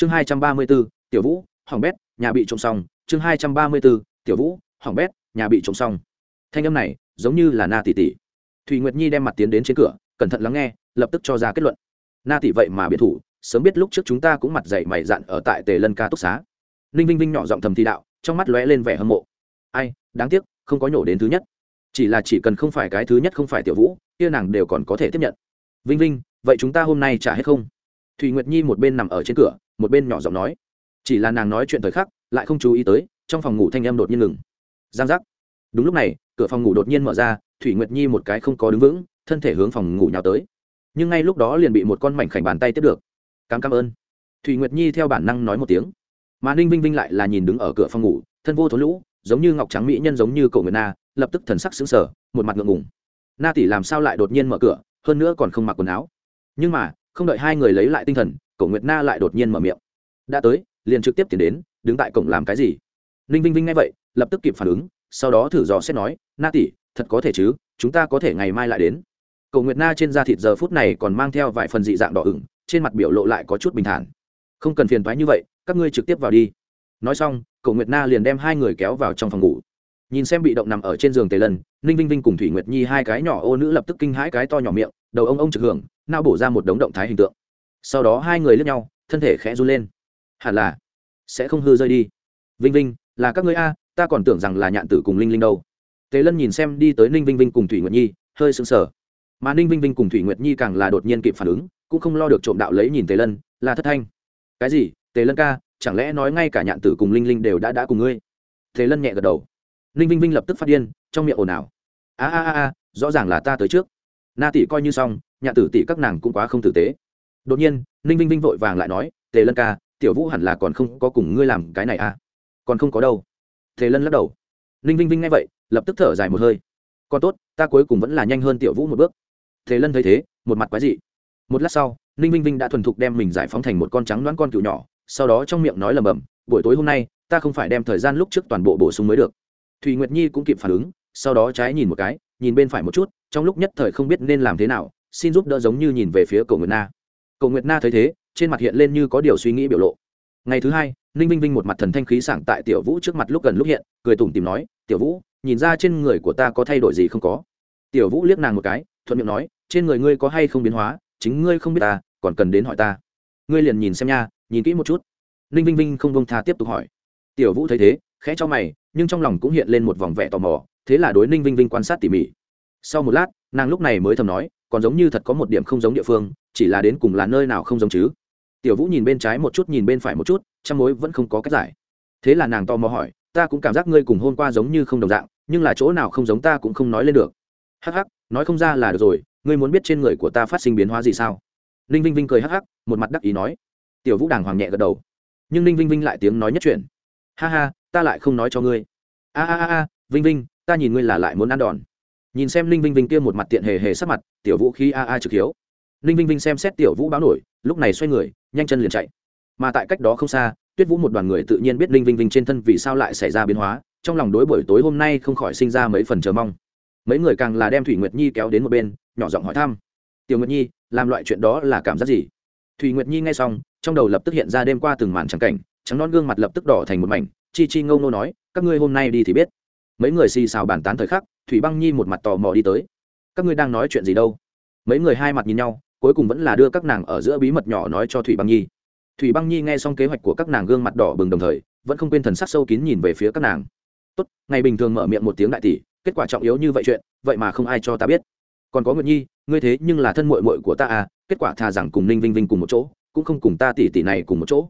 chương hai trăm ba mươi bốn tiểu vũ, hỏng bét, nhà bị trộm xong. Chương hai trăm ba mươi bốn tiểu vũ, hỏng bét, nhà bị trộm xong. Thanh âm này giống như là na tỷ tỷ. Thùy nguyệt nhi đem mặt tiến đến trên cửa, cẩn thận lắng nghe, lập tức cho ra kết luận. Na tỷ vậy mà biệt thủ, sớm biết lúc trước chúng ta cũng mặt dậy mày dặn ở tại tề lân ca túc xá. Ninh vinh vinh nhỏ giọng thầm thi đạo, trong mắt lóe lên vẻ hâm mộ. Ai, đáng tiếc, không có nhổ đến thứ nhất. Chỉ là chỉ cần không phải cái thứ nhất không phải tiểu vũ, kia nàng đều còn có thể tiếp nhận. Vinh vinh, vậy chúng ta hôm nay trả hết không? Thùy nguyệt nhi một bên nằm ở trên cửa, một bên nhỏ giọng nói. Chỉ là nàng nói chuyện thời khắc, lại không chú ý tới, trong phòng ngủ thanh em đột nhiên ngừng. Giang giác. Đúng lúc này, cửa phòng ngủ đột nhiên mở ra, thủy nguyệt nhi một cái không có đứng vững, thân thể hướng phòng ngủ nhào tới. Nhưng ngay lúc đó liền bị một con mảnh khảnh bàn tay tiếp được. Cám cảm ơn. Thủy nguyệt nhi theo bản năng nói một tiếng. Mà ninh vinh vinh lại là nhìn đứng ở cửa phòng ngủ, thân vô thốn lũ, giống như ngọc trắng mỹ nhân giống như cậu người na, lập tức thần sắc xứng sở một mặt ngượng ngùng. Na tỷ làm sao lại đột nhiên mở cửa, hơn nữa còn không mặc quần áo. Nhưng mà không đợi hai người lấy lại tinh thần, cổ nguyệt na lại đột nhiên mở miệng. Đã tới, liền trực tiếp tiến đến, đứng tại cổng làm cái gì? Ninh vinh vinh nghe vậy, lập tức kịp phản ứng, sau đó thử dò xét nói, na tỷ, thật có thể chứ, chúng ta có thể ngày mai lại đến. Cổ nguyệt na trên da thịt giờ phút này còn mang theo vài phần dị dạng đỏ ửng, trên mặt biểu lộ lại có chút bình thản. Không cần phiền thoái như vậy, các ngươi trực tiếp vào đi. Nói xong, Cổ nguyệt na liền đem hai người kéo vào trong phòng ngủ. Nhìn xem bị động nằm ở trên giường tề lần ninh vinh vinh cùng thủy nguyệt nhi hai cái nhỏ ô nữ lập tức kinh hãi cái to nhỏ miệng, đầu ông ông trực hưởng nao bổ ra một đống động thái hình tượng. Sau đó hai người lướt nhau, thân thể khẽ run lên. Hẳn là sẽ không hư rơi đi. Vinh vinh, là các ngươi a, ta còn tưởng rằng là nhạn tử cùng linh linh đâu. Tề lân nhìn xem đi tới ninh vinh vinh cùng thủy nguyệt nhi, hơi sững sờ. Mà ninh vinh vinh cùng thủy nguyệt nhi càng là đột nhiên kịp phản ứng, cũng không lo được trộm đạo lấy nhìn tề lân, là thất thanh. Cái gì? Tề lân ca, chẳng lẽ nói ngay cả nhạn tử cùng linh linh đều đã đã cùng ngươi? Tề lân nhẹ gật đầu. Ninh vinh vinh lập tức phát điên, trong miệng ồn ào. A a a, rõ ràng là ta tới trước na tỷ coi như xong nhà tử tỷ các nàng cũng quá không tử tế. Đột nhiên, ninh vinh vinh vội vàng lại nói, tề lân ca, tiểu vũ hẳn là còn không có cùng ngươi làm cái này à? Còn không có đâu. Tề lân lắc đầu. Ninh vinh vinh nghe vậy, lập tức thở dài một hơi. Còn tốt, ta cuối cùng vẫn là nhanh hơn tiểu vũ một bước. Tề lân thấy thế, một mặt quái dị. Một lát sau, ninh vinh vinh đã thuần thục đem mình giải phóng thành một con trắng đoán con cựu nhỏ, sau đó trong miệng nói lầm bầm buổi tối hôm nay, ta không phải đem thời gian lúc trước toàn bộ bổ sung mới được. Thùy nguyệt nhi cũng kịp phản ứng, sau đó trái nhìn một cái nhìn bên phải một chút, trong lúc nhất thời không biết nên làm thế nào, xin giúp đỡ giống như nhìn về phía cầu nguyệt na. Cầu nguyệt na thấy thế, trên mặt hiện lên như có điều suy nghĩ biểu lộ. Ngày thứ hai, ninh vinh vinh một mặt thần thanh khí sảng tại tiểu vũ trước mặt lúc gần lúc hiện, cười tủm tìm nói, tiểu vũ, nhìn ra trên người của ta có thay đổi gì không có? Tiểu vũ liếc nàng một cái, thuận miệng nói, trên người ngươi có hay không biến hóa? Chính ngươi không biết ta, còn cần đến hỏi ta. Ngươi liền nhìn xem nha, nhìn kỹ một chút. Ninh vinh vinh không bông tha tiếp tục hỏi. Tiểu vũ thấy thế, khẽ cho mày, nhưng trong lòng cũng hiện lên một vòng vẻ tò mò thế là đối ninh vinh vinh quan sát tỉ mỉ. Sau một lát, nàng lúc này mới thầm nói, còn giống như thật có một điểm không giống địa phương, chỉ là đến cùng là nơi nào không giống chứ. Tiểu vũ nhìn bên trái một chút, nhìn bên phải một chút trong mối vẫn không có cách giải. Thế là nàng tò mò hỏi, ta cũng cảm giác ngươi cùng hôm qua giống như không đồng dạng, nhưng là chỗ nào không giống ta cũng không nói lên được. Hắc hắc, nói không ra là được rồi, ngươi muốn biết trên người của ta phát sinh biến hóa gì sao? Ninh vinh vinh cười hắc hắc, một mặt đắc ý nói. Tiểu vũ đàng hoàng nhẹ gật đầu. Nhưng ninh vinh vinh lại tiếng nói nhất chuyện ha ha, ta lại không nói cho ngươi. A a a a, vinh vinh ta nhìn ngươi là lại muốn ăn đòn. Nhìn xem ninh vinh vinh kia một mặt tiện hề hề sắc mặt, tiểu vũ khi a a trực hiếu. Ninh vinh vinh xem xét tiểu vũ báo nổi, lúc này xoay người, nhanh chân liền chạy. Mà tại cách đó không xa, tuyết vũ một đoàn người tự nhiên biết ninh vinh vinh trên thân vì sao lại xảy ra biến hóa, trong lòng đối buổi tối hôm nay không khỏi sinh ra mấy phần chờ mong. Mấy người càng là đem thủy nguyệt nhi kéo đến một bên, nhỏ giọng hỏi thăm. Tiểu nguyệt nhi, làm loại chuyện đó là cảm giác gì? Thủy nguyệt nhi nghe xong, trong đầu lập tức hiện ra đêm qua từng màn trắng cảnh, trắng non gương mặt lập tức đỏ thành một mảnh, chi chi ngâu nô nói, các ngươi hôm nay đi thì biết mấy người xì xào bàn tán thời khắc, thủy băng nhi một mặt tò mò đi tới. Các ngươi đang nói chuyện gì đâu? Mấy người hai mặt nhìn nhau, cuối cùng vẫn là đưa các nàng ở giữa bí mật nhỏ nói cho thủy băng nhi. Thủy băng nhi nghe xong kế hoạch của các nàng gương mặt đỏ bừng đồng thời, vẫn không quên thần sắc sâu kín nhìn về phía các nàng. Tốt, ngày bình thường mở miệng một tiếng đại tỷ, kết quả trọng yếu như vậy chuyện, vậy mà không ai cho ta biết. Còn có nguyệt nhi, ngươi thế nhưng là thân mội mội của ta à kết quả thà rằng cùng ninh vinh vinh cùng một chỗ, cũng không cùng ta tỷ tỷ này cùng một chỗ.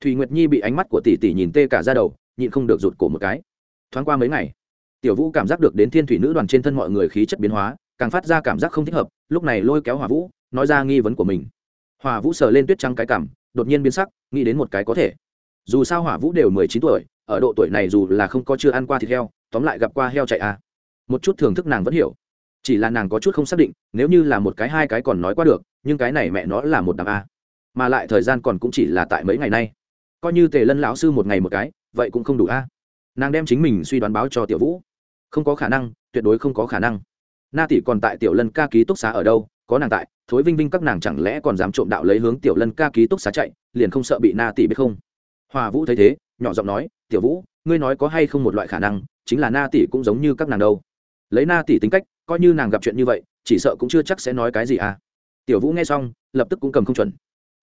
Thùy nguyệt nhi bị ánh mắt của tỷ tỷ nhìn tê cả ra đầu, nhịn không được rụt cổ một cái. Thoáng qua mấy ngày tiểu vũ cảm giác được đến thiên thủy nữ đoàn trên thân mọi người khí chất biến hóa, càng phát ra cảm giác không thích hợp, lúc này lôi kéo hòa vũ, nói ra nghi vấn của mình. Hòa vũ sờ lên tuyết trắng cái cảm, đột nhiên biến sắc, nghĩ đến một cái có thể. Dù sao hỏa vũ đều mười chín tuổi, ở độ tuổi này dù là không có chưa ăn qua thịt heo, tóm lại gặp qua heo chạy à. một chút thưởng thức nàng vẫn hiểu. Chỉ là nàng có chút không xác định, nếu như là một cái hai cái còn nói qua được, nhưng cái này mẹ nó là một đằng a. Mà lại thời gian còn cũng chỉ là tại mấy ngày nay. Coi như tề lân lão sư một ngày một cái, vậy cũng không đủ a. Nàng đem chính mình suy đoán báo cho tiểu vũ không có khả năng, tuyệt đối không có khả năng. Na tỷ còn tại tiểu lân ca ký túc xá ở đâu, có nàng tại, thối vinh vinh các nàng chẳng lẽ còn dám trộm đạo lấy hướng tiểu lân ca ký túc xá chạy, liền không sợ bị na tỷ biết không? Hòa vũ thấy thế, nhỏ giọng nói, tiểu vũ, ngươi nói có hay không một loại khả năng, chính là na tỷ cũng giống như các nàng đâu. Lấy na tỷ tính cách, coi như nàng gặp chuyện như vậy, chỉ sợ cũng chưa chắc sẽ nói cái gì à. Tiểu vũ nghe xong, lập tức cũng cầm không chuẩn.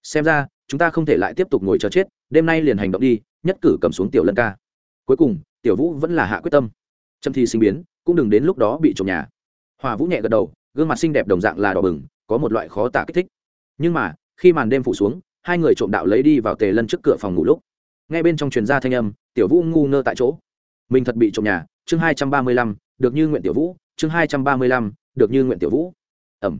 Xem ra, chúng ta không thể lại tiếp tục ngồi chờ chết, đêm nay liền hành động đi, nhất cử cầm xuống tiểu lân ca. Cuối cùng, tiểu vũ vẫn là hạ quyết tâm trâm thi sinh biến, cũng đừng đến lúc đó bị trộm nhà. Hòa vũ nhẹ gật đầu, gương mặt xinh đẹp đồng dạng là đỏ bừng, có một loại khó tả kích thích. Nhưng mà, khi màn đêm phủ xuống, hai người trộm đạo lấy đi vào tề lân trước cửa phòng ngủ lúc. Ngay bên trong truyền ra thanh âm, tiểu vũ ngu ngơ tại chỗ. Mình thật bị trộm nhà, chương hai trăm ba mươi lăm, được như nguyện tiểu vũ, chương hai trăm ba mươi lăm, được như nguyện tiểu vũ. Ẩm.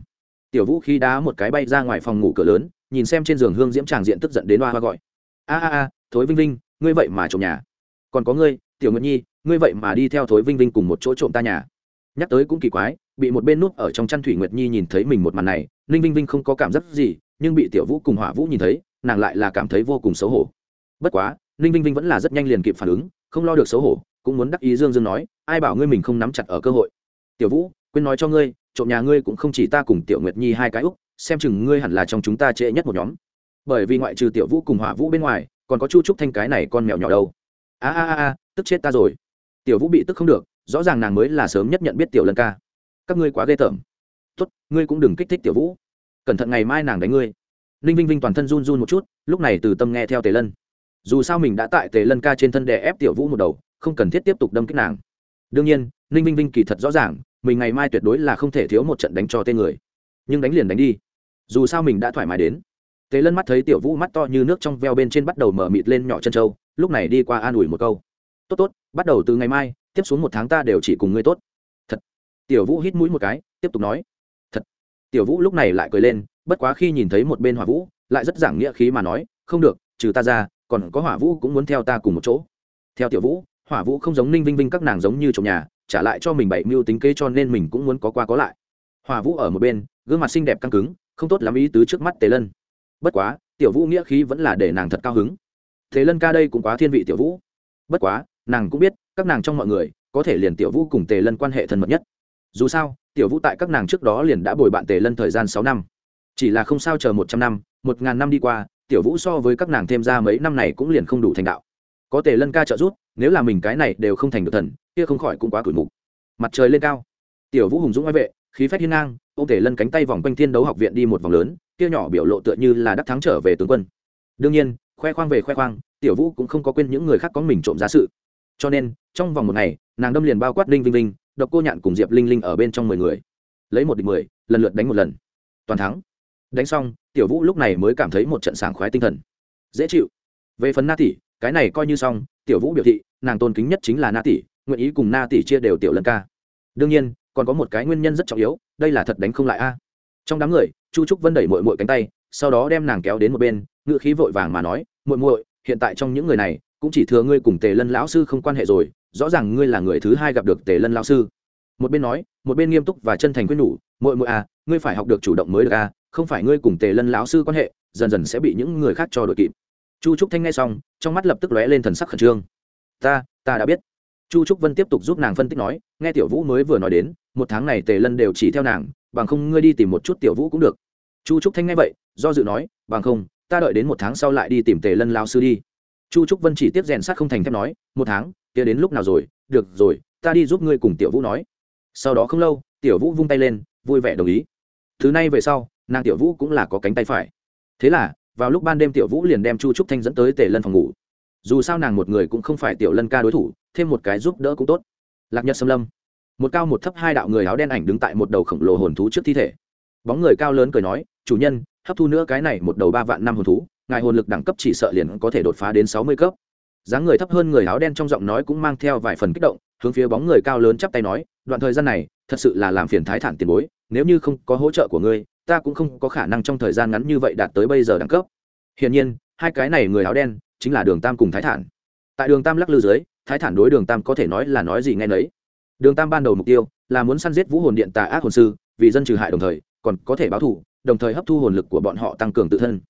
Tiểu vũ khi đá một cái bay ra ngoài phòng ngủ cửa lớn, nhìn xem trên giường hương diễm tràng diện tức giận đến hoa hoa gọi. A a a, thối vinh vinh, ngươi vậy mà trộm nhà. Còn có ngươi, tiểu nguyệt nhi ngươi vậy mà đi theo thối vinh vinh cùng một chỗ trộm ta nhà. Nhắc tới cũng kỳ quái, bị một bên nút ở trong chăn thủy nguyệt nhi nhìn thấy mình một màn này, ninh vinh vinh không có cảm giác gì, nhưng bị tiểu vũ cùng hỏa vũ nhìn thấy, nàng lại là cảm thấy vô cùng xấu hổ. Bất quá, ninh vinh vinh vẫn là rất nhanh liền kịp phản ứng, không lo được xấu hổ, cũng muốn đắc ý dương dương nói, ai bảo ngươi mình không nắm chặt ở cơ hội? Tiểu vũ, quên nói cho ngươi, trộm nhà ngươi cũng không chỉ ta cùng tiểu nguyệt nhi hai cái úc, xem chừng ngươi hẳn là trong chúng ta trễ nhất một nhóm. Bởi vì ngoại trừ tiểu vũ cùng hỏa vũ bên ngoài, còn có chu trúc thanh cái này con mèo nhỏ đâu. A a a a, tức chết ta rồi tiểu vũ bị tức không được, rõ ràng nàng mới là sớm nhất nhận biết tiểu lân ca. Các ngươi quá ghê tởm. Tốt, ngươi cũng đừng kích thích tiểu vũ. Cẩn thận ngày mai nàng đánh ngươi. Ninh vinh vinh toàn thân run run một chút, lúc này từ tâm nghe theo tề lân. Dù sao mình đã tại tề lân ca trên thân đè ép tiểu vũ một đầu, không cần thiết tiếp tục đâm kích nàng. Đương nhiên, ninh vinh vinh kỳ thật rõ ràng, mình ngày mai tuyệt đối là không thể thiếu một trận đánh cho tên người. Nhưng đánh liền đánh đi. Dù sao mình đã thoải mái đến. Tề lân mắt thấy tiểu vũ mắt to như nước trong veo bên trên bắt đầu mở mịt lên nhỏ chân trâu, lúc này đi qua an ủi một câu tốt tốt, bắt đầu từ ngày mai, tiếp xuống một tháng ta đều chỉ cùng ngươi tốt. Thật. Tiểu vũ hít mũi một cái, tiếp tục nói. Thật. Tiểu vũ lúc này lại cười lên, bất quá khi nhìn thấy một bên hỏa vũ, lại rất giảng nghĩa khí mà nói, không được, trừ ta ra, còn có hỏa vũ cũng muốn theo ta cùng một chỗ. Theo tiểu vũ, hỏa vũ không giống ninh vinh vinh các nàng giống như trong nhà, trả lại cho mình bảy mưu tính kế cho nên mình cũng muốn có qua có lại. Hỏa vũ ở một bên, gương mặt xinh đẹp căng cứng, không tốt lắm ý tứ trước mắt tề lân. Bất quá, tiểu vũ nghĩa khí vẫn là để nàng thật cao hứng. Thế lân ca đây cũng quá thiên vị tiểu vũ. Bất quá nàng cũng biết, các nàng trong mọi người, có thể liền tiểu vũ cùng tề lân quan hệ thân mật nhất. Dù sao, tiểu vũ tại các nàng trước đó liền đã bồi bạn tề lân thời gian sáu năm. Chỉ là không sao chờ một trăm năm, một ngàn năm đi qua, tiểu vũ so với các nàng thêm ra mấy năm này cũng liền không đủ thành đạo. Có tề lân ca trợ giúp, nếu là mình cái này đều không thành được thần, kia không khỏi cũng quá tủi mục. Mặt trời lên cao. Tiểu vũ hùng dũng oai vệ, khí phép hiên ngang ô tề lân cánh tay vòng quanh thiên đấu học viện đi một vòng lớn, kia nhỏ biểu lộ tựa như là đắc thắng trở về tướng quân. Đương nhiên, khoe khoang về khoe khoang, tiểu vũ cũng không có quên những người khác có mình trộm giá sự cho nên, trong vòng một ngày, nàng đâm liền bao quát linh vinh linh độc cô nhạn cùng diệp linh linh ở bên trong mười người. Lấy một địch mười, lần lượt đánh một lần. Toàn thắng. Đánh xong, tiểu vũ lúc này mới cảm thấy một trận sảng khoái tinh thần. Dễ chịu. Về phần na tỷ, cái này coi như xong, tiểu vũ biểu thị, nàng tôn kính nhất chính là na tỷ, nguyện ý cùng na tỷ chia đều tiểu lân ca. Đương nhiên, còn có một cái nguyên nhân rất trọng yếu, đây là thật đánh không lại a. Trong đám người, chu trúc vân đẩy mội mội cánh tay, sau đó đem nàng kéo đến một bên, ngựa khí vội vàng mà nói, muội muội, hiện tại trong những người này cũng chỉ thừa ngươi cùng tề lân lão sư không quan hệ rồi, rõ ràng ngươi là người thứ hai gặp được tề lân lão sư. Một bên nói, một bên nghiêm túc và chân thành quyết nhủ mỗi mỗi à ngươi phải học được chủ động mới được à không phải ngươi cùng tề lân lão sư quan hệ, dần dần sẽ bị những người khác cho đội kịp. Chu trúc thanh nghe xong, trong mắt lập tức lóe lên thần sắc khẩn trương. Ta ta đã biết. Chu trúc vân tiếp tục giúp nàng phân tích nói, nghe tiểu vũ mới vừa nói đến, một tháng này tề lân đều chỉ theo nàng, bằng không ngươi đi tìm một chút tiểu vũ cũng được. Chu trúc thanh nghe vậy, do dự nói, bằng không, ta đợi đến một tháng sau lại đi tìm tề lân lao sư đi chu trúc vân chỉ tiếp rèn sát không thành thép nói, một tháng, kia đến lúc nào rồi? Được rồi, ta đi giúp ngươi cùng tiểu vũ nói. Sau đó không lâu, tiểu vũ vung tay lên, vui vẻ đồng ý. Thứ này về sau, nàng tiểu vũ cũng là có cánh tay phải. Thế là, vào lúc ban đêm tiểu vũ liền đem chu trúc thanh dẫn tới tề lân phòng ngủ. Dù sao nàng một người cũng không phải tiểu lân ca đối thủ, thêm một cái giúp đỡ cũng tốt. Lạc nhật xâm lâm. Một cao một thấp hai đạo người áo đen ảnh đứng tại một đầu khổng lồ hồn thú trước thi thể. Bóng người cao lớn cười nói, chủ nhân, hấp thu nữa cái này một đầu ba vạn năm hồn thú ngài hồn lực đẳng cấp chỉ sợ liền có thể đột phá đến sáu mươi cấp. Dáng người thấp hơn người áo đen trong giọng nói cũng mang theo vài phần kích động, hướng phía bóng người cao lớn chắp tay nói, đoạn thời gian này, thật sự là làm phiền thái thản tiền bối, nếu như không có hỗ trợ của ngươi, ta cũng không có khả năng trong thời gian ngắn như vậy đạt tới bây giờ đẳng cấp. Hiển nhiên, hai cái này người áo đen, chính là đường tam cùng thái thản. Tại đường tam lắc lư dưới, thái thản đối đường tam có thể nói là nói gì nghe nấy. Đường tam ban đầu mục tiêu là muốn săn giết vũ hồn điện tà ác hồn sư, vì dân trừ hại đồng thời, còn có thể báo thù, đồng thời hấp thu hồn lực của bọn họ tăng cường tự thân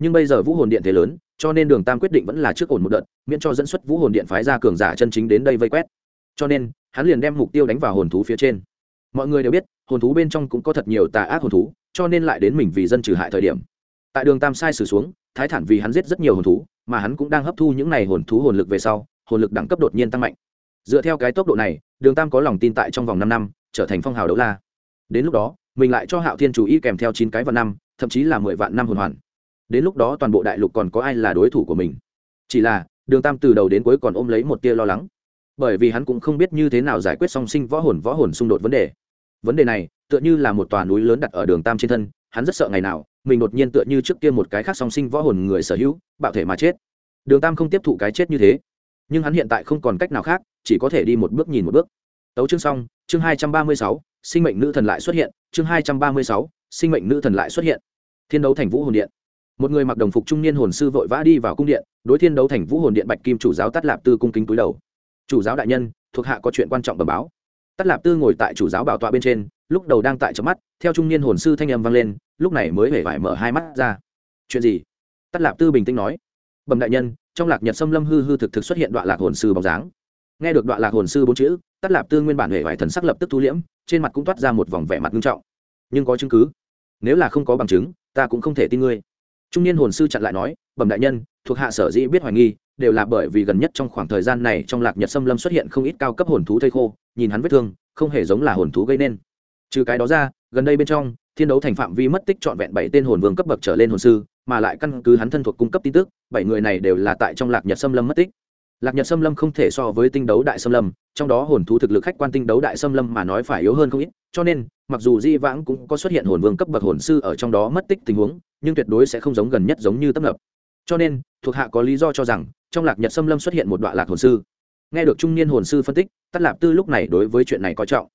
nhưng bây giờ vũ hồn điện thế lớn, cho nên đường tam quyết định vẫn là trước ổn một đợt, miễn cho dẫn xuất vũ hồn điện phái ra cường giả chân chính đến đây vây quét. Cho nên, hắn liền đem mục tiêu đánh vào hồn thú phía trên. Mọi người đều biết, hồn thú bên trong cũng có thật nhiều tà ác hồn thú, cho nên lại đến mình vì dân trừ hại thời điểm. Tại đường tam sai sử xuống, thái thản vì hắn giết rất nhiều hồn thú, mà hắn cũng đang hấp thu những này hồn thú hồn lực về sau, hồn lực đẳng cấp đột nhiên tăng mạnh. Dựa theo cái tốc độ này, đường tam có lòng tin tại trong vòng năm năm, trở thành phong hào đấu la. Đến lúc đó, mình lại cho hạo thiên chủ y kèm theo chín cái vạn năm, thậm chí là mười vạn năm hồn hoàn đến lúc đó toàn bộ đại lục còn có ai là đối thủ của mình. Chỉ là, đường tam từ đầu đến cuối còn ôm lấy một tia lo lắng. Bởi vì hắn cũng không biết như thế nào giải quyết song sinh võ hồn võ hồn xung đột vấn đề. Vấn đề này, tựa như là một tòa núi lớn đặt ở đường tam trên thân, hắn rất sợ ngày nào, mình đột nhiên tựa như trước kia một cái khác song sinh võ hồn người sở hữu, bạo thể mà chết. Đường tam không tiếp thụ cái chết như thế. Nhưng hắn hiện tại không còn cách nào khác, chỉ có thể đi một bước nhìn một bước. Tấu chương xong, chương hai trăm ba mươi sáu, sinh mệnh nữ thần lại xuất hiện, chương hai trăm ba mươi sáu, sinh mệnh nữ thần lại xuất hiện. Thiên đấu thành vũ hồn điện một người mặc đồng phục trung niên hồn sư vội vã đi vào cung điện, đối thiên đấu thành vũ hồn điện bạch kim chủ giáo tắt lạp tư cung kính túi đầu. Chủ giáo đại nhân, thuộc hạ có chuyện quan trọng bẩm báo. Tắt lạp tư ngồi tại chủ giáo bảo tọa bên trên, lúc đầu đang tại chớp mắt, theo trung niên hồn sư thanh âm vang lên, lúc này mới hề vải mở hai mắt ra. Chuyện gì? Tắt lạp tư bình tĩnh nói. Bẩm đại nhân, trong lạc nhật xâm lâm hư hư thực thực xuất hiện đoạn lạc hồn sư bóng dáng. Nghe được đoạn lạc hồn sư bốn chữ tắt lạp tư nguyên bản hề vải thần sắc lập tức thu liễm, trên mặt cũng toát ra một vòng vẻ mặt nghiêm trọng. Nhưng có chứng cứ. Nếu là không có bằng chứng, ta cũng không thể tin ngươi trung niên hồn sư chặn lại nói, bẩm đại nhân, thuộc hạ sở dĩ biết hoài nghi, đều là bởi vì gần nhất trong khoảng thời gian này trong lạc nhật xâm lâm xuất hiện không ít cao cấp hồn thú thây khô, nhìn hắn vết thương, không hề giống là hồn thú gây nên. Trừ cái đó ra, gần đây bên trong, thiên đấu thành phạm vi mất tích trọn vẹn bảy tên hồn vương cấp bậc trở lên hồn sư, mà lại căn cứ hắn thân thuộc cung cấp tin tức, bảy người này đều là tại trong lạc nhật xâm lâm mất tích lạc nhật xâm lâm không thể so với tinh đấu đại xâm lâm, trong đó hồn thú thực lực khách quan tinh đấu đại xâm lâm mà nói phải yếu hơn không ít, cho nên, mặc dù di vãng cũng có xuất hiện hồn vương cấp bậc hồn sư ở trong đó mất tích tình huống, nhưng tuyệt đối sẽ không giống gần nhất giống như tấp nập. Cho nên, thuộc hạ có lý do cho rằng, trong lạc nhật xâm lâm xuất hiện một đoạn lạc hồn sư. Nghe được trung niên hồn sư phân tích tắt lạp tư lúc này đối với chuyện này coi trọng.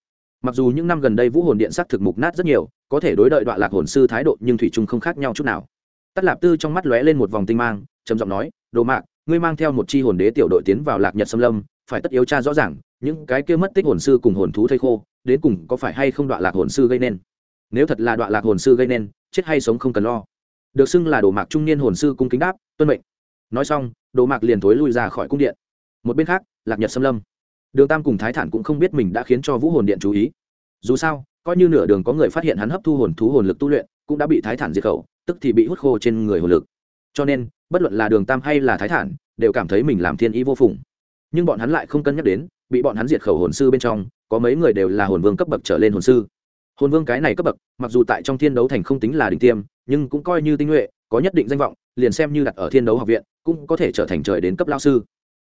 Mặc dù những năm gần đây vũ hồn điện sắc thực mục nát rất nhiều, có thể đối đợi đoạn lạc hồn sư thái độ nhưng thủy trung không khác nhau chút nào. Tắt lạp tư trong mắt lóe lên một vòng tinh mang, trầm giọng nói, đồ mạc ngươi mang theo một chi hồn đế tiểu đội tiến vào lạc nhật xâm lâm, phải tất yếu tra rõ ràng, những cái kia mất tích hồn sư cùng hồn thú thây khô, đến cùng có phải hay không đoạn lạc hồn sư gây nên. Nếu thật là đoạn lạc hồn sư gây nên, chết hay sống không cần lo. Được xưng là đồ mạc trung niên hồn sư cung kính đáp, tuân mệnh. Nói xong, đồ mạc liền thối lui ra khỏi cung điện. Một bên khác, lạc nhật xâm lâm. Đường tam cùng thái thản cũng không biết mình đã khiến cho vũ hồn điện chú ý. Dù sao, coi như nửa đường có người phát hiện hắn hấp thu hồn thú hồn lực tu luyện, cũng đã bị thái thản diệt khẩu, tức thì bị hút khô trên người hồn lực. Cho nên bất luận là đường tam hay là thái thản, đều cảm thấy mình làm thiên ý vô phùng. Nhưng bọn hắn lại không cân nhắc đến, bị bọn hắn diệt khẩu hồn sư bên trong, có mấy người đều là hồn vương cấp bậc trở lên hồn sư. Hồn vương cái này cấp bậc, mặc dù tại trong thiên đấu thành không tính là đỉnh tiêm, nhưng cũng coi như tinh nhuệ, có nhất định danh vọng, liền xem như đặt ở thiên đấu học viện, cũng có thể trở thành trời đến cấp lao sư.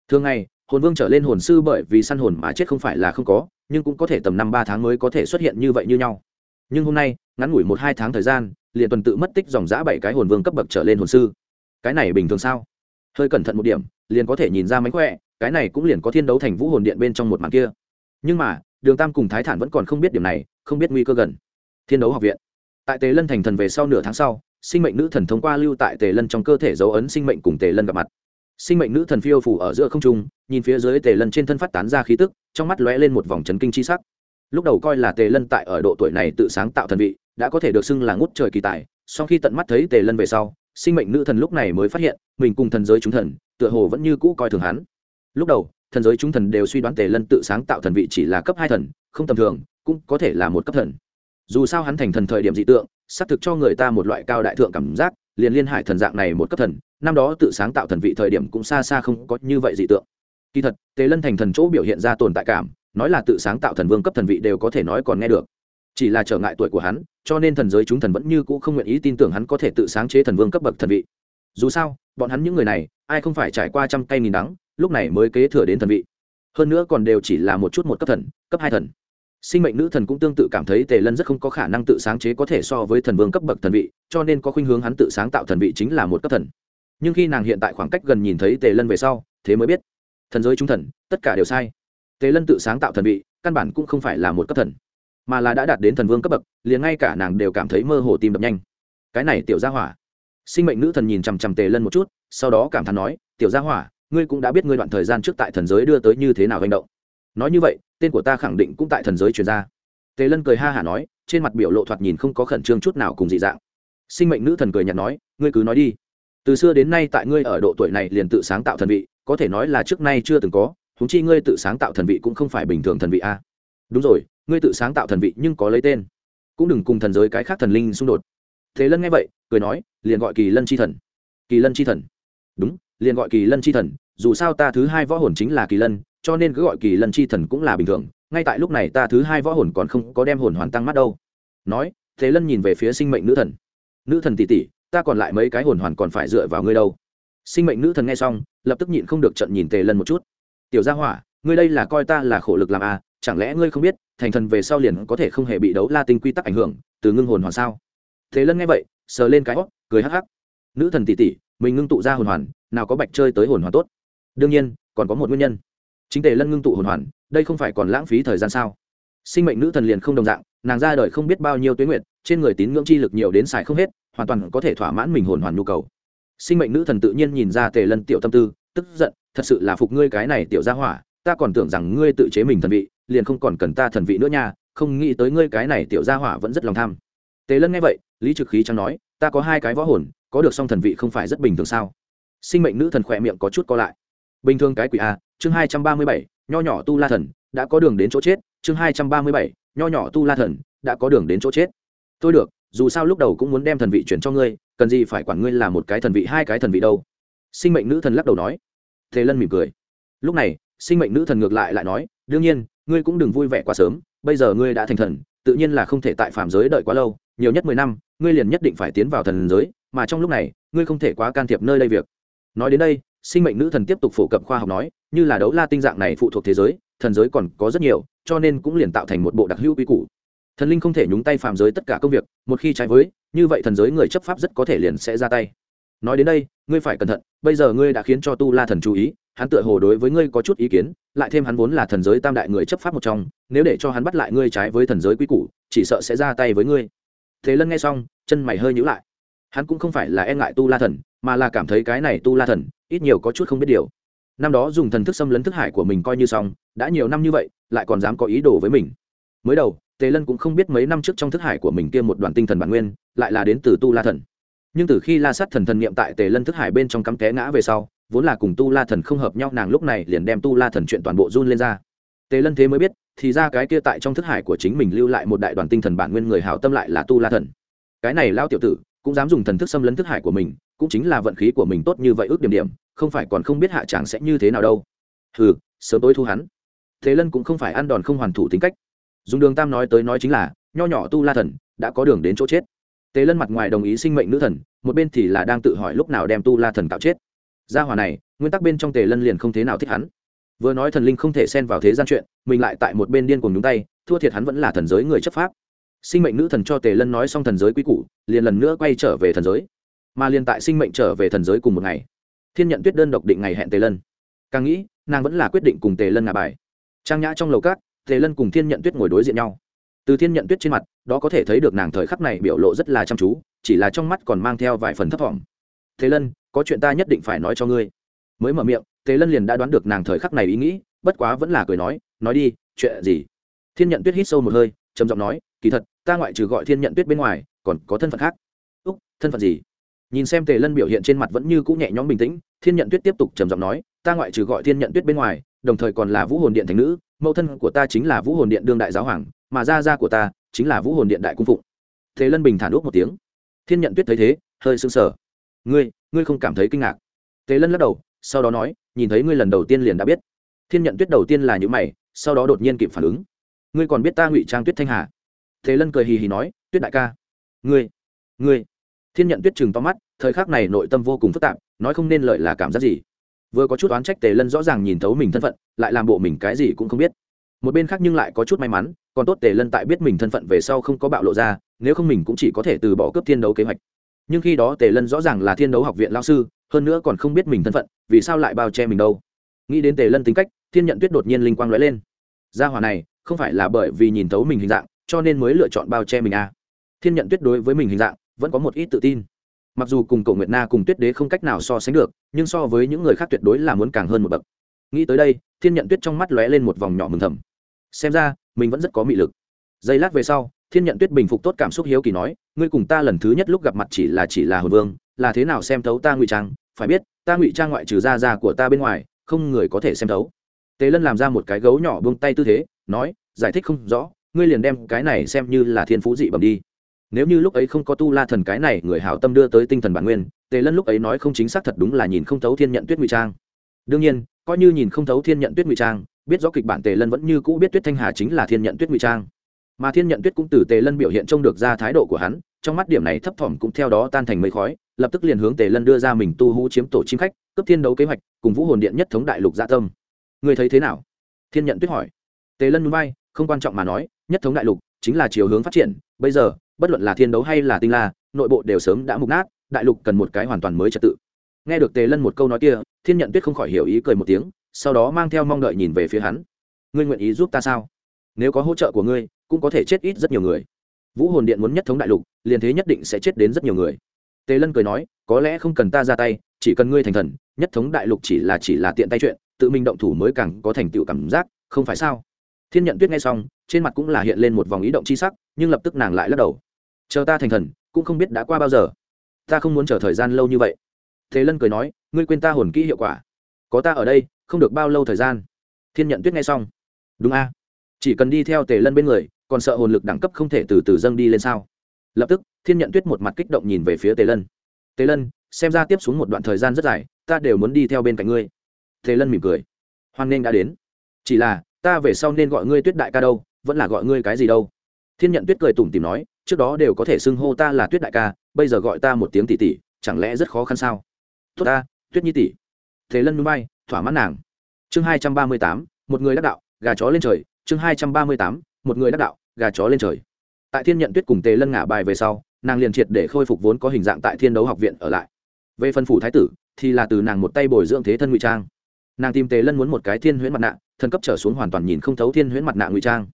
Thường ngày, hồn vương trở lên hồn sư bởi vì săn hồn mà chết không phải là không có, nhưng cũng có thể tầm năm ba tháng mới có thể xuất hiện như vậy như nhau. Nhưng hôm nay, ngắn ngủi một hai tháng thời gian, liền tuần tự mất tích dòng giã bảy cái hồn vương cấp bậc trở lên hồn sư cái này bình thường sao? Hơi cẩn thận một điểm, liền có thể nhìn ra mánh khỏe, cái này cũng liền có thiên đấu thành vũ hồn điện bên trong một màn kia. Nhưng mà, đường tam cùng thái thản vẫn còn không biết điểm này, không biết nguy cơ gần. Thiên đấu học viện. Tại tề lân thành thần về sau nửa tháng sau, sinh mệnh nữ thần thông qua lưu tại tề lân trong cơ thể dấu ấn sinh mệnh cùng tề lân gặp mặt. Sinh mệnh nữ thần phiêu phủ ở giữa không trung, nhìn phía dưới tề lân trên thân phát tán ra khí tức, trong mắt lóe lên một vòng chấn kinh chi sắc. Lúc đầu coi là tề lân tại ở độ tuổi này tự sáng tạo thần vị, đã có thể được xưng là ngút trời kỳ tài sau khi tận mắt thấy tề lân về sau sinh mệnh nữ thần lúc này mới phát hiện, mình cùng thần giới chúng thần, tựa hồ vẫn như cũ coi thường hắn. Lúc đầu, thần giới chúng thần đều suy đoán tề lân tự sáng tạo thần vị chỉ là cấp hai thần, không tầm thường, cũng có thể là một cấp thần. Dù sao hắn thành thần thời điểm dị tượng, xác thực cho người ta một loại cao đại thượng cảm giác, liền liên hải thần dạng này một cấp thần, năm đó tự sáng tạo thần vị thời điểm cũng xa xa không có như vậy dị tượng. Kỳ thật, tề lân thành thần chỗ biểu hiện ra tồn tại cảm, nói là tự sáng tạo thần vương cấp thần vị đều có thể nói còn nghe được chỉ là trở ngại tuổi của hắn, cho nên thần giới chúng thần vẫn như cũ không nguyện ý tin tưởng hắn có thể tự sáng chế thần vương cấp bậc thần vị. Dù sao, bọn hắn những người này, ai không phải trải qua trăm cây nghìn đắng, lúc này mới kế thừa đến thần vị. Hơn nữa còn đều chỉ là một chút một cấp thần, cấp hai thần. Sinh mệnh nữ thần cũng tương tự cảm thấy tề lân rất không có khả năng tự sáng chế có thể so với thần vương cấp bậc thần vị, cho nên có khuynh hướng hắn tự sáng tạo thần vị chính là một cấp thần. Nhưng khi nàng hiện tại khoảng cách gần nhìn thấy tề lân về sau, thế mới biết. Thần giới trung thần, tất cả đều sai. Tề lân tự sáng tạo thần vị, căn bản cũng không phải là một cấp thần mà là đã đạt đến thần vương cấp bậc, liền ngay cả nàng đều cảm thấy mơ hồ tim đập nhanh. Cái này tiểu gia hỏa. Sinh mệnh nữ thần nhìn chằm chằm tề lân một chút, sau đó cảm thán nói, tiểu gia hỏa, ngươi cũng đã biết ngươi đoạn thời gian trước tại thần giới đưa tới như thế nào hành động. Nói như vậy, tên của ta khẳng định cũng tại thần giới truyền ra. Tề lân cười ha hả nói, trên mặt biểu lộ thoạt nhìn không có khẩn trương chút nào cùng dị dạng. Sinh mệnh nữ thần cười nhạt nói, ngươi cứ nói đi. Từ xưa đến nay tại ngươi ở độ tuổi này liền tự sáng tạo thần vị, có thể nói là trước nay chưa từng có húng chi ngươi tự sáng tạo thần vị cũng không phải bình thường thần vị a. Đúng rồi ngươi tự sáng tạo thần vị nhưng có lấy tên. Cũng đừng cùng thần giới cái khác thần linh xung đột. Thế lân nghe vậy, cười nói, liền gọi kỳ lân c h i thần. Kỳ lân chi thần. Đúng, liền gọi kỳ lân chi thần, dù sao ta thứ hai võ hồn chính là kỳ lân, cho nên cứ gọi kỳ lân chi thần cũng là bình thường, ngay tại lúc này ta thứ hai võ hồn còn không có đem hồn hoàn tăng mắt đâu. Nói, thế lân nhìn về phía sinh mệnh nữ thần. Nữ thần tỷ tỷ, ta còn lại mấy cái hồn hoàn còn phải dựa vào ngươi đâu. Sinh mệnh nữ thần nghe xong, lập tức nhịn không được trận nhìn tề lân một chút. Tiểu gia hỏa, ngươi đây là coi ta là khổ lực làm à chẳng lẽ ngươi không biết, thành thần về sau liền có thể không hề bị đấu la tinh quy tắc ảnh hưởng, từ ngưng hồn hoàn sao? Thế lân nghe vậy, sờ lên cái hót cười hắc hắc. Nữ thần tỷ tỷ, mình ngưng tụ ra hồn hoàn, nào có bạch chơi tới hồn hoàn tốt? Đương nhiên, còn có một nguyên nhân. Chính tề lân ngưng tụ hồn hoàn, đây không phải còn lãng phí thời gian sao? Sinh mệnh nữ thần liền không đồng dạng, nàng ra đời không biết bao nhiêu tuyến nguyện trên người tín ngưỡng chi lực nhiều đến xài không hết, hoàn toàn có thể thỏa mãn mình hồn hoàn nhu cầu. Sinh mệnh nữ thần tự nhiên nhìn ra tề lân tiểu tâm tư, tức giận, thật sự là phục ngươi cái này tiểu gia hỏa, ta còn tưởng rằng ngươi tự chế mình thần vị liền không còn cần ta thần vị nữa nha, không nghĩ tới ngươi cái này tiểu gia hỏa vẫn rất lòng tham. Tề lân nghe vậy, lý trực khí chẳng nói, ta có hai cái võ hồn, có được song thần vị không phải rất bình thường sao? Sinh mệnh nữ thần khỏe miệng có chút co lại. Bình thường cái quỷ a, chương hai trăm ba mươi bảy, nho nhỏ tu la thần, đã có đường đến chỗ chết, chương hai trăm ba mươi bảy, nho nhỏ tu la thần, đã có đường đến chỗ chết. Tôi được, dù sao lúc đầu cũng muốn đem thần vị chuyển cho ngươi, cần gì phải quản ngươi là một cái thần vị, hai cái thần vị đâu. Sinh mệnh nữ thần lắc đầu nói. Thế lân mỉm cười. Lúc này, sinh mệnh nữ thần ngược lại lại nói, đương nhiên ngươi cũng đừng vui vẻ quá sớm, bây giờ ngươi đã thành thần, tự nhiên là không thể tại phạm giới đợi quá lâu, nhiều nhất mười năm, ngươi liền nhất định phải tiến vào thần giới, mà trong lúc này, ngươi không thể quá can thiệp nơi đây việc. Nói đến đây, sinh mệnh nữ thần tiếp tục phổ cập khoa học nói, như là đấu la tinh dạng này phụ thuộc thế giới, thần giới còn có rất nhiều, cho nên cũng liền tạo thành một bộ đặc hữu quy củ. Thần linh không thể nhúng tay phàm giới tất cả công việc, một khi trái với, như vậy thần giới người chấp pháp rất có thể liền sẽ ra tay. Nói đến đây, ngươi phải cẩn thận, bây giờ ngươi đã khiến cho tu la thần chú ý hắn tựa hồ đối với ngươi có chút ý kiến, lại thêm hắn vốn là thần giới tam đại người chấp pháp một trong, nếu để cho hắn bắt lại ngươi trái với thần giới quy củ, chỉ sợ sẽ ra tay với ngươi. Thế lân nghe xong, chân mày hơi nhữ lại. Hắn cũng không phải là e ngại tu la thần, mà là cảm thấy cái này tu la thần, ít nhiều có chút không biết điều. Năm đó dùng thần thức xâm lấn thức hải của mình coi như xong, đã nhiều năm như vậy, lại còn dám có ý đồ với mình. Mới đầu, tề lân cũng không biết mấy năm trước trong thức hải của mình kia một đoàn tinh thần bản nguyên, lại là đến từ tu la thần. Nhưng từ khi la sát thần thần niệm tại tề lân thức hải bên trong cắm té ngã về sau vốn là cùng tu la thần không hợp nhau, nàng lúc này liền đem tu la thần chuyện toàn bộ run lên ra. Tề lân thế mới biết, thì ra cái kia tại trong thức hải của chính mình lưu lại một đại đoàn tinh thần bản nguyên người hảo tâm lại là tu la thần. Cái này lao tiểu tử, cũng dám dùng thần thức xâm lấn thức hải của mình, cũng chính là vận khí của mình tốt như vậy ước điểm điểm, không phải còn không biết hạ tràng sẽ như thế nào đâu. Hừ, sớm tối thu hắn. Thế lân cũng không phải ăn đòn không hoàn thủ tính cách. Dùng đường tam nói tới nói chính là, nho nhỏ tu la thần, đã có đường đến chỗ chết. Tề lân mặt ngoài đồng ý sinh mệnh nữ thần, một bên thì là đang tự hỏi lúc nào đem tu la thần cạo chết gia hòa này, nguyên tắc bên trong tề lân liền không thế nào thích hắn. Vừa nói thần linh không thể xen vào thế gian chuyện, mình lại tại một bên điên cùng nhúng tay, thua thiệt hắn vẫn là thần giới người chấp pháp. Sinh mệnh nữ thần cho tề lân nói xong thần giới quy củ, liền lần nữa quay trở về thần giới. Mà liền tại sinh mệnh trở về thần giới cùng một ngày, thiên nhận tuyết đơn độc định ngày hẹn tề lân. Càng nghĩ, nàng vẫn là quyết định cùng tề lân ngà bài. Trang nhã trong lầu cát tề lân cùng thiên nhận tuyết ngồi đối diện nhau. Từ thiên nhận tuyết trên mặt, đó có thể thấy được nàng thời khắc này biểu lộ rất là chăm chú, chỉ là trong mắt còn mang theo vài phần thấp t tề lân có chuyện ta nhất định phải nói cho ngươi. Mới mở miệng, tề lân liền đã đoán được nàng thời khắc này ý nghĩ, bất quá vẫn là cười nói nói đi, chuyện gì? Thiên nhận tuyết hít sâu một hơi, trầm giọng nói, kỳ thật, ta ngoại trừ gọi thiên nhận tuyết bên ngoài, còn có thân phận khác. Úc, thân phận gì? Nhìn xem tề lân biểu hiện trên mặt vẫn như cũ nhẹ nhõm bình tĩnh, thiên nhận tuyết tiếp tục trầm giọng nói, ta ngoại trừ gọi thiên nhận tuyết bên ngoài, đồng thời còn là vũ hồn điện thành nữ, mẫu thân của ta chính là vũ hồn điện đương đại giáo hoàng, mà gia gia của ta chính là vũ hồn điện đại cung phụng. Tề lân bình thản úc một tiếng. Thiên nhận tuyết thấy thế, hơi sưng sờ. Ngươi ngươi không cảm thấy kinh ngạc. Tề lân lắc đầu, sau đó nói, nhìn thấy ngươi lần đầu tiên liền đã biết. Thiên nhận tuyết đầu tiên là những mày, sau đó đột nhiên kịp phản ứng. Ngươi còn biết ta ngụy trang tuyết thanh hà? Thế lân cười hì hì nói, tuyết đại ca. Ngươi ngươi. Thiên nhận tuyết chừng to mắt, thời khắc này nội tâm vô cùng phức tạp, nói không nên lợi là cảm giác gì. Vừa có chút oán trách tề lân rõ ràng nhìn thấu mình thân phận, lại làm bộ mình cái gì cũng không biết. Một bên khác nhưng lại có chút may mắn, còn tốt tề lân tại biết mình thân phận về sau không có bạo lộ ra, nếu không mình cũng chỉ có thể từ bỏ cướp thiên đấu kế hoạch nhưng khi đó tề lân rõ ràng là thiên đấu học viện lao sư, hơn nữa còn không biết mình thân phận, vì sao lại bao che mình đâu? Nghĩ đến tề lân tính cách, thiên nhận tuyết đột nhiên linh quang lóe lên. Gia hòa này, không phải là bởi vì nhìn thấu mình hình dạng, cho nên mới lựa chọn bao che mình à. thiên nhận tuyết đối với mình hình dạng, vẫn có một ít tự tin. Mặc dù cùng cậu nguyệt na cùng tuyết đế không cách nào so sánh được, nhưng so với những người khác tuyệt đối là muốn càng hơn một bậc. Nghĩ tới đây, thiên nhận tuyết trong mắt lóe lên một vòng nhỏ mừng thầm. Xem ra, mình vẫn rất có mị lực. Giây lát về sau thiên nhận tuyết bình phục tốt cảm xúc hiếu kỳ nói, ngươi cùng ta lần thứ nhất lúc gặp mặt chỉ là chỉ là hồn vương, là thế nào xem thấu ta ngụy trang? Phải biết, ta ngụy trang ngoại trừ da da của ta bên ngoài, không người có thể xem thấu. Tề lân làm ra một cái gấu nhỏ buông tay tư thế, nói, giải thích không rõ, ngươi liền đem cái này xem như là thiên phú dị bẩm đi. Nếu như lúc ấy không có tu la thần cái này, người hảo tâm đưa tới tinh thần bản nguyên, tề lân lúc ấy nói không chính xác thật đúng là nhìn không thấu thiên nhận tuyết ngụy trang. Đương nhiên, coi như nhìn không thấu thiên nhận tuyết ngụy trang, biết rõ kịch bản tề lân vẫn như cũ biết tuyết thanh hà chính là thiên nhận tuyết ngụy trang mà thiên nhận tuyết cũng từ tề lân biểu hiện trông được ra thái độ của hắn, trong mắt điểm này thấp thỏm cũng theo đó tan thành mây khói, lập tức liền hướng tề lân đưa ra mình tu hú chiếm tổ chim khách cấp thiên đấu kế hoạch, cùng vũ hồn điện nhất thống đại lục gia tâm. Người thấy thế nào? Thiên nhận tuyết hỏi. Tề lân núi bay không quan trọng mà nói, nhất thống đại lục chính là chiều hướng phát triển, bây giờ, bất luận là thiên đấu hay là tinh la, nội bộ đều sớm đã mục nát, đại lục cần một cái hoàn toàn mới trật tự. Nghe được tề lân một câu nói kia, thiên nhận tuyết không khỏi hiểu ý cười một tiếng, sau đó mang theo mong đợi nhìn về phía hắn. Ngươi nguyện ý giúp ta sao? Nếu có hỗ trợ của ngươi cũng có thể chết ít rất nhiều người. Vũ hồn điện muốn nhất thống đại lục, liền thế nhất định sẽ chết đến rất nhiều người. Tề lân cười nói, có lẽ không cần ta ra tay, chỉ cần ngươi thành thần, nhất thống đại lục chỉ là chỉ là tiện tay chuyện, tự mình động thủ mới càng có thành tựu cảm giác, không phải sao? Thiên nhận tuyết nghe xong, trên mặt cũng là hiện lên một vòng ý động c h i sắc, nhưng lập tức nàng lại lắc đầu. Chờ ta thành thần, cũng không biết đã qua bao giờ. Ta không muốn chờ thời gian lâu như vậy. Thế lân cười nói, ngươi quên ta hồn kỹ hiệu quả. Có ta ở đây, không được bao lâu thời gian. Thiên nhận tuyết nghe xong. Đúng a. Chỉ cần đi theo tề lân bên người còn sợ hồn lực đẳng cấp không thể từ từ dâng đi lên sao? Lập tức, thiên nhận tuyết một mặt kích động nhìn về phía tề lân. Tề lân, xem ra tiếp xuống một đoạn thời gian rất dài, ta đều muốn đi theo bên cạnh ngươi. Tề lân mỉm cười. Hoan nghênh đã đến. Chỉ là, ta về sau nên gọi ngươi tuyết đại ca đâu, vẫn là gọi ngươi cái gì đâu. Thiên nhận tuyết cười tủm tìm nói, trước đó đều có thể xưng hô ta là tuyết đại ca, bây giờ gọi ta một tiếng tỷ tỷ, chẳng lẽ rất khó khăn sao? Tốt ta, tuyết nhi tỷ. Thế lân núi bay thỏa mãn nàng. Chương hai trăm ba mươi tám, một người đắc đạo, gà chó lên trời. Chương hai trăm ba mươi tám, một người đắc đạo gà chó lên trời. Tại thiên nhận tuyết cùng tề lân ngả bài về sau, nàng liền triệt để khôi phục vốn có hình dạng tại thiên đấu học viện ở lại. Về phân phủ thái tử, thì là từ nàng một tay bồi dưỡng thế thân ngụy trang. Nàng tìm tề lân muốn một cái thiên huyễn mặt nạ thân cấp trở xuống hoàn toàn nhìn không thấu thiên huyễn mặt nạ ngụy trang.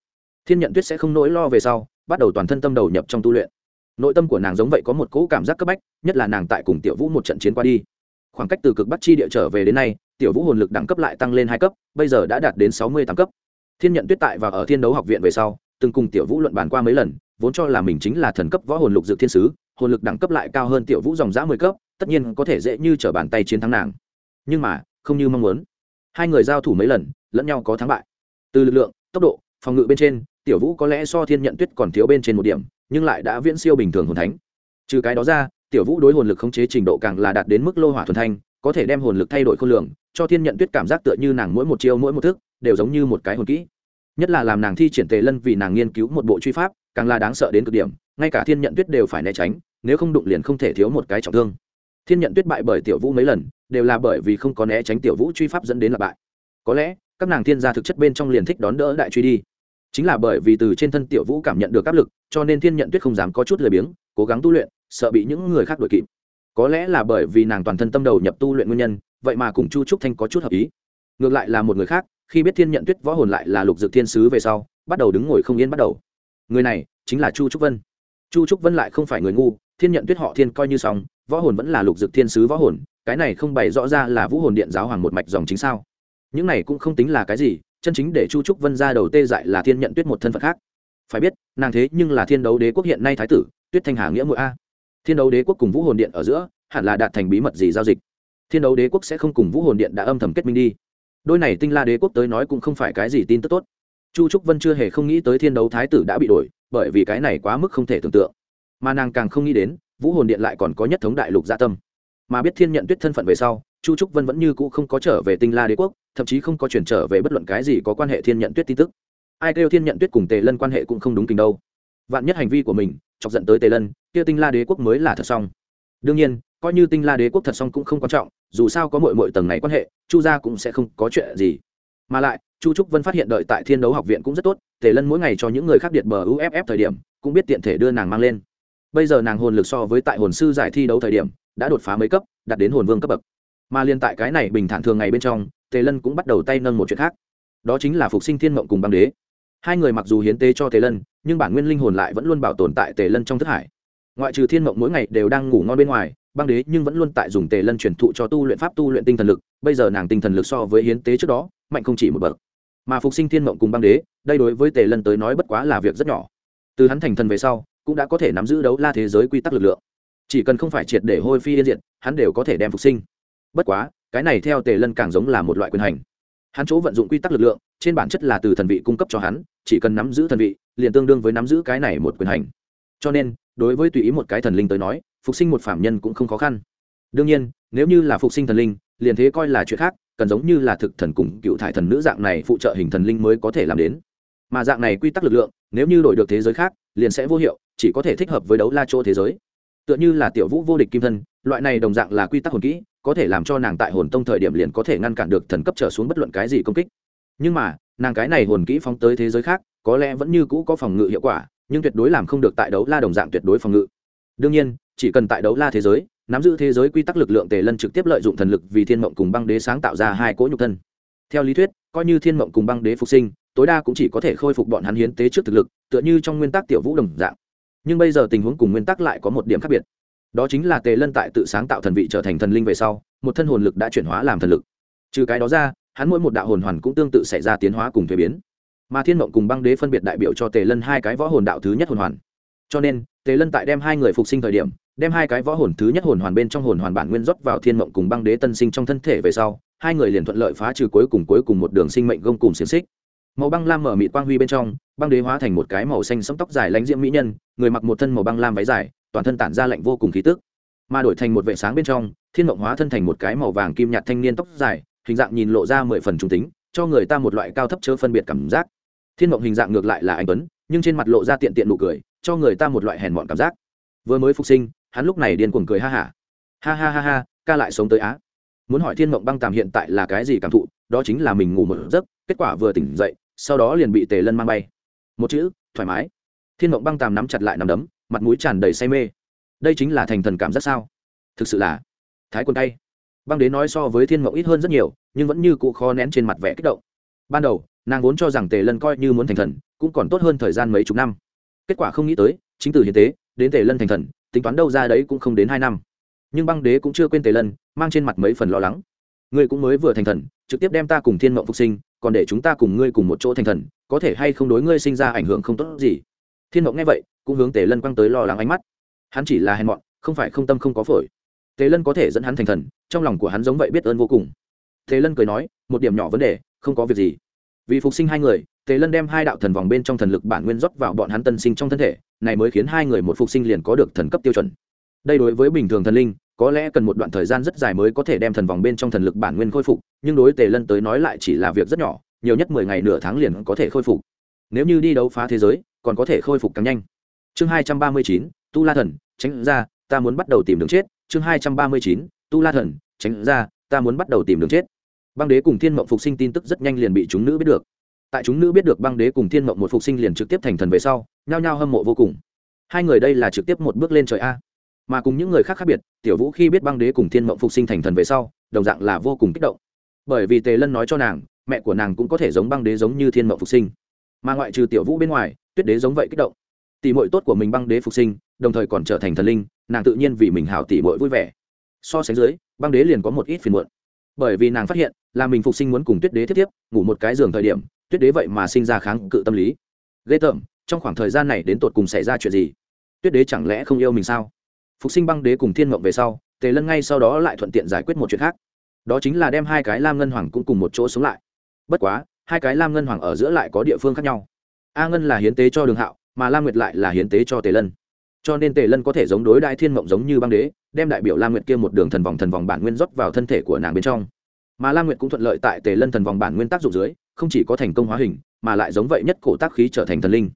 Thiên nhận tuyết sẽ không nỗi lo về sau, bắt đầu toàn thân tâm đầu nhập trong tu luyện. Nội tâm của nàng giống vậy có một cỗ cảm giác cấp bách, nhất là nàng tại cùng tiểu vũ một trận chiến qua đi. Khoảng cách từ cực bắc chi địa trở về đến nay, tiểu vũ hồn lực đẳng cấp lại tăng lên hai cấp, bây giờ đã đạt đến sáu mươi tám cấp. Thiên nhận tuyết tại và ở thiên đấu học viện về sau từng cùng tiểu vũ luận bàn qua mấy lần, vốn cho là mình chính là thần cấp võ hồn lục dược thiên sứ, hồn lực đẳng cấp lại cao hơn tiểu vũ dòng giã mười cấp, tất nhiên có thể dễ như t bàn tay chiến thắng nàng. Nhưng mà, không như mong muốn. Hai người giao thủ mấy lần, lẫn nhau có thắng bại. Từ lực lượng, tốc độ, phòng ngự bên trên, tiểu vũ có lẽ so thiên nhận tuyết còn thiếu bên trên một điểm, nhưng lại đã viễn siêu bình thường hồn thánh. Trừ cái đó ra, tiểu vũ đối hồn lực khống chế trình độ càng là đạt đến mức lô hỏa thuần thanh, có thể đem hồn lực thay đổi khối lượng cho thiên nhận tuyết cảm giác tựa như nàng mỗi một chiêu mỗi một thức, đều giống như một cái hồn kỹ nhất là làm nàng thi triển tề lân vì nàng nghiên cứu một bộ truy pháp, càng là đáng sợ đến cực điểm, ngay cả thiên nhận tuyết đều phải né tránh, nếu không đụng liền không thể thiếu một cái trọng thương. Thiên nhận tuyết bại bởi tiểu vũ mấy lần, đều là bởi vì không có né tránh tiểu vũ truy pháp dẫn đến là bại. Có lẽ, các nàng thiên gia thực chất bên trong liền thích đón đỡ đại truy đi. Chính là bởi vì từ trên thân tiểu vũ cảm nhận được áp lực, cho nên thiên nhận tuyết không dám có chút lười biếng, cố gắng tu luyện, sợ bị những người khác đuổi kịp. Có lẽ là bởi vì nàng toàn thân tâm đầu nhập tu luyện nguyên nhân, vậy mà cùng chu trúc thanh có chút hợp ý. Ngược lại là một người khác khi biết thiên nhận tuyết võ hồn lại là lục dược thiên sứ về sau, bắt đầu đứng ngồi không yên bắt đầu. Người này chính là chu trúc vân. Chu trúc vân lại không phải người ngu, thiên nhận tuyết họ thiên coi như xong, võ hồn vẫn là lục dược thiên sứ võ hồn, cái này không bày rõ ra là vũ hồn điện giáo hoàng một mạch dòng chính sao. Những này cũng không tính là cái gì, chân chính để chu trúc vân ra đầu tê dại là thiên nhận tuyết một thân phận khác. Phải biết, nàng thế nhưng là thiên đấu đế quốc hiện nay thái tử, tuyết thanh hà nghĩa mỗi a. Thiên đấu đế quốc cùng vũ hồn điện ở giữa, hẳn là đạt thành bí mật gì giao dịch. Thiên đấu đế quốc sẽ không cùng vũ hồn điện đã âm thầm kết minh đi đôi này tinh la đế quốc tới nói cũng không phải cái gì tin tức tốt. Chu trúc vân chưa hề không nghĩ tới thiên đấu thái tử đã bị đổi, bởi vì cái này quá mức không thể tưởng tượng. Mà nàng càng không nghĩ đến, vũ hồn điện lại còn có nhất thống đại lục gia tâm. Mà biết thiên nhận tuyết thân phận về sau, chu trúc vân vẫn như cũ không có trở về tinh la đế quốc, thậm chí không có chuyển trở về bất luận cái gì có quan hệ thiên nhận tuyết tin tức. Ai kêu thiên nhận tuyết cùng tề lân quan hệ cũng không đúng tình đâu. Vạn nhất hành vi của mình chọc dẫn tới tề lân, kia tinh la đế quốc mới là thật xong. Đương nhiên coi như tinh la đế quốc thật xong cũng không quan trọng, dù sao có mọi mọi tầng này quan hệ, chu gia cũng sẽ không có chuyện gì. Mà lại, chu trúc vân phát hiện đợi tại thiên đấu học viện cũng rất tốt, tề lân mỗi ngày cho những người khác điện bờ uff thời điểm, cũng biết tiện thể đưa nàng mang lên. Bây giờ nàng hồn lực so với tại hồn sư giải thi đấu thời điểm, đã đột phá mấy cấp, đạt đến hồn vương cấp bậc. Mà liên tại cái này bình thản thường ngày bên trong, tề lân cũng bắt đầu tay nâng một chuyện khác. Đó chính là phục sinh thiên mộng cùng băng đế. Hai người mặc dù hiến tế cho tề lân, nhưng bản nguyên linh hồn lại vẫn luôn bảo tồn tại tề lân trong thức hải. Ngoại trừ thiên mộng mỗi ngày đều đang ngủ ngon bên ngoài băng đế nhưng vẫn luôn tại dùng tề lân truyền thụ cho tu luyện pháp, tu luyện tinh thần lực. Bây giờ nàng tinh thần lực so với hiến tế trước đó, mạnh không chỉ một bậc. Mà phục sinh thiên mộng cùng băng đế, đây đối với tề lân tới nói bất quá là việc rất nhỏ. Từ hắn thành thần về sau, cũng đã có thể nắm giữ đấu la thế giới quy tắc lực lượng. Chỉ cần không phải triệt để hôi phi yên diện hắn đều có thể đem phục sinh. Bất quá, cái này theo tề lân càng giống là một loại quyền hành. Hắn chỗ vận dụng quy tắc lực lượng, trên bản chất là từ thần vị cung cấp cho hắn, chỉ cần nắm giữ thần vị, liền tương đương với nắm giữ cái này một quyền hành. Cho nên, đối với tùy ý một cái thần linh tới nói phục sinh một phạm nhân cũng không khó khăn. Đương nhiên, nếu như là phục sinh thần linh, liền thế coi là chuyện khác, cần giống như là thực thần cùng cựu thải thần nữ dạng này phụ trợ hình thần linh mới có thể làm đến. Mà dạng này quy tắc lực lượng, nếu như đổi được thế giới khác, liền sẽ vô hiệu, chỉ có thể thích hợp với đấu la chỗ thế giới. Tựa như là tiểu vũ vô địch kim thân, loại này đồng dạng là quy tắc hồn kỹ, có thể làm cho nàng tại hồn tông thời điểm liền có thể ngăn cản được thần cấp trở xuống bất luận cái gì công kích. Nhưng mà, nàng cái này hồn kỹ phóng tới thế giới khác, có lẽ vẫn như cũ có phòng ngự hiệu quả, nhưng tuyệt đối làm không được tại đấu la đồng dạng tuyệt đối phòng ngự. Đương nhiên chỉ cần tại đấu la thế giới, nắm giữ thế giới quy tắc lực lượng tề lân trực tiếp lợi dụng thần lực vì thiên mộng cùng băng đế sáng tạo ra hai cỗ nhục thân. Theo lý thuyết, coi như thiên mộng cùng băng đế phục sinh, tối đa cũng chỉ có thể khôi phục bọn hắn hiến tế trước thực lực, tựa như trong nguyên tắc tiểu vũ đồng dạng. Nhưng bây giờ tình huống cùng nguyên tắc lại có một điểm khác biệt. Đó chính là tề lân tại tự sáng tạo thần vị trở thành thần linh về sau, một thân hồn lực đã chuyển hóa làm thần lực. Trừ cái đó ra, hắn mỗi một đạo hồn hoàn cũng tương tự xảy ra tiến hóa cùng thuế biến. Mà thiên mộng cùng băng đế phân biệt đại biểu cho tề lân hai cái võ hồn đạo thứ nhất hồn hoàn. Cho nên tề lân tại đem hai người phục sinh thời điểm, đem hai cái võ hồn thứ nhất hồn hoàn bên trong hồn hoàn bản nguyên rót vào thiên mộng cùng băng đế tân sinh trong thân thể về sau, hai người liền thuận lợi phá trừ cuối cùng cuối cùng một đường sinh mệnh gông cùng xiềng xích. Màu băng lam mở mịt quang huy bên trong, băng đế hóa thành một cái màu xanh sẫm tóc dài lánh diễm mỹ nhân, người mặc một thân màu băng lam váy dài, toàn thân tản ra lạnh vô cùng khí tức. Mà đổi thành một vệ sáng bên trong, thiên mộng hóa thân thành một cái màu vàng kim nhạt thanh niên tóc dài, hình dạng nhìn lộ ra mười phần trung tính, cho người ta một loại cao thấp chớ phân biệt cảm giác. Thiên mộng hình dạng ngược lại là anh tuấn, nhưng trên mặt lộ ra tiện tiện nụ cười cho người ta một loại hèn mọn cảm giác. Vừa mới phục sinh, hắn lúc này điên cuồng cười ha hả. Ha. ha ha ha ha ca lại sống tới á. Muốn hỏi thiên mộng băng tàm hiện tại là cái gì cảm thụ, đó chính là mình ngủ một giấc, kết quả vừa tỉnh dậy, sau đó liền bị tề lân mang bay. Một chữ, thoải mái. Thiên mộng băng tàm nắm chặt lại nằm đấm, mặt mũi tràn đầy say mê. Đây chính là thành thần cảm giác sao? Thực sự là thái quân tay băng đế nói so với thiên mộng ít hơn rất nhiều, nhưng vẫn như cụ khó nén trên mặt vẻ kích động. Ban đầu, nàng vốn cho rằng tề lân coi như muốn thành thần, cũng còn tốt hơn thời gian mấy chục năm kết quả không nghĩ tới, chính từ hiến tế, đến tề lân thành thần, tính toán đâu ra đấy cũng không đến hai năm. Nhưng băng đế cũng chưa quên tề lân, mang trên mặt mấy phần lo lắng. Ngươi cũng mới vừa thành thần, trực tiếp đem ta cùng thiên mộng phục sinh, còn để chúng ta cùng ngươi cùng một chỗ thành thần, có thể hay không đối ngươi sinh ra ảnh hưởng không tốt gì? Thiên mộng nghe vậy, cũng hướng tề lân quăng tới lo lắng ánh mắt. Hắn chỉ là hèn mọn, không phải không tâm không có phổi. Tề lân có thể dẫn hắn thành thần, trong lòng của hắn giống vậy biết ơn vô cùng. Tề lân cười nói, một điểm nhỏ vấn đề, không có việc gì. Vì phục sinh hai người tề lân đem hai đạo thần vòng bên trong thần lực bản nguyên rót vào bọn hắn tân sinh trong thân thể, này mới khiến hai người một phục sinh liền có được thần cấp tiêu chuẩn. Đây đối với bình thường thần linh, có lẽ cần một đoạn thời gian rất dài mới có thể đem thần vòng bên trong thần lực bản nguyên khôi phục, nhưng đối tề lân tới nói lại chỉ là việc rất nhỏ, nhiều nhất mười ngày nửa tháng liền có thể khôi phục. Nếu như đi đấu phá thế giới, còn có thể khôi phục càng nhanh. Chương hai trăm ba mươi chín, tu la thần, tránh ra, ta muốn bắt đầu tìm đường chết. Chương hai trăm ba mươi chín, tu la thần, tránh ra, ta muốn bắt đầu tìm đường chết. Băng đế cùng thiên mộng phục sinh tin tức rất nhanh liền bị chúng nữ biết được tại chúng nữ biết được băng đế cùng thiên mộng một phục sinh liền trực tiếp thành thần về sau, nhao nhao hâm mộ vô cùng. Hai người đây là trực tiếp một bước lên trời a. Mà cùng những người khác khác biệt, tiểu vũ khi biết băng đế cùng thiên mộng phục sinh thành thần về sau, đồng dạng là vô cùng kích động. Bởi vì tề lân nói cho nàng, mẹ của nàng cũng có thể giống băng đế giống như thiên mộng phục sinh. Mà ngoại trừ tiểu vũ bên ngoài, tuyết đế giống vậy kích động. Tỷ mội tốt của mình băng đế phục sinh, đồng thời còn trở thành thần linh, nàng tự nhiên vì mình hảo tỷ mội vui vẻ. So sánh dưới, băng đế liền có một ít phiền muộn. Bởi vì nàng phát hiện, là mình phục sinh muốn cùng tuyết đế tiếp tiếp ngủ một cái giường thời điểm tuyết đế vậy mà sinh ra kháng cự tâm lý. Ghê tởm, trong khoảng thời gian này đến tột cùng xảy ra chuyện gì? Tuyết đế chẳng lẽ không yêu mình sao? Phục sinh băng đế cùng thiên mộng về sau, tề lân ngay sau đó lại thuận tiện giải quyết một chuyện khác. Đó chính là đem hai cái lam ngân hoàng cũng cùng một chỗ sống lại. Bất quá, hai cái lam ngân hoàng ở giữa lại có địa phương khác nhau. A ngân là hiến tế cho đường hạo, mà lam nguyệt lại là hiến tế cho tề lân. Cho nên tề lân có thể giống đối đại thiên mộng giống như băng đế, đem đại biểu lam nguyệt kia một đường thần vòng thần vòng bản nguyên rót vào thân thể của nàng bên trong. Mà lam nguyệt cũng thuận lợi tại tề lân thần vòng bản nguyên tác dụng dưới không chỉ có thành công hóa hình, mà lại giống vậy nhất cổ tác khí trở thành thần linh.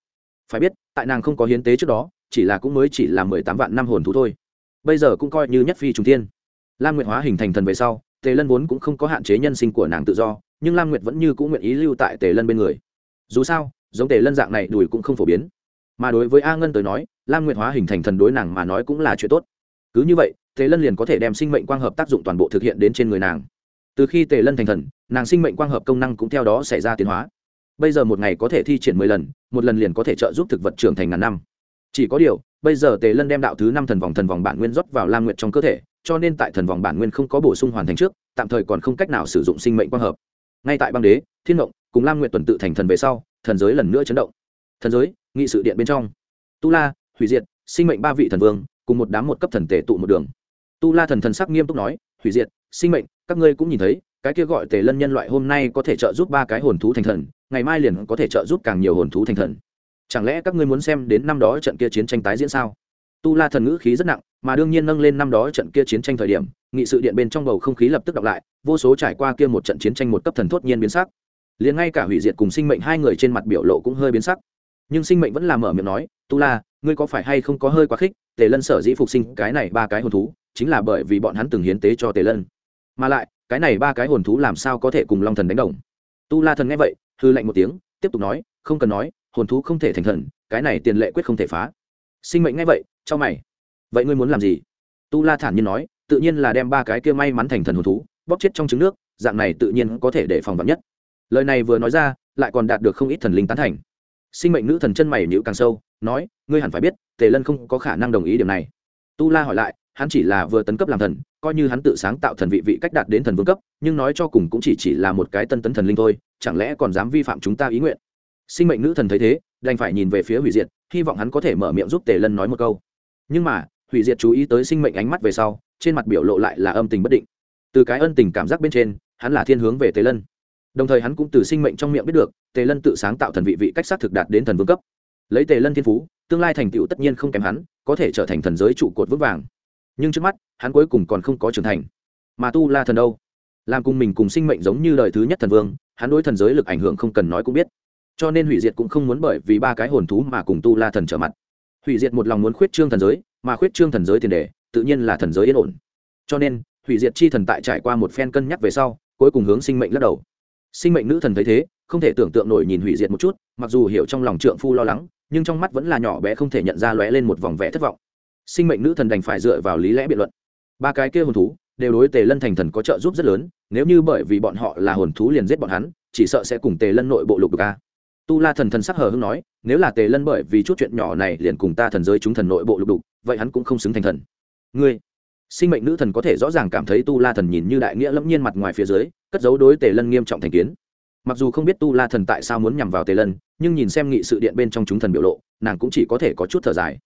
Phải biết, tại nàng không có hiến tế trước đó, chỉ là cũng mới chỉ là mười tám vạn năm hồn thú thôi. Bây giờ cũng coi như nhất phi trùng thiên. Lam nguyệt hóa hình thành thần về sau, tề lân vốn cũng không có hạn chế nhân sinh của nàng tự do, nhưng lam nguyệt vẫn như cũng nguyện ý lưu tại tề lân bên người. Dù sao, giống tề lân dạng này đùi cũng không phổ biến. Mà đối với a ngân tới nói, lam nguyệt hóa hình thành thần đối nàng mà nói cũng là chuyện tốt. Cứ như vậy, tề lân liền có thể đem sinh mệnh quang hợp tác dụng toàn bộ thực hiện đến trên người nàng từ khi tề lân thành thần nàng sinh mệnh quang hợp công năng cũng theo đó xảy ra tiến hóa. Bây giờ một ngày có thể thi triển mười lần một lần liền có thể trợ giúp thực vật trưởng thành ngàn năm. Chỉ có điều bây giờ tề lân đem đạo thứ năm thần vòng thần vòng bản nguyên rót vào lam nguyệt trong cơ thể cho nên tại thần vòng bản nguyên không có bổ sung hoàn thành trước tạm thời còn không cách nào sử dụng sinh mệnh quang hợp. Ngay tại băng đế thiên động, cùng lam nguyệt tuần tự thành thần về sau thần giới lần nữa chấn động. Thần giới nghị sự điện bên trong. Tu la hủy diệt sinh mệnh ba vị thần vương cùng một đám một cấp thần tể tụ một đường. Tu la thần thần sắc nghiêm túc nói hủy diệt sinh mệnh, các ngươi cũng nhìn thấy, cái kia gọi tề lân nhân loại hôm nay có thể trợ giúp ba cái hồn thú thành thần, ngày mai liền có thể trợ giúp càng nhiều hồn thú thành thần. Chẳng lẽ các ngươi muốn xem đến năm đó trận kia chiến tranh tái diễn sao? Tu la thần ngữ khí rất nặng, mà đương nhiên nâng lên năm đó trận kia chiến tranh thời điểm, nghị sự điện bên trong bầu không khí lập tức đọc lại, vô số trải qua kia một trận chiến tranh một cấp thần thốt nhiên biến sắc. Liền ngay cả hủy diệt cùng sinh mệnh hai người trên mặt biểu lộ cũng hơi biến sắc. Nhưng sinh mệnh vẫn làm mở miệng nói, tu la, ngươi có phải hay không có hơi quá khích? Tề lân sở dĩ phục sinh cái này ba cái hồn thú, chính là bởi vì bọn hắn từng hiến tế cho tề lân mà lại, cái này ba cái hồn thú làm sao có thể cùng long thần đánh đồng? Tu la thần nghe vậy hư lạnh một tiếng, tiếp tục nói, không cần nói, hồn thú không thể thành thần, cái này tiền lệ quyết không thể phá. Sinh mệnh nghe vậy, cho mày. Vậy ngươi muốn làm gì? Tu la thản nhiên nói, tự nhiên là đem ba cái kia may mắn thành thần hồn thú, bóp chết trong trứng nước, dạng này tự nhiên có thể để phòng vật nhất. Lời này vừa nói ra, lại còn đạt được không ít thần linh tán thành. Sinh mệnh nữ thần chân mày nhữ càng sâu, nói, ngươi hẳn phải biết, tề lân không có khả năng đồng ý điều này. Tu la hỏi lại hắn chỉ là vừa tấn cấp làm thần, coi như hắn tự sáng tạo thần vị vị cách đạt đến thần vương cấp, nhưng nói cho cùng cũng chỉ chỉ là một cái tân tấn thần linh thôi, chẳng lẽ còn dám vi phạm chúng ta ý nguyện? Sinh mệnh nữ thần thấy thế, đành phải nhìn về phía hủy diệt, hy vọng hắn có thể mở miệng giúp tề lân nói một câu. Nhưng mà, hủy diệt chú ý tới sinh mệnh ánh mắt về sau, trên mặt biểu lộ lại là âm tình bất định. Từ cái ân tình cảm giác bên trên, hắn là thiên hướng về tề lân. Đồng thời hắn cũng từ sinh mệnh trong miệng biết được, tề lân tự sáng tạo thần vị vị cách xác thực đạt đến thần vương cấp. Lấy tề lân thiên phú, tương lai thành tựu tất nhiên không kém hắn, có thể trở thành thần giới trụ cột vững vàng nhưng trước mắt, hắn cuối cùng còn không có trưởng thành. Mà tu la thần đâu? Làm cùng mình cùng sinh mệnh giống như đời thứ nhất thần vương, hắn đối thần giới lực ảnh hưởng không cần nói cũng biết. Cho nên hủy diệt cũng không muốn bởi vì ba cái hồn thú mà cùng tu la thần trở mặt. Hủy diệt một lòng muốn khuyết trương thần giới, mà khuyết trương thần giới tiền đề, tự nhiên là thần giới yên ổn. Cho nên, hủy diệt chi thần tại trải qua một phen cân nhắc về sau, cuối cùng hướng sinh mệnh lắc đầu. Sinh mệnh nữ thần thấy thế, không thể tưởng tượng nổi nhìn hủy diệt một chút, mặc dù hiểu trong lòng trượng phu lo lắng, nhưng trong mắt vẫn là nhỏ bé không thể nhận ra lóe lên một vòng vẽ thất vọng sinh mệnh nữ thần đành phải dựa vào lý lẽ biện luận. Ba cái kia hồn thú đều đối tề lân thành thần có trợ giúp rất lớn, nếu như bởi vì bọn họ là hồn thú liền giết bọn hắn, chỉ sợ sẽ cùng tề lân nội bộ lục được a. Tu la thần thần sắc hờ hưng nói, nếu là tề lân bởi vì chút chuyện nhỏ này liền cùng ta thần giới chúng thần nội bộ lục đục, vậy hắn cũng không xứng thành thần. Ngươi, sinh mệnh nữ thần có thể rõ ràng cảm thấy tu la thần nhìn như đại nghĩa lẫm nhiên mặt ngoài phía dưới, cất giấu đối tề lân nghiêm trọng thành kiến. Mặc dù không biết tu la thần tại sao muốn nhằm vào tề lân, nhưng nhìn xem nghị sự điện bên trong chúng thần biểu lộ, nàng cũng chỉ có thể có chút thở dài.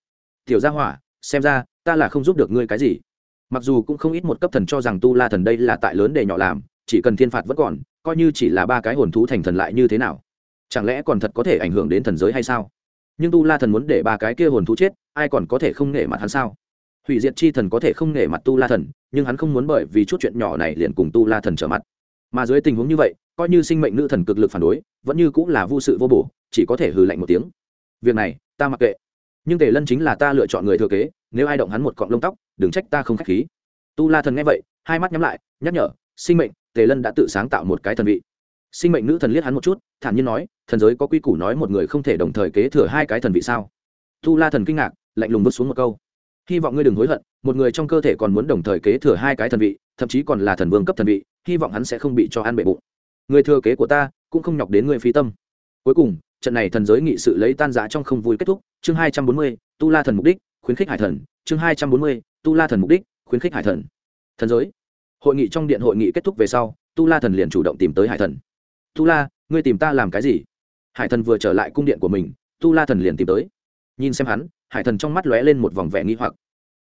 Tiểu gia hỏa xem ra, ta là không giúp được ngươi cái gì. Mặc dù cũng không ít một cấp thần cho rằng tu la thần đây là tại lớn để nhỏ làm, chỉ cần thiên phạt vẫn còn, coi như chỉ là ba cái hồn thú thành thần lại như thế nào? Chẳng lẽ còn thật có thể ảnh hưởng đến thần giới hay sao? Nhưng tu la thần muốn để ba cái kia hồn thú chết, ai còn có thể không nể mặt hắn sao? Hủy diệt chi thần có thể không nể mặt tu la thần, nhưng hắn không muốn bởi vì chút chuyện nhỏ này liền cùng tu la thần trở mặt. Mà dưới tình huống như vậy, coi như sinh mệnh nữ thần cực lực phản đối, vẫn như cũng là vô sự vô bổ, chỉ có thể hừ lạnh một tiếng. Việc này, ta mặc kệ nhưng tề lân chính là ta lựa chọn người thừa kế, nếu ai động hắn một cọng lông tóc, đừng trách ta không k h á c h khí. Tu la thần nghe vậy, hai mắt nhắm lại, nhắc nhở, sinh mệnh, tề lân đã tự sáng tạo một cái thần vị. Sinh mệnh nữ thần liếc hắn một chút, thản nhiên nói, thần giới có quy củ nói một người không thể đồng thời kế thừa hai cái thần vị sao? Tu la thần kinh ngạc, lạnh lùng bước xuống một câu. Hy vọng ngươi đừng hối hận, một người trong cơ thể còn muốn đồng thời kế thừa hai cái thần vị, thậm chí còn là thần vương cấp thần vị, hy vọng hắn sẽ không bị cho ăn bệ bụng. Người thừa kế của ta, cũng không nhọc đến người phí tâm. Cuối cùng trận này thần giới nghị sự lấy tan giã trong không vui kết thúc, chương hai trăm bốn mươi, tu la thần mục đích, khuyến khích hải thần, chương hai trăm bốn mươi, tu la thần mục đích, khuyến khích hải thần. Thần giới. Hội nghị trong điện hội nghị kết thúc về sau, tu la thần liền chủ động tìm tới hải thần. Tu la, ngươi tìm ta làm cái gì? Hải thần vừa trở lại cung điện của mình, tu la thần liền tìm tới. Nhìn xem hắn, hải thần trong mắt lóe lên một vòng vẻ nghi hoặc.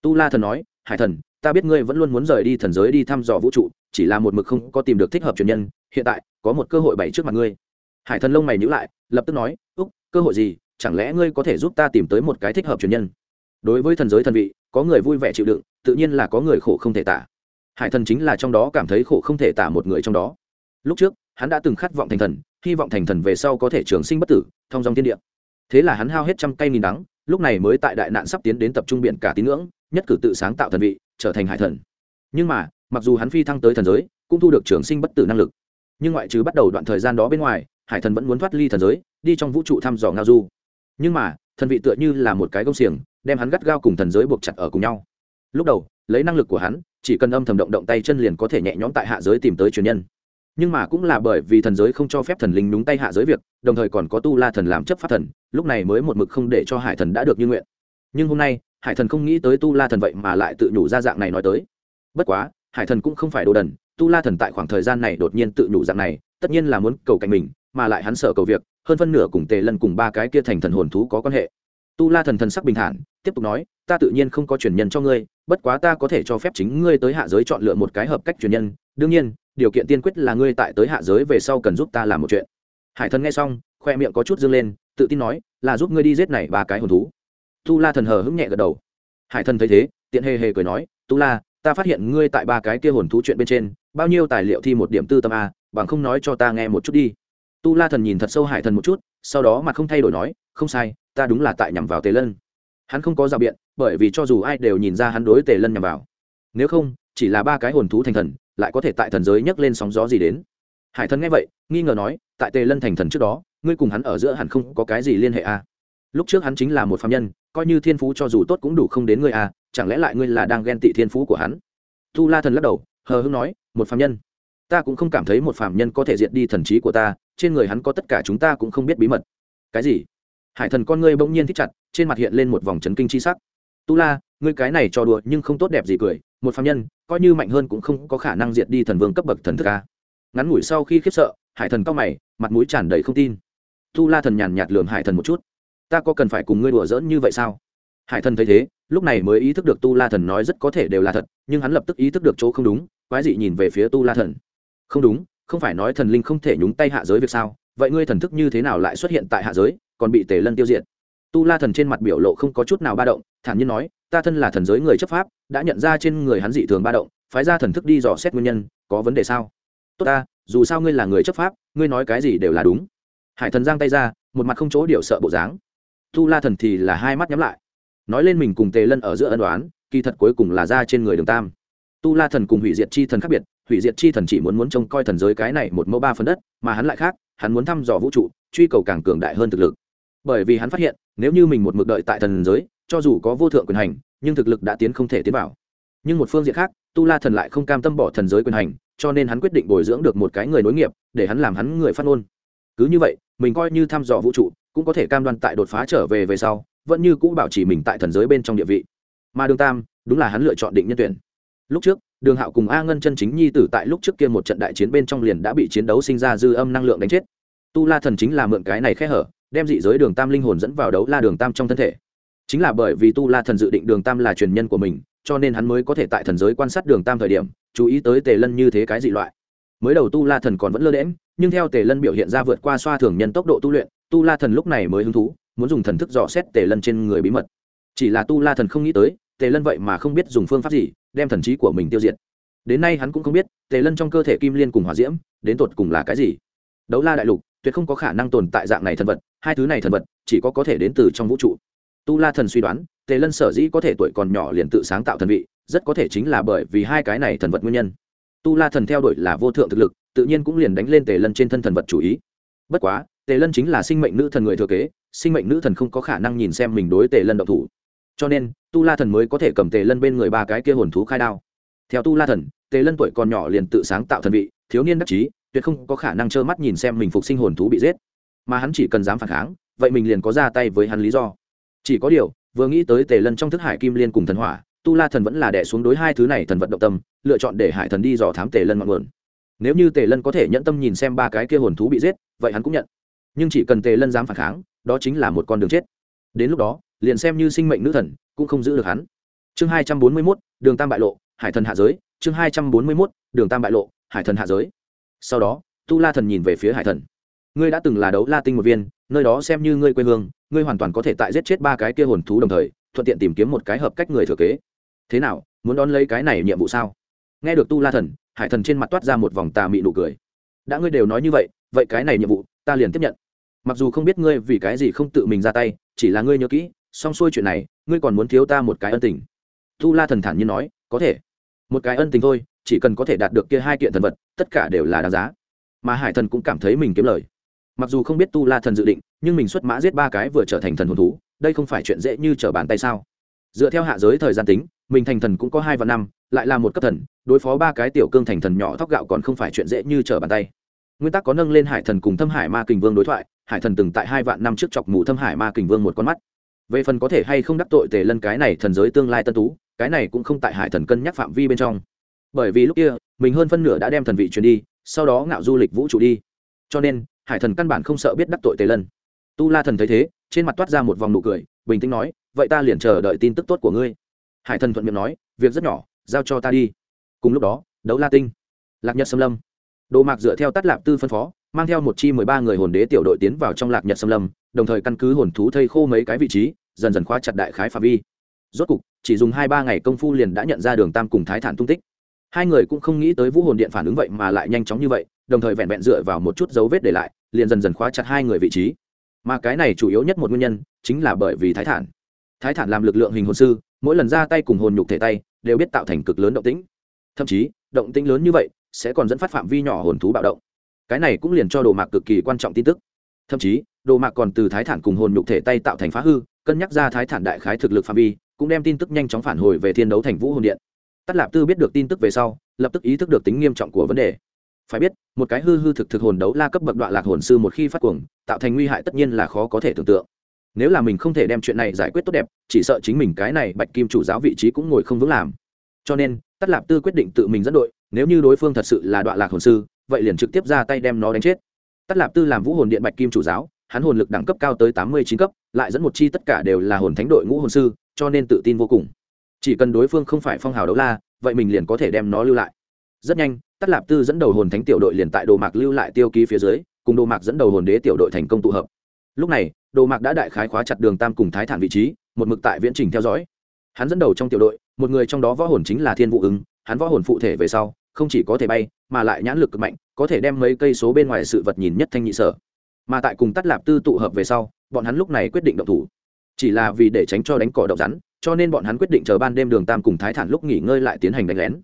Tu la thần nói, hải thần, ta biết ngươi vẫn luôn muốn rời đi thần giới đi thăm dò vũ trụ, chỉ là một mực không có tìm được thích hợp truyền nhân, hiện tại có một cơ hội bày trước mặt ngươi hải thần lông mày nhữ lại, lập tức nói, úc, cơ hội gì? Chẳng lẽ ngươi có thể giúp ta tìm tới một cái thích hợp truyền nhân? Đối với thần giới thần vị, có người vui vẻ chịu đựng, tự nhiên là có người khổ không thể tả. Hải thần chính là trong đó cảm thấy khổ không thể tả một người trong đó. Lúc trước, hắn đã từng khát vọng thành thần, hy vọng thành thần về sau có thể trường sinh bất tử, thông dòng thiên địa. Thế là hắn hao hết trăm cây nghìn đắng, lúc này mới tại đại nạn sắp tiến đến tập trung biển cả tín ngưỡng, nhất cử tự sáng tạo thần vị, trở thành hải thần. Nhưng mà, mặc dù hắn phi thăng tới thần giới, cũng thu được trường sinh bất tử năng lực. Nhưng ngoại trừ bắt đầu đoạn thời gian đó bên ngoài hải thần vẫn muốn thoát ly thần giới, đi trong vũ trụ thăm dò ngao du. Nhưng mà, thần vị tựa như là một cái công xiềng, đem hắn gắt gao cùng thần giới buộc chặt ở cùng nhau. Lúc đầu, lấy năng lực của hắn, chỉ cần âm thầm động động tay chân liền có thể nhẹ nhõm tại hạ giới tìm tới truyền nhân. Nhưng mà cũng là bởi vì thần giới không cho phép thần linh đúng tay hạ giới việc, đồng thời còn có tu la thần làm chấp pháp thần, lúc này mới một mực không để cho hải thần đã được như nguyện. Nhưng hôm nay, hải thần không nghĩ tới tu la thần vậy mà lại tự nhủ ra dạng này nói tới. Bất quá, hải thần cũng không phải đồ đần, tu la thần tại khoảng thời gian này đột nhiên tự nhủ dạng này, tất nhiên là muốn cầu cạnh mình mà lại hắn sợ cầu việc, hơn phân nửa cùng tề lân cùng ba cái kia thành thần hồn thú có quan hệ. Tu la thần thần sắc bình thản, tiếp tục nói, ta tự nhiên không có truyền nhân cho ngươi, bất quá ta có thể cho phép chính ngươi tới hạ giới chọn lựa một cái hợp cách truyền nhân. Đương nhiên, điều kiện tiên quyết là ngươi tại tới hạ giới về sau cần giúp ta làm một chuyện. Hải thần nghe xong, khoe miệng có chút dâng lên, tự tin nói, là giúp ngươi đi giết này ba cái hồn thú. Tu la thần hờ hững nhẹ gật đầu. Hải thần thấy thế, tiện hề hề cười nói, tu la, ta phát hiện ngươi tại ba cái kia hồn thú chuyện bên trên, bao nhiêu tài liệu thi một điểm tư tâm a, bằng không nói cho ta nghe một chút đi tu la thần nhìn thật sâu hải thần một chút, sau đó mặt không thay đổi nói, không sai, ta đúng là tại nhằm vào tề lân. Hắn không có rào biện, bởi vì cho dù ai đều nhìn ra hắn đối tề lân nhằm vào. Nếu không, chỉ là ba cái hồn thú thành thần, lại có thể tại thần giới nhấc lên sóng gió gì đến. Hải thần nghe vậy, nghi ngờ nói, tại tề lân thành thần trước đó, ngươi cùng hắn ở giữa hẳn không có cái gì liên hệ a lúc trước hắn chính là một phạm nhân, coi như thiên phú cho dù tốt cũng đủ không đến ngươi a chẳng lẽ lại ngươi là đang ghen tị thiên phú của hắn? Tu la thần lắc đầu, hờ hưng nói, một phạm nhân ta cũng không cảm thấy một phạm nhân có thể diệt đi thần trí của ta, trên người hắn có tất cả chúng ta cũng không biết bí mật. Cái gì? Hải thần con ngươi bỗng nhiên thích chặt, trên mặt hiện lên một vòng trấn kinh c h i sắc. Tu la, ngươi cái này trò đùa nhưng không tốt đẹp gì cười, một phạm nhân, coi như mạnh hơn cũng không có khả năng diệt đi thần vương cấp bậc thần thức ca ngắn ngủi sau khi khiếp sợ, hải thần cao mày, mặt mũi tràn đầy không tin. Tu la thần nhàn nhạt lường hải thần một chút. Ta có cần phải cùng ngươi đùa giỡn như vậy sao? Hải thần thấy thế, lúc này mới ý thức được tu la thần nói rất có thể đều là thật, nhưng hắn lập tức ý thức được chỗ không đúng, quái dị nhìn về phía tu la thần không đúng, không phải nói thần linh không thể nhúng tay hạ giới việc sao? Vậy ngươi thần thức như thế nào lại xuất hiện tại hạ giới, còn bị tề lân tiêu diệt? Tu la thần trên mặt biểu lộ không có chút nào ba động, thản nhiên nói, ta thân là thần giới người chấp pháp, đã nhận ra trên người hắn dị thường ba động, phái ra thần thức đi dò xét nguyên nhân, có vấn đề sao? Tốt ta, dù sao ngươi là người chấp pháp, ngươi nói cái gì đều là đúng. Hải thần giang tay ra, một mặt không chỗ điều sợ bộ dáng. Tu la thần thì là hai mắt nhắm lại. Nói lên mình cùng tề lân ở giữa ân đoán kỳ thật cuối cùng là ra trên người đường tam. Tu la thần cùng hủy diệt chi thần khác biệt hủy diệt chi thần chỉ muốn muốn trông coi thần giới cái này một mẫu ba phần đất, mà hắn lại khác, hắn muốn thăm dò vũ trụ, truy cầu càng cường đại hơn thực lực. Bởi vì hắn phát hiện, nếu như mình một mực đợi tại thần giới, cho dù có vô thượng quyền hành, nhưng thực lực đã tiến không thể tiến vào. Nhưng một phương diện khác, tu la thần lại không cam tâm bỏ thần giới quyền hành, cho nên hắn quyết định bồi dưỡng được một cái người nối nghiệp, để hắn làm hắn người phát ngôn. Cứ như vậy, mình coi như thăm dò vũ trụ, cũng có thể cam đoan tại đột phá trở về về sau, vẫn như cũ bảo trì mình tại thần giới bên trong địa vị. Mà đường tam, đúng là hắn lựa chọn định nhân tuyển. Lúc trước đường hạo cùng a ngân chân chính nhi tử tại lúc trước kia một trận đại chiến bên trong liền đã bị chiến đấu sinh ra dư âm năng lượng đánh chết. Tu la thần chính là mượn cái này khẽ hở, đem dị giới đường tam linh hồn dẫn vào đấu la đường tam trong thân thể. Chính là bởi vì tu la thần dự định đường tam là truyền nhân của mình, cho nên hắn mới có thể tại thần giới quan sát đường tam thời điểm, chú ý tới tề lân như thế cái dị loại. Mới đầu tu la thần còn vẫn lơ đễm nhưng theo tề lân biểu hiện ra vượt qua xoa thường nhân tốc độ tu luyện, tu la thần lúc này mới hứng thú, muốn dùng thần thức dò xét tề lân trên người bí mật. Chỉ là tu la thần không nghĩ tới tề lân vậy mà không biết dùng phương pháp gì, đem thần trí của mình tiêu diệt. Đến nay hắn cũng không biết, tề lân trong cơ thể kim liên cùng hỏa diễm, đến tột cùng là cái gì? Đấu la đại lục, tuyệt không có khả năng tồn tại dạng này thần vật, hai thứ này thần vật, chỉ có có thể đến từ trong vũ trụ. Tu la thần suy đoán, tề lân sở dĩ có thể tuổi còn nhỏ liền tự sáng tạo thần vị, rất có thể chính là bởi vì hai cái này thần vật nguyên nhân. Tu la thần theo đuổi là vô thượng thực lực, tự nhiên cũng liền đánh lên tề lân trên thân thần vật chủ ý. Bất quá, tề lân chính là sinh mệnh nữ thần người thừa kế, sinh mệnh nữ thần không có khả năng nhìn xem mình đối tề lân độc thủ cho nên, tu la thần mới có thể cầm tề lân bên người ba cái kia hồn thú khai đao. Theo tu la thần, tề lân tuổi còn nhỏ liền tự sáng tạo thần vị, thiếu niên đắc chí, tuyệt không có khả năng trơ mắt nhìn xem mình phục sinh hồn thú bị giết. Mà hắn chỉ cần dám phản kháng, vậy mình liền có ra tay với hắn lý do. Chỉ có điều, vừa nghĩ tới tề lân trong thức hải kim liên cùng thần hỏa, tu la thần vẫn là đẻ xuống đối hai thứ này thần vận động tâm, lựa chọn để hải thần đi dò thám tề lân ngọn nguồn. Nếu như tề lân có thể nhẫn tâm nhìn xem ba cái kia hồn thú bị giết, vậy hắn cũng nhận. Nhưng chỉ cần tề lân dám phản kháng, đó chính là một con đường chết. Đến lúc đó liền xem như sinh mệnh nữ thần, cũng không giữ được hắn. Chương hai trăm bốn mươi mốt, đường tam bại lộ, hải thần hạ giới. Chương hai trăm bốn mươi mốt, đường tam bại lộ, hải thần hạ giới. Sau đó, tu la thần nhìn về phía hải thần. Ngươi đã từng là đấu la tinh một viên, nơi đó xem như ngươi quê hương, ngươi hoàn toàn có thể tại giết chết ba cái kia hồn thú đồng thời, thuận tiện tìm kiếm một cái hợp cách người thừa kế. Thế nào, muốn đón lấy cái này nhiệm vụ sao? Nghe được tu la thần, hải thần trên mặt toát ra một vòng tà mị nụ cười. Đã ngươi đều nói như vậy vậy cái này nhiệm vụ, ta liền tiếp nhận. Mặc dù không biết ngươi vì cái gì không tự mình ra tay, chỉ là ngươi nhớ kỹ xong xuôi chuyện này, ngươi còn muốn thiếu ta một cái ân tình. Tu la thần thản nhiên nói, có thể. Một cái ân tình thôi, chỉ cần có thể đạt được kia hai kiện thần vật, tất cả đều là đáng giá. Mà hải thần cũng cảm thấy mình kiếm lời. Mặc dù không biết tu la thần dự định, nhưng mình xuất mã giết ba cái vừa trở thành thần hồn thú, đây không phải chuyện dễ như trở bàn tay sao? Dựa theo hạ giới thời gian tính, mình thành thần cũng có hai và năm, lại là một cấp thần, đối phó ba cái tiểu cương thành thần nhỏ thóc gạo còn không phải chuyện dễ như trở bàn tay. Nguyên tắc có nâng lên hải thần cùng thâm hải ma kình vương đối thoại, hải thần từng tại hai vạn năm trước chọc mù thâm hải ma kình vương một con mắt về phần có thể hay không đắc tội tề lân cái này thần giới tương lai tân tú, cái này cũng không tại hải thần cân nhắc phạm vi bên trong. Bởi vì lúc kia, mình hơn phân nửa đã đem thần vị truyền đi, sau đó ngạo du lịch vũ trụ đi. Cho nên, hải thần căn bản không sợ biết đắc tội tề lân. Tu la thần thấy thế, trên mặt toát ra một vòng nụ cười, bình tĩnh nói, vậy ta liền chờ đợi tin tức tốt của ngươi. Hải thần thuận miệng nói, việc rất nhỏ, giao cho ta đi. Cùng lúc đó, đấu la tinh, lạc nhật xâm lâm. Đồ mạc dựa theo tắt lạp tư phân phó, mang theo một chi mười ba người hồn đế tiểu đội tiến vào trong lạc nhật xâm lâm, đồng thời căn cứ hồn thú thây khô mấy cái vị trí dần dần khóa chặt đại khái phạm vi. Rốt cục, chỉ dùng hai ba ngày công phu liền đã nhận ra đường tam cùng thái thản tung tích. Hai người cũng không nghĩ tới vũ hồn điện phản ứng vậy mà lại nhanh chóng như vậy, đồng thời vẹn vẹn dựa vào một chút dấu vết để lại, liền dần dần khóa chặt hai người vị trí. Mà cái này chủ yếu nhất một nguyên nhân, chính là bởi vì thái thản. Thái thản làm lực lượng hình hồn sư, mỗi lần ra tay cùng hồn nhục thể tay, đều biết tạo thành cực lớn động tĩnh. Thậm chí, động tĩnh lớn như vậy, sẽ còn dẫn phát phạm vi nhỏ hồn thú bạo động. Cái này cũng liền cho đồ mạc cực kỳ quan trọng tin tức. Thậm chí, đồ mạc còn từ thái thản cùng hồn nhục thể tay tạo thành phá hư cân nhắc ra thái thản đại khái thực lực phạm vi, cũng đem tin tức nhanh chóng phản hồi về thiên đấu thành vũ hồn điện. Tắt lạp tư biết được tin tức về sau, lập tức ý thức được tính nghiêm trọng của vấn đề. Phải biết, một cái hư hư thực thực hồn đấu la cấp bậc đoạn lạc hồn sư một khi phát cuồng, tạo thành nguy hại tất nhiên là khó có thể tưởng tượng. Nếu là mình không thể đem chuyện này giải quyết tốt đẹp, chỉ sợ chính mình cái này bạch kim chủ giáo vị trí cũng ngồi không vững làm. Cho nên, tắt lạp tư quyết định tự mình dẫn đội, nếu như đối phương thật sự là đoạn lạc hồn sư, vậy liền trực tiếp ra tay đem nó đánh chết. Tắt lạp tư làm vũ hồn điện bạch kim chủ giáo, hắn hồn lực đẳng cấp cao tới tám mươi chín cấp lại dẫn một chi tất cả đều là hồn thánh đội ngũ hồn sư, cho nên tự tin vô cùng. Chỉ cần đối phương không phải phong hào đấu la, vậy mình liền có thể đem nó lưu lại. Rất nhanh tắt lạp tư dẫn đầu hồn thánh tiểu đội liền tại đồ mạc lưu lại tiêu ký phía dưới, cùng đồ mạc dẫn đầu hồn đế tiểu đội thành công tụ hợp. Lúc này, đồ mạc đã đại khái khóa chặt đường tam cùng thái thản vị trí, một mực tại viễn trình theo dõi. Hắn dẫn đầu trong tiểu đội, một người trong đó võ hồn chính là thiên vũ ứng, hắn võ hồn phụ thể về sau, không chỉ có thể bay, mà lại nhãn lực cực mạnh, có thể đem mấy cây số bên ngoài sự vật nhìn nhất thanh nhị sở. Mà tại cùng tắt lạp tư tụ hợp về sau bọn hắn lúc này quyết định động thủ. Chỉ là vì để tránh cho đánh cỏ độc rắn, cho nên bọn hắn quyết định chờ ban đêm đường tam cùng thái thản lúc nghỉ ngơi lại tiến hành đánh lén.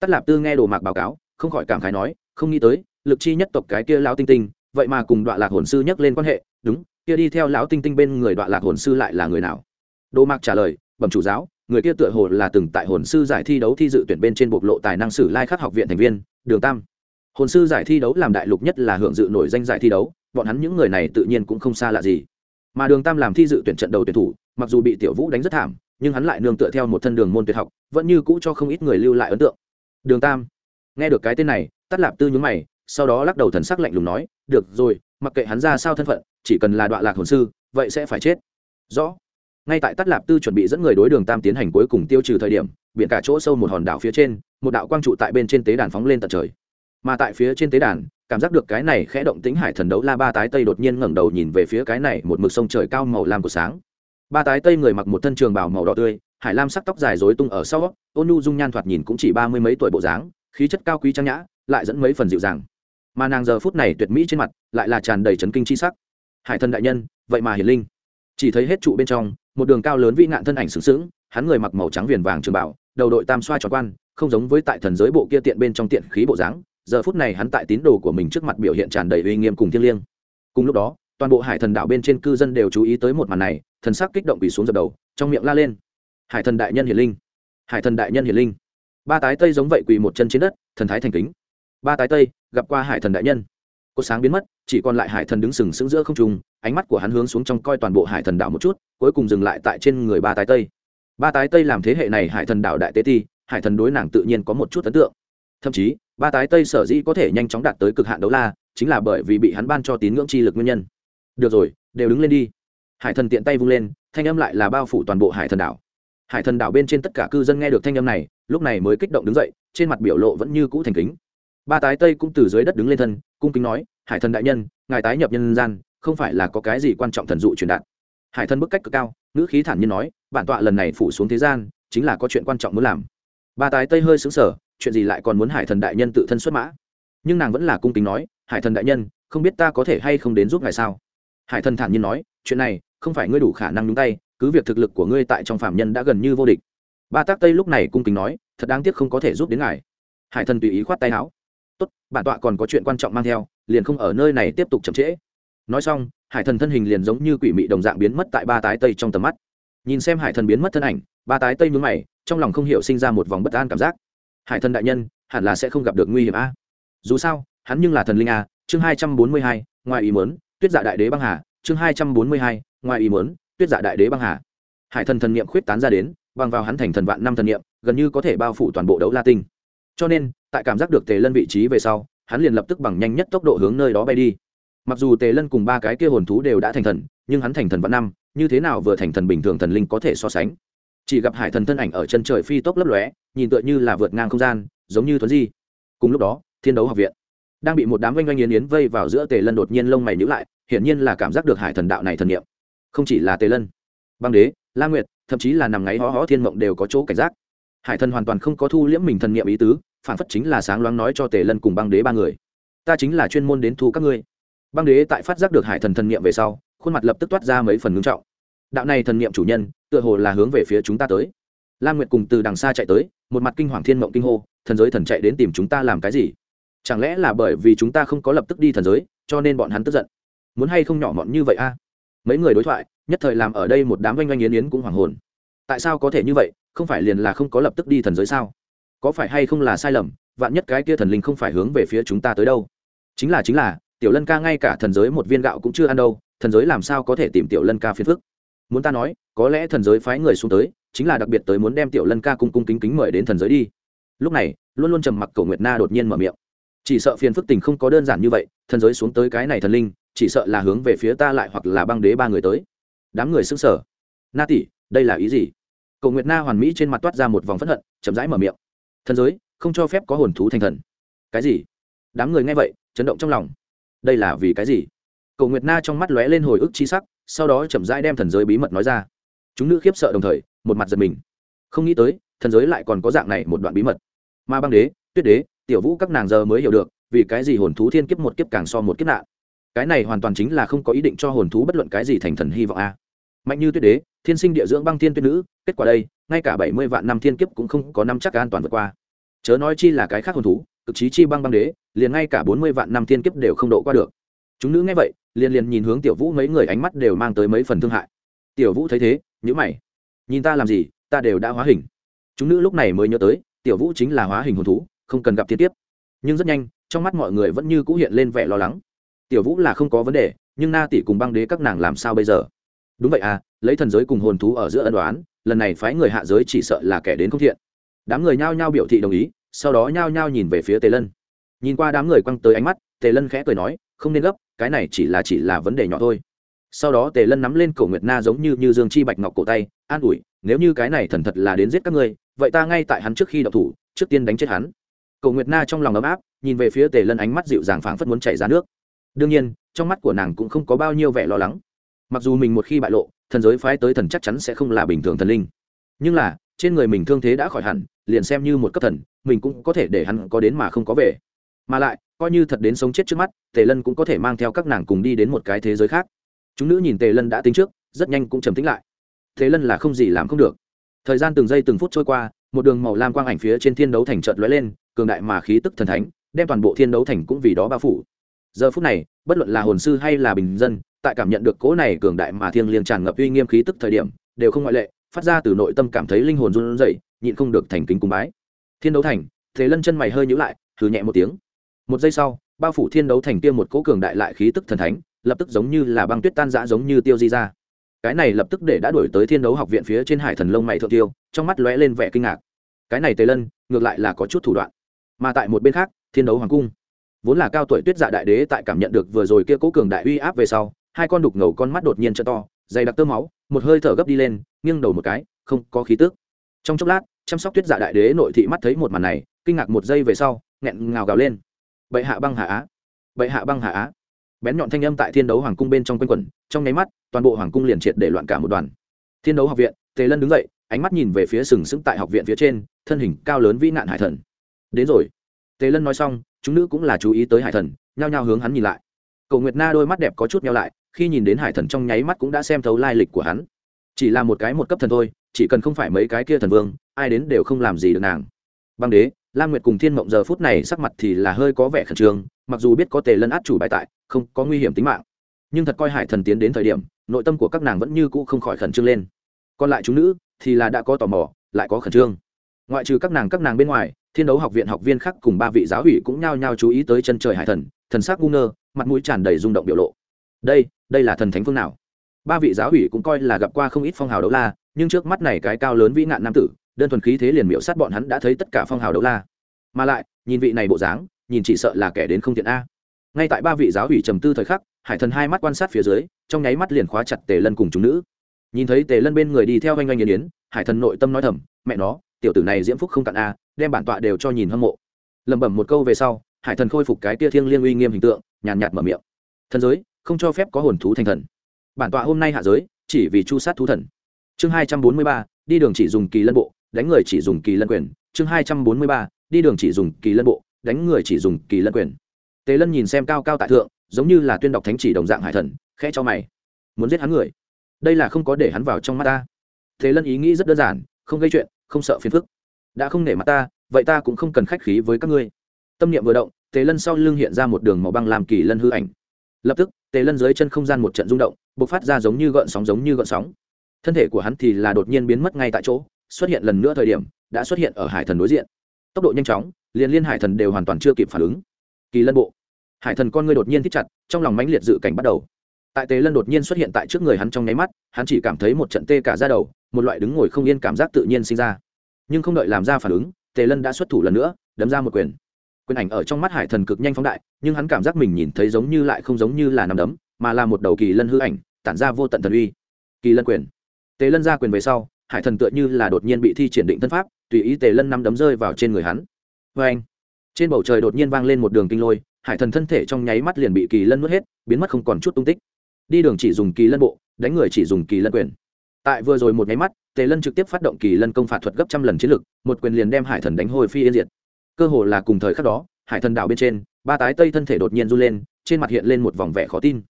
Tắt lạp tư nghe đồ mạc báo cáo, không khỏi cảm khái nói, không nghĩ tới, lực chi nhất tộc cái kia lão tinh tinh, vậy mà cùng đoạn lạc hồn sư nhắc lên quan hệ, đúng, kia đi theo lão tinh tinh bên người đoạn lạc hồn sư lại là người nào? Đồ mạc trả lời, bẩm chủ giáo, người kia tựa hồ là từng tại hồn sư giải thi đấu thi dự tuyển bên trên bộc lộ tài năng sử lai khắc học viện thành viên, đường tam. Hồn sư giải thi đấu làm đại lục nhất là hưởng dự nổi danh giải thi đấu, bọn hắn những người này tự nhiên cũng không xa lạ gì mà đường tam làm thi dự tuyển trận đầu tuyển thủ, mặc dù bị tiểu vũ đánh rất thảm, nhưng hắn lại nương tựa theo một thân đường môn tuyệt học, vẫn như cũ cho không ít người lưu lại ấn tượng. Đường tam, nghe được cái tên này tắt lạp tư nhúng mày, sau đó lắc đầu thần sắc lạnh lùng nói, được rồi, mặc kệ hắn ra sao thân phận, chỉ cần là đoạn lạc hồn sư, vậy sẽ phải chết. Rõ. Ngay tại tắt lạp tư chuẩn bị dẫn người đối đường tam tiến hành cuối cùng tiêu trừ thời điểm, biển cả chỗ sâu một hòn đảo phía trên, một đạo quang trụ tại bên trên tế đàn phóng lên tận trời. Mà tại phía trên tế đàn cảm giác được cái này khẽ động tính hải thần đấu la ba tái tây đột nhiên ngẩng đầu nhìn về phía cái này một mực sông trời cao màu lam của sáng. Ba tái tây người mặc một thân trường bào màu đỏ tươi, hải lam sắc tóc dài rối tung ở sau, ôn nhu dung nhan thoạt nhìn cũng chỉ ba mươi mấy tuổi bộ dáng, khí chất cao quý trang nhã, lại dẫn mấy phần dịu dàng. Mà nàng giờ phút này tuyệt mỹ trên mặt, lại là tràn đầy trấn kinh chi sắc. Hải thần đại nhân, vậy mà hiền linh. Chỉ thấy hết trụ bên trong, một đường cao lớn vĩ nạn thân ảnh sướng sướng hắn người mặc màu trắng viền vàng trường bảo đầu đội tam xoa tròn quan, không giống với tại thần giới bộ kia tiện bên trong tiện khí bộ dáng giờ phút này hắn tại tín đồ của mình trước mặt biểu hiện tràn đầy uy nghiêm cùng thiêng liêng. Cùng lúc đó, toàn bộ hải thần đảo bên trên cư dân đều chú ý tới một màn này, thần sắc kích động quỳ xuống dập đầu, trong miệng la lên. Hải thần đại nhân hiển linh. Hải thần đại nhân hiển linh. Ba tái tây giống vậy quỳ một chân trên đất, thần thái thành kính. Ba tái tây, gặp qua hải thần đại nhân. Cô sáng biến mất, chỉ còn lại hải thần đứng sừng sững giữa không trung, ánh mắt của hắn hướng xuống trong coi toàn bộ hải thần đảo một chút, cuối cùng dừng lại tại trên người ba tái tây. Ba tái tây làm thế hệ này hải thần đảo đại tế ti, hải thần đối nàng tự nhiên có một chút ấn tượng. Thậm chí ba tái tây sở dĩ có thể nhanh chóng đạt tới cực hạn đấu la, chính là bởi vì bị hắn ban cho tín ngưỡng chi lực nguyên nhân. Được rồi, đều đứng lên đi. Hải thần tiện tay vung lên, thanh âm lại là bao phủ toàn bộ hải thần đảo. Hải thần đảo bên trên tất cả cư dân nghe được thanh âm này, lúc này mới kích động đứng dậy, trên mặt biểu lộ vẫn như cũ thành kính. Ba tái tây cũng từ dưới đất đứng lên thân, cung kính nói, hải thần đại nhân, ngài tái nhập nhân gian, không phải là có cái gì quan trọng thần dụ truyền đạt? Hải thần bức cách cực cao, ngữ khí thản nhiên nói, bản tọa lần này phủ xuống thế gian, chính là có chuyện quan trọng muốn làm. Ba tái tây hơi xứng sở chuyện gì lại còn muốn hải thần đại nhân tự thân xuất mã? Nhưng nàng vẫn là cung kính nói, hải thần đại nhân, không biết ta có thể hay không đến giúp ngài sao? Hải thần thản nhiên nói, chuyện này, không phải ngươi đủ khả năng nhúng tay, cứ việc thực lực của ngươi tại trong phạm nhân đã gần như vô địch. Ba tác tây lúc này cung kính nói, thật đáng tiếc không có thể giúp đến ngài. Hải thần tùy ý khoát tay áo, tốt, bản tọa còn có chuyện quan trọng mang theo, liền không ở nơi này tiếp tục chậm trễ. Nói xong, hải thần thân hình liền giống như quỷ mị đồng dạng biến mất tại ba tái tây trong tầm mắt. Nhìn xem hải thần biến mất thân ảnh, ba tái tây mướn mày, trong lòng không hiểu sinh ra một vòng bất an cảm giác hải thần đại nhân, hẳn là sẽ không gặp được nguy hiểm a. Dù sao, hắn nhưng là thần linh a, chương hai trăm bốn mươi hai, ngoài ý mớn tuyết dạ đại đế băng hà, chương hai trăm bốn mươi hai, ngoài ý mớn tuyết dạ đại đế băng hà. Hải thần thần niệm khuyết tán ra đến, bằng vào hắn thành thần vạn năm thần niệm, gần như có thể bao phủ toàn bộ đấu la tinh. Cho nên, tại cảm giác được tề lân vị trí về sau, hắn liền lập tức bằng nhanh nhất tốc độ hướng nơi đó bay đi. Mặc dù tề lân cùng ba cái kia hồn thú đều đã thành thần, nhưng hắn thành thần vạn năm, như thế nào vừa thành thần bình thường thần linh có thể so sánh? Chỉ gặp hải thần thân ảnh ở chân trời phi tốc lấp lóe nhìn tựa như là vượt ngang không gian, giống như thuấn di. Cùng lúc đó, thiên đấu học viện đang bị một đám oanh oanh yến yến vây vào giữa tề lân đột nhiên lông mày nhữ lại, hiển nhiên là cảm giác được hải thần đạo này thần niệm. Không chỉ là tề lân, băng đế, la nguyệt, thậm chí là nằm ngáy ho ho thiên mộng đều có chỗ cảnh giác. Hải thần hoàn toàn không có thu liễm mình thần niệm ý tứ, phản phất chính là sáng loáng nói cho tề lân cùng băng đế ba người. Ta chính là chuyên môn đến thu các ngươi. Băng đế tại phát giác được hải thần thần niệm về sau, khuôn mặt lập tức toát ra mấy phần ngưng trọng. Đạo này thần niệm chủ nhân, tựa hồ là hướng về phía chúng ta tới. La nguyệt cùng từ đằng xa chạy tới một mặt kinh hoàng thiên mộng kinh hô, thần giới thần chạy đến tìm chúng ta làm cái gì? Chẳng lẽ là bởi vì chúng ta không có lập tức đi thần giới, cho nên bọn hắn tức giận? Muốn hay không nhỏ mọn như vậy a? Mấy người đối thoại, nhất thời làm ở đây một đám oanh oanh yến yến cũng hoàng hồn. Tại sao có thể như vậy? Không phải liền là không có lập tức đi thần giới sao? Có phải hay không là sai lầm? Vạn nhất cái kia thần linh không phải hướng về phía chúng ta tới đâu? Chính là chính là, tiểu lân ca ngay cả thần giới một viên gạo cũng chưa ăn đâu, thần giới làm sao có thể tìm tiểu lân ca phiền phức? Muốn ta nói, có lẽ thần giới phái người xuống tới chính là đặc biệt tới muốn đem tiểu lân ca cung cung kính kính mời đến thần giới đi. Lúc này, luôn luôn trầm mặc cầu nguyệt na đột nhiên mở miệng. Chỉ sợ phiền phức tình không có đơn giản như vậy, thần giới xuống tới cái này thần linh, chỉ sợ là hướng về phía ta lại hoặc là băng đế ba người tới. Đám người xứng sở na tỷ, đây là ý gì? Cầu nguyệt na hoàn mỹ trên mặt toát ra một vòng phẫn hận, chậm rãi mở miệng. Thần giới, không cho phép có hồn thú thành thần. Cái gì? Đám người nghe vậy, chấn động trong lòng. Đây là vì cái gì? Cầu nguyệt na trong mắt lóe lên hồi ức chi sắc, sau đó chậm rãi đem thần giới bí mật nói ra. Chúng nữ khiếp sợ đồng thời một mặt giật mình. Không nghĩ tới, thần giới lại còn có dạng này một đoạn bí mật. Ma băng đế, tuyết đế, tiểu vũ các nàng giờ mới hiểu được, vì cái gì hồn thú thiên kiếp một kiếp càng so một kiếp nạn. Cái này hoàn toàn chính là không có ý định cho hồn thú bất luận cái gì thành thần hy vọng a. Mạnh như tuyết đế, thiên sinh địa dưỡng băng thiên tuyết nữ, kết quả đây, ngay cả bảy mươi vạn năm thiên kiếp cũng không có năm chắc an toàn vượt qua. Chớ nói chi là cái khác hồn thú, cực trí chi băng băng đế, liền ngay cả bốn mươi vạn năm thiên kiếp đều không độ qua được. Chúng nữ nghe vậy, liền liền nhìn hướng tiểu vũ mấy người ánh mắt đều mang tới mấy phần thương hại. Tiểu vũ thấy thế nhữ mày nhìn ta làm gì, ta đều đã hóa hình. Chúng nữ lúc này mới nhớ tới, tiểu vũ chính là hóa hình hồn thú, không cần gặp thiên tiếp nhưng rất nhanh, trong mắt mọi người vẫn như cũ hiện lên vẻ lo lắng. Tiểu vũ là không có vấn đề, nhưng na tỷ cùng băng đế các nàng làm sao bây giờ? Đúng vậy à lấy thần giới cùng hồn thú ở giữa ân đoán lần này phái người hạ giới chỉ sợ là kẻ đến không thiện. Đám người nhao nhao biểu thị đồng ý, sau đó nhao nhao nhìn về phía tề lân. Nhìn qua đám người quăng tới ánh mắt, tề lân khẽ cười nói, không nên gấp, cái này chỉ là chỉ là vấn đề nhỏ thôi sau đó tề lân nắm lên cổ nguyệt na giống như như dương chi bạch ngọc cổ tay, an ủi, nếu như cái này thần thật là đến giết các ngươi, vậy ta ngay tại hắn trước khi đậu thủ, trước tiên đánh chết hắn. Cổ nguyệt na trong lòng ấm áp, nhìn về phía tề lân ánh mắt dịu dàng phảng phất muốn chảy ra nước. Đương nhiên, trong mắt của nàng cũng không có bao nhiêu vẻ lo lắng. Mặc dù mình một khi bại lộ, thần giới phái tới thần chắc chắn sẽ không là bình thường thần linh. Nhưng là, trên người mình thương thế đã khỏi hẳn, liền xem như một cấp thần, mình cũng có thể để hắn có đến mà không có về. Mà lại, coi như thật đến sống chết trước mắt, tề lân cũng có thể mang theo các nàng cùng đi đến một cái thế giới khác chúng nữ nhìn tề lân đã tính trước, rất nhanh cũng trầm tính lại. Thế lân là không gì làm không được. Thời gian từng giây từng phút trôi qua, một đường màu lam quang ảnh phía trên thiên đấu thành trợt lóe lên, cường đại mà khí tức thần thánh, đem toàn bộ thiên đấu thành cũng vì đó bao phủ. Giờ phút này, bất luận là hồn sư hay là bình dân, tại cảm nhận được cỗ này cường đại mà thiêng liêng tràn ngập uy nghiêm khí tức thời điểm, đều không ngoại lệ, phát ra từ nội tâm cảm thấy linh hồn run rẩy, nhịn không được thành kính cung bái. Thiên đấu thành thế lân chân mày hơi nhíu lại thử nhẹ một tiếng. Một giây sau, bao phủ thiên đấu thành kia một cỗ cường đại lại khí tức thần thánh lập tức giống như là băng tuyết tan rã giống như tiêu di ra. Cái này lập tức để đã đổi tới thiên đấu học viện phía trên hải thần lông mày thượng tiêu, trong mắt lóe lên vẻ kinh ngạc. Cái này tề lân, ngược lại là có chút thủ đoạn. Mà tại một bên khác, thiên đấu hoàng cung. Vốn là cao tuổi tuyết dạ đại đế tại cảm nhận được vừa rồi kia cố cường đại uy áp về sau, hai con đục ngầu con mắt đột nhiên t to, dày đặc tơ máu, một hơi thở gấp đi lên, nghiêng đầu một cái, không có khí tức. Trong chốc lát, chăm sóc tuyết dạ đại đế nội thị mắt thấy một màn này, kinh ngạc một giây về sau, nghẹn ngào gào lên. Bệ hạ băng hạ á! Bệ hạ băng hạ á! Bén nhọn thanh âm tại thiên đấu hoàng cung bên trong quanh quẩn, trong nháy mắt, toàn bộ hoàng cung liền triệt để loạn cả một đoàn. Thiên đấu học viện, tề lân đứng dậy, ánh mắt nhìn về phía sừng sững tại học viện phía trên, thân hình cao lớn vĩ nạn hải thần. Đến rồi. Tề lân nói xong, chúng nữ cũng là chú ý tới hải thần, nhao nhao hướng hắn nhìn lại. Cầu nguyệt na đôi mắt đẹp có chút nhau lại, khi nhìn đến hải thần trong nháy mắt cũng đã xem thấu lai lịch của hắn. Chỉ là một cái một cấp thần thôi, chỉ cần không phải mấy cái kia thần vương, ai đến đều không làm gì được nàng. Băng đế lam nguyệt cùng thiên mộng giờ phút này sắc mặt thì là hơi có vẻ khẩn trương, mặc dù biết có tề lân át chủ bài tại, không có nguy hiểm tính mạng. Nhưng thật coi hải thần tiến đến thời điểm, nội tâm của các nàng vẫn như cũ không khỏi khẩn trương lên. Còn lại chúng nữ thì là đã có tò mò, lại có khẩn trương. Ngoại trừ các nàng các nàng bên ngoài, thiên đấu học viện học viên khác cùng ba vị giáo ủy cũng nhao nhao chú ý tới chân trời hải thần thần sắc ngu ngơ, mặt mũi tràn đầy rung động biểu lộ. Đây đây là thần thánh phương nào? Ba vị giáo ủy cũng coi là gặp qua không ít phong hào đấu la, nhưng trước mắt này cái cao lớn vĩ nạn nam tử đơn thuần khí thế liền miễu sát bọn hắn đã thấy tất cả phong hào đấu la. Mà lại, nhìn vị này bộ dáng, nhìn chỉ sợ là kẻ đến không tiện a. Ngay tại ba vị giáo ủy trầm tư thời khắc, hải thần hai mắt quan sát phía dưới, trong nháy mắt liền khóa chặt tề lân cùng chúng nữ. Nhìn thấy tề lân bên người đi theo oanh oanh nghiền yến hải thần nội tâm nói thầm, mẹ nó, tiểu tử này diễm phúc không cạn a, đem bản tọa đều cho nhìn hâm mộ. Lẩm bẩm một câu về sau, hải thần khôi phục cái tia thiêng liêng uy nghiêm hình tượng, nhàn nhạt mở miệng. Thần giới, không cho phép có hồn thú thành thần. Bản tọa hôm nay hạ giới, chỉ vì chu sát thú thần. Chương hai trăm bốn mươi ba, đi đường chỉ dùng kỳ lân bộ đánh người chỉ dùng kỳ lân quyền, chương hai trăm bốn mươi ba, đi đường chỉ dùng kỳ lân bộ, đánh người chỉ dùng kỳ lân quyền. Tề lân nhìn xem cao cao tại thượng, giống như là tuyên đọc thánh chỉ đồng dạng hải thần, khẽ cho mày. Muốn giết hắn người? Đây là không có để hắn vào trong mắt ta. Tề lân ý nghĩ rất đơn giản, không gây chuyện, không sợ phiền phức. Đã không nể mặt ta, vậy ta cũng không cần khách khí với các ngươi. Tâm niệm vừa động, tề lân sau lưng hiện ra một đường màu băng làm kỳ lân hư ảnh. Lập tức, tề lân dưới chân không gian một trận rung động b ộ c phát ra giống như gợn sóng, giống như gợn sóng. Thân thể của hắn thì là đột nhiên biến mất ngay tại chỗ xuất hiện lần nữa thời điểm, đã xuất hiện ở hải thần đối diện. Tốc độ nhanh chóng, liền liên hải thần đều hoàn toàn chưa kịp phản ứng. Kỳ lân bộ. Hải thần con ngươi đột nhiên thích chặt, trong lòng mãnh liệt dự cảnh bắt đầu. Tại tề lân đột nhiên xuất hiện tại trước người hắn trong nháy mắt, hắn chỉ cảm thấy một trận tê cả ra đầu, một loại đứng ngồi không yên cảm giác tự nhiên sinh ra. Nhưng không đợi làm ra phản ứng, tề lân đã xuất thủ lần nữa, đấm ra một quyền. Quyền ảnh ở trong mắt hải thần cực nhanh phóng đại, nhưng hắn cảm giác mình nhìn thấy giống như lại không giống như là nằm đấm, mà là một đầu kỳ lân hư ảnh, tản ra vô tận thần uy. Kỳ lân quyền. Tề lân ra quyền về sau hải thần tựa như là đột nhiên bị thi triển định thân pháp, tùy ý tề lân năm đấm rơi vào trên người hắn. Vê anh, trên bầu trời đột nhiên vang lên một đường kinh lôi, hải thần thân thể trong nháy mắt liền bị kỳ lân nuốt hết, biến mất không còn chút tung tích. Đi đường chỉ dùng kỳ lân bộ, đánh người chỉ dùng kỳ lân quyền. Tại vừa rồi một nháy mắt, tề lân trực tiếp phát động kỳ lân công phạt thuật gấp trăm lần chiến lực, một quyền liền đem hải thần đánh hồi phi yên diệt. Cơ hồ là cùng thời khắc đó, hải thần đảo bên trên, ba tái tây thân thể đột nhiên run lên, trên mặt hiện lên một vòng vẻ khó tin.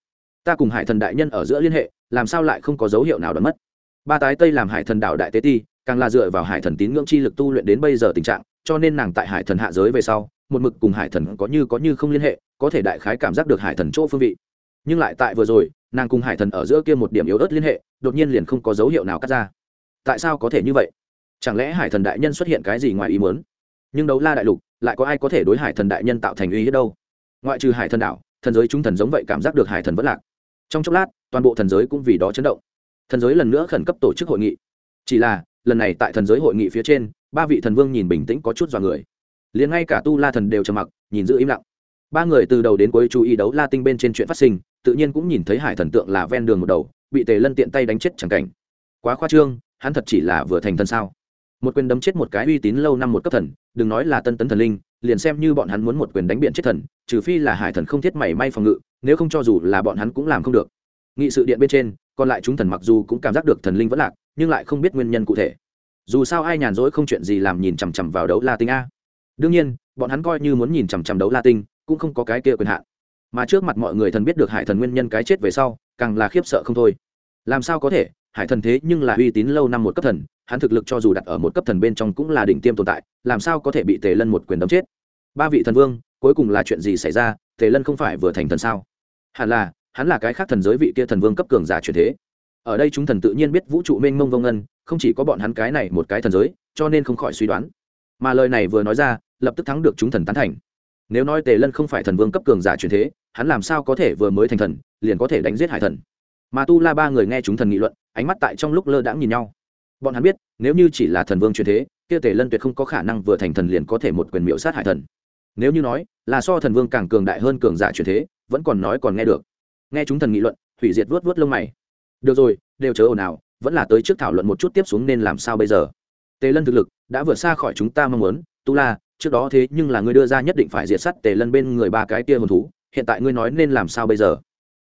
Ta cùng hải thần đại nhân ở giữa liên hệ, làm sao lại không có dấu hiệu nào đoán mất? Ba tái tây làm hải thần Đạo đại tế ti càng là dựa vào hải thần tín ngưỡng chi lực tu luyện đến bây giờ tình trạng cho nên nàng tại hải thần hạ giới về sau một mực cùng hải thần có như có như không liên hệ có thể đại khái cảm giác được hải thần chỗ phương vị nhưng lại tại vừa rồi nàng cùng hải thần ở giữa kia một điểm yếu ớt liên hệ đột nhiên liền không có dấu hiệu nào cắt ra tại sao có thể như vậy chẳng lẽ hải thần đại nhân xuất hiện cái gì ngoài ý muốn nhưng đấu la đại lục lại có ai có thể đối hải thần đại nhân tạo thành uy hiếp đâu ngoại trừ hải thần đảo thần giới chúng thần giống vậy cảm giác được hải thần vẫn lạc trong chốc lát toàn bộ thần giới cũng vì đó chấn động thần giới lần nữa khẩn cấp tổ chức hội nghị. Chỉ là, lần này tại thần giới hội nghị phía trên, ba vị thần vương nhìn bình tĩnh có chút dọa người. Liền ngay cả tu la thần đều trầm mặc, nhìn giữ im lặng. Ba người từ đầu đến cuối chú ý đấu la tinh bên trên chuyện phát sinh, tự nhiên cũng nhìn thấy hải thần tượng là ven đường một đầu, bị tề lân tiện tay đánh chết chẳng cảnh. Quá khoa trương, hắn thật chỉ là vừa thành thần sao? Một quyền đấm chết một cái uy tín lâu năm một cấp thần, đừng nói là tân tấn thần linh, liền xem như bọn hắn muốn một quyền đánh biện chết thần, trừ phi là hải thần không thiết mảy may phòng ngự, nếu không cho dù là bọn hắn cũng làm không được. Nghị sự điện bên trên còn lại chúng thần mặc dù cũng cảm giác được thần linh vẫn lạc, nhưng lại không biết nguyên nhân cụ thể. Dù sao ai nhàn rỗi không chuyện gì làm nhìn chằm chằm vào đấu la tinh a. Đương nhiên, bọn hắn coi như muốn nhìn chằm chằm đấu la tinh, cũng không có cái kia quyền hạn. Mà trước mặt mọi người thần biết được hải thần nguyên nhân cái chết về sau, càng là khiếp sợ không thôi. Làm sao có thể, hải thần thế nhưng là uy tín lâu năm một cấp thần, hắn thực lực cho dù đặt ở một cấp thần bên trong cũng là đỉnh tiêm tồn tại, làm sao có thể bị tề lân một quyền đấm chết? Ba vị thần vương, cuối cùng là chuyện gì xảy ra? Tề lân không phải vừa thành thần sao? Hẳn là hắn là cái khác thần giới vị kia thần vương cấp cường giả truyền thế. Ở đây chúng thần tự nhiên biết vũ trụ mênh mông vông ngân, không chỉ có bọn hắn cái này một cái thần giới, cho nên không khỏi suy đoán. Mà lời này vừa nói ra, lập tức thắng được chúng thần tán thành. Nếu nói tề lân không phải thần vương cấp cường giả truyền thế, hắn làm sao có thể vừa mới thành thần, liền có thể đánh giết hải thần? Mà tu la ba người nghe chúng thần nghị luận, ánh mắt tại trong lúc lơ đãng nhìn nhau. Bọn hắn biết, nếu như chỉ là thần vương truyền thế, kia tề lân tuyệt không có khả năng vừa thành thần liền có thể một quyền miễu sát hải thần. Nếu như nói, là so thần vương càng cường đại hơn cường giả truyền thế, vẫn còn nói còn nghe được nghe chúng thần nghị luận, hủy diệt vớt vớt lông mày. Được rồi, đều chớ ồn ào, vẫn là tới trước thảo luận một chút tiếp xuống nên làm sao bây giờ. Tề lân thực lực đã vượt xa khỏi chúng ta mong muốn. Tu la, trước đó thế nhưng là ngươi đưa ra nhất định phải diệt sắt tề lân bên người ba cái kia hồn thú, hiện tại ngươi nói nên làm sao bây giờ?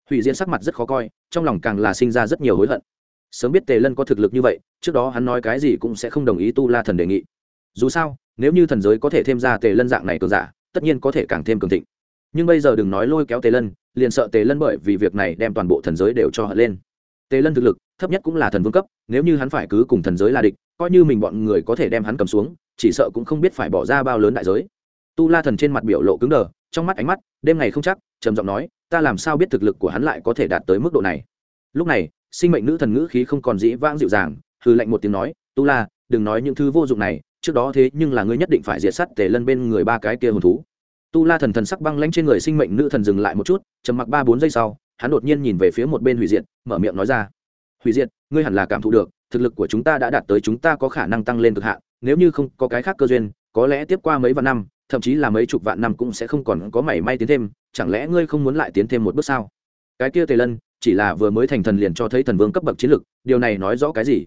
Hủy diệt sắc mặt rất khó coi, trong lòng càng là sinh ra rất nhiều hối hận. Sớm biết tề lân có thực lực như vậy, trước đó hắn nói cái gì cũng sẽ không đồng ý tu la thần đề nghị. Dù sao, nếu như thần giới có thể thêm ra tề lân dạng này cường giả, tất nhiên có thể càng thêm cường thịnh. Nhưng bây giờ đừng nói lôi kéo tề lân liền sợ tề lân bởi vì việc này đem toàn bộ thần giới đều cho hận lên. Tề lân thực lực, thấp nhất cũng là thần vương cấp, nếu như hắn phải cứ cùng thần giới là địch, coi như mình bọn người có thể đem hắn cầm xuống, chỉ sợ cũng không biết phải bỏ ra bao lớn đại giới. Tu la thần trên mặt biểu lộ cứng đờ, trong mắt ánh mắt, đêm ngày không chắc, trầm giọng nói, ta làm sao biết thực lực của hắn lại có thể đạt tới mức độ này? Lúc này, sinh mệnh nữ thần ngữ khí không còn dĩ vãng dịu dàng hư lệnh một tiếng nói, tu la, đừng nói những thứ vô dụng này, trước đó thế nhưng là ngươi nhất định phải diệt sắt tề lân bên người ba cái kia hồn thú tu la thần thần sắc băng lanh trên người sinh mệnh nữ thần dừng lại một chút, trầm mặc ba bốn giây sau, hắn đột nhiên nhìn về phía một bên hủy diệt, mở miệng nói ra. Hủy diệt, ngươi hẳn là cảm thụ được, thực lực của chúng ta đã đạt tới chúng ta có khả năng tăng lên cực hạn, nếu như không có cái khác cơ duyên, có lẽ tiếp qua mấy vạn năm, thậm chí là mấy chục vạn năm cũng sẽ không còn có mảy may tiến thêm, chẳng lẽ ngươi không muốn lại tiến thêm một bước sao? Cái kia tề lân, chỉ là vừa mới thành thần liền cho thấy thần vương cấp bậc chiến lực, điều này nói rõ cái gì?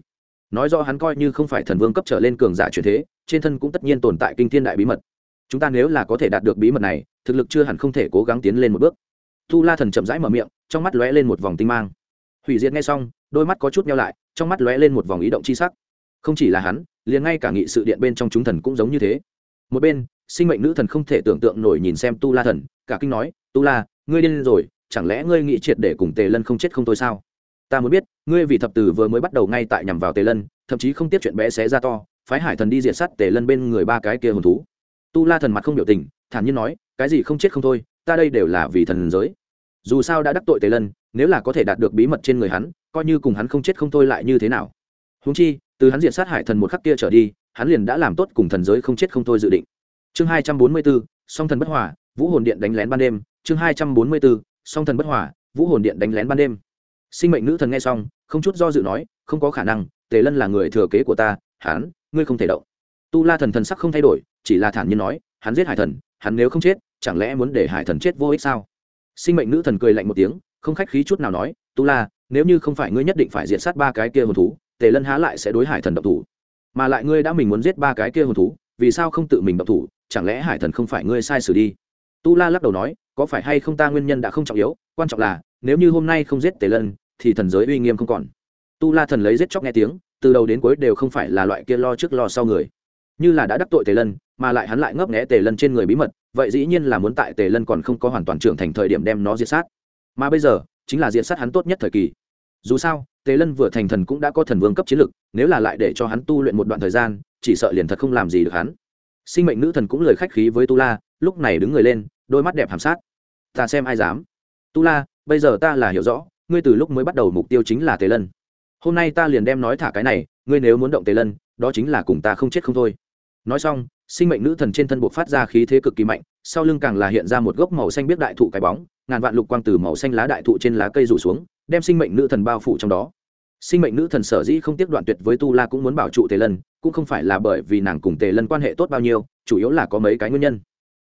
Nói rõ hắn coi như không phải thần vương cấp trở lên cường giả truyền thế, trên thân cũng tất nhiên tồn tại kinh thiên đại bí mật chúng ta nếu là có thể đạt được bí mật này, thực lực chưa hẳn không thể cố gắng tiến lên một bước. Tu la thần chậm rãi mở miệng, trong mắt lóe lên một vòng tinh mang. Hủy diệt ngay xong, đôi mắt có chút nhau lại, trong mắt lóe lên một vòng ý động chi sắc. Không chỉ là hắn, liền ngay cả nghị sự điện bên trong chúng thần cũng giống như thế. Một bên, sinh mệnh nữ thần không thể tưởng tượng nổi nhìn xem tu la thần, cả kinh nói, tu la, ngươi điên rồi, chẳng lẽ ngươi nghĩ triệt để cùng tề lân không chết không thôi sao? Ta muốn biết, ngươi vì thập tử vừa mới bắt đầu ngay tại nhằm vào tề lân, thậm chí không tiếp chuyện bé xé ra to, phái hải thần đi diệt sát tề lân bên người ba cái kia hồn thú tu la thần mặt không biểu tình, thản nhiên nói, cái gì không chết không thôi, ta đây đều là vì thần giới. Dù sao đã đắc tội tề lân, nếu là có thể đạt được bí mật trên người hắn, coi như cùng hắn không chết không thôi lại như thế nào? Húng chi, từ hắn diện sát hải thần một khắc kia trở đi, hắn liền đã làm tốt cùng thần giới không chết không thôi dự định. Chương hai trăm bốn mươi bốn song thần bất hòa, vũ hồn điện đánh lén ban đêm. Chương hai trăm bốn mươi bốn song thần bất hòa, vũ hồn điện đánh lén ban đêm. Sinh mệnh nữ thần nghe xong, không chút do dự nói, không có khả năng, tề lân là người thừa kế của ta, hắn, ngươi không thể động. Tu la thần thần sắc không thay đổi chỉ là thản nhiên nói, hắn giết hải thần, hắn nếu không chết, chẳng lẽ muốn để hải thần chết vô ích sao? Sinh mệnh nữ thần cười lạnh một tiếng, không khách khí chút nào nói, tu la, nếu như không phải ngươi nhất định phải diện sát ba cái kia hồn thú, tề lân há lại sẽ đối hải thần độc thủ. Mà lại ngươi đã mình muốn giết ba cái kia hồn thú, vì sao không tự mình độc thủ, chẳng lẽ hải thần không phải ngươi sai xử đi? Tu la lắc đầu nói, có phải hay không ta nguyên nhân đã không trọng yếu, quan trọng là, nếu như hôm nay không giết tề lân, thì thần giới uy nghiêm không còn. Tu la thần lấy giết chóc nghe tiếng, từ đầu đến cuối đều không phải là loại kia lo trước lo sau người. Như là đã đắc tội tề lân mà lại hắn lại ngấp nghẽ tề lân trên người bí mật, vậy dĩ nhiên là muốn tại tề lân còn không có hoàn toàn trưởng thành thời điểm đem nó diệt sát. Mà bây giờ, chính là diệt sát hắn tốt nhất thời kỳ. Dù sao, tề lân vừa thành thần cũng đã có thần vương cấp chiến lực, nếu là lại để cho hắn tu luyện một đoạn thời gian, chỉ sợ liền thật không làm gì được hắn. Sinh mệnh nữ thần cũng lời khách khí với tu la, lúc này đứng người lên, đôi mắt đẹp hàm sát. Ta xem ai dám. Tu la, bây giờ ta là hiểu rõ, ngươi từ lúc mới bắt đầu mục tiêu chính là tề lân. Hôm nay ta liền đem nói thả cái này, ngươi nếu muốn động tề lân, đó chính là cùng ta không chết không thôi. Nói xong sinh mệnh nữ thần trên thân buộc phát ra khí thế cực kỳ mạnh, sau lưng càng là hiện ra một gốc màu xanh biết đại thụ cái bóng, ngàn vạn lục quang từ màu xanh lá đại thụ trên lá cây rủ xuống, đem sinh mệnh nữ thần bao phủ trong đó. Sinh mệnh nữ thần sở dĩ không tiếp đoạn tuyệt với tu la cũng muốn bảo trụ tề lân, cũng không phải là bởi vì nàng cùng tề lân quan hệ tốt bao nhiêu, chủ yếu là có mấy cái nguyên nhân.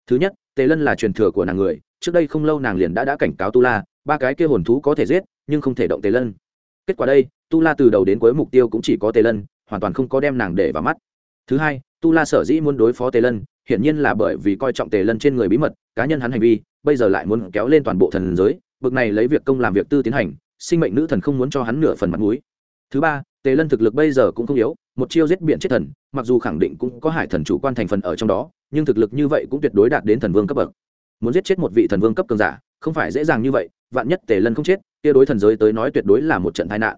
Thứ nhất, tề lân là truyền thừa của nàng người, trước đây không lâu nàng liền đã đã cảnh cáo tu la, ba cái kia hồn thú có thể giết, nhưng không thể động tề lân. Kết quả đây, tu la từ đầu đến cuối mục tiêu cũng chỉ có tề lân, hoàn toàn không có đem nàng để vào mắt. Thứ hai tu la sở dĩ muốn đối phó tề lân, hiển nhiên là bởi vì coi trọng tề lân trên người bí mật, cá nhân hắn hành vi, bây giờ lại muốn kéo lên toàn bộ thần giới, bực này lấy việc công làm việc tư tiến hành, sinh mệnh nữ thần không muốn cho hắn nửa phần mặt mũi. Thứ ba, tề lân thực lực bây giờ cũng không yếu, một chiêu giết biển chết thần, mặc dù khẳng định cũng có hải thần chủ quan thành phần ở trong đó, nhưng thực lực như vậy cũng tuyệt đối đạt đến thần vương cấp bậc. Muốn giết chết một vị thần vương cấp cường giả, không phải dễ dàng như vậy, vạn nhất tề lân không chết, kia đối thần giới tới nói tuyệt đối là một trận tai nạn.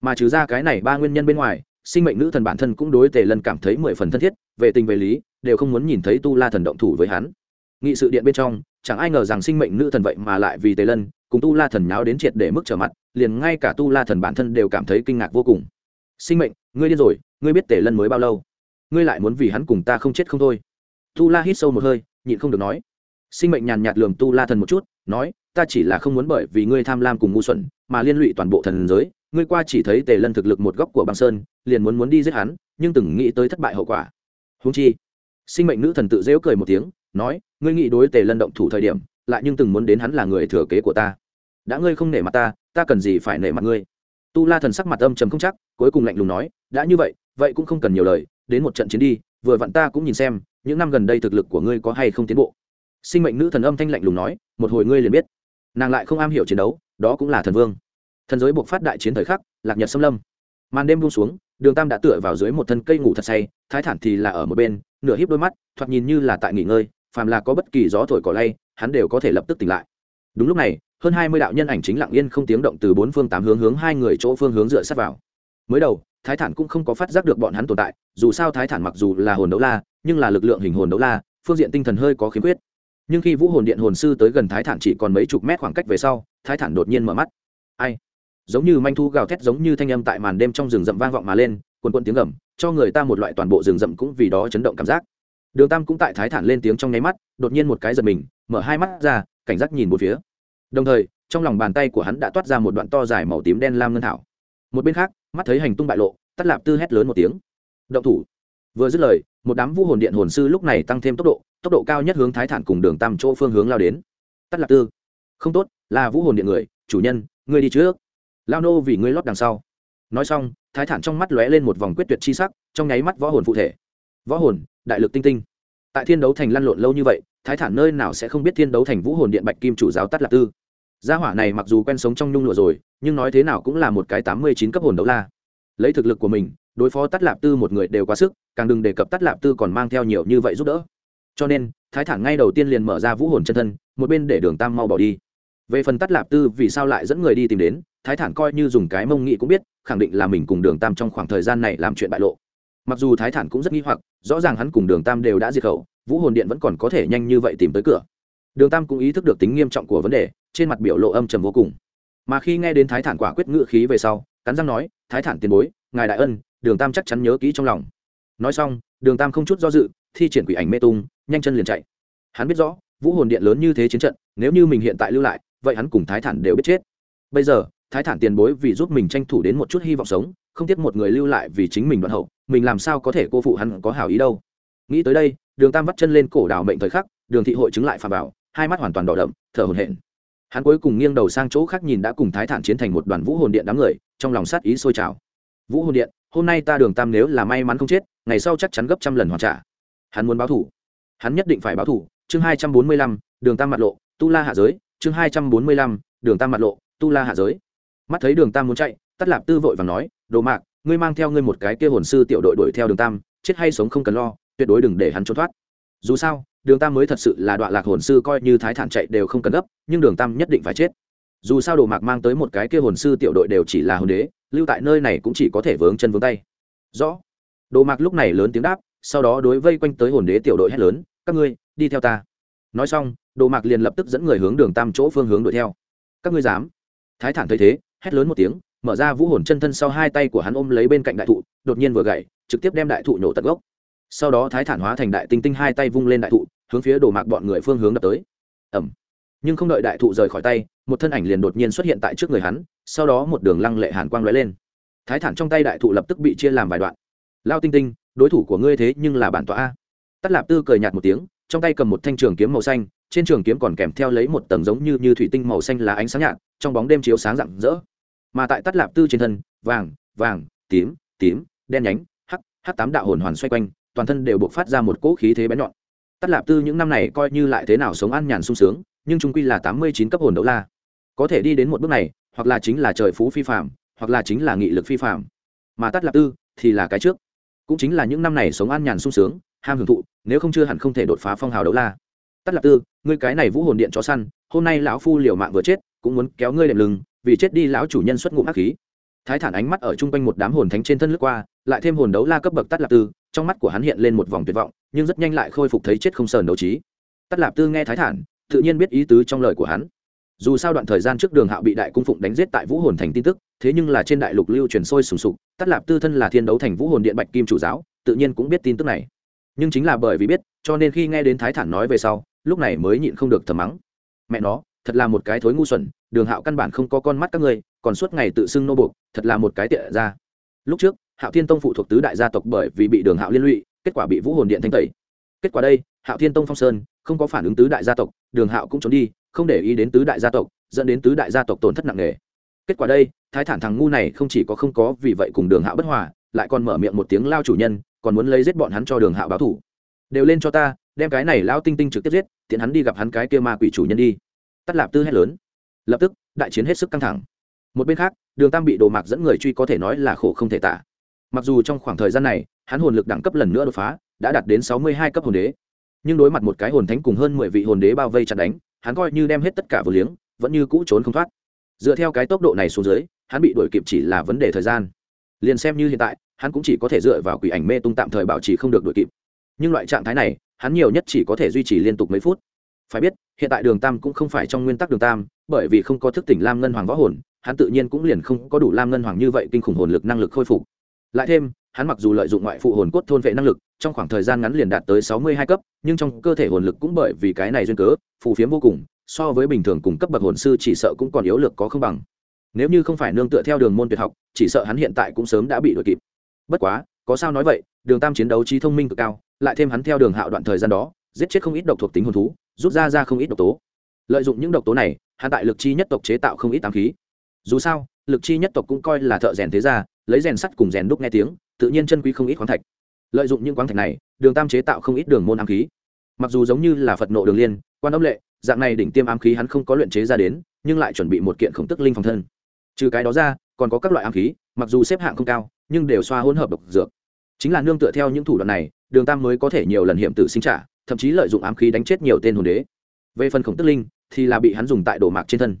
Mà trừ ra cái này ba nguyên nhân bên ngoài sinh mệnh nữ thần bản thân cũng đối tề lân cảm thấy mười phần thân thiết, về tình về lý, đều không muốn nhìn thấy tu la thần động thủ với hắn. Nghị sự điện bên trong, chẳng ai ngờ rằng sinh mệnh nữ thần vậy mà lại vì tề lân cùng tu la thần nháo đến triệt để mức trở mặt, liền ngay cả tu la thần bản thân đều cảm thấy kinh ngạc vô cùng. Sinh mệnh, ngươi điên rồi, ngươi biết tề lân mới bao lâu? Ngươi lại muốn vì hắn cùng ta không chết không thôi? Tu la hít sâu một hơi, nhịn không được nói. Sinh mệnh nhàn nhạt lường tu la thần một chút, nói, ta chỉ là không muốn bởi vì ngươi tham lam cùng ngu xuẩn, mà liên lụy toàn bộ thần giới. Ngươi qua chỉ thấy tề lân thực lực một góc của băng sơn liền muốn muốn đi giết hắn, nhưng từng nghĩ tới thất bại hậu quả. Húng chi, sinh mệnh nữ thần tự dễu cười một tiếng, nói, ngươi nghĩ đối tề lân động thủ thời điểm, lại nhưng từng muốn đến hắn là người thừa kế của ta. Đã ngươi không nể mặt ta ta cần gì phải nể mặt ngươi? Tu la thần sắc mặt âm trầm không chắc, cuối cùng lạnh lùng nói, đã như vậy vậy cũng không cần nhiều lời, đến một trận chiến đi, vừa vặn ta cũng nhìn xem, những năm gần đây thực lực của ngươi có hay không tiến bộ. Sinh mệnh nữ thần âm thanh lạnh lùng nói, một hồi ngươi liền biết. Nàng lại không am hiểu chiến đấu, đó cũng là thần vương. Thần giới buộc phát đại chiến thời khắc, lạc nhật xâm lâm màn đêm buông xuống, đường tam đã tựa vào dưới một thân cây ngủ thật say, thái thản thì là ở một bên, nửa híp đôi mắt, thoạt nhìn như là tại nghỉ ngơi, phàm là có bất kỳ gió thổi cỏ lay, hắn đều có thể lập tức tỉnh lại. Đúng lúc này, hơn hai mươi đạo nhân ảnh chính lặng yên không tiếng động từ bốn phương tám hướng hướng hai người chỗ phương hướng dựa sát vào. Mới đầu, thái thản cũng không có phát giác được bọn hắn tồn tại, dù sao thái thản mặc dù là hồn đấu la, nhưng là lực lượng hình hồn đấu la, phương diện tinh thần hơi có khiếm khuyết. Nhưng khi vũ hồn điện hồn sư tới gần thái thản chỉ còn mấy chục mét khoảng cách về sau, thái thản đột nhiên mở mắt. Ai? Giống như manh thu gào thét giống như thanh âm tại màn đêm trong rừng rậm vang vọng mà lên, quần quần tiếng gầm, cho người ta một loại toàn bộ rừng rậm cũng vì đó chấn động cảm giác. Đường tam cũng tại thái thản lên tiếng trong nháy mắt, đột nhiên một cái giật mình, mở hai mắt ra, cảnh giác nhìn một phía. Đồng thời, trong lòng bàn tay của hắn đã toát ra một đoạn to dài màu tím đen lam ngân thảo. Một bên khác, mắt thấy hành tung bại lộ tắt lạp tư hét lớn một tiếng. Động thủ! Vừa dứt lời, một đám vũ hồn điện hồn sư lúc này tăng thêm tốc độ tốc độ cao nhất hướng thái thản cùng đường tam chỗ phương hướng lao đến. Tắt lạp tư, không tốt, là vũ hồn điện người, chủ nhân ngươi đi trước lao nô vì ngươi lót đằng sau. Nói xong, thái thản trong mắt lóe lên một vòng quyết tuyệt chi sắc, trong nháy mắt võ hồn phụ thể. Võ hồn, đại lực tinh tinh. Tại thiên đấu thành lăn lộn lâu như vậy, thái thản nơi nào sẽ không biết thiên đấu thành vũ hồn điện bạch kim chủ giáo tắt lạc tư. Gia hỏa này mặc dù quen sống trong nhung lụa rồi, nhưng nói thế nào cũng là một cái tám mươi chín cấp hồn đấu la. Lấy thực lực của mình, đối phó tắt lạp tư một người đều quá sức, càng đừng đề cập tắt lạp tư còn mang theo nhiều như vậy giúp đỡ. Cho nên, thái thản ngay đầu tiên liền mở ra vũ hồn chân thân, một bên để đường tam mau bỏ đi. Về phần tắt lạp tư vì sao lại dẫn người đi tìm đến thái thản coi như dùng cái mông nghị cũng biết, khẳng định là mình cùng đường tam trong khoảng thời gian này làm chuyện bại lộ. Mặc dù thái thản cũng rất nghi hoặc, rõ ràng hắn cùng đường tam đều đã diệt khẩu, vũ hồn điện vẫn còn có thể nhanh như vậy tìm tới cửa. Đường tam cũng ý thức được tính nghiêm trọng của vấn đề, trên mặt biểu lộ âm trầm vô cùng. Mà khi nghe đến thái thản quả quyết ngự khí về sau, cắn răng nói, thái thản tiền bối, ngài đại ân, đường tam chắc chắn nhớ kỹ trong lòng. Nói xong, đường tam không chút do dự, thi triển quỷ ảnh mê tung, nhanh chân liền chạy. Hắn biết rõ, vũ hồn điện lớn như thế chiến trận, nếu như mình hiện tại lưu lại, vậy hắn cùng thái thản đều biết chết. Bây giờ thái thản tiền bối vì giúp mình tranh thủ đến một chút hy vọng sống, không tiếc một người lưu lại vì chính mình đoạn hậu, mình làm sao có thể cô phụ hắn có hảo ý đâu. Nghĩ tới đây, đường tam vắt chân lên cổ đào mệnh thời khắc, đường thị hội chứng lại phàm bảo, hai mắt hoàn toàn đỏ đậm, thở hồn hển. Hắn cuối cùng nghiêng đầu sang chỗ khác nhìn đã cùng thái thản chiến thành một đoàn vũ hồn điện đám người, trong lòng sát ý sôi trào. Vũ hồn điện, hôm nay ta đường tam nếu là may mắn không chết, ngày sau chắc chắn gấp trăm lần hoàn trả. Hắn muốn báo thủ. Hắn nhất định phải báo thủ. Chương hai trăm bốn mươi lăm, đường tam mặt lộ, tu la hạ giới. Chương hai trăm bốn mươi lăm, đường tam mặt lộ, tu la hạ giới mắt thấy đường tam muốn chạy, tắt lạp tư vội và nói, đồ mạc, ngươi mang theo ngươi một cái kia hồn sư tiểu đội đuổi theo đường tam, chết hay sống không cần lo, tuyệt đối đừng để hắn trốn thoát. Dù sao, đường tam mới thật sự là đoạn lạc hồn sư coi như thái thản chạy đều không cần gấp, nhưng đường tam nhất định phải chết. Dù sao đồ mạc mang tới một cái kia hồn sư tiểu đội đều chỉ là hồn đế, lưu tại nơi này cũng chỉ có thể vướng chân vướng tay. Rõ. Đồ mạc lúc này lớn tiếng đáp, sau đó đối vây quanh tới hồn đế tiểu đội hét lớn, các ngươi, đi theo ta. Nói xong, đồ mạc liền lập tức dẫn người hướng đường tam chỗ phương hướng đuổi theo. Các ngươi dám? Thái thản thấy thế hét lớn một tiếng, mở ra vũ hồn chân thân sau hai tay của hắn ôm lấy bên cạnh đại thụ, đột nhiên vừa gậy, trực tiếp đem đại thụ nhổ tận gốc. Sau đó thái thản hóa thành đại tinh tinh hai tay vung lên đại thụ, hướng phía đồ mạc bọn người phương hướng đập tới. Ẩm nhưng không đợi đại thụ rời khỏi tay, một thân ảnh liền đột nhiên xuất hiện tại trước người hắn, sau đó một đường lăng lệ hàn quang lóe lên. Thái thản trong tay đại thụ lập tức bị chia làm vài đoạn. Lao tinh tinh, đối thủ của ngươi thế nhưng là bản tọa a. Tắt lạp tư cười nhạt một tiếng, trong tay cầm một thanh trường kiếm màu xanh trên trường kiếm còn kèm theo lấy một tầng giống như như thủy tinh màu xanh là ánh sáng nhạt, trong bóng đêm chiếu sáng rạng rỡ. Mà tại tắt lạp tư trên thân, vàng vàng, tím tím, đen nhánh hắc hắc tám đạo hồn hoàn xoay quanh, toàn thân đều buộc phát ra một cỗ khí thế bén nhọn. Tắt lạp tư những năm này coi như lại thế nào sống an nhàn sung sướng, nhưng trung quy là tám mươi chín cấp hồn đấu la. Có thể đi đến một bước này, hoặc là chính là trời phú phi phạm hoặc là chính là nghị lực phi phạm mà tắt lạp tư thì là cái trước. Cũng chính là những năm này sống an nhàn sung sướng, ham hưởng thụ, nếu không chưa hẳn không thể đột phá phong hào đấu la tắt lạp tư, ngươi cái này vũ hồn điện chó săn, hôm nay lão phu liều mạng vừa chết, cũng muốn kéo ngươi đệm lưng, vì chết đi lão chủ nhân xuất ngụm hắc khí. Thái thản ánh mắt ở chung quanh một đám hồn thánh trên thân lướt qua, lại thêm hồn đấu la cấp bậc tắt lạp tư, trong mắt của hắn hiện lên một vòng tuyệt vọng, nhưng rất nhanh lại khôi phục thấy chết không sờn đấu trí. Tắt lạp tư nghe thái thản, tự nhiên biết ý tứ trong lời của hắn. Dù sao đoạn thời gian trước đường hạo bị đại cung phụng đánh giết tại vũ hồn thành tin tức, thế nhưng là trên đại lục lưu truyền sôi sùng sục tắt lạp tư thân là thiên đấu thành vũ hồn điện bạch kim chủ giáo, tự nhiên cũng biết tin tức này. Nhưng chính là bởi vì biết, cho nên khi nghe đến thái thản nói về sau lúc này mới nhịn không được thầm mắng. Mẹ nó, thật là một cái thối ngu xuẩn, đường hạo căn bản không có con mắt các ngươi, còn suốt ngày tự xưng nô buộc, thật là một cái tệ ra. Lúc trước, hạo thiên tông phụ thuộc tứ đại gia tộc bởi vì bị đường hạo liên lụy, kết quả bị vũ hồn điện thanh tẩy. Kết quả đây, hạo thiên tông phong sơn, không có phản ứng tứ đại gia tộc, đường hạo cũng trốn đi, không để ý đến tứ đại gia tộc, dẫn đến tứ đại gia tộc tổn thất nặng nề. Kết quả đây, thái thản thằng ngu này không chỉ có không có vì vậy cùng đường hạo bất hòa, lại còn mở miệng một tiếng lao chủ nhân, còn muốn lấy giết bọn hắn cho đường hạo báo thủ. Đều lên cho ta đem cái này lao tinh tinh trực tiếp giết, tiện hắn đi gặp hắn cái kia ma quỷ chủ nhân đi. Tắt lạp tư hét lớn. Lập tức, đại chiến hết sức căng thẳng. Một bên khác, đường tam bị đồ mạc dẫn người truy có thể nói là khổ không thể tả. Mặc dù trong khoảng thời gian này, hắn hồn lực đẳng cấp lần nữa đột phá, đã đạt đến sáu mươi hai cấp hồn đế. Nhưng đối mặt một cái hồn thánh cùng hơn mười vị hồn đế bao vây chặt đánh, hắn coi như đem hết tất cả vừa liếng, vẫn như cũ trốn không thoát. Dựa theo cái tốc độ này xuống dưới, hắn bị đuổi kịp chỉ là vấn đề thời gian. Liền xem như hiện tại, hắn cũng chỉ có thể dựa vào quỷ ảnh mê tung tạm thời bảo trì không được đuổi kịp. Nhưng loại trạng thái này hắn nhiều nhất chỉ có thể duy trì liên tục mấy phút. Phải biết, hiện tại đường tam cũng không phải trong nguyên tắc đường tam, bởi vì không có thức tỉnh lam ngân hoàng võ hồn, hắn tự nhiên cũng liền không có đủ lam ngân hoàng như vậy kinh khủng hồn lực năng lực khôi phục. Lại thêm, hắn mặc dù lợi dụng ngoại phụ hồn cốt thôn vệ năng lực, trong khoảng thời gian ngắn liền đạt tới sáu mươi hai cấp, nhưng trong cơ thể hồn lực cũng bởi vì cái này duyên cớ, phù phiếm vô cùng, so với bình thường cùng cấp bậc hồn sư chỉ sợ cũng còn yếu lực có không bằng. Nếu như không phải nương tựa theo đường môn tuyệt học, chỉ sợ hắn hiện tại cũng sớm đã bị đuổi kịp. Bất quá, có sao nói vậy đường tam chiến đấu trí thông minh cực cao, lại thêm hắn theo đường hạo đoạn thời gian đó, giết chết không ít độc thuộc tính hồn thú, rút ra ra không ít độc tố. Lợi dụng những độc tố này, hắn tại lực chi nhất tộc chế tạo không ít tám khí. Dù sao, lực chi nhất tộc cũng coi là thợ rèn thế gia, lấy rèn sắt cùng rèn đúc nghe tiếng, tự nhiên chân quý không ít khoáng thạch. Lợi dụng những khoáng thạch này, đường tam chế tạo không ít đường môn ám khí. Mặc dù giống như là phật nộ đường liên, quan âm lệ, dạng này đỉnh tiêm ám khí hắn không có luyện chế ra đến, nhưng lại chuẩn bị một kiện khổng tức linh phòng thân. Trừ cái đó ra, còn có các loại ám khí, mặc dù xếp hạng không cao, nhưng đều xoa hỗn hợp độc dược chính là nương tựa theo những thủ đoạn này, đường tam mới có thể nhiều lần hiểm tử sinh trả, thậm chí lợi dụng ám khí đánh chết nhiều tên hồn đế. Về phần khổng tức linh, thì là bị hắn dùng tại đồ mạc trên thân.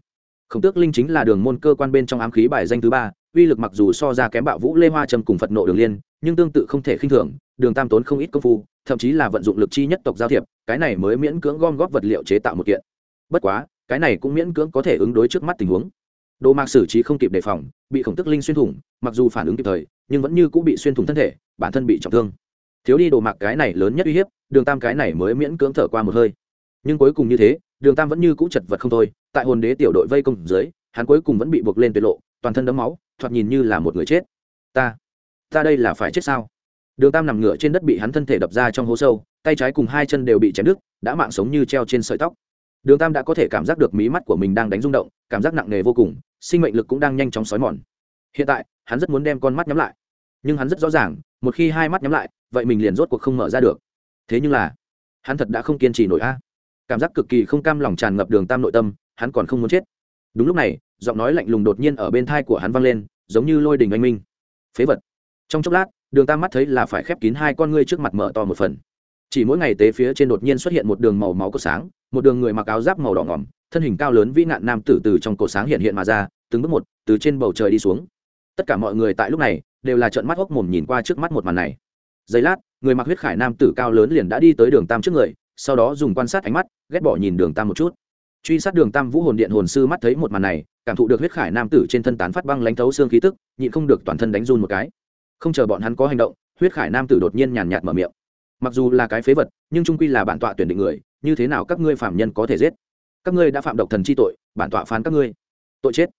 Khổng tước linh chính là đường môn cơ quan bên trong ám khí bài danh thứ ba, uy lực mặc dù so ra kém bạo vũ lê hoa trầm cùng phật nộ đường liên, nhưng tương tự không thể khinh thường, đường tam tốn không ít công phu, thậm chí là vận dụng lực chi nhất tộc giao thiệp, cái này mới miễn cưỡng gom góp vật liệu chế tạo một kiện. Bất quá, cái này cũng miễn cưỡng có thể ứng đối trước mắt tình huống đồ mạc xử trí không kịp đề phòng, bị khổng tức linh xuyên thủng, mặc dù phản ứng kịp thời, nhưng vẫn như cũng bị xuyên thủng thân thể, bản thân bị trọng thương. Thiếu đi đồ mạc cái này lớn nhất uy hiếp, đường tam cái này mới miễn cưỡng thở qua một hơi. Nhưng cuối cùng như thế, đường tam vẫn như cũ chật vật không thôi, tại hồn đế tiểu đội vây công dưới, hắn cuối cùng vẫn bị buộc lên tuyệt lộ, toàn thân đấm máu, thoạt nhìn như là một người chết. Ta ta đây là phải chết sao? Đường tam nằm ngửa trên đất bị hắn thân thể đập ra trong hố sâu, tay trái cùng hai chân đều bị chém đứt, đã mạng sống như treo trên sợi tóc. Đường tam đã có thể cảm giác được mí mắt của mình đang đánh rung động, cảm giác nặng nề vô cùng sinh mệnh lực cũng đang nhanh chóng xói mòn. Hiện tại, hắn rất muốn đem con mắt nhắm lại. Nhưng hắn rất rõ ràng, một khi hai mắt nhắm lại, vậy mình liền rốt cuộc không mở ra được. Thế nhưng là, hắn thật đã không kiên trì nổi a. Cảm giác cực kỳ không cam lòng tràn ngập đường tam nội tâm, hắn còn không muốn chết. Đúng lúc này, giọng nói lạnh lùng đột nhiên ở bên thai của hắn vang lên, giống như lôi đình anh minh. Phế vật. Trong chốc lát, đường tam mắt thấy là phải khép kín hai con ngươi trước mặt mở to một phần chỉ mỗi ngày tế phía trên đột nhiên xuất hiện một đường màu máu có sáng, một đường người mặc áo giáp màu đỏ ngỏm, thân hình cao lớn vĩ nạn nam tử từ trong cổ sáng hiện hiện mà ra, từng bước một, từ trên bầu trời đi xuống. Tất cả mọi người tại lúc này, đều là trợn mắt hốc mồm nhìn qua trước mắt một màn này. Giây lát, người mặc huyết khải nam tử cao lớn liền đã đi tới đường tam trước người, sau đó dùng quan sát ánh mắt, ghét bỏ nhìn đường tam một chút. Truy sát đường tam vũ hồn điện hồn sư mắt thấy một màn này, cảm thụ được huyết khải nam tử trên thân tán phát băng lãnh thấu xương khí tức, nhịn không được toàn thân đánh run một cái. Không chờ bọn hắn có hành động, huyết khải nam tử đột nhiên nhàn nhạt mở miệng mặc dù là cái phế vật, nhưng trung quy là bản tọa tuyển định người, như thế nào các ngươi phạm nhân có thể giết? Các ngươi đã phạm độc thần chi tội, bản tọa phán các ngươi. Tội chết.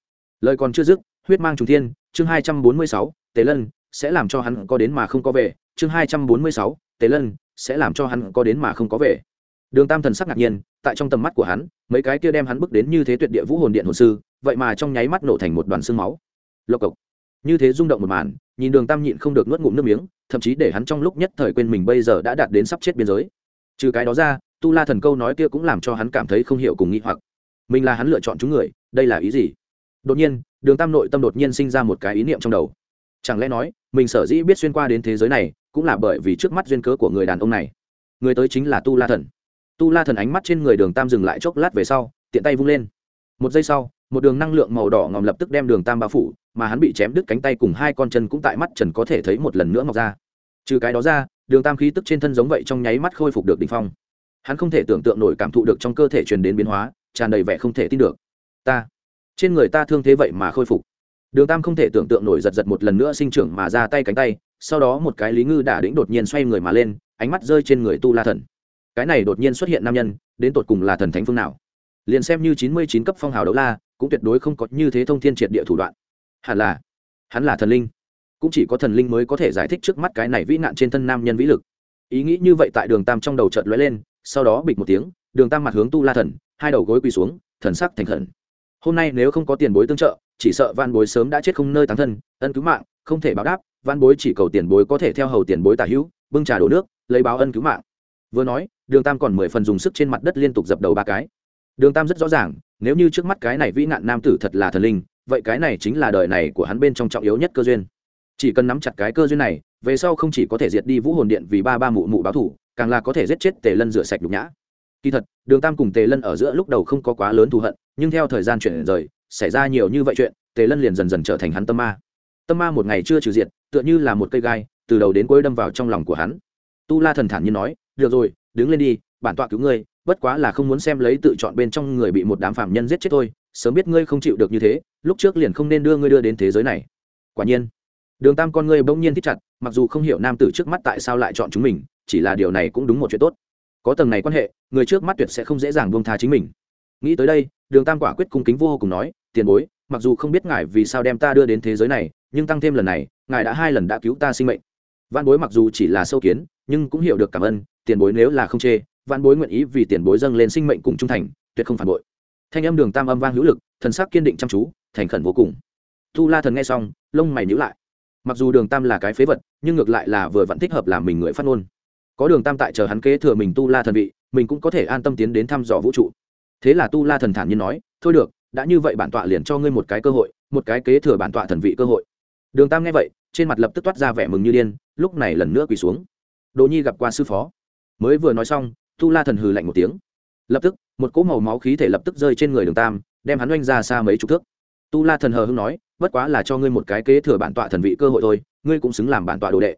Lời còn chưa dứt, huyết mang trùng thiên, chương hai trăm bốn mươi sáu tế lân sẽ làm cho hắn có đến mà không có về, chương hai trăm bốn mươi sáu tế lân sẽ làm cho hắn có đến mà không có về. Đường tam thần sắc ngạc nhiên, tại trong tầm mắt của hắn, mấy cái kia đem hắn bước đến như thế tuyệt địa vũ hồn điện hồn sư, vậy mà trong nháy mắt nổ thành một đoàn xương máu. Lộc cộc như thế rung động một màn, nhìn đường tam nhịn không được nuốt ngụm nước miếng, thậm chí để hắn trong lúc nhất thời quên mình bây giờ đã đạt đến sắp chết biên giới. Trừ cái đó ra, tu la thần câu nói kia cũng làm cho hắn cảm thấy không hiểu cùng nghĩ hoặc. Mình là hắn lựa chọn chúng người, đây là ý gì? Đột nhiên, đường tam nội tâm đột nhiên sinh ra một cái ý niệm trong đầu. Chẳng lẽ nói, mình sở dĩ biết xuyên qua đến thế giới này, cũng là bởi vì trước mắt duyên cớ của người đàn ông này? Người tới chính là tu la thần. Tu la thần ánh mắt trên người đường tam dừng lại chốc lát về sau, tiện tay vung lên. Một giây sau, một đường năng lượng màu đỏ ngòm lập tức đem đường tam bao phủ mà hắn bị chém đứt cánh tay cùng hai con chân cũng tại mắt trần có thể thấy một lần nữa mọc ra. Trừ cái đó ra, đường tam khí tức trên thân giống vậy trong nháy mắt khôi phục được đ ỉ n h phong. Hắn không thể tưởng tượng nổi cảm thụ được trong cơ thể truyền đến biến hóa, tràn đầy vẻ không thể tin được. Ta, trên người ta thương thế vậy mà khôi phục. Đường tam không thể tưởng tượng nổi giật giật một lần nữa sinh trưởng mà ra tay cánh tay, sau đó một cái lý ngư đả đĩnh đột nhiên xoay người mà lên, ánh mắt rơi trên người tu la thần. Cái này đột nhiên xuất hiện nam nhân, đến tột cùng là thần thánh phương nào? Liền xem như chín mươi chín cấp phong hào đấu la, cũng tuyệt đối không có như thế thông thiên triệt địa thủ đoạn hẳn là. Hắn là thần linh. Cũng chỉ có thần linh mới có thể giải thích trước mắt cái này vĩ nạn trên thân nam nhân vĩ lực. Ý nghĩ như vậy tại đường tam trong đầu chợt lóe lên, sau đó bịch một tiếng, đường tam mặt hướng tu la thần, hai đầu gối quỳ xuống, thần sắc thành thần. hôm nay nếu không có tiền bối tương trợ, chỉ sợ van bối sớm đã chết không nơi tán thân, ân cứu mạng, không thể báo đáp van bối chỉ cầu tiền bối có thể theo hầu tiền bối tả hữu, bưng trà đổ nước, lấy báo ân cứu mạng. Vừa nói, đường tam còn mười phần dùng sức trên mặt đất liên tục dập đầu ba cái. Đường tam rất rõ ràng, nếu như trước mắt cái này vĩ nạn nam tử thật là thần linh vậy cái này chính là đời này của hắn bên trong trọng yếu nhất cơ duyên. Chỉ cần nắm chặt cái cơ duyên này, về sau không chỉ có thể diệt đi vũ hồn điện vì ba ba mụ mụ báo thủ, càng là có thể giết chết tề lân rửa sạch nhục nhã. Kỳ thật, đường tam cùng tề lân ở giữa lúc đầu không có quá lớn thù hận, nhưng theo thời gian chuyển rời, xảy ra nhiều như vậy chuyện, tề lân liền dần dần trở thành hắn tâm ma. Tâm ma một ngày chưa trừ diệt, tựa như là một cây gai, từ đầu đến cuối đâm vào trong lòng của hắn. Tu la thần thản như nói, được rồi, đứng lên đi, bản tọa cứu ngươi, bất quá là không muốn xem lấy tự chọn bên trong người bị một đám phạm nhân giết chết thôi sớm biết ngươi không chịu được như thế, lúc trước liền không nên đưa ngươi đưa đến thế giới này. Quả nhiên, đường tam con ngươi bỗng nhiên thích chặt, mặc dù không hiểu nam tử trước mắt tại sao lại chọn chúng mình, chỉ là điều này cũng đúng một chuyện tốt. Có tầng này quan hệ, người trước mắt tuyệt sẽ không dễ dàng buông tha chính mình. Nghĩ tới đây, đường tam quả quyết cung kính vô cùng nói, tiền bối, mặc dù không biết ngài vì sao đem ta đưa đến thế giới này, nhưng tăng thêm lần này, ngài đã hai lần đã cứu ta sinh mệnh. Văn bối mặc dù chỉ là sâu kiến, nhưng cũng hiểu được cảm ơn, tiền bối nếu là không chê văn bối nguyện ý vì tiền bối dâng lên sinh mệnh cùng trung thành, tuyệt không phản bội thanh âm đường tam âm vang hữu lực, thần sắc kiên định chăm chú, thành khẩn vô cùng. Tu la thần nghe xong, lông mày nhíu lại. Mặc dù đường tam là cái phế vật, nhưng ngược lại là vừa vẫn thích hợp làm mình người phát ngôn. Có đường tam tại chờ hắn kế thừa mình tu la thần vị, mình cũng có thể an tâm tiến đến thăm dò vũ trụ. Thế là tu la thần thản nhiên nói, thôi được, đã như vậy bản tọa liền cho ngươi một cái cơ hội, một cái kế thừa bản tọa thần vị cơ hội. Đường tam nghe vậy, trên mặt lập tức toát ra vẻ mừng như điên, lúc này lần nữa quỳ xuống. Đỗ nhi gặp qua sư phó. Mới vừa nói xong, tu la thần hừ lạnh một tiếng. Lập tức một cỗ màu máu khí thể lập tức rơi trên người đường tam, đem hắn oanh ra xa mấy chục thước. Tu la thần hờ hưng nói, bất quá là cho ngươi một cái kế thừa bản tọa thần vị cơ hội thôi, ngươi cũng xứng làm bản tọa đồ đệ.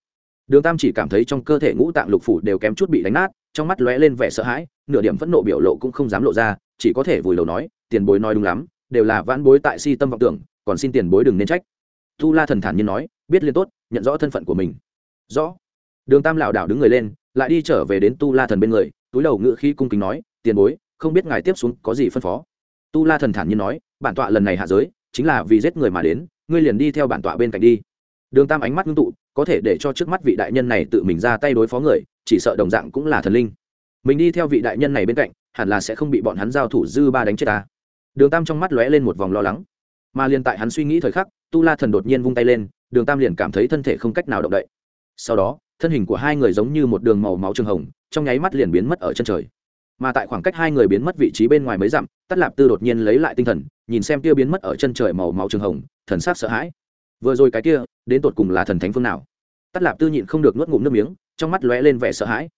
Đường tam chỉ cảm thấy trong cơ thể ngũ tạng lục phủ đều kém chút bị đánh nát, trong mắt lóe lên vẻ sợ hãi, nửa điểm phẫn nộ biểu lộ cũng không dám lộ ra, chỉ có thể vùi đầu nói, tiền bối nói đúng lắm, đều là vãn bối tại si tâm vọng tưởng, còn xin tiền bối đừng nên trách. Tu la thần thản nhiên nói, biết liên tốt, nhận rõ thân phận của mình. Rõ. Đường tam lảo đảo đứng người lên, lại đi trở về đến tu la thần bên người, túi đầu ngự khi cung kính nói, tiền bối không biết ngài tiếp xuống có gì phân phó. Tu la thần thản nhiên nói, bản tọa lần này hạ giới, chính là vì giết người mà đến, ngươi liền đi theo bản tọa bên cạnh đi. Đường tam ánh mắt ngưng tụ, có thể để cho trước mắt vị đại nhân này tự mình ra tay đối phó người, chỉ sợ đồng dạng cũng là thần linh. Mình đi theo vị đại nhân này bên cạnh, hẳn là sẽ không bị bọn hắn giao thủ dư ba đánh chết ta. Đường tam trong mắt lóe lên một vòng lo lắng. Mà liền tại hắn suy nghĩ thời khắc, tu la thần đột nhiên vung tay lên, đường tam liền cảm thấy thân thể không cách nào động đậy. Sau đó, thân hình của hai người giống như một đường màu máu trường hồng, trong nháy mắt liền biến mất ở chân trời mà tại khoảng cách hai người biến mất vị trí bên ngoài mấy dặm tắt lạp tư đột nhiên lấy lại tinh thần, nhìn xem kia biến mất ở chân trời màu máu trường hồng, thần sắc sợ hãi. Vừa rồi cái kia, đến tột cùng là thần thánh phương nào? Tắt lạp tư nhịn không được nuốt ngụm nước miếng, trong mắt lóe lên vẻ sợ hãi.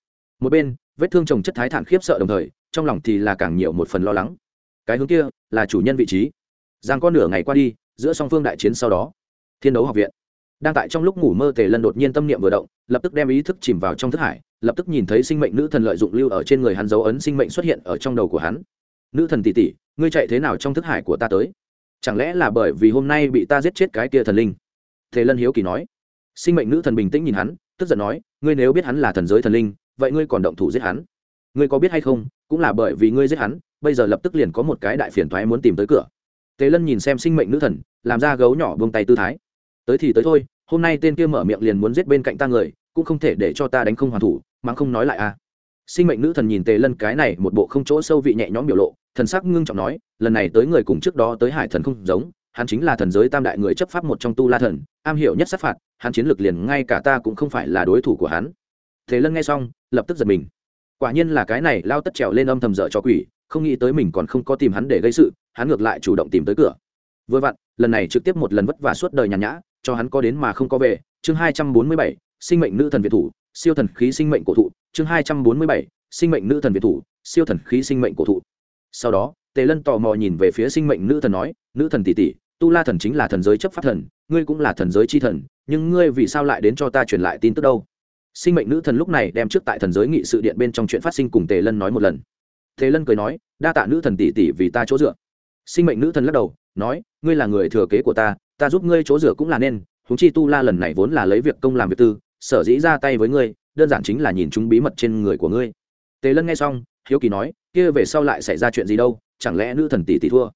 Một bên, vết thương chồng chất thái thản khiếp sợ đồng thời, trong lòng thì là càng nhiều một phần lo lắng. Cái hướng kia là chủ nhân vị trí. Giang con nửa ngày qua đi, giữa song phương đại chiến sau đó. Thiên đấu học viện đang tại trong lúc ngủ mơ tề lân đột nhiên tâm niệm vừa động, lập tức đem ý thức chìm vào trong thức hải, lập tức nhìn thấy sinh mệnh nữ thần lợi dụng lưu ở trên người hắn dấu ấn sinh mệnh xuất hiện ở trong đầu của hắn. Nữ thần tỷ tỷ, ngươi chạy thế nào trong thức hải của ta tới? Chẳng lẽ là bởi vì hôm nay bị ta giết chết cái kia thần linh? Tề lân hiếu kỳ nói. Sinh mệnh nữ thần bình tĩnh nhìn hắn, tức giận nói, ngươi nếu biết hắn là thần giới thần linh, vậy ngươi còn động thủ giết hắn? Ngươi có biết hay không, cũng là bởi vì ngươi giết hắn, bây giờ lập tức liền có một cái đại phiền thoái muốn tìm tới cửa. Tề lân nhìn xem sinh mệnh nữ thần, làm ra gấu nhỏ buông tay tư thái tới thì tới thôi, hôm nay tên kia mở miệng liền muốn giết bên cạnh ta người, cũng không thể để cho ta đánh không hoàn thủ mắng không nói lại à. Sinh mệnh nữ thần nhìn tề lân cái này một bộ không chỗ sâu vị nhẹ nhõm biểu lộ, thần sắc ngưng trọng nói, lần này tới người cùng trước đó tới hải thần không giống, hắn chính là thần giới tam đại người chấp pháp một trong tu la thần, am hiểu nhất sát phạt, hắn chiến lược liền ngay cả ta cũng không phải là đối thủ của hắn. Thế lân nghe xong, lập tức giật mình. Quả nhiên là cái này lao tất trèo lên âm thầm dở cho quỷ, không nghĩ tới mình còn không có tìm hắn để gây sự, hắn ngược lại chủ động tìm tới cửa. Vừa vặn, lần này trực tiếp một lần vất vả suốt đời nhàn nhã cho hắn có đến mà không có về, chương hai trăm bốn mươi bảy, sinh mệnh nữ thần việt thủ, siêu thần khí sinh mệnh cổ thụ, chương hai trăm bốn mươi bảy, sinh mệnh nữ thần việt thủ, siêu thần khí sinh mệnh cổ thụ. Sau đó, tề lân tò mò nhìn về phía sinh mệnh nữ thần nói, nữ thần tỷ tỷ, tu la thần chính là thần giới chấp pháp thần, ngươi cũng là thần giới chi thần, nhưng ngươi vì sao lại đến cho ta truyền lại tin tức đâu? Sinh mệnh nữ thần lúc này đem trước tại thần giới nghị sự điện bên trong chuyện phát sinh cùng tề lân nói một lần. Tề lân cười nói, đa tạ nữ thần tỷ tỷ vì ta chỗ dựa. Sinh mệnh nữ thần lắc đầu, nói, ngươi là người thừa kế của ta ta giúp ngươi chỗ rửa cũng là nên húng chi tu la lần này vốn là lấy việc công làm việc tư, sở dĩ ra tay với ngươi, đơn giản chính là nhìn chúng bí mật trên người của ngươi. Tề lân nghe xong, hiếu kỳ nói, kia về sau lại xảy ra chuyện gì đâu, chẳng lẽ nữ thần tỷ tỷ thua?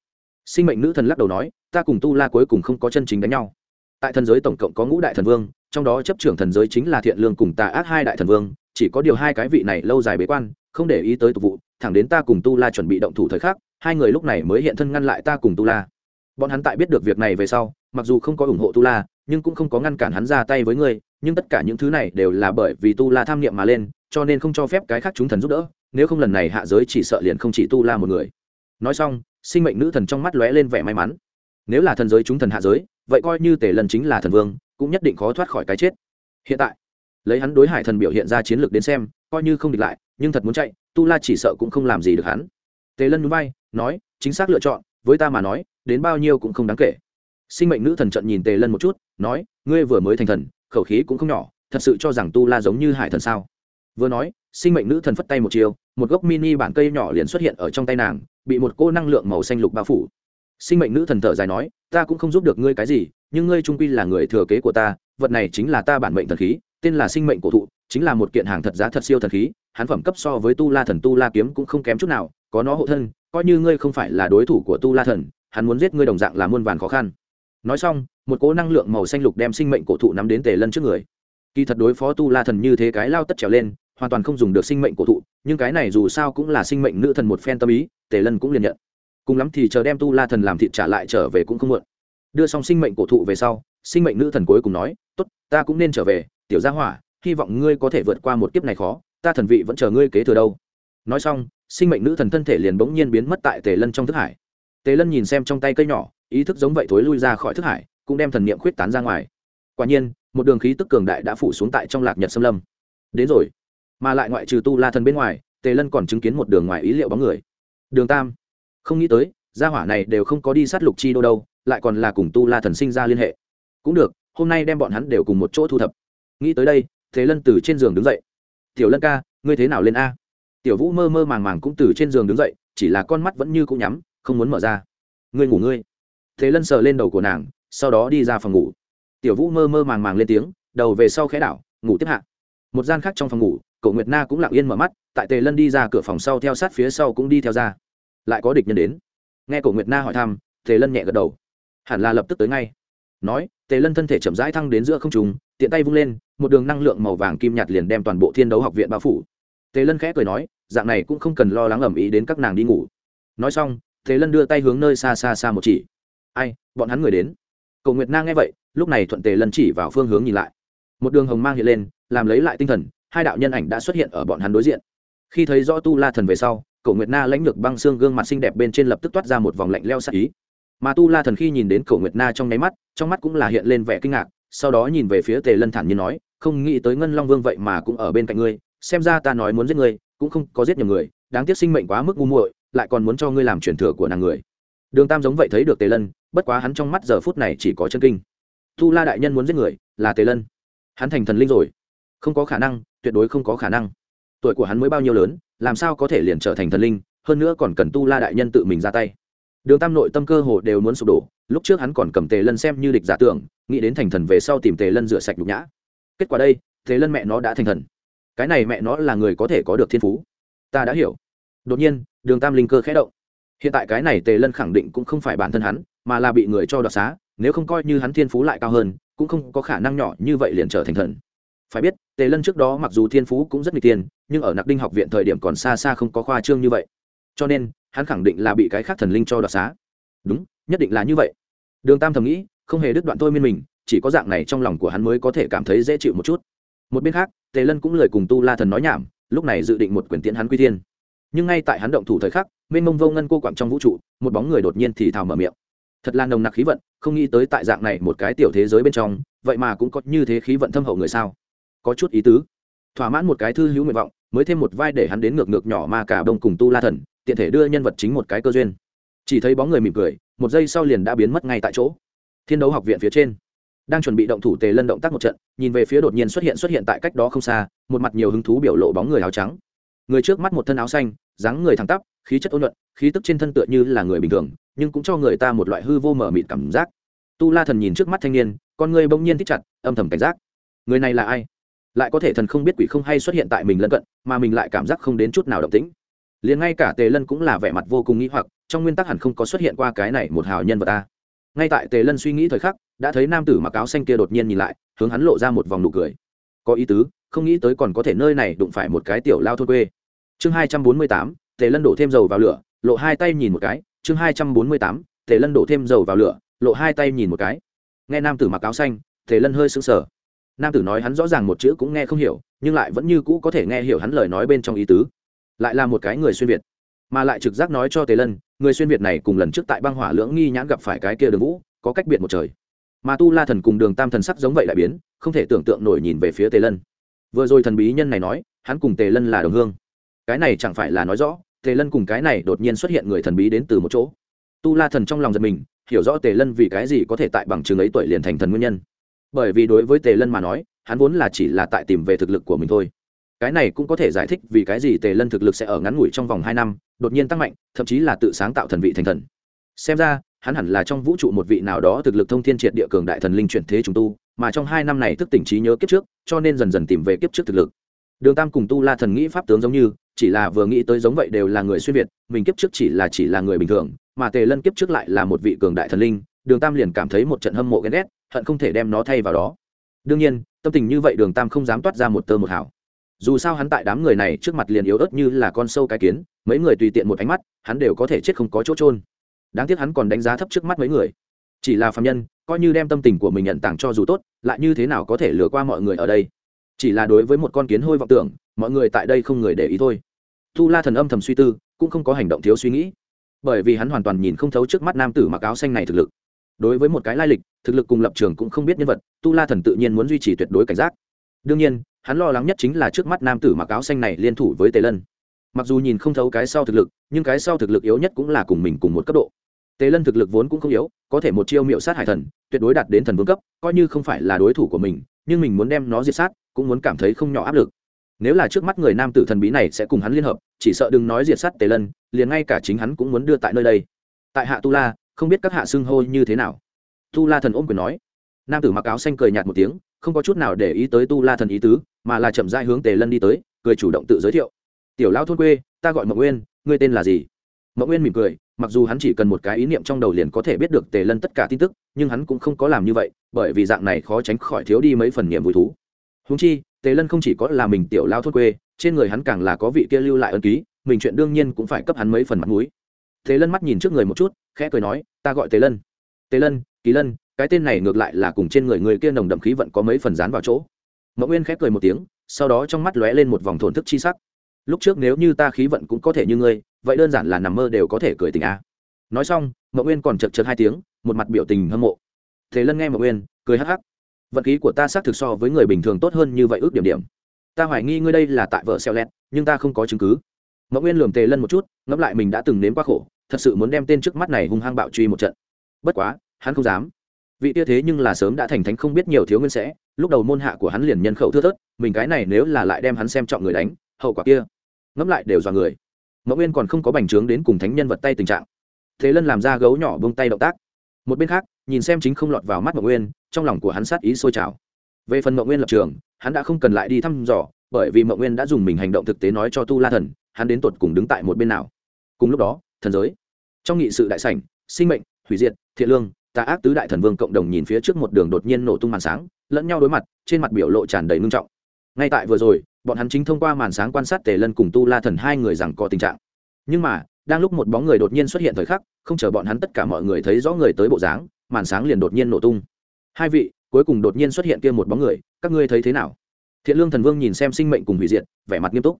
Sinh mệnh nữ thần lắc đầu nói, ta cùng tu la cuối cùng không có chân chính đánh nhau. Tại thần giới tổng cộng có ngũ đại thần vương, trong đó chấp trưởng thần giới chính là thiện lương cùng tà ác hai đại thần vương, chỉ có điều hai cái vị này lâu dài bế quan, không để ý tới tục vụ, thẳng đến ta cùng tu la chuẩn bị động thủ thời khắc, hai người lúc này mới hiện thân ngăn lại ta cùng tu la bọn hắn tại biết được việc này về sau, mặc dù không có ủng hộ tu la, nhưng cũng không có ngăn cản hắn ra tay với ngươi, nhưng tất cả những thứ này đều là bởi vì tu la tham niệm mà lên, cho nên không cho phép cái khác chúng thần giúp đỡ, nếu không lần này hạ giới chỉ sợ liền không chỉ tu la một người. Nói xong, sinh mệnh nữ thần trong mắt lóe lên vẻ may mắn. Nếu là thần giới chúng thần hạ giới, vậy coi như tề lần chính là thần vương, cũng nhất định khó thoát khỏi cái chết. Hiện tại, lấy hắn đối hải thần biểu hiện ra chiến lược đến xem, coi như không địch lại, nhưng thật muốn chạy, tu la chỉ sợ cũng không làm gì được hắn. Tề lân núi bay nói, chính xác lựa chọn, với ta mà nói đến bao nhiêu cũng không đáng kể. Sinh mệnh nữ thần trận nhìn tề lân một chút, nói, ngươi vừa mới thành thần, khẩu khí cũng không nhỏ, thật sự cho rằng tu la giống như hải thần sao? Vừa nói, sinh mệnh nữ thần phất tay một chiều, một gốc mini bản cây nhỏ liền xuất hiện ở trong tay nàng, bị một cô năng lượng màu xanh lục bao phủ. Sinh mệnh nữ thần thở dài nói, ta cũng không giúp được ngươi cái gì, nhưng ngươi trung quy là người thừa kế của ta, vật này chính là ta bản mệnh thần khí, tên là sinh mệnh cổ thụ, chính là một kiện hàng thật giá thật siêu thần khí, hắn phẩm cấp so với tu la thần tu la kiếm cũng không kém chút nào, có nó hộ thân, coi như ngươi không phải là đối thủ của tu la thần hắn muốn giết ngươi đồng dạng là muôn vàn khó khăn. Nói xong, một cỗ năng lượng màu xanh lục đem sinh mệnh cổ thụ nắm đến tề lân trước người. Kỳ thật đối phó tu la thần như thế cái lao tất trèo lên, hoàn toàn không dùng được sinh mệnh cổ thụ, nhưng cái này dù sao cũng là sinh mệnh nữ thần một phen tâm ý, tề lân cũng liền nhận. Cùng lắm thì chờ đem tu la thần làm thịt trả lại trở về cũng không muộn. Đưa xong sinh mệnh cổ thụ về sau, sinh mệnh nữ thần cuối cùng nói, tốt, ta cũng nên trở về, tiểu gia hỏa, hy vọng ngươi có thể vượt qua một kiếp này khó, ta thần vị vẫn chờ ngươi kế thừa đâu. Nói xong, sinh mệnh nữ thần thân thể liền bỗng nhiên biến mất tại tề lân trong thức hải tề lân nhìn xem trong tay cây nhỏ, ý thức giống vậy thối lui ra khỏi thức hải, cũng đem thần niệm khuyết tán ra ngoài. Quả nhiên, một đường khí tức cường đại đã phủ xuống tại trong lạc nhật xâm lâm. Đến rồi. Mà lại ngoại trừ tu la thần bên ngoài tề lân còn chứng kiến một đường ngoài ý liệu bóng người. Đường tam. Không nghĩ tới, gia hỏa này đều không có đi sát lục chi đô đâu, lại còn là cùng tu la thần sinh ra liên hệ. Cũng được, hôm nay đem bọn hắn đều cùng một chỗ thu thập. Nghĩ tới đây thế lân từ trên giường đứng dậy. Tiểu lân ca, ngươi thế nào lên a? Tiểu vũ mơ mơ màng màng cũng từ trên giường đứng dậy, chỉ là con mắt vẫn như cũng nhắm không muốn mở ra. Ngươi ngủ ngươi. Thế lân sờ lên đầu của nàng, sau đó đi ra phòng ngủ. Tiểu vũ mơ mơ màng màng lên tiếng, đầu về sau khẽ đảo, ngủ tiếp hạ. Một gian khác trong phòng ngủ, cậu nguyệt na cũng lặng yên mở mắt, tại tề lân đi ra cửa phòng sau theo sát phía sau cũng đi theo ra. Lại có địch nhân đến. Nghe cậu nguyệt na hỏi thăm, tề lân nhẹ gật đầu. Hẳn là lập tức tới ngay. Nói, tề lân thân thể chậm rãi thăng đến giữa không trùng tiện tay vung lên, một đường năng lượng màu vàng kim nhạt liền đem toàn bộ thiên đấu học viện bao phủ. Tề lân khẽ cười nói, dạng này cũng không cần lo lắng ẩm ý đến các nàng đi ngủ. Nói xong thế lân đưa tay hướng nơi xa xa xa một chỉ. Ai, bọn hắn người đến. Cầu nguyệt na nghe vậy, lúc này thuận tề lân chỉ vào phương hướng nhìn lại. Một đường hồng mang hiện lên, làm lấy lại tinh thần, hai đạo nhân ảnh đã xuất hiện ở bọn hắn đối diện. Khi thấy rõ tu la thần về sau cầu nguyệt na lãnh lược băng xương gương mặt xinh đẹp bên trên lập tức toát ra một vòng lạnh leo sắc ý. Mà tu la thần khi nhìn đến cầu nguyệt na trong nháy mắt, trong mắt cũng là hiện lên vẻ kinh ngạc, sau đó nhìn về phía tề lân thản nhiên nói, không nghĩ tới ngân long vương vậy mà cũng ở bên cạnh ngươi, xem ra ta nói muốn giết ngươi, cũng không có giết nhiều người, đáng tiếc sinh mệnh quá mức ngu muội lại còn muốn cho ngươi làm truyền thừa của nàng người. Đường tam giống vậy thấy được tề lân, bất quá hắn trong mắt giờ phút này chỉ có chân kinh. Tu la đại nhân muốn giết người, là tề lân. Hắn thành thần linh rồi. Không có khả năng, tuyệt đối không có khả năng. Tuổi của hắn mới bao nhiêu lớn, làm sao có thể liền trở thành thần linh, hơn nữa còn cần tu la đại nhân tự mình ra tay. Đường tam nội tâm cơ hồ đều muốn sụp đổ, lúc trước hắn còn cầm tề lân xem như địch giả tưởng, nghĩ đến thành thần về sau tìm tề lân rửa sạch nhục nhã. Kết quả đây, tề lân mẹ nó đã thành thần. Cái này mẹ nó là người có thể có được thiên phú. Ta đã hiểu. Đột nhiên đường tam linh cơ khẽ động. Hiện tại cái này tề lân khẳng định cũng không phải bản thân hắn, mà là bị người cho đoạt xá, nếu không coi như hắn thiên phú lại cao hơn, cũng không có khả năng nhỏ như vậy liền trở thành thần. Phải biết, tề lân trước đó mặc dù thiên phú cũng rất nghịch tiền nhưng ở nặc đinh học viện thời điểm còn xa xa không có khoa trương như vậy. Cho nên, hắn khẳng định là bị cái khác thần linh cho đoạt xá. Đúng, nhất định là như vậy. Đường tam thầm nghĩ, không hề đứt đoạn thôi miên mình, chỉ có dạng này trong lòng của hắn mới có thể cảm thấy dễ chịu một chút. Một bên khác, tề lân cũng lời cùng tu la thần nói nhảm, lúc này dự định một quyền tiễn hắn quy thiên nhưng ngay tại hắn động thủ thời khắc, mênh mông vô ngân cô quặng trong vũ trụ, một bóng người đột nhiên thì thào mở miệng. Thật là nồng nặc khí vận, không nghĩ tới tại dạng này một cái tiểu thế giới bên trong, vậy mà cũng có như thế khí vận thâm hậu người sao? Có chút ý tứ. Thỏa mãn một cái thư hữu nguyện vọng, mới thêm một vai để hắn đến ngược ngược nhỏ mà cả đông cùng tu la thần, tiện thể đưa nhân vật chính một cái cơ duyên. Chỉ thấy bóng người mỉm cười, một giây sau liền đã biến mất ngay tại chỗ. Thiên đấu học viện phía trên, đang chuẩn bị động thủ tề lân động tác một trận, nhìn về phía đột nhiên xuất hiện xuất hiện tại cách đó không xa, một mặt nhiều hứng thú biểu lộ bóng người áo trắng người trước mắt một thân áo xanh, dáng người thẳng tắp, khí chất ôn luận khí tức trên thân tựa như là người bình thường, nhưng cũng cho người ta một loại hư vô mở mịt cảm giác. Tu la thần nhìn trước mắt thanh niên, con người bỗng nhiên thích chặt, âm thầm cảnh giác. Người này là ai? Lại có thể thần không biết quỷ không hay xuất hiện tại mình lân cận, mà mình lại cảm giác không đến chút nào động tĩnh. Liền ngay cả tề lân cũng là vẻ mặt vô cùng nghĩ hoặc, trong nguyên tắc hẳn không có xuất hiện qua cái này một hào nhân vật ta ngay tại tề lân suy nghĩ thời khắc, đã thấy nam tử mặc áo xanh kia đột nhiên nhìn lại, hướng hắn lộ ra một vòng nụ cười. Có ý tứ, không nghĩ tới còn có thể nơi này đụng phải một cái tiểu lao thôn quê chương hai trăm bốn mươi tám, tề lân đổ thêm dầu vào lửa, lộ hai tay nhìn một cái. Chương hai trăm bốn mươi tám, tề lân đổ thêm dầu vào lửa, lộ hai tay nhìn một cái. Nghe nam tử mặc áo xanh, tề lân hơi sững sờ. Nam tử nói hắn rõ ràng một chữ cũng nghe không hiểu, nhưng lại vẫn như cũ có thể nghe hiểu hắn lời nói bên trong ý tứ. Lại là một cái người xuyên việt, mà lại trực giác nói cho tề lân, người xuyên việt này cùng lần trước tại băng hỏa lưỡng nghi nhãn gặp phải cái kia đường vũ, có cách biệt một trời. Mà tu la thần cùng đường tam thần sắc giống vậy lại biến, không thể tưởng tượng nổi nhìn về phía tề lân. Vừa rồi thần bí nhân này nói, hắn cùng tề lân là đồng hương cái này chẳng phải là nói rõ, tề lân cùng cái này đột nhiên xuất hiện người thần bí đến từ một chỗ. Tu la thần trong lòng giật mình, hiểu rõ tề lân vì cái gì có thể tại bằng chứng ấy tuổi liền thành thần nguyên nhân. Bởi vì đối với tề lân mà nói, hắn vốn là chỉ là tại tìm về thực lực của mình thôi. Cái này cũng có thể giải thích vì cái gì tề lân thực lực sẽ ở ngắn ngủi trong vòng hai năm, đột nhiên tăng mạnh, thậm chí là tự sáng tạo thần vị thành thần. Xem ra, hắn hẳn là trong vũ trụ một vị nào đó thực lực thông thiên triệt địa cường đại thần linh chuyển thế trùng tu, mà trong hai năm này thức tỉnh trí nhớ kiếp trước, cho nên dần dần tìm về kiếp trước thực lực đường tam cùng tu la thần nghĩ pháp tướng giống như, chỉ là vừa nghĩ tới giống vậy đều là người xuyên việt, mình kiếp trước chỉ là chỉ là người bình thường, mà tề lân kiếp trước lại là một vị cường đại thần linh, đường tam liền cảm thấy một trận hâm mộ ghen ghét, hận không thể đem nó thay vào đó. Đương nhiên, tâm tình như vậy đường tam không dám toát ra một tơ một hảo dù sao hắn tại đám người này trước mặt liền yếu ớt như là con sâu cái kiến, mấy người tùy tiện một ánh mắt, hắn đều có thể chết không có chỗ trôn đáng tiếc hắn còn đánh giá thấp trước mắt mấy người. Chỉ là phạm nhân, coi như đem tâm tình của mình nhận tặng cho dù tốt, lại như thế nào có thể lừa qua mọi người ở đây? Chỉ là đối với một con kiến hôi vọng tưởng, mọi người tại đây không người để ý thôi. Tu la thần âm thầm suy tư, cũng không có hành động thiếu suy nghĩ. Bởi vì hắn hoàn toàn nhìn không thấu trước mắt nam tử mặc áo xanh này thực lực. Đối với một cái lai lịch, thực lực cùng lập trường cũng không biết nhân vật tu la thần tự nhiên muốn duy trì tuyệt đối cảnh giác. Đương nhiên, hắn lo lắng nhất chính là trước mắt nam tử mặc áo xanh này liên thủ với tề lân. Mặc dù nhìn không thấu cái sau thực lực, nhưng cái sau thực lực yếu nhất cũng là cùng mình cùng một cấp độ. Tề lân thực lực vốn cũng không yếu, có thể một chiêu miệu sát hải thần, tuyệt đối đạt đến thần vương cấp, coi như không phải là đối thủ của mình, nhưng mình muốn đem nó diệt sát cũng muốn cảm thấy không nhỏ áp lực. Nếu là trước mắt người nam tử thần bí này sẽ cùng hắn liên hợp, chỉ sợ đừng nói diệt sát tề lân, liền ngay cả chính hắn cũng muốn đưa tại nơi đây. Tại hạ tu la, không biết các hạ xưng hô như thế nào. Tu la thần ôm quyền nói. Nam tử mặc áo xanh cười nhạt một tiếng, không có chút nào để ý tới tu la thần ý tứ, mà là chậm dai hướng tề lân đi tới, cười chủ động tự giới thiệu. Tiểu lao thôn quê, ta gọi mậu nguyên, ngươi tên là gì? Mậu nguyên mỉm cười, mặc dù hắn chỉ cần một cái ý niệm trong đầu liền có thể biết được tề lân tất cả tin tức, nhưng hắn cũng không có làm như vậy, bởi vì dạng này khó tránh khỏi thiếu đi mấy phần niềm vui thú húng chi, tề lân không chỉ có là mình tiểu lao thôn quê, trên người hắn càng là có vị kia lưu lại ân ký, mình chuyện đương nhiên cũng phải cấp hắn mấy phần mặt mũi. Tề lân mắt nhìn trước người một chút, khẽ cười nói, ta gọi tề lân. Tề lân, kỳ lân, cái tên này ngược lại là cùng trên người người kia nồng đậm khí vận có mấy phần dán vào chỗ. Mậu nguyên khẽ cười một tiếng, sau đó trong mắt lóe lên một vòng thổn thức chi sắc. Lúc trước nếu như ta khí vận cũng có thể như ngươi, vậy đơn giản là nằm mơ đều có thể cười tình a. Nói xong, mậu nguyên còn chật chật hai tiếng, một mặt biểu tình hâm mộ. Thế lân nghe mậu nguyên, cười hắc hắc vận khí của ta xác thực so với người bình thường tốt hơn như vậy ước điểm điểm. Ta hoài nghi ngươi đây là tại vợ xeo lẹt, nhưng ta không có chứng cứ. Mẫu nguyên lườm tề lân một chút, ngẫm lại mình đã từng nếm qua khổ, thật sự muốn đem tên trước mắt này hung hăng bạo truy một trận. Bất quá, hắn không dám. Vị tia thế nhưng là sớm đã thành thánh không biết nhiều thiếu nguyên sẽ, lúc đầu môn hạ của hắn liền nhân khẩu thưa thớt, mình cái này nếu là lại đem hắn xem trọng người đánh, hậu quả kia. Ngẫm lại đều dọa người. Mẫu nguyên còn không có bành trướng đến cùng thánh nhân vật tay tình trạng. Thế lân làm ra gấu nhỏ bông tay động tác một bên khác, nhìn xem chính không lọt vào mắt mậu nguyên, trong lòng của hắn sát ý sôi trào. Về phần mậu nguyên lập trường, hắn đã không cần lại đi thăm dò, bởi vì mậu nguyên đã dùng mình hành động thực tế nói cho tu la thần, hắn đến tột cùng đứng tại một bên nào. Cùng lúc đó, thần giới. Trong nghị sự đại sảnh, sinh mệnh, hủy diệt, thiện lương, tà ác tứ đại thần vương cộng đồng nhìn phía trước một đường đột nhiên nổ tung màn sáng, lẫn nhau đối mặt, trên mặt biểu lộ tràn đầy ngưng trọng. Ngay tại vừa rồi, bọn hắn chính thông qua màn sáng quan sát tề lân cùng tu la thần hai người rằng có tình trạng. Nhưng mà đang lúc một bóng người đột nhiên xuất hiện thời khắc, không chờ bọn hắn tất cả mọi người thấy rõ người tới bộ dáng, màn sáng liền đột nhiên nổ tung. Hai vị, cuối cùng đột nhiên xuất hiện kia một bóng người, các ngươi thấy thế nào? Thiện lương thần vương nhìn xem sinh mệnh cùng hủy diệt, vẻ mặt nghiêm túc.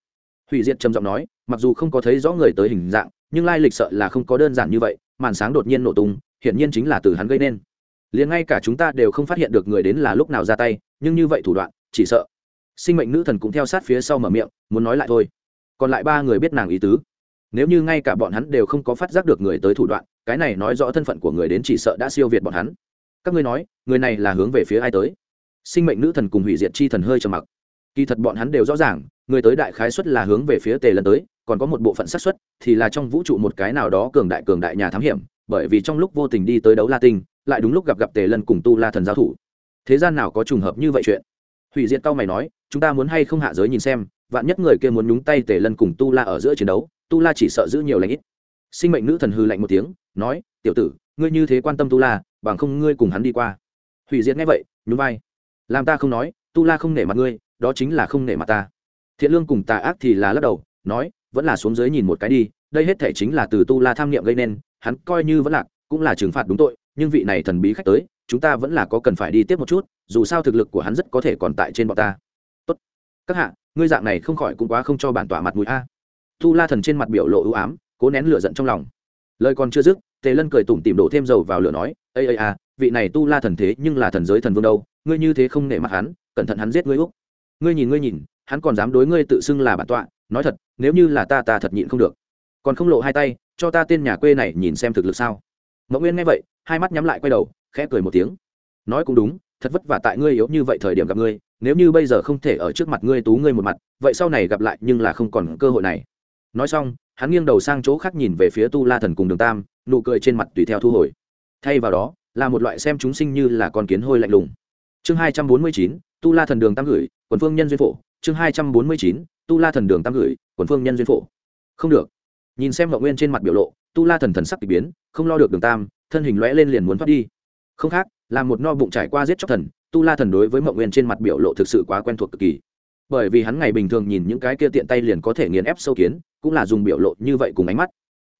Hủy diệt trầm giọng nói, mặc dù không có thấy rõ người tới hình dạng, nhưng lai lịch sợ là không có đơn giản như vậy, màn sáng đột nhiên nổ tung, hiển nhiên chính là từ hắn gây nên. Liền ngay cả chúng ta đều không phát hiện được người đến là lúc nào ra tay, nhưng như vậy thủ đoạn, chỉ sợ. Sinh mệnh nữ thần cũng theo sát phía sau mở miệng, muốn nói lại thôi. Còn lại ba người biết nàng ý tứ nếu như ngay cả bọn hắn đều không có phát giác được người tới thủ đoạn, cái này nói rõ thân phận của người đến chỉ sợ đã siêu việt bọn hắn. Các ngươi nói, người này là hướng về phía ai tới? Sinh mệnh nữ thần cùng hủy diệt chi thần hơi trầm mặc. Kỳ thật bọn hắn đều rõ ràng, người tới đại khái xuất là hướng về phía tề lần tới, còn có một bộ phận xác suất thì là trong vũ trụ một cái nào đó cường đại cường đại nhà thám hiểm, bởi vì trong lúc vô tình đi tới đấu la tinh, lại đúng lúc gặp gặp tề lân cùng tu la thần giao thủ. Thế gian nào có trùng hợp như vậy chuyện? Hủy diệt tao mày nói, chúng ta muốn hay không hạ giới nhìn xem, vạn nhất người kia muốn nhúng tay tề lân cùng tu la ở giữa chiến đấu tu la chỉ sợ giữ nhiều lãnh ít. Sinh mệnh nữ thần hư lạnh một tiếng, nói, tiểu tử, ngươi như thế quan tâm tu la, bằng không ngươi cùng hắn đi qua. Hủy diệt nghe vậy, nhún vai. Làm ta không nói, tu la không nể mặt ngươi, đó chính là không nể mặt ta. Thiện lương cùng tà ác thì là lắc đầu, nói, vẫn là xuống dưới nhìn một cái đi, đây hết thể chính là từ tu la tham niệm gây nên, hắn coi như vẫn lạc, cũng là trừng phạt đúng tội, nhưng vị này thần bí khách tới, chúng ta vẫn là có cần phải đi tiếp một chút, dù sao thực lực của hắn rất có thể còn tại trên bọn ta. Tốt. Các hạ, ngươi dạng này không khỏi cũng quá không cho bản tỏa mặt mũi a tu la thần trên mặt biểu lộ ưu ám, cố nén lửa giận trong lòng. Lời còn chưa dứt, tề lân cười tủm tìm đổ thêm dầu vào lửa nói ây ây à vị này tu la thần thế nhưng là thần giới thần vương đâu, ngươi như thế không nể mặt hắn, cẩn thận hắn giết ngươi úc. Ngươi nhìn ngươi nhìn, hắn còn dám đối ngươi tự xưng là bản tọa, nói thật, nếu như là ta ta thật nhịn không được. Còn không lộ hai tay, cho ta tên nhà quê này nhìn xem thực lực sao. Mậu nguyên nghe vậy, hai mắt nhắm lại quay đầu, khẽ cười một tiếng. Nói cũng đúng, thật vất vả tại ngươi yếu như vậy thời điểm gặp ngươi, nếu như bây giờ không thể ở trước mặt ngươi tú ngươi một mặt, vậy sau này gặp lại nhưng là không còn cơ hội này nói xong, hắn nghiêng đầu sang chỗ khác nhìn về phía tu la thần cùng đường tam, nụ cười trên mặt tùy theo thu hồi. Thay vào đó, là một loại xem chúng sinh như là con kiến hôi lạnh lùng. Chương hai trăm bốn mươi chín, tu la thần đường tam gửi, quần phương nhân duyên phổ. Chương hai trăm bốn mươi chín, tu la thần đường tam gửi, quần phương nhân duyên phổ. Không được. Nhìn xem mậu nguyên trên mặt biểu lộ, tu la thần thần sắc k ỳ biến, không lo được đường tam, thân hình lõe lên liền muốn thoát đi. Không khác, là một no bụng trải qua giết chóc thần, tu la thần đối với mậu nguyên trên mặt biểu lộ thực sự quá quen thuộc cực kỳ bởi vì hắn ngày bình thường nhìn những cái kia tiện tay liền có thể nghiền ép sâu kiến, cũng là dùng biểu lộ như vậy cùng ánh mắt.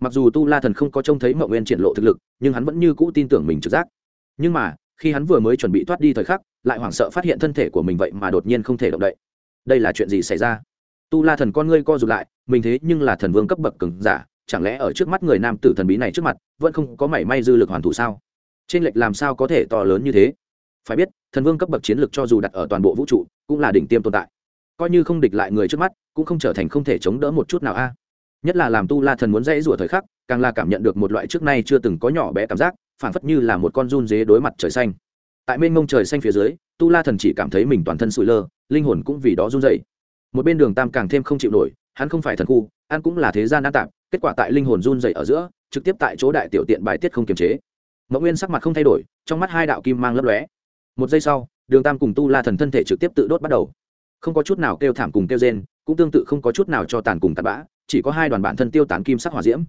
Mặc dù tu la thần không có trông thấy mậu nguyên triển lộ thực lực, nhưng hắn vẫn như cũ tin tưởng mình trực giác. Nhưng mà, khi hắn vừa mới chuẩn bị thoát đi thời khắc, lại hoảng sợ phát hiện thân thể của mình vậy mà đột nhiên không thể động đậy. Đây là chuyện gì xảy ra? Tu la thần con ngươi co rụt lại, mình thế nhưng là thần vương cấp bậc cứng giả, chẳng lẽ ở trước mắt người nam tử thần bí này trước mặt, vẫn không có mảy may dư lực hoàn thủ sao? Trên lệch làm sao có thể to lớn như thế? Phải biết, thần vương cấp bậc chiến lược cho dù đặt ở toàn bộ vũ trụ, cũng là đỉnh tiêm tồn tại coi như không địch lại người trước mắt, cũng không trở thành không thể chống đỡ một chút nào a. Nhất là làm tu la thần muốn dãy rủa thời khắc, càng là cảm nhận được một loại trước nay chưa từng có nhỏ bé cảm giác, phản phất như là một con run dế đối mặt trời xanh. Tại mênh mông trời xanh phía dưới, tu la thần chỉ cảm thấy mình toàn thân sụi lơ, linh hồn cũng vì đó run dậy một bên đường tam càng thêm không chịu nổi, hắn không phải thần khu an cũng là thế gian an tạp kết quả tại linh hồn run dậy ở giữa, trực tiếp tại chỗ đại tiểu tiện bài tiết không kiềm chế. Mẫu nguyên sắc mặt không thay đổi, trong mắt hai đạo kim mang lấp lóe. Một giây sau, đường tam cùng tu la thần thân thể trực tiếp tự đốt bắt đầu không có chút nào kêu thảm cùng kêu rên, cũng tương tự không có chút nào cho tàn cùng tạt bã, chỉ có hai đoàn bản thân tiêu tán kim sắc hỏa diễm.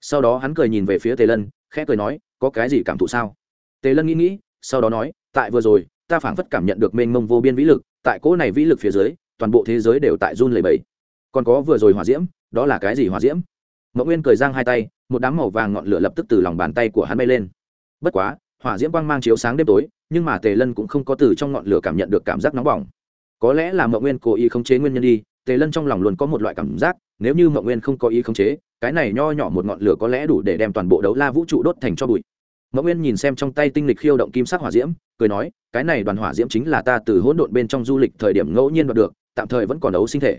Sau đó hắn cười nhìn về phía tề lân, khẽ cười nói, có cái gì cảm thụ sao? Tề lân nghĩ nghĩ, sau đó nói, tại vừa rồi, ta phảng phất cảm nhận được mênh mông vô biên vĩ lực, tại cỗ này vĩ lực phía dưới, toàn bộ thế giới đều tại run lầy bẫy còn có vừa rồi hỏa diễm, đó là cái gì hỏa diễm? Mậu nguyên cười giang hai tay, một đám màu vàng ngọn lửa lập tức từ lòng bàn tay của hắn bay lên. Bất quá, hỏa diễm quang mang chiếu sáng đêm tối, nhưng mà tề lân cũng không có từ trong ngọn lửa cảm nhận được cảm giác nóng bỏng có lẽ là mậu nguyên cố ý khống chế nguyên nhân đi, tề lân trong lòng luôn có một loại cảm giác, nếu như mậu nguyên không có ý khống chế, cái này nho nhỏ một ngọn lửa có lẽ đủ để đem toàn bộ đấu la vũ trụ đốt thành cho bụi. Mậu nguyên nhìn xem trong tay tinh lịch khiêu động kim sắc hỏa diễm, cười nói, cái này đoàn hỏa diễm chính là ta từ hỗn độn bên trong du lịch thời điểm ngẫu nhiên đoạt được, tạm thời vẫn còn ấu sinh thể.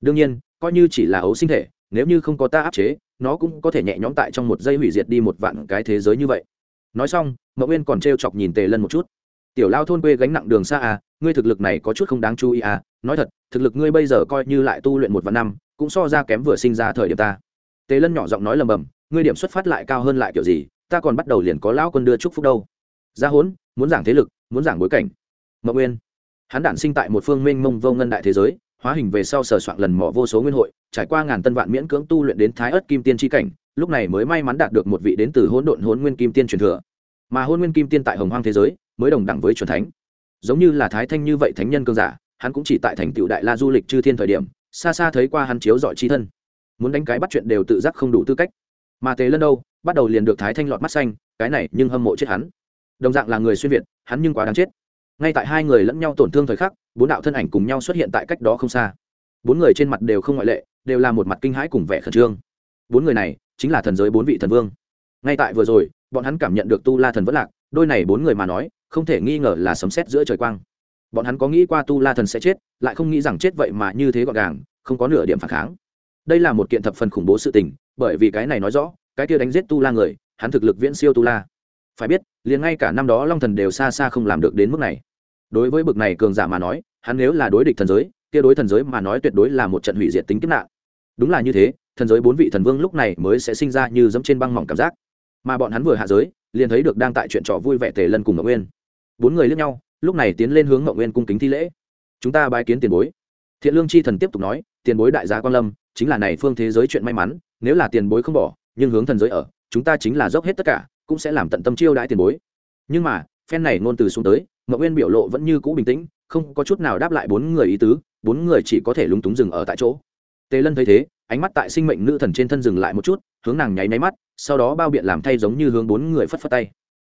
Đương nhiên, coi như chỉ là ấu sinh thể, nếu như không có ta áp chế, nó cũng có thể nhẹ nhõm tại trong một giây hủy diệt đi một vạn cái thế giới như vậy. Nói xong mậu nguyên còn t chọc nhìn tề lân một chút tiểu lao thôn quê gánh nặng đường xa à ngươi thực lực này có chút không đáng chú ý à nói thật, thực lực ngươi bây giờ coi như lại tu luyện một vạn năm, cũng so ra kém vừa sinh ra thời điểm ta. Tề lân nhỏ giọng nói lầm bầm, ngươi điểm xuất phát lại cao hơn lại kiểu gì, ta còn bắt đầu liền có lão quân đưa chúc phúc đâu. Ra hốn, muốn giảng thế lực, muốn giảng bối cảnh. Mậu nguyên, hắn đản sinh tại một phương minh mông vô ngân đại thế giới, hóa hình về sau sờ soạn lần mỏ vô số nguyên hội, trải qua ngàn tân vạn miễn cưỡng tu luyện đến thái ớt kim tiên tri cảnh, lúc này mới may mắn đạt được một vị đến từ hỗn độn hỗn nguyên kim tiên truyền thừa mà hôn nguyên kim tiên tại hồng hoang thế giới mới đồng đẳng với truyền thánh. Giống như là thái thanh như vậy thánh nhân cương giả, hắn cũng chỉ tại thành tựu đại la du lịch chư thiên thời điểm, xa xa thấy qua hắn chiếu dọi chi thân. Muốn đánh cái bắt chuyện đều tự giác không đủ tư cách. Mà tề lân đâu, bắt đầu liền được thái thanh lọt mắt xanh, cái này nhưng hâm mộ chết hắn. Đồng dạng là người xuyên việt, hắn nhưng quá đáng chết. Ngay tại hai người lẫn nhau tổn thương thời khắc, bốn đạo thân ảnh cùng nhau xuất hiện tại cách đó không xa. Bốn người trên mặt đều không ngoại lệ, đều là một mặt kinh hãi cùng vẻ khẩn trương. Bốn người này chính là thần giới bốn vị thần vương ngay tại vừa rồi, bọn hắn cảm nhận được tu la thần vẫn lạc, đôi này bốn người mà nói, không thể nghi ngờ là sấm sét giữa trời quang. Bọn hắn có nghĩ qua tu la thần sẽ chết, lại không nghĩ rằng chết vậy mà như thế gọn gàng, không có nửa điểm phản kháng. Đây là một kiện thập phần khủng bố sự tình, bởi vì cái này nói rõ, cái kia đánh giết tu la người, hắn thực lực viễn siêu tu la. Phải biết, liền ngay cả năm đó long thần đều xa xa không làm được đến mức này. Đối với bực này cường giả mà nói, hắn nếu là đối địch thần giới, kia đối thần giới mà nói tuyệt đối là một trận hủy diệt tính kiếp nạn. Đúng là như thế, thần giới bốn vị thần vương lúc này mới sẽ sinh ra như dẫm trên băng mỏng cảm giác mà bọn hắn vừa hạ giới, liền thấy được đang tại chuyện trò vui vẻ tề lân cùng ngọc nguyên bốn người lướt nhau, lúc này tiến lên hướng ngọc nguyên cung kính thi lễ. Chúng ta bái kiến tiền bối. Thiện lương chi thần tiếp tục nói, tiền bối đại gia quan lâm, chính là này phương thế giới chuyện may mắn, nếu là tiền bối không bỏ, nhưng hướng thần giới ở, chúng ta chính là dốc hết tất cả, cũng sẽ làm tận tâm chiêu đãi tiền bối. Nhưng mà, phen này ngôn từ xuống tới, ngọc nguyên biểu lộ vẫn như cũ bình tĩnh, không có chút nào đáp lại bốn người ý tứ, bốn người chỉ có thể lúng túng dừng ở tại chỗ. Tề lân thấy thế, ánh mắt tại sinh mệnh nữ thần trên thân dừng lại một chút hướng nàng nháy máy mắt, sau đó bao biện làm thay giống như hướng bốn người phất phất tay.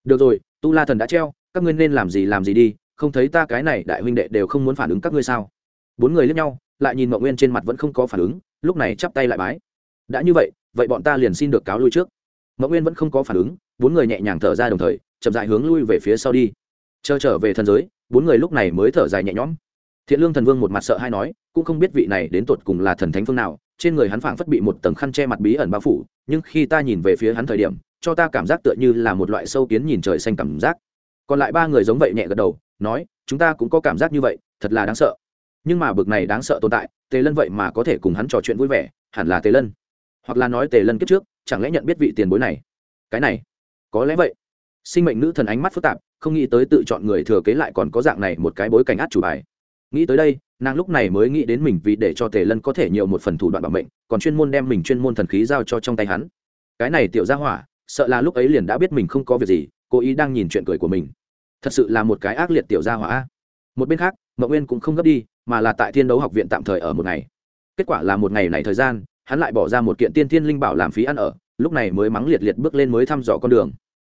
Được rồi, tu la thần đã treo, các ngươi nên làm gì làm gì đi, không thấy ta cái này đại huynh đệ đều không muốn phản ứng các ngươi sao? Bốn người lướt nhau, lại nhìn mậu nguyên trên mặt vẫn không có phản ứng, lúc này chắp tay lại bái. Đã như vậy vậy bọn ta liền xin được cáo lui trước. Mậu nguyên vẫn không có phản ứng, bốn người nhẹ nhàng thở ra đồng thời, chậm dại hướng lui về phía sau đi. Chờ trở về thần giới, bốn người lúc này mới thở dài nhẹ nhõm. Thiện lương thần vương một mặt sợ hay nói, cũng không biết vị này đến tột cùng là thần thánh phương nào trên người hắn phảng phất bị một tầng khăn che mặt bí ẩn bao phủ, nhưng khi ta nhìn về phía hắn thời điểm, cho ta cảm giác tựa như là một loại sâu kiến nhìn trời xanh cảm giác. Còn lại ba người giống vậy nhẹ gật đầu, nói, chúng ta cũng có cảm giác như vậy, thật là đáng sợ. Nhưng mà bực này đáng sợ tồn tại, tề lân vậy mà có thể cùng hắn trò chuyện vui vẻ, hẳn là tề lân. Hoặc là nói tề lân kiếp trước, chẳng lẽ nhận biết vị tiền bối này? Cái này, có lẽ vậy. Sinh mệnh nữ thần ánh mắt phức tạp, không nghĩ tới tự chọn người thừa kế lại còn có dạng này một cái bối cảnh át chủ bài. Nghĩ tới đây nàng lúc này mới nghĩ đến mình vì để cho tề lân có thể nhiều một phần thủ đoạn bảo mệnh, còn chuyên môn đem mình chuyên môn thần khí giao cho trong tay hắn. Cái này tiểu ra hỏa, sợ là lúc ấy liền đã biết mình không có việc gì, cố ý đang nhìn chuyện cười của mình. Thật sự là một cái ác liệt tiểu gia hỏa một bên khác, mậu nguyên cũng không gấp đi, mà là tại thiên đấu học viện tạm thời ở một ngày. Kết quả là một ngày này thời gian, hắn lại bỏ ra một kiện tiên thiên linh bảo làm phí ăn ở, lúc này mới mắng liệt liệt bước lên mới thăm dò con đường.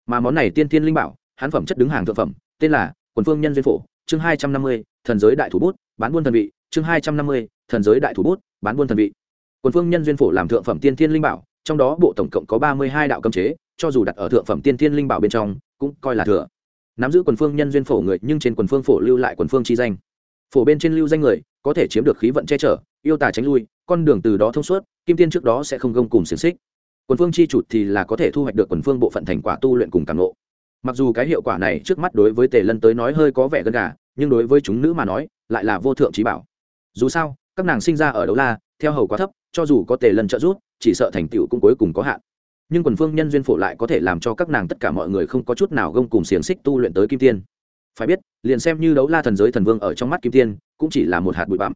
Mà món này tiên thiên linh bảo, hắn phẩm chất đứng hàng thượng phẩm, tên là quần phương nhân duyên phổ, chương hai trăm năm mươi, thần giới đại thủ bút bán buôn thần vị, chương hai trăm năm mươi, thần giới đại thủ bút, bán buôn thần vị. Quần phương nhân duyên phổ làm thượng phẩm tiên thiên linh bảo, trong đó bộ tổng cộng có ba mươi hai đạo cấm chế, cho dù đặt ở thượng phẩm tiên thiên linh bảo bên trong, cũng coi là thừa. Nắm giữ quần phương nhân duyên phổ người, nhưng trên quần phương phổ lưu lại quần phương chi danh. Phổ bên trên lưu danh người, có thể chiếm được khí vận che chở, yêu tà tránh lui, con đường từ đó thông suốt, kim tiên trước đó sẽ không gông cùng xiềng xích. Quần phương chi trụt thì là có thể thu hoạch được quần phương bộ phận thành quả tu luyện cùng càng lộ mặc dù cái hiệu quả này trước mắt đối với tề lân tới nói hơi có vẻ gần gà, nhưng đối với chúng nữ mà nói lại là vô thượng trí bảo. Dù sao, các nàng sinh ra ở đấu la, theo hầu quá thấp, cho dù có tề lần trợ giúp, chỉ sợ thành tựu cũng cuối cùng có hạn. Nhưng quần phương nhân duyên phổ lại có thể làm cho các nàng tất cả mọi người không có chút nào gông cùng xiềng xích tu luyện tới kim tiên. Phải biết, liền xem như đấu la thần giới thần vương ở trong mắt kim tiên, cũng chỉ là một hạt bụi bặm.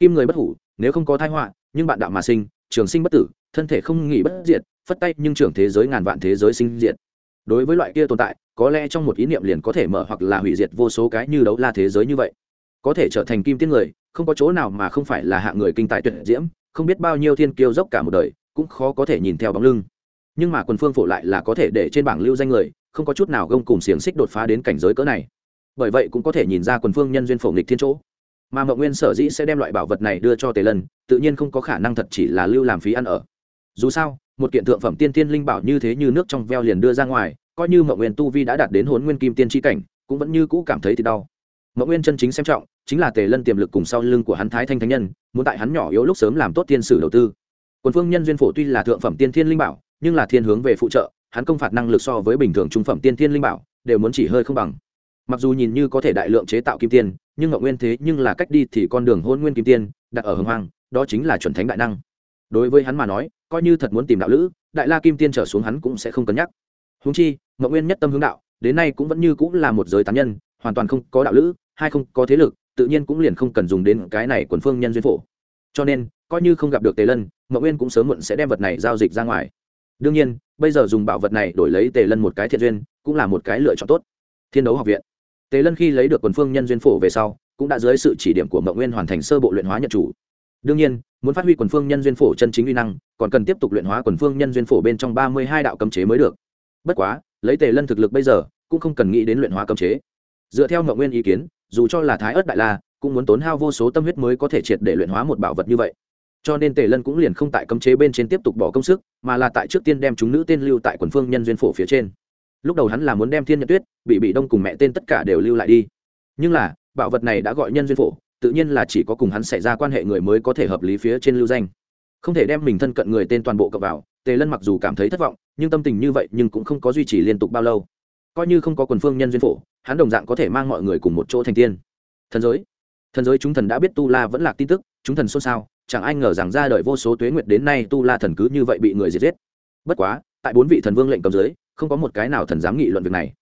Kim người bất hủ, nếu không có thai họa, nhưng bạn đạo mà sinh, trường sinh bất tử, thân thể không nghỉ bất diệt, phất tay nhưng trưởng thế giới ngàn vạn thế giới sinh diệt. Đối với loại kia tồn tại, có lẽ trong một ý niệm liền có thể mở hoặc là hủy diệt vô số cái như đấu la thế giới như vậy có thể trở thành kim tiên người, không có chỗ nào mà không phải là hạng người kinh tài tuyệt diễm, không biết bao nhiêu thiên kiêu dốc cả một đời, cũng khó có thể nhìn theo bóng lưng. Nhưng mà quần phương phổ lại là có thể để trên bảng lưu danh người, không có chút nào gông cùng xiềng xích đột phá đến cảnh giới cỡ này. Bởi vậy cũng có thể nhìn ra quần phương nhân duyên phổ nghịch thiên chỗ. Mà mậu nguyên sở dĩ sẽ đem loại bảo vật này đưa cho tề lân, tự nhiên không có khả năng thật chỉ là lưu làm phí ăn ở. Dù sao, một kiện thượng phẩm tiên tiên linh bảo như thế như nước trong veo liền đưa ra ngoài, coi như mậu nguyên tu vi đã đạt đến hốn nguyên kim tiên tri cảnh, cũng vẫn như cũ cảm thấy thì đau. Mậu nguyên chân chính xem trọng chính là tề lân tiềm lực cùng sau lưng của hắn thái thanh thánh nhân, muốn tại hắn nhỏ yếu lúc sớm làm tốt tiên sử đầu tư. Quần phương nhân duyên phổ tuy là thượng phẩm tiên thiên linh bảo, nhưng là thiên hướng về phụ trợ, hắn công phạt năng lực so với bình thường trung phẩm tiên thiên linh bảo, đều muốn chỉ hơi không bằng. Mặc dù nhìn như có thể đại lượng chế tạo kim tiên, nhưng ngậu nguyên thế nhưng là cách đi thì con đường hôn nguyên kim tiên, đặt ở hưng hoang, đó chính là chuẩn thánh đại năng. Đối với hắn mà nói, coi như thật muốn tìm đạo lữ, đại la kim tiên trở xuống hắn cũng sẽ không cân nhắc. Húng chi ngậu nguyên nhất tâm hướng đạo, đến nay cũng vẫn như cũng là một giới tán nhân, hoàn toàn không có đạo lữ hay không có thế lực tự nhiên cũng liền không cần dùng đến cái này quần phương nhân duyên phổ. Cho nên, coi như không gặp được tề lân, Mậu nguyên cũng sớm muộn sẽ đem vật này giao dịch ra ngoài. Đương nhiên, bây giờ dùng bảo vật này đổi lấy tề lân một cái thiện duyên, cũng là một cái lựa chọn tốt. Thiên đấu học viện. Tề lân khi lấy được quần phương nhân duyên phổ về sau, cũng đã dưới sự chỉ điểm của mậu nguyên hoàn thành sơ bộ luyện hóa nhận chủ. Đương nhiên, muốn phát huy quần phương nhân duyên phổ chân chính uy năng, còn cần tiếp tục luyện hóa quần phương nhân duyên phổ bên trong ba mươi hai đạo cấm chế mới được. Bất quá, lấy tề lân thực lực bây giờ, cũng không cần nghĩ đến luyện hóa cấm chế. Dựa theo mậu nguyên ý kiến dù cho là thái ớt đại la, cũng muốn tốn hao vô số tâm huyết mới có thể triệt để luyện hóa một bảo vật như vậy. Cho nên tề lân cũng liền không tại cấm chế bên trên tiếp tục bỏ công sức, mà là tại trước tiên đem chúng nữ tên lưu tại quần phương nhân duyên phổ phía trên. Lúc đầu hắn là muốn đem thiên nhật tuyết bị bị đông cùng mẹ tên tất cả đều lưu lại đi. Nhưng là, bảo vật này đã gọi nhân duyên phổ, tự nhiên là chỉ có cùng hắn xảy ra quan hệ người mới có thể hợp lý phía trên lưu danh. Không thể đem mình thân cận người tên toàn bộ cập vào, tề lân mặc dù cảm thấy thất vọng, nhưng tâm tình như vậy nhưng cũng không có duy trì liên tục bao lâu coi như không có quần phương nhân duyên phổ, hắn đồng dạng có thể mang mọi người cùng một chỗ thành tiên. Thần giới. Thần giới chúng thần đã biết tu la vẫn là tin tức, chúng thần xôn xao, chẳng ai ngờ rằng ra đời vô số tuế nguyệt đến nay tu la thần cứ như vậy bị người diệt giết. Bất quá, tại bốn vị thần vương lệnh cầm giới, không có một cái nào thần dám nghị luận việc này.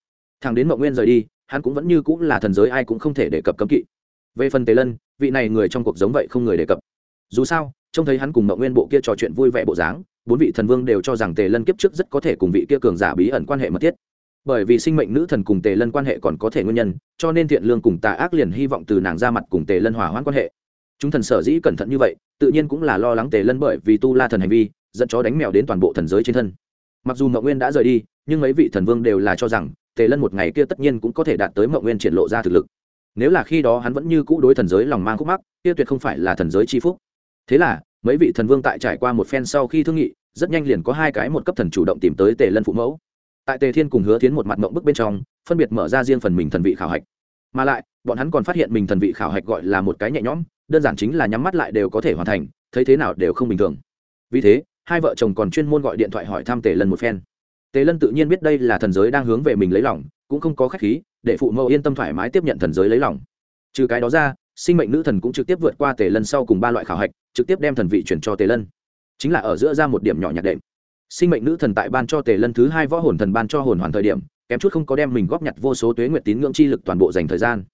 Thằng đến mậu nguyên rời đi, hắn cũng vẫn như cũng là thần giới ai cũng không thể đề cập cấm kỵ. Về phần tề lân, vị này người trong cuộc giống vậy không người đề cập. Dù sao, trông thấy hắn cùng mậu nguyên bộ kia trò chuyện vui vẻ bộ dáng, bốn vị thần vương đều cho rằng tề lân kiếp trước rất có thể cùng vị kia cường giả bí ẩn quan hệ mật thiết bởi vì sinh mệnh nữ thần cùng tề lân quan hệ còn có thể nguyên nhân, cho nên thiện lương cùng tà ác liền hy vọng từ nàng ra mặt cùng tề lân hòa hoãn quan hệ. Chúng thần sở dĩ cẩn thận như vậy, tự nhiên cũng là lo lắng tề lân bởi vì tu la thần hành vi, dẫn chó đánh mèo đến toàn bộ thần giới trên thân. Mặc dù mậu nguyên đã rời đi, nhưng mấy vị thần vương đều là cho rằng, tề lân một ngày kia tất nhiên cũng có thể đạt tới mậu nguyên triển lộ ra thực lực. Nếu là khi đó hắn vẫn như cũ đối thần giới lòng mang khúc mắc, kia tuyệt không phải là thần giới c h i phúc. Thế là, mấy vị thần vương tại trải qua một phen sau khi thương nghị, rất nhanh liền có hai cái một cấp thần chủ động tìm tới tề lân phụ mẫu tại tề thiên cùng hứa tiến một mặt mộng bức bên trong, phân biệt mở ra riêng phần mình thần vị khảo hạch. Mà lại, bọn hắn còn phát hiện mình thần vị khảo hạch gọi là một cái nhẹ nhõm, đơn giản chính là nhắm mắt lại đều có thể hoàn thành, thấy thế nào đều không bình thường. Vì thế, hai vợ chồng còn chuyên môn gọi điện thoại hỏi thăm tề lân một phen. Tề lân tự nhiên biết đây là thần giới đang hướng về mình lấy lòng, cũng không có khách khí, để phụ mẫu yên tâm thoải mái tiếp nhận thần giới lấy lòng. Trừ cái đó ra, sinh mệnh nữ thần cũng trực tiếp vượt qua tề lân sau cùng ba loại khảo hạch, trực tiếp đem thần vị chuyển cho tề lân. Chính là ở giữa ra một điểm nhỏ nhạc đệm sinh mệnh nữ thần tại ban cho tề lân thứ hai võ hồn thần ban cho hồn hoàn thời điểm, kém chút không có đem mình góp nhặt vô số tuế nguyệt tín ngưỡng chi lực toàn bộ dành thời gian.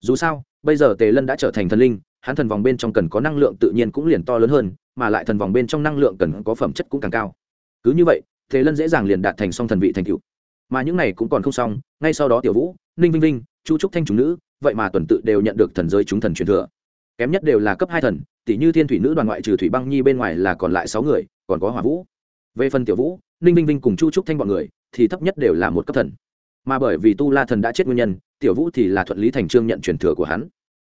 Dù sao, bây giờ tề lân đã trở thành thần linh, hắn thần vòng bên trong cần có năng lượng tự nhiên cũng liền to lớn hơn, mà lại thần vòng bên trong năng lượng cần có phẩm chất cũng càng cao. Cứ như vậy, tề lân dễ dàng liền đạt thành song thần vị thành cựu mà những này cũng còn không xong, ngay sau đó tiểu vũ, ninh vinh vinh, chu trúc thanh chúng nữ, vậy mà tuần tự đều nhận được thần giới chúng thần truyền thừa. Kém nhất đều là cấp hai thần tỷ như thiên thủy nữ đoàn ngoại trừ thủy băng nhi bên ngoài là còn lại sáu người, còn có hỏa vũ về phần tiểu vũ, ninh vinh vinh cùng chu trúc thanh bọn người thì thấp nhất đều là một cấp thần. Mà bởi vì tu la thần đã chết nguyên nhân, tiểu vũ thì là thuận lý thành trương nhận truyền thừa của hắn.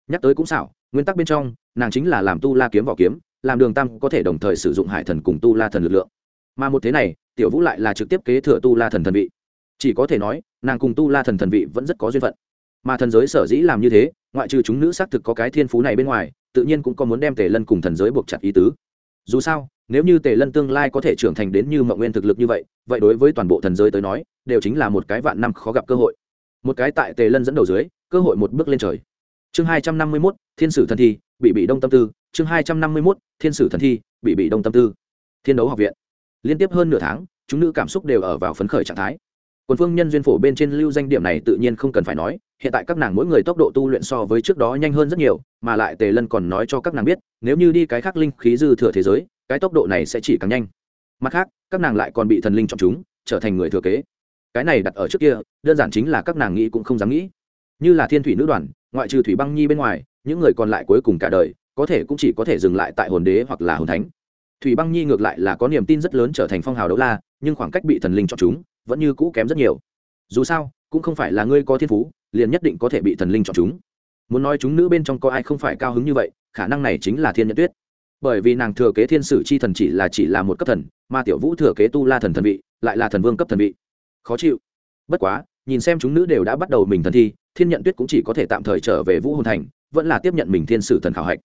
Nhắc tới cũng xảo, nguyên tắc bên trong, nàng chính là làm tu la kiếm vỏ kiếm, làm đường tam có thể đồng thời sử dụng hải thần cùng tu la thần lực lượng. Mà một thế này, tiểu vũ lại là trực tiếp kế thừa tu la thần thần vị. Chỉ có thể nói, nàng cùng tu la thần thần vị vẫn rất có duyên phận. Mà thần giới sở dĩ làm như thế, ngoại trừ chúng nữ xác thực có cái thiên phú này bên ngoài, tự nhiên cũng có muốn đem tề lân cùng thần giới buộc chặt ý tứ. Dù sao nếu như tề lân tương lai có thể trưởng thành đến như mậu nguyên thực lực như vậy vậy đối với toàn bộ thần giới tới nói, đều chính là một cái vạn năm khó gặp cơ hội. Một cái tại tề lân dẫn đầu dưới, cơ hội một bước lên trời. Chương hai trăm năm mươi mốt, thiên sử thần thi, bị bị đông tâm tư. Chương hai trăm năm mươi mốt, thiên sử thần thi, bị bị đông tâm tư. Thiên đấu học viện. Liên tiếp hơn nửa tháng, chúng nữ cảm xúc đều ở vào phấn khởi trạng thái. Quần phương nhân duyên phổ bên trên lưu danh điểm này tự nhiên không cần phải nói, hiện tại các nàng mỗi người tốc độ tu luyện so với trước đó nhanh hơn rất nhiều, mà lại tề lân còn nói cho các nàng biết, nếu như đi cái khác linh khí dư thừa thế giới cái tốc độ này sẽ chỉ càng nhanh. Mặt khác, các nàng lại còn bị thần linh chọn chúng, trở thành người thừa kế. Cái này đặt ở trước kia, đơn giản chính là các nàng nghĩ cũng không dám nghĩ. Như là thiên thủy nữ đoàn, ngoại trừ thủy băng nhi bên ngoài, những người còn lại cuối cùng cả đời, có thể cũng chỉ có thể dừng lại tại hồn đế hoặc là hồn thánh. Thủy băng nhi ngược lại là có niềm tin rất lớn trở thành phong hào đấu la, nhưng khoảng cách bị thần linh chọn chúng, vẫn như cũ kém rất nhiều. Dù sao, cũng không phải là ngươi có thiên phú, liền nhất định có thể bị thần linh chọn chúng. Muốn nói chúng nữ bên trong có ai không phải cao hứng như vậy, khả năng này chính là thiên nhật tuyết bởi vì nàng thừa kế thiên sử chi thần chỉ là chỉ là một cấp thần, mà tiểu vũ thừa kế tu la thần thần vị, lại là thần vương cấp thần vị. Khó chịu. Bất quá, nhìn xem chúng nữ đều đã bắt đầu mình thần thi, thiên nhận tuyết cũng chỉ có thể tạm thời trở về vũ hồn thành, vẫn là tiếp nhận mình thiên sử thần khảo hạch.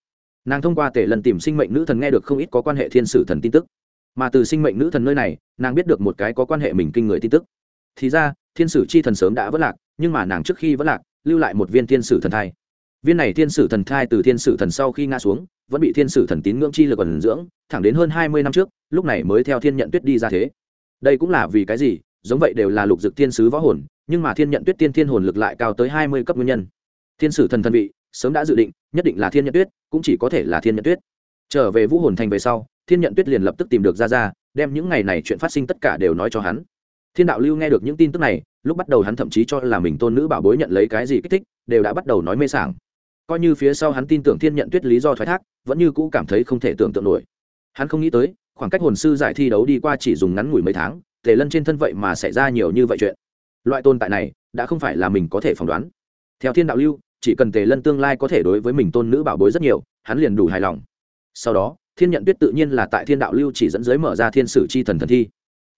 Nàng thông qua tể lần tìm sinh mệnh nữ thần nghe được không ít có quan hệ thiên sử thần tin tức. Mà từ sinh mệnh nữ thần nơi này, nàng biết được một cái có quan hệ mình kinh người tin tức. Thì ra, thiên sử chi thần sớm đã vất lạc, nhưng mà nàng trước khi vất lạc, lưu lại một viên thiên sử thần thai. Viên này thiên sử thần thai từ thiên sử thần sau khi ngã xuống vẫn bị thiên sử thần tín ngưỡng chi lực ẩn dưỡng, thẳng đến hơn hai mươi năm trước, lúc này mới theo thiên nhận tuyết đi ra thế. Đây cũng là vì cái gì? Giống vậy đều là lục dực thiên sứ võ hồn, nhưng mà thiên nhận tuyết tiên thiên hồn lực lại cao tới hai mươi cấp nguyên nhân. Thiên sử thần thần vị, sớm đã dự định, nhất định là thiên nhận tuyết, cũng chỉ có thể là thiên nhận tuyết. Trở về vũ hồn thành về sau, thiên nhận tuyết liền lập tức tìm được ra ra đem những ngày này chuyện phát sinh tất cả đều nói cho hắn. Thiên đạo lưu nghe được những tin tức này, lúc bắt đầu hắn thậm chí cho là mình tôn nữ bảo bối nhận lấy cái gì kích thích, đều đã bắt đầu nói mê sảng coi như phía sau hắn tin tưởng thiên nhận tuyết lý do thoái thác vẫn như cũ cảm thấy không thể tưởng tượng nổi. Hắn không nghĩ tới khoảng cách hồn sư giải thi đấu đi qua chỉ dùng ngắn ngủi mấy tháng tề lân trên thân vậy mà xảy ra nhiều như vậy chuyện. Loại tồn tại này đã không phải là mình có thể phỏng đoán. Theo thiên đạo lưu chỉ cần tề lân tương lai có thể đối với mình tôn nữ bảo bối rất nhiều hắn liền đủ hài lòng. Sau đó thiên nhận tuyết tự nhiên là tại thiên đạo lưu chỉ dẫn giới mở ra thiên sử chi thần thần thi.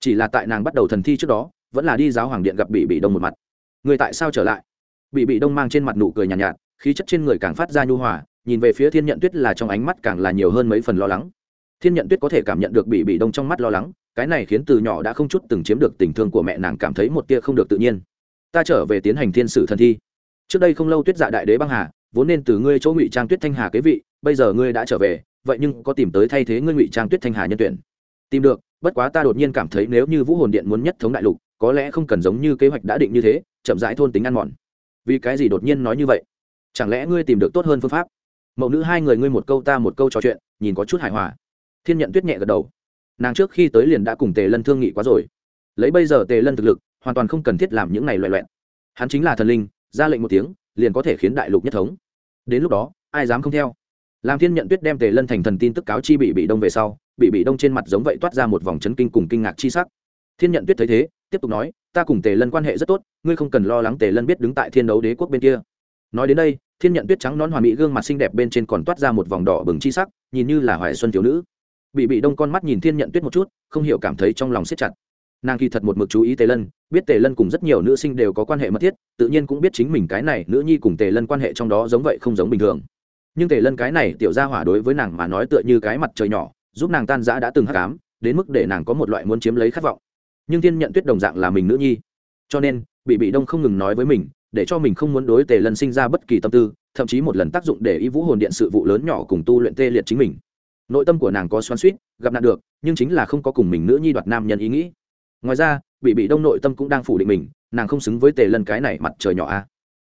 Chỉ là tại nàng bắt đầu thần thi trước đó vẫn là đi giáo hoàng điện gặp bị bị đông một mặt. Người tại sao trở lại? Bị bị đông mang trên mặt nụ cười nhàn nhạt, nhạt khí chất trên người càng phát ra nhu hòa, nhìn về phía thiên nhận tuyết là trong ánh mắt càng là nhiều hơn mấy phần lo lắng. Thiên nhận tuyết có thể cảm nhận được bị bị đông trong mắt lo lắng, cái này khiến từ nhỏ đã không chút từng chiếm được tình thương của mẹ nàng cảm thấy một tia không được tự nhiên. Ta trở về tiến hành thiên sử thần thi. Trước đây không lâu tuyết dạ đại đế băng hà, vốn nên từ ngươi chỗ ngụy trang tuyết thanh hà kế vị, bây giờ ngươi đã trở về, vậy nhưng có tìm tới thay thế ngươi ngụy trang tuyết thanh hà nhân tuyển. Tìm được, bất quá ta đột nhiên cảm thấy nếu như vũ hồn điện muốn nhất thống đại lục, có lẽ không cần giống như kế hoạch đã định như thế, chậm rãi thôn tính ăn mòn. Vì cái gì đột nhiên nói như vậy? Chẳng lẽ ngươi tìm được tốt hơn phương pháp? Mẫu nữ hai người ngươi một câu ta một câu trò chuyện, nhìn có chút hài hòa. Thiên nhận tuyết nhẹ gật đầu. Nàng trước khi tới liền đã cùng tề lân thương nghị quá rồi. Lấy bây giờ tề lân thực lực, hoàn toàn không cần thiết làm những này loẹ loẹn hắn chính là thần linh, ra lệnh một tiếng, liền có thể khiến đại lục nhất thống. Đến lúc đó, ai dám không theo? Làm thiên nhận tuyết đem tề lân thành thần tin tức cáo chi bị bị đông về sau, bị bị đông trên mặt giống vậy toát ra một vòng chấn kinh cùng kinh ngạc chi sắc. Thiên nhận tuyết thấy thế, tiếp tục nói, ta cùng tề lân quan hệ rất tốt, ngươi không cần lo lắng tề lân biết đứng tại thiên đấu đế quốc bên kia nói đến đây, thiên nhận tuyết trắng nón hoàn mỹ gương mặt xinh đẹp bên trên còn toát ra một vòng đỏ bừng chi sắc, nhìn như là hoài xuân thiếu nữ. Bị bị đông con mắt nhìn thiên nhận tuyết một chút, không hiểu cảm thấy trong lòng siết chặt. Nàng kỳ thật một mực chú ý tề lân, biết tề lân cùng rất nhiều nữ sinh đều có quan hệ mật thiết, tự nhiên cũng biết chính mình cái này nữ nhi cùng tề lân quan hệ trong đó giống vậy không giống bình thường. Nhưng tề lân cái này tiểu ra hỏa đối với nàng mà nói tựa như cái mặt trời nhỏ, giúp nàng tan giã đã từng hắc ám, đến mức để nàng có một loại muốn chiếm lấy khát vọng. Nhưng thiên nhận tuyết đồng dạng là mình nữ nhi. Cho nên, bị bị đông không ngừng nói với mình để cho mình không muốn đối tề lân sinh ra bất kỳ tâm tư, thậm chí một lần tác dụng để ý vũ hồn điện sự vụ lớn nhỏ cùng tu luyện tê liệt chính mình. Nội tâm của nàng có xoắn suýt gặp nạn được, nhưng chính là không có cùng mình nữ nhi đoạt nam nhân ý nghĩ. Ngoài ra bị bị đông nội tâm cũng đang phủ định mình, nàng không xứng với tề lân cái này mặt trời nhỏ a. À.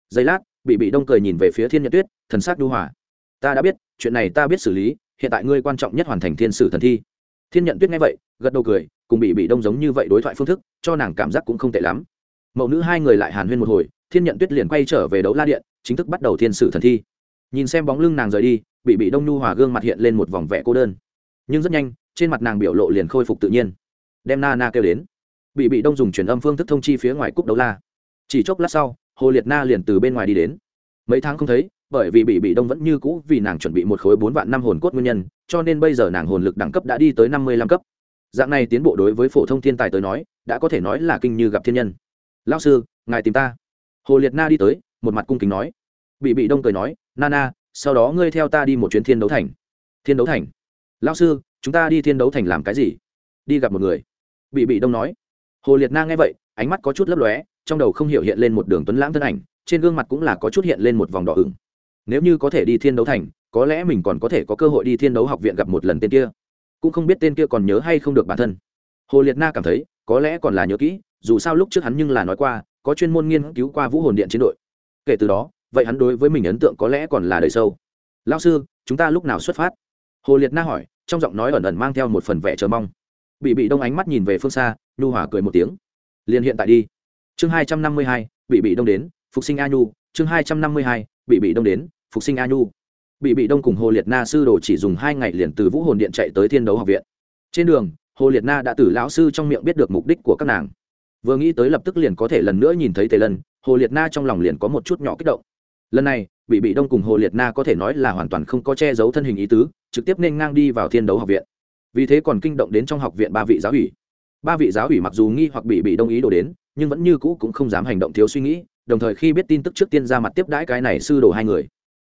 giây lát bị bị đông cười nhìn về phía thiên nhật tuyết, thần sắc đu hòa. Ta đã biết, chuyện này ta biết xử lý, hiện tại ngươi quan trọng nhất hoàn thành thiên sử thần thi. Thiên nhận tuyết nghe vậy, gật đầu cười, cùng bị bị đông giống như vậy đối thoại phương thức, cho nàng cảm giác cũng không tệ lắm. Mẫu nữ hai người lại hàn huyên một hồi thiên nhận tuyết liền quay trở về đấu la điện, chính thức bắt đầu thiên sử thần thi. Nhìn xem bóng lưng nàng rời đi, bị bị đông nhu hòa gương mặt hiện lên một vòng vẽ cô đơn. Nhưng rất nhanh, trên mặt nàng biểu lộ liền khôi phục tự nhiên. Đem na na kêu đến. Bị bị đông dùng truyền âm phương thức thông chi phía ngoài cúc đấu la. Chỉ chốc lát sau, hồ liệt na liền từ bên ngoài đi đến. Mấy tháng không thấy, bởi vì bị bị đông vẫn như cũ vì nàng chuẩn bị một khối bốn vạn năm hồn cốt nguyên nhân, cho nên bây giờ nàng hồn lực đẳng cấp đã đi tới năm mươi lăm cấp. Dạng này tiến bộ đối với phổ thông thiên tài tới nói, đã có thể nói là kinh như gặp thiên nhân. Lao sư, ngài tìm ta hồ liệt na đi tới, một mặt cung kính nói. Bị bị đông cười nói, na na, sau đó ngươi theo ta đi một chuyến thiên đấu thành. Thiên đấu thành? Lao sư, chúng ta đi thiên đấu thành làm cái gì? Đi gặp một người. Bị bị đông nói. Hồ liệt na nghe vậy, ánh mắt có chút lấp lóe, trong đầu không hiểu hiện lên một đường tuấn lãng thân ảnh, trên gương mặt cũng là có chút hiện lên một vòng đỏ ửng. Nếu như có thể đi thiên đấu thành, có lẽ mình còn có thể có cơ hội đi thiên đấu học viện gặp một lần tên kia. Cũng không biết tên kia còn nhớ hay không được bản thân. Hồ liệt na cảm thấy, có lẽ còn là nhớ kỹ, dù sao lúc trước hắn nhưng là nói qua có chuyên môn nghiên cứu qua vũ hồn điện chiến đội. Kể từ đó, vậy hắn đối với mình ấn tượng có lẽ còn là đời sâu. Lao sư, chúng ta lúc nào xuất phát? Hồ liệt na hỏi, trong giọng nói ẩn ẩn mang theo một phần vẻ chờ mong. Bị bị đông ánh mắt nhìn về phương xa, nhu hỏa cười một tiếng. Liền hiện tại đi. Chương hai trăm năm mươi hai, bị bị đông đến, phục sinh a nhu. Chương hai trăm năm mươi hai, bị bị đông đến, phục sinh a nhu. Bị bị đông cùng hồ liệt na sư đồ chỉ dùng hai ngày liền từ vũ hồn điện chạy tới thiên đấu học viện. Trên đường, hồ liệt na đã từ lão sư trong miệng biết được mục đích của các nàng vừa nghĩ tới lập tức liền có thể lần nữa nhìn thấy tề lân, hồ liệt na trong lòng liền có một chút nhỏ kích động. Lần này, bị bị đông cùng hồ liệt na có thể nói là hoàn toàn không có che giấu thân hình ý tứ, trực tiếp nên ngang đi vào thiên đấu học viện. Vì thế còn kinh động đến trong học viện ba vị giáo ủy. Ba vị giáo ủy mặc dù nghi hoặc bị bị đông ý đồ đến, nhưng vẫn như cũ cũng không dám hành động thiếu suy nghĩ, đồng thời khi biết tin tức trước tiên ra mặt tiếp đãi cái này sư đồ hai người.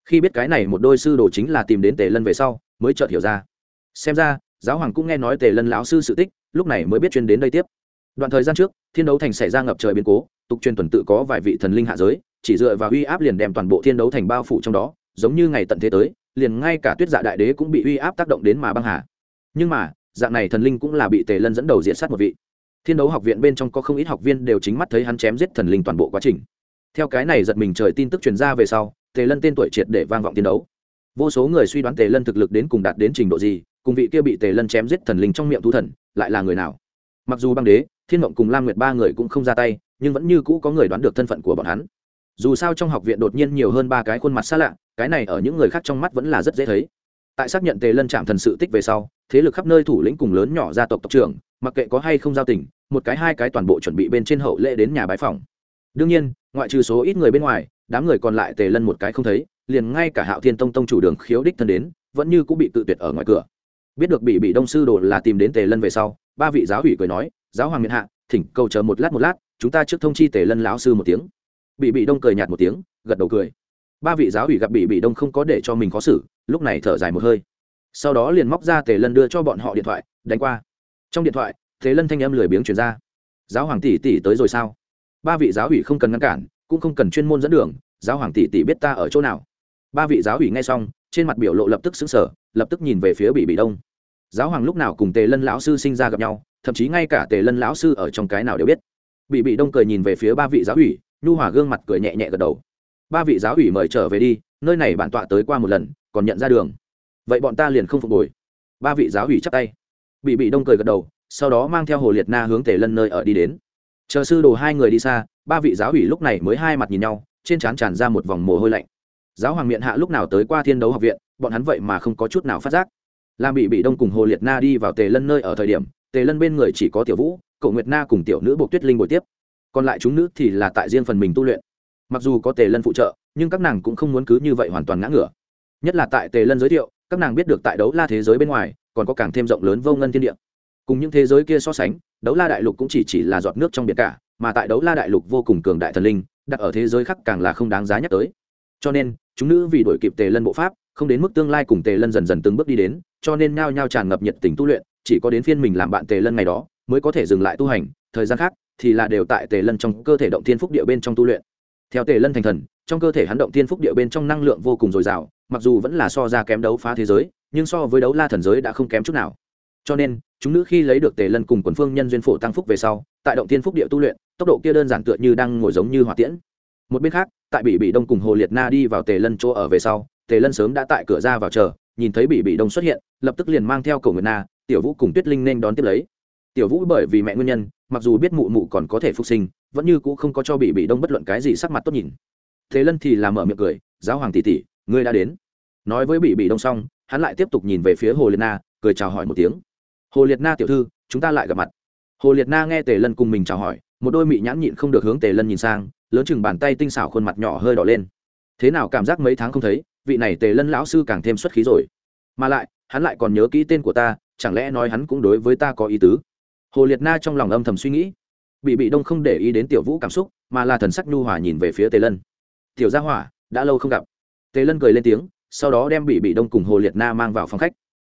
Khi biết cái này một đôi sư đồ chính là tìm đến tề lân về sau, mới chợt hiểu ra. Xem ra, giáo hoàng cũng nghe nói tề lân lão sư sự tích, lúc này mới biết chuyên đến đây tiếp đoạn thời gian trước, thiên đấu thành xảy ra ngập trời biến cố, tục truyền tuần tự có vài vị thần linh hạ giới, chỉ dựa vào uy áp liền đem toàn bộ thiên đấu thành bao phủ trong đó, giống như ngày tận thế tới, liền ngay cả tuyết dạ đại đế cũng bị uy áp tác động đến mà băng hà. Nhưng mà, dạng này thần linh cũng là bị tề lân dẫn đầu diện sát một vị. Thiên đấu học viện bên trong có không ít học viên đều chính mắt thấy hắn chém giết thần linh toàn bộ quá trình. Theo cái này giật mình trời tin tức truyền ra về sau, tề lân tên tuổi triệt để vang vọng thiên đấu. Vô số người suy đoán tề lân thực lực đến cùng đạt đến trình độ gì, cùng vị kia bị tề lân chém giết thần linh trong miệng thú thần, lại là người nào? Mặc dù băng đế, thiên mộng cùng lam nguyệt ba người cũng không ra tay, nhưng vẫn như cũ có người đoán được thân phận của bọn hắn. Dù sao trong học viện đột nhiên nhiều hơn ba cái khuôn mặt xa lạ, cái này ở những người khác trong mắt vẫn là rất dễ thấy. Tại xác nhận tề lân chạm thần sự tích về sau, thế lực khắp nơi thủ lĩnh cùng lớn nhỏ gia tộc tộc trưởng, mặc kệ có hay không giao tình, một cái hai cái toàn bộ chuẩn bị bên trên hậu lễ đến nhà bái phòng. Đương nhiên, ngoại trừ số ít người bên ngoài, đám người còn lại tề lân một cái không thấy, liền ngay cả hạo thiên tông tông chủ đường khiếu đích thân đến, vẫn như cũng bị tự tuyệt ở ngoài cửa biết được bị bị đông sư đồ là tìm đến tề lân về sau, ba vị giáo ủy cười nói, giáo hoàng miền hạ, thỉnh cầu chờ một lát một lát, chúng ta trước thông chi tề lân lão sư một tiếng. Bị bị đông cười nhạt một tiếng, gật đầu cười. Ba vị giáo ủy gặp bị bị đông không có để cho mình khó xử, lúc này thở dài một hơi. Sau đó liền móc ra tề lân đưa cho bọn họ điện thoại, đánh qua. Trong điện thoại, tề lân thanh âm lười biếng chuyển ra. Giáo hoàng tỷ tỷ tới rồi sao? Ba vị giáo ủy không cần ngăn cản, cũng không cần chuyên môn dẫn đường, giáo hoàng tỷ tỷ biết ta ở chỗ nào? Ba vị giáo ủy nghe xong, trên mặt biểu lộ lập tức xứng sở lập tức nhìn về phía bị bị đông. Giáo hoàng lúc nào cùng tề lân lão sư sinh ra gặp nhau, thậm chí ngay cả tề lân lão sư ở trong cái nào đều biết. Bị bị đông cười nhìn về phía ba vị giáo ủy nhu hòa gương mặt cười nhẹ nhẹ gật đầu. Ba vị giáo ủy mời trở về đi, nơi này bản tọa tới qua một lần, còn nhận ra đường. Vậy bọn ta liền không phục hồi. Ba vị giáo ủy chắp tay. Bị bị đông cười gật đầu, sau đó mang theo hồ liệt na hướng tề lân nơi ở đi đến. Chờ sư đồ hai người đi xa, ba vị giáo ủy lúc này mới hai mặt nhìn nhau, trên trán tràn ra một vòng mồ hôi lạnh giáo hoàng miệng hạ lúc nào tới qua thiên đấu học viện, bọn hắn vậy mà không có chút nào phát giác. Làm bị bị đông cùng hồ liệt na đi vào tề lân nơi ở thời điểm, tề lân bên người chỉ có tiểu vũ, cậu nguyệt na cùng tiểu nữ buộc tuyết linh bồi tiếp. Còn lại chúng nữ thì là tại riêng phần mình tu luyện. Mặc dù có tề lân phụ trợ, nhưng các nàng cũng không muốn cứ như vậy hoàn toàn ngã ngửa. Nhất là tại tề lân giới thiệu, các nàng biết được tại đấu la thế giới bên ngoài, còn có càng thêm rộng lớn vô ngân thiên địa. Cùng những thế giới kia so sánh, đấu la đại lục cũng chỉ chỉ là giọt nước trong biển cả, mà tại đấu la đại lục vô cùng cường đại thần linh, đặt ở thế giới khác càng là không đáng giá nhắc tới. Cho nên chúng nữ vì đổi kịp tề lân bộ pháp, không đến mức tương lai cùng tề lân dần dần từng bước đi đến, cho nên nhao nhao tràn ngập nhiệt tình tu luyện, chỉ có đến phiên mình làm bạn tề lân ngày đó, mới có thể dừng lại tu hành, thời gian khác thì là đều tại tề lân trong cơ thể động thiên phúc địa bên trong tu luyện. Theo tề lân thành thần, trong cơ thể hắn động thiên phúc địa bên trong năng lượng vô cùng dồi dào, mặc dù vẫn là so ra kém đấu phá thế giới, nhưng so với đấu la thần giới đã không kém chút nào. Cho nên, chúng nữ khi lấy được tề lân cùng quần phương nhân duyên phổ tăng phúc về sau, tại động thiên phúc địa tu luyện, tốc độ kia đơn giản tựa như đang ngồi giống như hỏa tiễn. Một bên khác tại bị bị đông cùng hồ liệt na đi vào tề lân chỗ ở về sau, tề lân sớm đã tại cửa ra vào chờ, nhìn thấy bị bị đông xuất hiện, lập tức liền mang theo cầu nguyệt na, tiểu vũ cùng tuyết linh nên đón tiếp lấy. Tiểu vũ bởi vì mẹ nguyên nhân, mặc dù biết mụ mụ còn có thể phục sinh, vẫn như cũng không có cho bị bị đông bất luận cái gì sắc mặt tốt nhìn. Thế lân thì làm mở miệng cười, giáo hoàng tỷ tỷ, ngươi đã đến. Nói với bị bị đông xong, hắn lại tiếp tục nhìn về phía hồ liệt na, cười chào hỏi một tiếng. Hồ liệt na tiểu thư, chúng ta lại gặp mặt. Hồ liệt na nghe tề lân cùng mình chào hỏi, một đôi mị nhãn nhịn không được hướng tề lân nhìn sang lớn chừng bàn tay tinh xảo khuôn mặt nhỏ hơi đỏ lên. Thế nào cảm giác mấy tháng không thấy, vị này tề lân lão sư càng thêm xuất khí rồi. Mà lại, hắn lại còn nhớ kỹ tên của ta, chẳng lẽ nói hắn cũng đối với ta có ý tứ? Hồ liệt na trong lòng âm thầm suy nghĩ. Bị bị đông không để ý đến tiểu vũ cảm xúc, mà là thần sắc nhu hòa nhìn về phía tề lân. Tiểu gia hỏa, đã lâu không gặp. Tề lân cười lên tiếng, sau đó đem bị bị đông cùng hồ liệt na mang vào phòng khách.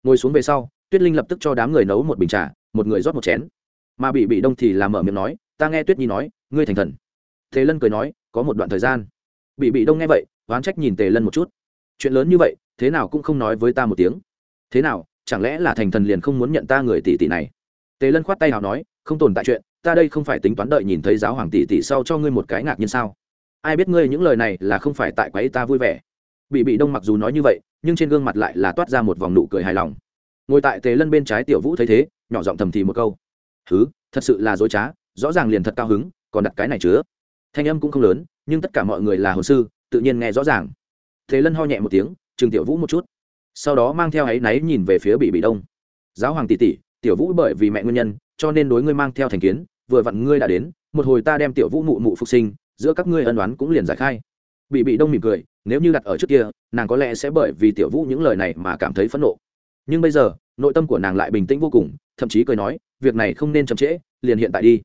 Ngồi xuống về sau, tuyết linh lập tức cho đám người nấu một bình trà, một người rót một chén. Mà bị bị đông thì làm mở miệng nói, ta nghe tuyết nhi nói, ngươi thành thần tề lân cười nói, có một đoạn thời gian. Bị bị đông nghe vậy, oán trách nhìn tề lân một chút. Chuyện lớn như vậy, thế nào cũng không nói với ta một tiếng. Thế nào, chẳng lẽ là thành thần liền không muốn nhận ta người tỷ tỷ này? Tề lân khoát tay nào nói, không tồn tại chuyện, ta đây không phải tính toán đợi nhìn thấy giáo hoàng tỷ tỷ sau cho ngươi một cái ngạc nhiên sao? Ai biết ngươi những lời này là không phải tại quấy ta vui vẻ. Bị bị đông mặc dù nói như vậy, nhưng trên gương mặt lại là toát ra một vòng nụ cười hài lòng. Ngồi tại tề lân bên trái tiểu vũ thấy thế, nhỏ giọng thầm thì một câu. Thứ thật sự là dối trá, rõ ràng liền thật cao hứng, còn đặt cái này chứa thanh âm cũng không lớn, nhưng tất cả mọi người là hồ sư, tự nhiên nghe rõ ràng. Thế lân ho nhẹ một tiếng trừng tiểu vũ một chút. Sau đó mang theo áy náy nhìn về phía bị bị đông. Giáo hoàng tỷ tỷ, tiểu vũ bởi vì mẹ nguyên nhân, cho nên đối ngươi mang theo thành kiến, vừa vặn ngươi đã đến, một hồi ta đem tiểu vũ mụ mụ phục sinh, giữa các ngươi ân đoán cũng liền giải khai. Bị bị đông mỉm cười, nếu như đặt ở trước kia, nàng có lẽ sẽ bởi vì tiểu vũ những lời này mà cảm thấy phẫn nộ. Nhưng bây giờ, nội tâm của nàng lại bình tĩnh vô cùng, thậm chí cười nói, việc này không nên chậm trễ, liền hiện tại đi.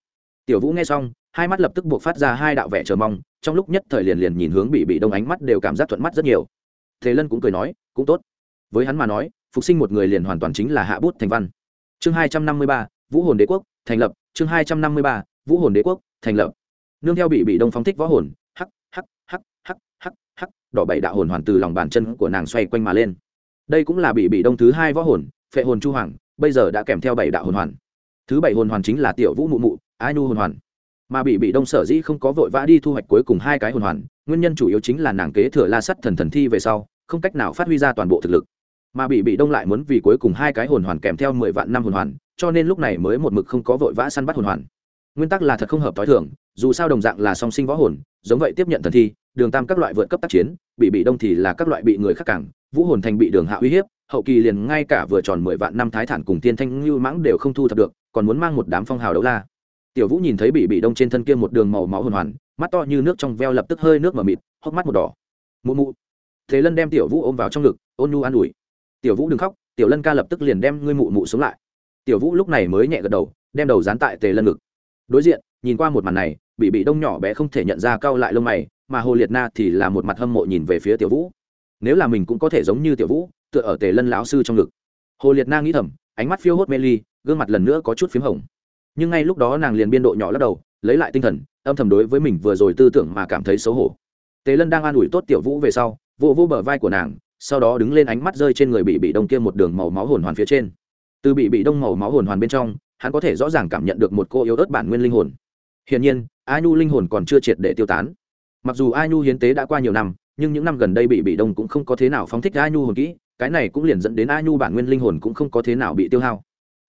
Tiểu vũ nghe xong hai mắt lập tức buộc phát ra hai đạo vẻ chờ mong, trong lúc nhất thời liền liền nhìn hướng bị bị đông ánh mắt đều cảm giác thuận mắt rất nhiều. Thế lân cũng cười nói, cũng tốt. Với hắn mà nói, phục sinh một người liền hoàn toàn chính là hạ bút thành văn. Chương hai trăm năm mươi ba, vũ hồn đế quốc, thành lập. Chương hai trăm năm mươi ba, vũ hồn đế quốc, thành lập. Nương theo bị bị đông phóng thích võ hồn, hắc hắc hắc hắc hắc hắc, đỏ bảy đạo hồn hoàn từ lòng bàn chân của nàng xoay quanh mà lên. Đây cũng là bị bị đông thứ hai võ hồn, phệ hồn chu hoàng, bây giờ đã kèm theo bảy đạo hồn hoàn. Thứ bảy hồn hoàn chính là tiểu vũ mụ mụ, ai nu hồn hoàn mà bị bị đông sở dĩ không có vội vã đi thu hoạch cuối cùng hai cái hồn hoàn, nguyên nhân chủ yếu chính là nàng kế thừa la sắt thần thần thi về sau, không cách nào phát huy ra toàn bộ thực lực. Mà bị bị đông lại muốn vì cuối cùng hai cái hồn hoàn kèm theo mười vạn năm hồn hoàn, cho nên lúc này mới một mực không có vội vã săn bắt hồn hoàn. Nguyên tắc là thật không hợp t h o i thường, dù sao đồng dạng là song sinh võ hồn, giống vậy tiếp nhận thần thi, đường tam các loại vượt cấp tác chiến, bị bị đông thì là các loại bị người khác cảng vũ hồn thành bị đường hạ uy hiếp, hậu kỳ liền ngay cả vừa tròn mười vạn năm thái thản cùng tiên thanh ngưu mãng đều không thu thập được, còn muốn mang một đám phong hào đấu la tiểu vũ nhìn thấy bị bị đông trên thân kia một đường màu máu hồn hoàn, mắt to như nước trong veo lập tức hơi nước mờ mịt, hốc mắt một đỏ. Mụ mụ. Thế lân đem tiểu vũ ôm vào trong ngực, ôn nhu an ủi. Tiểu vũ đừng khóc, tiểu lân ca lập tức liền đem ngươi mụ mụ xuống lại. Tiểu vũ lúc này mới nhẹ gật đầu, đem đầu dán tại tề lân ngực. Đối diện, nhìn qua một màn này, bị bị đông nhỏ bé không thể nhận ra cau lại lông mày, mà hồ liệt na thì là một mặt hâm mộ nhìn về phía tiểu vũ. Nếu là mình cũng có thể giống như tiểu vũ, tựa ở tề lân lão sư trong ngực. Hồ liệt na nghĩ thầm, ánh mắt phiêu hốt mê ly, gương mặt lần nữa có chút p h í m hồng nhưng ngay lúc đó nàng liền biên độ nhỏ lắc đầu, lấy lại tinh thần, âm thầm đối với mình vừa rồi tư tưởng mà cảm thấy xấu hổ. Tề lân đang an ủi tốt tiểu vũ về sau vô vô bờ vai của nàng, sau đó đứng lên ánh mắt rơi trên người bị bị đông kia một đường màu máu hồn hoàn phía trên. Từ bị bị đông màu máu hồn hoàn bên trong, hắn có thể rõ ràng cảm nhận được một cô yếu ớt bản nguyên linh hồn. Hiển nhiên, a nhu linh hồn còn chưa triệt để tiêu tán. Mặc dù a nhu hiến tế đã qua nhiều năm, nhưng những năm gần đây bị bị đông cũng không có thế nào phóng thích a nhu hồn kỹ, cái này cũng liền dẫn đến a nhu bản nguyên linh hồn cũng không có thế nào bị tiêu hao.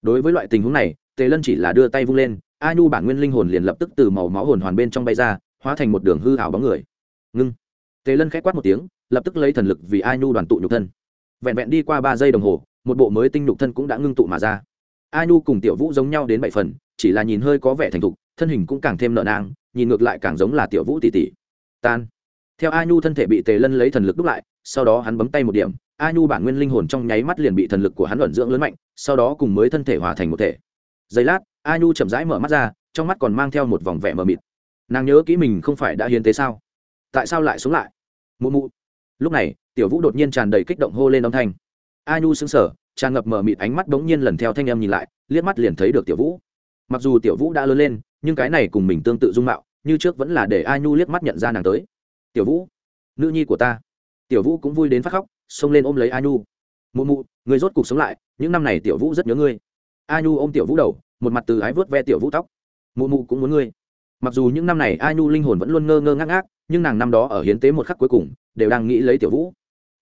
Đối với loại tình huống này tề lân chỉ là đưa tay vung lên, a nhu bản nguyên linh hồn liền lập tức từ màu máu hồn hoàn bên trong bay ra, hóa thành một đường hư hảo bóng người. Ngưng. Tề lân k h á c quát một tiếng, lập tức lấy thần lực vì a nhu đoàn tụ nhục thân. Vẹn vẹn đi qua ba giây đồng hồ, một bộ mới tinh nhục thân cũng đã ngưng tụ mà ra. A nhu cùng tiểu vũ giống nhau đến bảy phần, chỉ là nhìn hơi có vẻ thành thục, thân hình cũng càng thêm nợ nang, nhìn ngược lại càng giống là tiểu vũ tỷ tỷ. Tan. Theo a nhu thân thể bị tề lân lấy thần lực đúc lại, sau đó hắn bấm tay một điểm, a nhu bản nguyên linh hồn trong nháy mắt liền bị thần lực của hắn luận dưỡng lớn mạnh, sau đó cùng mới thân thể hòa thành một thể giây lát, a nhu chậm rãi mở mắt ra, trong mắt còn mang theo một vòng vẻ mờ mịt. Nàng nhớ kỹ mình không phải đã hiến tế sao? Tại sao lại sống lại? Mụ mụ. Lúc này, tiểu vũ đột nhiên tràn đầy kích động hô lên âm thanh. A nhu xứng sở tràn ngập mở mịt ánh mắt bỗng nhiên lần theo thanh em nhìn lại, liếc mắt liền thấy được tiểu vũ. Mặc dù tiểu vũ đã lớn lên, nhưng cái này cùng mình tương tự dung mạo, như trước vẫn là để a nhu liếc mắt nhận ra nàng tới. Tiểu vũ, nữ nhi của ta. Tiểu vũ cũng vui đến phát khóc, xông lên ôm lấy a nhu. Mụ mụ, người rốt cuộc sống lại, những năm này tiểu vũ rất nhớ ngươi a nhu ôm tiểu vũ đầu, một mặt từ ái vớt ve tiểu vũ tóc. Mụ mụ cũng muốn ngươi. Mặc dù những năm này a nhu linh hồn vẫn luôn ngơ ngơ ngác ngác, nhưng nàng năm đó ở hiến tế một khắc cuối cùng, đều đang nghĩ lấy tiểu vũ.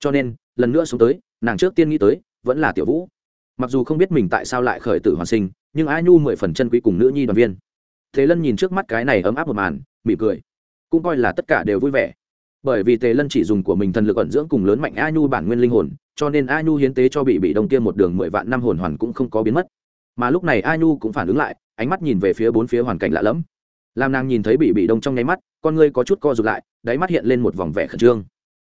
Cho nên, lần nữa xuống tới, nàng trước tiên nghĩ tới, vẫn là tiểu vũ. Mặc dù không biết mình tại sao lại khởi tử hoàn sinh, nhưng a nhu mười phần chân quý cùng nữ nhi đoàn viên. Thế lân nhìn trước mắt cái này ấm áp một màn, mỉm cười. Cũng coi là tất cả đều vui vẻ. Bởi vì tề lân chỉ dùng của mình thần lực ẩn dưỡng cùng lớn mạnh a nhu bản nguyên linh hồn, cho nên a nhu hiến tế cho bị bị đông kia một đường mười vạn năm hồn hoàn cũng không có biến mất mà lúc này a nhu cũng phản ứng lại, ánh mắt nhìn về phía bốn phía hoàn cảnh lạ lẫm. Làm nàng nhìn thấy bị bị đông trong nháy mắt, con ngươi có chút co rụt lại, đáy mắt hiện lên một vòng vẻ khẩn trương.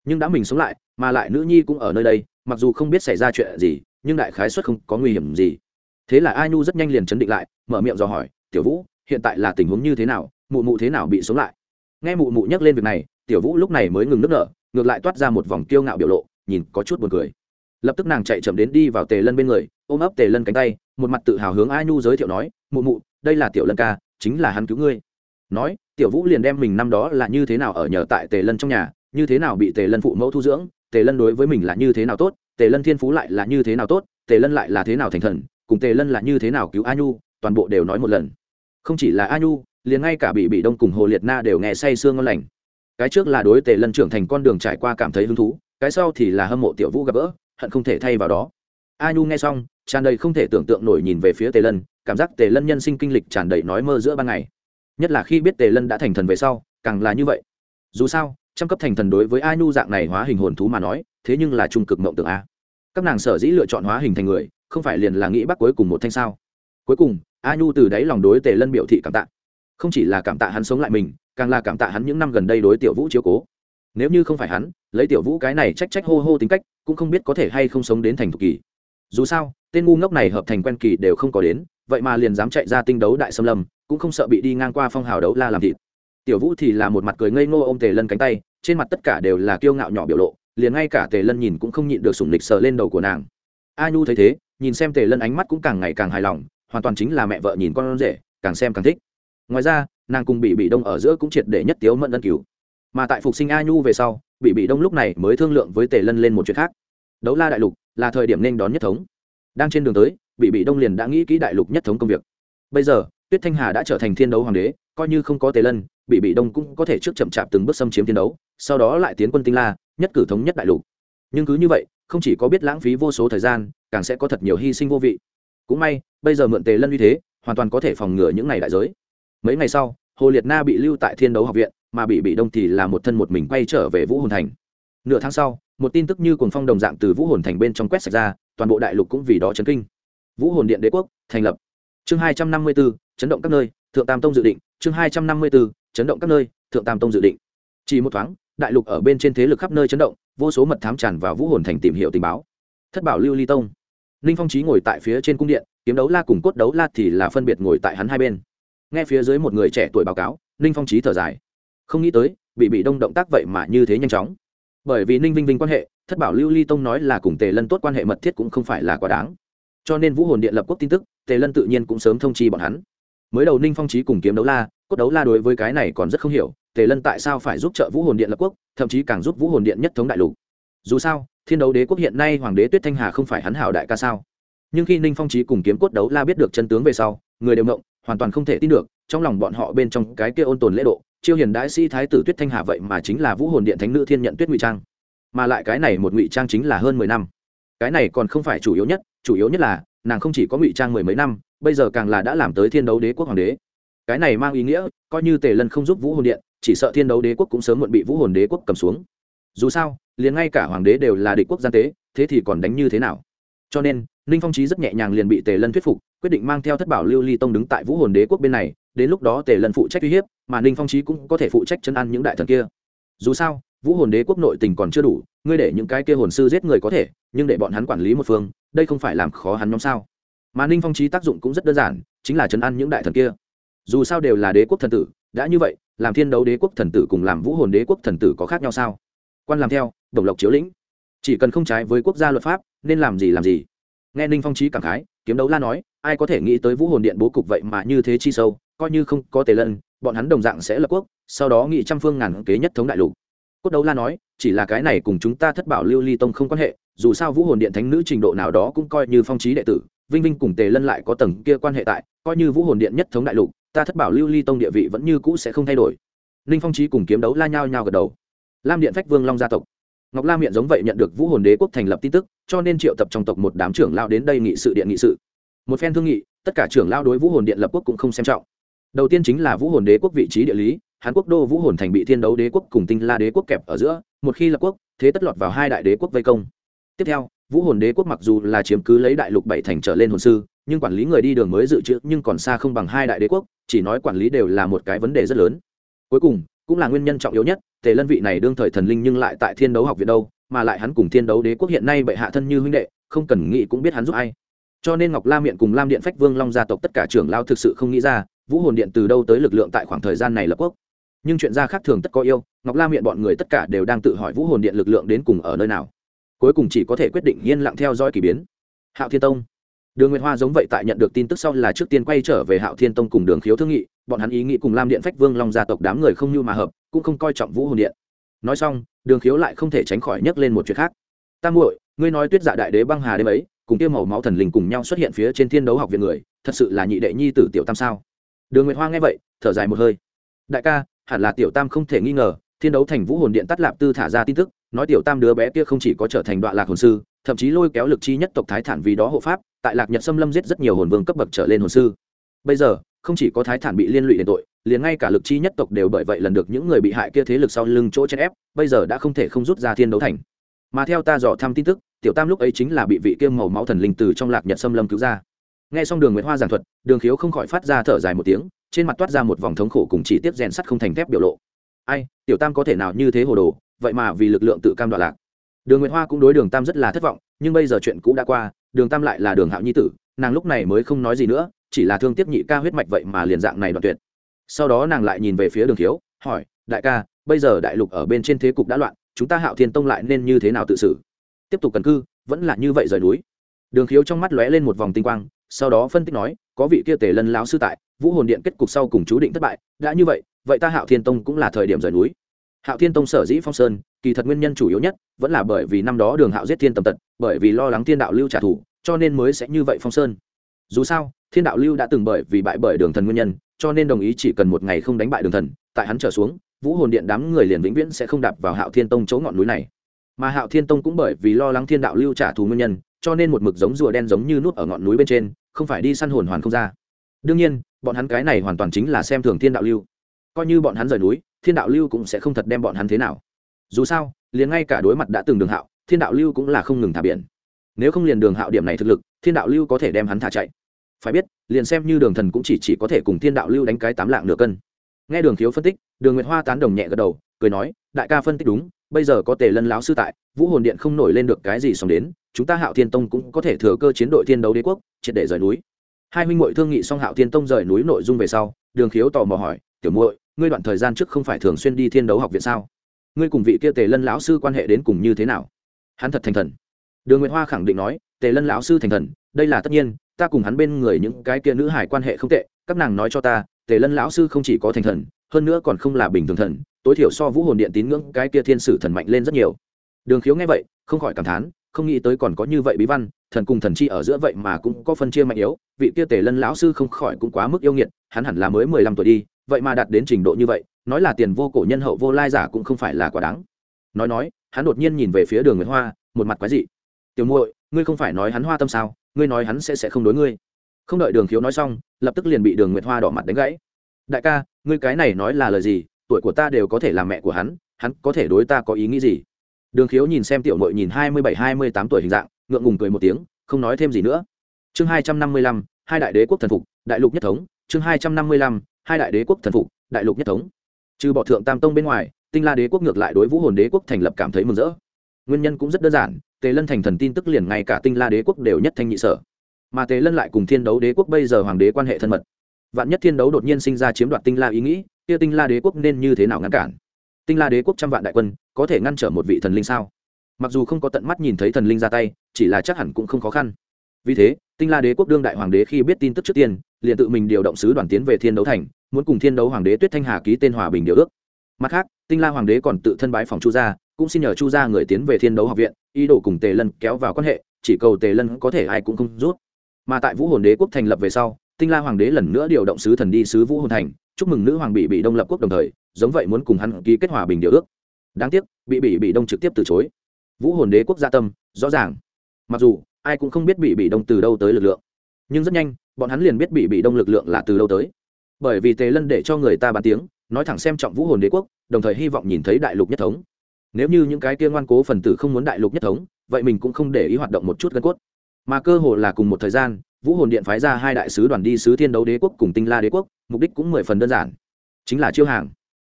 Nhưng đã mình sống lại, mà lại nữ nhi cũng ở nơi đây, mặc dù không biết xảy ra chuyện gì, nhưng đại khái xuất không có nguy hiểm gì. Thế là a nhu rất nhanh liền chấn định lại, mở miệng dò hỏi, tiểu vũ, hiện tại là tình huống như thế nào? Mụ mụ thế nào bị sống lại? Nghe mụ mụ nhắc lên việc này, tiểu vũ lúc này mới ngừng nước nở, ngược lại toát ra một vòng kiêu ngạo biểu lộ, nhìn có chút buồn cười. Lập tức nàng chạy chậm đến đi vào tề lân bên người, ôm ấp tề lân cánh tay một mặt tự hào hướng a nhu giới thiệu nói, mụ mụ, đây là tiểu lân ca, chính là hắn cứu ngươi. Nói, tiểu vũ liền đem mình năm đó là như thế nào ở nhờ tại tề lân trong nhà, như thế nào bị tề lân phụ mẫu thu dưỡng, tề lân đối với mình là như thế nào tốt, tề lân thiên phú lại là như thế nào tốt, tề lân lại là thế nào thành thần, cùng tề lân là như thế nào cứu a nhu, toàn bộ đều nói một lần. Không chỉ là a nhu, liền ngay cả bị bị đông cùng hồ liệt na đều nghe say sương ngon lành. Cái trước là đối tề lân trưởng thành con đường trải qua cảm thấy hứng thú, cái sau thì là hâm mộ tiểu vũ gặp gỡ, hận không thể thay vào đó a nhu nghe xong, tràn đầy không thể tưởng tượng nổi nhìn về phía tề lân, cảm giác tề lân nhân sinh kinh lịch tràn đầy nói mơ giữa ban ngày. Nhất là khi biết tề lân đã thành thần về sau, càng là như vậy. Dù sao, trăm cấp thành thần đối với a nhu dạng này hóa hình hồn thú mà nói, thế nhưng là trung cực mộng tưởng a. Các nàng sở dĩ lựa chọn hóa hình thành người, không phải liền là nghĩ bắt cuối cùng một thanh sao? Cuối cùng a nhu từ đáy lòng đối tề lân biểu thị cảm tạ. Không chỉ là cảm tạ hắn sống lại mình, càng là cảm tạ hắn những năm gần đây đối tiểu vũ chiếu cố. Nếu như không phải hắn, lấy tiểu vũ cái này trách trách hô hô tính cách, cũng không biết có thể hay không sống đến thành thục kỳ dù sao, tên ngu ngốc này hợp thành quen kỳ đều không có đến, vậy mà liền dám chạy ra tinh đấu đại xâm lâm, cũng không sợ bị đi ngang qua phong hào đấu la làm thịt. Tiểu vũ thì là một mặt cười ngây ngô ô m tề lân cánh tay, trên mặt tất cả đều là kiêu ngạo nhỏ biểu lộ, liền ngay cả tề lân nhìn cũng không nhịn được sủng lịch sờ lên đầu của nàng. A nhu thấy thế, nhìn xem tề lân ánh mắt cũng càng ngày càng hài lòng, hoàn toàn chính là mẹ vợ nhìn con rể, càng xem càng thích. Ngoài ra, nàng cùng bị bị đông ở giữa cũng triệt để nhất tiếu mẫn ân cứu mà tại phục sinh a nhu về sau bị bị đông lúc này mới thương lượng với tề lân lên một chuyện khác đấu la đại lục là thời điểm nên đón nhất thống. Đang trên đường tới bị bị đông liền đã nghĩ kỹ đại lục nhất thống công việc. Bây giờ, tuyết thanh hà đã trở thành thiên đấu hoàng đế, coi như không có tề lân bị bị đông cũng có thể trước chậm chạp từng bước xâm chiếm thiên đấu, sau đó lại tiến quân tinh la, nhất cử thống nhất đại lục. Nhưng cứ như vậy, không chỉ có biết lãng phí vô số thời gian, càng sẽ có thật nhiều hy sinh vô vị. Cũng may, bây giờ mượn tề lân uy thế, hoàn toàn có thể phòng ngừa những ngày đại giới. Mấy ngày sau, hồ liệt na bị lưu tại thiên đấu học viện, mà bị bị đông thì là một thân một mình quay trở về vũ hồn thành. Nửa tháng sau một tin tức như cuồng phong đồng dạng từ vũ hồn thành bên trong quét sạch ra, toàn bộ đại lục cũng vì đó chấn kinh. Vũ hồn điện đế quốc, thành lập. Chương hai trăm năm mươi b ố chấn động các nơi, thượng tam tông dự định. Chương hai trăm năm mươi b ố chấn động các nơi, thượng tam tông dự định. Chỉ một thoáng, đại lục ở bên trên thế lực khắp nơi chấn động, vô số mật thám tràn vào vũ hồn thành tìm hiểu tình báo. Thất bảo lưu ly tông. Ninh phong trí ngồi tại phía trên cung điện, kiếm đấu la cùng cốt đấu la thì là phân biệt ngồi tại hắn hai bên. Nghe phía dưới một người trẻ tuổi báo cáo, ninh phong trí thở dài. Không nghĩ tới, bị bị đông động tác vậy mà như thế nhanh chóng bởi vì ninh vinh vinh quan hệ, thất bảo lưu ly tông nói là cùng tề lân tốt quan hệ mật thiết cũng không phải là quá đáng. Cho nên vũ hồn điện lập quốc tin tức, tề lân tự nhiên cũng sớm thông chi bọn hắn. Mới đầu ninh phong trí cùng kiếm đấu la, cốt đấu la đối với cái này còn rất không hiểu, tề lân tại sao phải giúp trợ vũ hồn điện lập quốc, thậm chí càng giúp vũ hồn điện nhất thống đại lục. Dù sao, thiên đấu đế quốc hiện nay hoàng đế tuyết thanh hà không phải hắn hảo đại ca sao? Nhưng khi ninh phong trí cùng kiếm cốt đấu la biết được chân tướng về sau người đều ngộng, hoàn toàn không thể tin được, trong lòng bọn họ bên trong cái kia ôn tồn lễ độ, chiêu hiền đại sĩ thái tử tuyết thanh hà vậy mà chính là vũ hồn điện thánh nữ thiên nhận tuyết ngụy trang. Mà lại cái này một ngụy trang chính là hơn mười năm. Cái này còn không phải chủ yếu nhất, chủ yếu nhất là, nàng không chỉ có ngụy trang mười mấy năm, bây giờ càng là đã làm tới thiên đấu đế quốc hoàng đế. Cái này mang ý nghĩa, coi như tề lân không giúp vũ hồn điện, chỉ sợ thiên đấu đế quốc cũng sớm muộn bị vũ hồn đế quốc cầm xuống. Dù sao, liền ngay cả hoàng đế đều là địch quốc gian tế, thế thì còn đánh như thế nào? Cho nên, ninh phong trí rất nhẹ nhàng liền bị tề lân thuyết phục quyết định mang theo thất bảo lưu ly tông đứng tại vũ hồn đế quốc bên này, đến lúc đó tề lần phụ trách uy hiếp, mà ninh phong trí cũng có thể phụ trách chân ăn những đại thần kia. Dù sao, vũ hồn đế quốc nội tình còn chưa đủ, ngươi để những cái kia hồn sư giết người có thể, nhưng để bọn hắn quản lý một phương, đây không phải làm khó hắn nhóm sao? Mà ninh phong trí tác dụng cũng rất đơn giản, chính là chấn ăn những đại thần kia. Dù sao đều là đế quốc thần tử, đã như vậy, làm thiên đấu đế quốc thần tử cùng làm vũ hồn đế quốc thần tử có khác nhau sao? Quan làm theo, đồng lộc chiếu lĩnh. Chỉ cần không trái với quốc gia luật pháp, nên làm gì làm gì. Nghe ninh phong trí cảm khái kiếm đấu la nói, ai có thể nghĩ tới vũ hồn điện bố cục vậy mà như thế chi sâu, coi như không có tề lân, bọn hắn đồng dạng sẽ lập quốc, sau đó nghị trăm phương ngàn kế nhất thống đại lục. Cốt đấu la nói, chỉ là cái này cùng chúng ta thất bảo lưu ly tông không quan hệ, dù sao vũ hồn điện thánh nữ trình độ nào đó cũng coi như phong trí đệ tử, vinh vinh cùng tề lân lại có tầng kia quan hệ tại, coi như vũ hồn điện nhất thống đại lục, ta thất bảo lưu ly tông địa vị vẫn như cũ sẽ không thay đổi. Ninh phong trí cùng kiếm đấu la nhao nhao gật đầu. Lam điện phách vương long gia tộc ngọc La miệng giống vậy nhận được vũ hồn đế quốc thành lập tin tức, cho nên triệu tập trong tộc một đám trưởng lao đến đây nghị sự điện nghị sự. Một phen thương nghị, tất cả trưởng lao đối vũ hồn điện lập quốc cũng không xem trọng. Đầu tiên chính là vũ hồn đế quốc vị trí địa lý hàn quốc đô vũ hồn thành bị thiên đấu đế quốc cùng tinh la đế quốc kẹp ở giữa, một khi lập quốc, thế tất lọt vào hai đại đế quốc vây công. Tiếp theo, vũ hồn đế quốc mặc dù là chiếm cứ lấy đại lục bảy thành trở lên hồn sư, nhưng quản lý người đi đường mới dự trữ nhưng còn xa không bằng hai đại đế quốc, chỉ nói quản lý đều là một cái vấn đề rất lớn. Cuối cùng, cũng là nguyên nhân trọng yếu nhất tề lân vị này đương thời thần linh nhưng lại tại thiên đấu học viện đâu, mà lại hắn cùng thiên đấu đế quốc hiện nay bệ hạ thân như huynh đệ, không cần nghĩ cũng biết hắn giúp ai. Cho nên ngọc la miệng cùng lam điện phách vương long gia tộc tất cả trưởng lao thực sự không nghĩ ra, vũ hồn điện từ đâu tới lực lượng tại khoảng thời gian này lập quốc. Nhưng chuyện gia khác thường tất có yêu, ngọc la miệng bọn người tất cả đều đang tự hỏi vũ hồn điện lực lượng đến cùng ở nơi nào. Cuối cùng chỉ có thể quyết định yên lặng theo dõi k ỳ biến. Hạo thiên tông. Đường nguyệt hoa giống vậy tại nhận được tin tức sau là trước tiên quay trở về hạo thiên tông cùng đường khiếu thương nghị, bọn hắn ý nghĩ cùng lam điện phách vương long gia tộc đám người không như mà hợp cũng không coi trọng vũ hồn điện. Nói xong, đường khiếu lại không thể tránh khỏi nhấc lên một chuyện khác. Tam muội, ngươi nói tuyết dạ đại đế băng hà đêm ấy, cùng tiêu màu máu thần linh cùng nhau xuất hiện phía trên thiên đấu học viện người, thật sự là nhị đệ nhi tử tiểu tam sao? Đường nguyệt hoa nghe vậy, thở dài một hơi. Đại ca, hẳn là tiểu tam không thể nghi ngờ, thiên đấu thành vũ hồn điện tắt lạp tư thả ra tin tức, nói tiểu tam đứa bé kia không chỉ có trở thành đoạn lạc hồn sư, thậm chí lôi kéo lực chi nhất tộc thái thản vì đó hộ pháp, tại lạc nhật xâm lâm giết rất nhiều hồn vương cấp bậc trở lên hồn sư. Bây giờ không chỉ có thái thản bị liên lụy đến tội, liền ngay cả lực chi nhất tộc đều bởi vậy lần được những người bị hại kia thế lực sau lưng chỗ chen ép, bây giờ đã không thể không rút ra thiên đấu thành. Mà theo ta dò thăm tin tức, tiểu tam lúc ấy chính là bị vị kiêm màu máu thần linh từ trong lạc nhật xâm lâm cứu ra. Nghe xong đường nguyễn hoa giảng thuật, đường khiếu không khỏi phát ra thở dài một tiếng, trên mặt toát ra một vòng thống khổ cùng chỉ tiết rèn sắt không thành thép biểu lộ. Ai, tiểu tam có thể nào như thế hồ đồ, vậy mà vì lực lượng tự cam đoạn lạc. Đường nguyễn hoa cũng đối đường tam rất là thất vọng, nhưng bây giờ chuyện cũ đã qua, đường tam lại là đường hạo nhi tử, nàng lúc này mới không nói gì nữa chỉ là thương tiếc nhị ca huyết mạch vậy mà liền dạng này đoạn tuyệt. Sau đó nàng lại nhìn về phía đường thiếu, hỏi đại ca bây giờ đại lục ở bên trên thế cục đã loạn chúng ta hạo thiên tông lại nên như thế nào tự xử? Tiếp tục cần cư vẫn là như vậy rời núi. Đường khiếu trong mắt lóe lên một vòng tinh quang sau đó phân tích nói có vị kia tề lân lão sư tại vũ hồn điện kết cục sau cùng chú định thất bại đã như vậy vậy ta hạo thiên tông cũng là thời điểm rời núi. Hạo thiên tông sở dĩ phong sơn kỳ thật nguyên nhân chủ yếu nhất vẫn là bởi vì năm đó đường hạo giết thiên tầm tật bởi vì lo lắng thiên đạo lưu trả thù cho nên mới sẽ như vậy phong sơn dù sao, thiên đạo lưu đã từng bởi vì bại bởi đường thần nguyên nhân, cho nên đồng ý chỉ cần một ngày không đánh bại đường thần, tại hắn trở xuống, vũ hồn điện đám người liền vĩnh viễn sẽ không đạp vào hạo thiên tông chỗ ngọn núi này. Mà hạo thiên tông cũng bởi vì lo lắng thiên đạo lưu trả thù nguyên nhân, cho nên một mực giống rùa đen giống như nút ở ngọn núi bên trên, không phải đi săn hồn hoàn không ra. Đương nhiên, bọn hắn cái này hoàn toàn chính là xem thường thiên đạo lưu. Coi như bọn hắn rời núi, thiên đạo lưu cũng sẽ không thật đem bọn hắn thế nào. Dù sao, liền ngay cả đối mặt đã từng đường hạo, thiên đạo lưu cũng là không ngừng thả biển. Nếu không liền đường hạo điểm này thực lực, thiên đạo lưu có thể đem hắn thả chạy phải biết liền xem như đường thần cũng chỉ, chỉ có thể cùng thiên đạo lưu đánh cái tám lạng nửa cân. Nghe đường thiếu phân tích đường nguyệt hoa tán đồng nhẹ gật đầu cười nói đại ca phân tích đúng bây giờ có tề lân láo sư tại vũ hồn điện không nổi lên được cái gì xong đến chúng ta hạo thiên tông cũng có thể thừa cơ chiến đội thiên đấu đế quốc triệt để rời núi. Hai huynh muội thương nghị xong hạo thiên tông rời núi nội dung về sau đường khiếu tò mò hỏi tiểu muội ngươi đoạn thời gian trước không phải thường xuyên đi thiên đấu học viện sao? Ngươi cùng vị kia tề lân lão sư quan hệ đến cùng như thế nào? Hắn thật thành thần. Đường nguyệt hoa khẳng định nói tề lân lão sư thành thần đây là tất nhiên ta cùng hắn bên người những cái kia nữ hải quan hệ không tệ, các nàng nói cho ta, tề lân lão sư không chỉ có thành thần, hơn nữa còn không là bình thường thần, tối thiểu so vũ hồn điện tín ngưỡng cái kia thiên sử thần mạnh lên rất nhiều. Đường khiếu nghe vậy, không khỏi cảm thán, không nghĩ tới còn có như vậy bí văn, thần cùng thần chi ở giữa vậy mà cũng có phân chia mạnh yếu, vị kia tề lân lão sư không khỏi cũng quá mức yêu nghiệt, hắn hẳn là mới mười lăm tuổi đi, vậy mà đạt đến trình độ như vậy, nói là tiền vô cổ nhân hậu vô lai giả cũng không phải là quá đáng. Nói nói, hắn đột nhiên nhìn về phía đường nguyễn hoa, một mặt quái dị. Tiểu muội, ngươi không phải nói hắn hoa tâm sao? Ngươi nói hắn sẽ sẽ không đối ngươi. Không đợi đường khiếu nói xong, lập tức liền bị đường nguyệt hoa đỏ mặt đánh gãy. Đại ca, ngươi cái này nói là lời gì? Tuổi của ta đều có thể làm mẹ của hắn hắn có thể đối ta có ý nghĩ gì? Đường khiếu nhìn xem tiểu mội nhìn hai mươi bảy, hai mươi tám tuổi hình dạng, ngượng ngùng cười một tiếng, không nói thêm gì nữa. Chương hai trăm năm mươi lăm, hai đại đế quốc thần phục, đại lục nhất thống. Chương hai trăm năm mươi lăm, hai đại đế quốc thần phục, đại lục nhất thống. Trừ bọ thượng tam tông bên ngoài, tinh la đế quốc ngược lại đối vũ hồn đế quốc thành lập cảm thấy mừng rỡ. Nguyên nhân cũng rất đơn giản tề lân thành thần tin tức liền ngay cả tinh la đế quốc đều nhất thanh nhị sở. Mà tề lân lại cùng thiên đấu đế quốc bây giờ hoàng đế quan hệ thân mật. Vạn nhất thiên đấu đột nhiên sinh ra chiếm đoạt tinh la ý nghĩ, kia tinh la đế quốc nên như thế nào ngăn cản? Tinh la đế quốc trăm vạn đại quân, có thể ngăn trở một vị thần linh sao? Mặc dù không có tận mắt nhìn thấy thần linh ra tay, chỉ là chắc hẳn cũng không khó khăn. Vì thế, tinh la đế quốc đương đại hoàng đế khi biết tin tức trước tiên, liền tự mình điều động sứ đoàn tiến về thiên đấu thành, muốn cùng thiên đấu hoàng đế tuyết thanh hà ký tên hòa bình điều ước. Mặt khác, tinh la hoàng đế còn tự thân bái phòng chu gia, cũng xin nhờ chu gia người tiến về thiên đấu học viện ý đồ cùng tề lân kéo vào quan hệ, chỉ cầu tề lân có thể ai cũng không rút. Mà tại vũ hồn đế quốc thành lập về sau, tinh la hoàng đế lần nữa điều động sứ thần đi sứ vũ hồn thành, chúc mừng nữ hoàng bị bị đông lập quốc đồng thời, giống vậy muốn cùng hắn ký kết hòa bình điều ước. Đáng tiếc, bị bị bị đông trực tiếp từ chối. Vũ hồn đế quốc gia tâm, rõ ràng. Mặc dù, ai cũng không biết bị bị đông từ đâu tới lực lượng. Nhưng rất nhanh, bọn hắn liền biết bị bị đông lực lượng là từ đâu tới. Bởi vì tề lân để cho người ta bàn tiếng, nói thẳng xem trọng vũ hồn đế quốc, đồng thời hy vọng nhìn thấy đại lục nhất thống nếu như những cái kia ngoan cố phần tử không muốn đại lục nhất thống, vậy mình cũng không để ý hoạt động một chút gân cốt. Mà cơ hồ là cùng một thời gian, vũ hồn điện phái ra hai đại sứ đoàn đi sứ thiên đấu đế quốc cùng tinh la đế quốc, mục đích cũng mười phần đơn giản. Chính là chiêu hàng.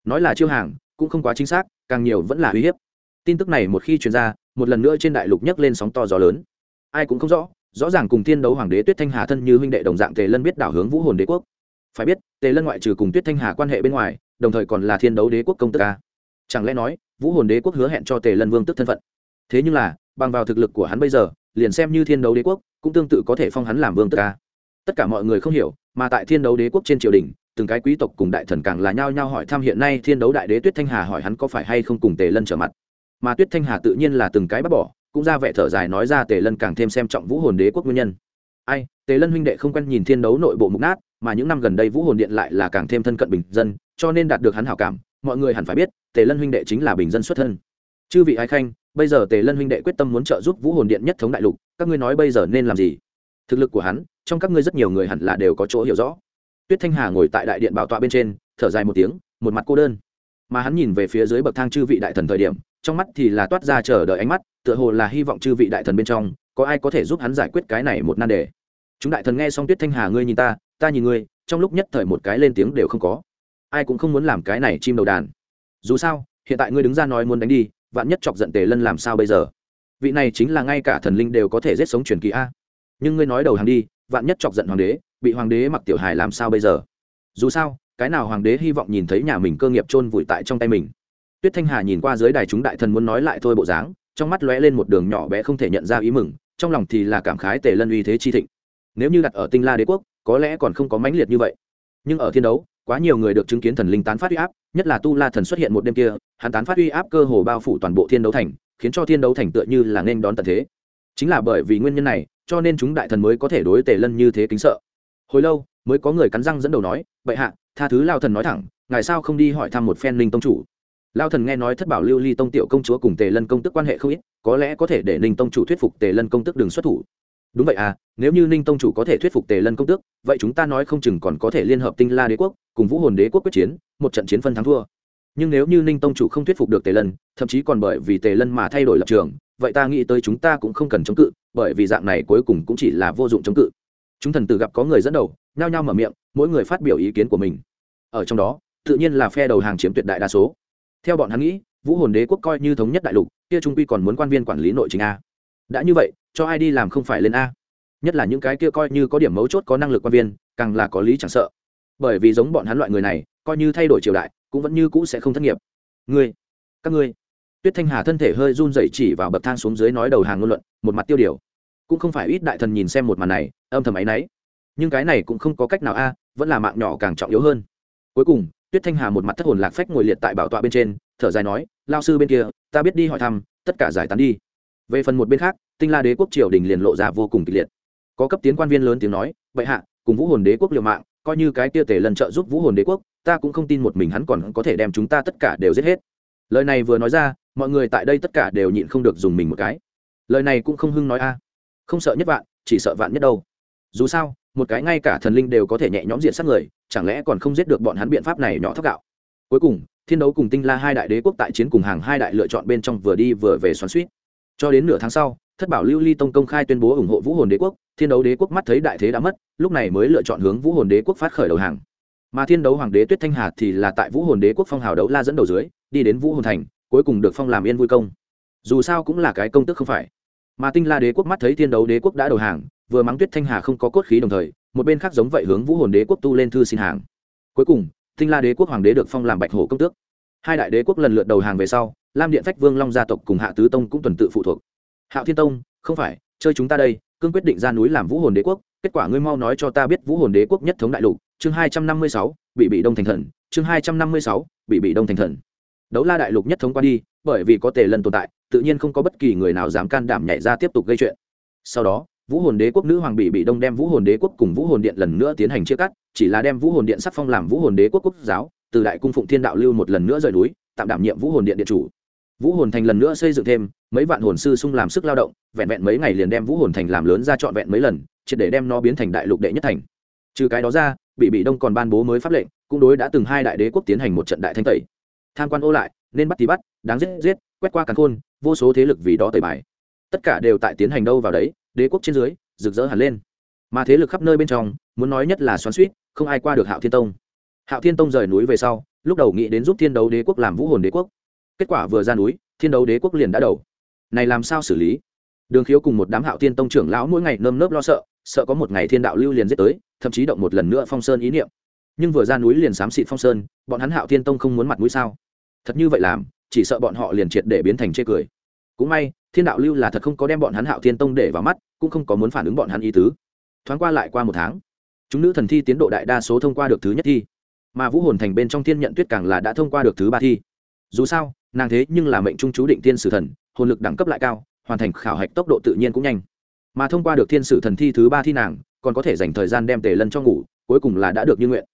Nói là chiêu hàng, cũng không quá chính xác, càng nhiều vẫn là uy hiếp. Tin tức này một khi truyền ra, một lần nữa trên đại lục nhấc lên sóng to gió lớn. Ai cũng không rõ rõ ràng cùng thiên đấu hoàng đế tuyết thanh hà thân như huynh đệ đồng dạng tề lân biết đảo hướng vũ hồn đế quốc. Phải biết, tề lân ngoại trừ cùng tuyết thanh hà quan hệ bên ngoài, đồng thời còn là thiên đấu đế quốc công tức ca chẳng lẽ nói, vũ hồn đế quốc hứa hẹn cho tề lân vương tức thân phận? Thế nhưng là, bằng vào thực lực của hắn bây giờ, liền xem như thiên đấu đế quốc, cũng tương tự có thể phong hắn làm vương tức ca. Tất cả mọi người không hiểu, mà tại thiên đấu đế quốc trên triều đình, từng cái quý tộc cùng đại thần càng là nhao nhao hỏi thăm hiện nay thiên đấu đại đế tuyết thanh hà hỏi hắn có phải hay không cùng tề lân trở mặt. Mà tuyết thanh hà tự nhiên là từng cái bắt bỏ, cũng ra vẻ thở dài nói ra tề lân càng thêm xem trọng vũ hồn đế quốc nguyên nhân. Ai, tề lân huynh đệ không quen nhìn thiên đấu nội bộ mục nát, mà những năm gần đây vũ hồn điện lại là càng thêm thân cận bình dân, cho nên đạt được hắn hảo cảm mọi người hẳn phải biết, tề lân huynh đệ chính là bình dân xuất thân. Chư vị ái khanh, bây giờ tề lân huynh đệ quyết tâm muốn trợ giúp vũ hồn điện nhất thống đại lục, các ngươi nói bây giờ nên làm gì? Thực lực của hắn, trong các ngươi rất nhiều người hẳn là đều có chỗ hiểu rõ. Tuyết thanh hà ngồi tại đại điện bảo tọa bên trên, thở dài một tiếng, một mặt cô đơn. Mà hắn nhìn về phía dưới bậc thang chư vị đại thần thời điểm, trong mắt thì là toát ra chờ đợi ánh mắt, tựa hồ là hy vọng chư vị đại thần bên trong, có ai có thể giúp hắn giải quyết cái này một nan đề. Chúng đại thần nghe xong tuyết thanh hà, ngươi nhìn ta ta nhìn ngươi, trong lúc nhất thời một cái lên tiếng đều không có ai cũng không muốn làm cái này chim đầu đàn. Dù sao, hiện tại ngươi đứng ra nói muốn đánh đi, vạn nhất chọc giận tề lân làm sao bây giờ? Vị này chính là ngay cả thần linh đều có thể giết sống truyền kỳ a. Nhưng ngươi nói đầu hàng đi, vạn nhất chọc giận hoàng đế, bị hoàng đế mặc tiểu hài làm sao bây giờ? Dù sao, cái nào hoàng đế hy vọng nhìn thấy nhà mình cơ nghiệp chôn vùi tại trong tay mình? Tuyết thanh hà nhìn qua dưới đài chúng đại thần muốn nói lại thôi bộ dáng, trong mắt lóe lên một đường nhỏ bé không thể nhận ra ý mừng, trong lòng thì là cảm khái tề lân uy thế chi thịnh. Nếu như đặt ở tinh la đế quốc, có lẽ còn không có mãnh liệt như vậy nhưng ở thiên đấu, quá nhiều người được chứng kiến thần linh tán phát uy áp, nhất là tu la thần xuất hiện một đêm kia, hắn tán phát uy áp cơ hồ bao phủ toàn bộ thiên đấu thành, khiến cho thiên đấu thành tựa như là nên đón tận thế. Chính là bởi vì nguyên nhân này, cho nên chúng đại thần mới có thể đối tề lân như thế kính sợ. Hồi lâu, mới có người cắn răng dẫn đầu nói, bệ hạ, tha thứ lao thần nói thẳng, ngài sao không đi hỏi thăm một phen linh tông chủ? Lao thần nghe nói thất bảo lưu ly tông tiểu công chúa cùng tề lân công tức quan hệ không ít, có lẽ có thể để ninh tông chủ thuyết phục tề lân công tức đừng xuất thủ đúng vậy à nếu như ninh tông chủ có thể thuyết phục tề lân công tước, vậy chúng ta nói không chừng còn có thể liên hợp tinh la đế quốc, cùng vũ hồn đế quốc quyết chiến, một trận chiến phân thắng thua. Nhưng nếu như ninh tông chủ không thuyết phục được tề lân, thậm chí còn bởi vì tề lân mà thay đổi lập trường, vậy ta nghĩ tới chúng ta cũng không cần chống cự, bởi vì dạng này cuối cùng cũng chỉ là vô dụng chống cự. Chúng thần tử gặp có người dẫn đầu, nhao nhao mở miệng, mỗi người phát biểu ý kiến của mình. Ở trong đó, tự nhiên là phe đầu hàng chiếm tuyệt đại đa số. Theo bọn hắn nghĩ, vũ hồn đế quốc coi như thống nhất đại lục, kia trung quy còn muốn quan viên quản lý nội chính a. Đã như vậy cho ai đi làm không phải lên a. Nhất là những cái kia coi như có điểm mấu chốt có năng lực quan viên, càng là có lý chẳng sợ. Bởi vì giống bọn hắn loại người này, coi như thay đổi triều đại, cũng vẫn như cũ sẽ không thất nghiệp. Ngươi, các ngươi. Tuyết thanh hà thân thể hơi run dậy chỉ vào bậc thang xuống dưới nói đầu hàng ngôn luận, một mặt tiêu điều. Cũng không phải ít đại thần nhìn xem một màn này, âm thầm áy náy nhưng cái này cũng không có cách nào a, vẫn là mạng nhỏ càng trọng yếu hơn. Cuối cùng, tuyết thanh hà một mặt thất hồn lạc phách ngồi liệt tại bảo tọa bên trên, thở dài nói, lao sư bên kia, ta biết đi hỏi thăm, tất cả giải tán đi về phần một bên khác, tinh la đế quốc triều đình liền lộ ra vô cùng kịch liệt. Có cấp tiến quan viên lớn tiếng nói vậy hạ, cùng vũ hồn đế quốc liều mạng, coi như cái tia tể lần trợ giúp vũ hồn đế quốc, ta cũng không tin một mình hắn còn có thể đem chúng ta tất cả đều giết hết. Lời này vừa nói ra, mọi người tại đây tất cả đều nhịn không được dùng mình một cái. Lời này cũng không hưng nói a. Không sợ nhất vạn, chỉ sợ vạn nhất đâu. Dù sao, một cái ngay cả thần linh đều có thể nhẹ nhõm diện sát người, chẳng lẽ còn không giết được bọn hắn biện pháp này nhỏ thóc gạo? Cuối cùng, thiên đấu cùng tinh la hai đại đế quốc tại chiến cùng hàng hai đại lựa chọn bên trong vừa đi vừa về xoắn suýt cho đến nửa tháng sau, thất bảo lưu ly tông công khai tuyên bố ủng hộ vũ hồn đế quốc, thiên đấu đế quốc mắt thấy đại thế đã mất, lúc này mới lựa chọn hướng vũ hồn đế quốc phát khởi đầu hàng. Mà thiên đấu hoàng đế tuyết thanh hà thì là tại vũ hồn đế quốc phong hào đấu la dẫn đầu dưới, đi đến vũ hồn thành, cuối cùng được phong làm yên vui công. Dù sao cũng là cái công tức không phải. Mà tinh la đế quốc mắt thấy thiên đấu đế quốc đã đầu hàng, vừa mắng tuyết thanh hà không có cốt khí đồng thời, một bên khác giống vậy hướng vũ hồn đế quốc tu lên thư xin hàng. Cuối cùng, tinh la đế quốc hoàng đế được phong làm bạch hổ công tước. Hai đại đế quốc lần lượt đầu hàng về sau lam điện phách vương long gia tộc cùng hạ tứ tông cũng tuần tự phụ thuộc. Hạo thiên tông, không phải, chơi chúng ta đây, cương quyết định ra núi làm vũ hồn đế quốc, kết quả ngươi mau nói cho ta biết vũ hồn đế quốc nhất thống đại lục, chương hai trăm năm mươi sáu, bị bị đông thành thần, chương hai trăm năm mươi sáu, bị bị đông thành thần. Đấu la đại lục nhất thống qua đi, bởi vì có tề lần tồn tại, tự nhiên không có bất kỳ người nào dám can đảm nhảy ra tiếp tục gây chuyện. Sau đó, vũ hồn đế quốc nữ hoàng bị bị đông đem vũ hồn đế quốc cùng vũ hồn điện lần nữa tiến hành chia cắt, chỉ là đem vũ hồn điện sắc phong làm vũ hồn đế quốc quốc giáo, từ đại cung phụng thiên đạo lưu một lần nữa rời núi, tạm đảm nhiệm vũ hồn điện điện chủ vũ hồn thành lần nữa xây dựng thêm, mấy vạn hồn sư sung làm sức lao động, vẹn vẹn mấy ngày liền đem vũ hồn thành làm lớn ra trọn vẹn mấy lần, triệt để đem nó biến thành đại lục đệ nhất thành. Trừ cái đó ra, bị bị đông còn ban bố mới pháp lệnh, cũng đối đã từng hai đại đế quốc tiến hành một trận đại thanh tẩy. Tham quan ô lại, nên bắt thì bắt, đáng giết giết, quét qua cắn khôn, vô số thế lực vì đó tẩy bài. Tất cả đều tại tiến hành đâu vào đấy, đế quốc trên dưới, rực rỡ hẳn lên. Mà thế lực khắp nơi bên trong, muốn nói nhất là xoắn suýt, không ai qua được hạo thiên tông. Hạo thiên tông rời núi về sau, lúc đầu nghĩ đến giúp thiên đấu đế quốc làm vũ hồn đế quốc kết quả vừa ra núi, thiên đấu đế quốc liền đã đầu. Này làm sao xử lý? Đường khiếu cùng một đám hạo thiên tông trưởng lão mỗi ngày nơm nớp lo sợ sợ có một ngày thiên đạo lưu liền giết tới, thậm chí động một lần nữa phong sơn ý niệm. Nhưng vừa ra núi liền xám xịt phong sơn, bọn hắn hạo thiên tông không muốn mặt mũi sao? Thật như vậy làm, chỉ sợ bọn họ liền triệt để biến thành chê cười. Cũng may, thiên đạo lưu là thật không có đem bọn hắn hạo thiên tông để vào mắt, cũng không có muốn phản ứng bọn hắn ý tứ. Thoáng qua lại qua một tháng, chúng nữ thần thi tiến độ đại đa số thông qua được thứ nhất thi. Mà vũ hồn thành bên trong thiên nhận tuyết càng là đã thông qua được thứ ba thi dù sao, nàng thế nhưng là mệnh trung chú định thiên sử thần, hồn lực đẳng cấp lại cao, hoàn thành khảo hạch tốc độ tự nhiên cũng nhanh. Mà thông qua được thiên sử thần thi thứ ba thi nàng, còn có thể dành thời gian đem tề lân cho ngủ, cuối cùng là đã được như nguyện.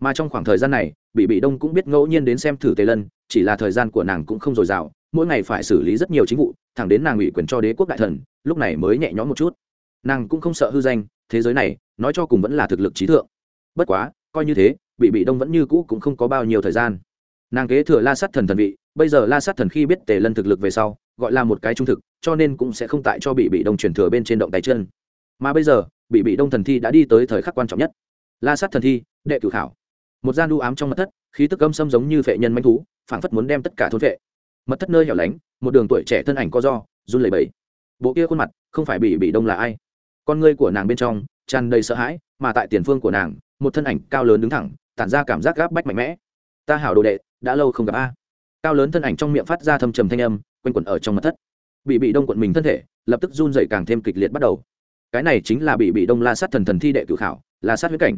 Mà trong khoảng thời gian này bị bị đông cũng biết ngẫu nhiên đến xem thử tề lân, chỉ là thời gian của nàng cũng không dồi dào, mỗi ngày phải xử lý rất nhiều chính vụ, thẳng đến nàng ủy quyền cho đế quốc đại thần, lúc này mới nhẹ nhõm một chút. Nàng cũng không sợ hư danh, thế giới này, nói cho cùng vẫn là thực lực trí thượng. Bất quá, coi như thế bị bị đông vẫn như cũ cũng không có bao nhiêu thời gian nàng kế thừa la sát thần thần vị, bây giờ la sát thần khi biết tề lân thực lực về sau, gọi là một cái trung thực, cho nên cũng sẽ không tại cho bị bị đông truyền thừa bên trên động tay chân. Mà bây giờ, bị bị đông thần thi đã đi tới thời khắc quan trọng nhất. La sát thần thi, đệ cử khảo. Một gian đu ám trong mật thất, khí tức âm xâm giống như vệ nhân manh thú, phảng phất muốn đem tất cả thôn vệ. Mật thất nơi hẻo lánh, một đường tuổi trẻ thân ảnh co do, run lẩy bẩy. Bộ kia khuôn mặt, không phải bị bị đông là ai? Con ngươi của nàng bên trong, tràn đầy sợ hãi, mà tại tiền phương của nàng, một thân ảnh cao lớn đứng thẳng, tản ra cảm giác gáp bách mạnh mẽ. Ta hảo đồ đệ đã lâu không gặp a. Cao lớn thân ảnh trong miệng phát ra thâm trầm thanh âm, quanh quẩn ở trong mặt thất. Bị bị đông quận mình thân thể, lập tức run dậy càng thêm kịch liệt bắt đầu. Cái này chính là bị bị đông la sát thần thần thi đệ cử khảo, la sát huyết cảnh.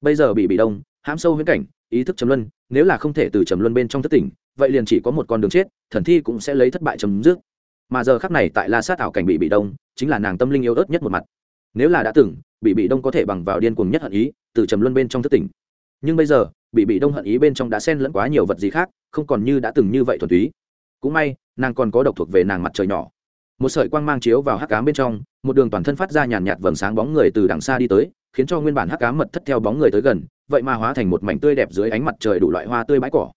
Bây giờ bị bị đông, hãm sâu huyết cảnh, ý thức trầm luân, nếu là không thể từ trầm luân bên trong thất tỉnh, vậy liền chỉ có một con đường chết, thần thi cũng sẽ lấy thất bại chấm dứt. Mà giờ khắc này tại la sát ảo cảnh bị bị đông, chính là nàng tâm linh yếu ớt nhất một mặt. Nếu là đã từng, bị bị đông có thể bằng vào điên cuồng nhất hận ý, từ trầm luân bên trong thất tỉnh. Nhưng bây giờ bị bị đông hận ý bên trong đã xen lẫn quá nhiều vật gì khác, không còn như đã từng như vậy thuần túy. Cũng may, nàng còn có độc thuộc về nàng mặt trời nhỏ. Một sợi quang mang chiếu vào hắc cám bên trong, một đường toàn thân phát ra nhàn nhạt vầng sáng bóng người từ đằng xa đi tới, khiến cho nguyên bản hắc cám mật thất theo bóng người tới gần, vậy mà hóa thành một mảnh tươi đẹp dưới ánh mặt trời đủ loại hoa tươi bãi cỏ.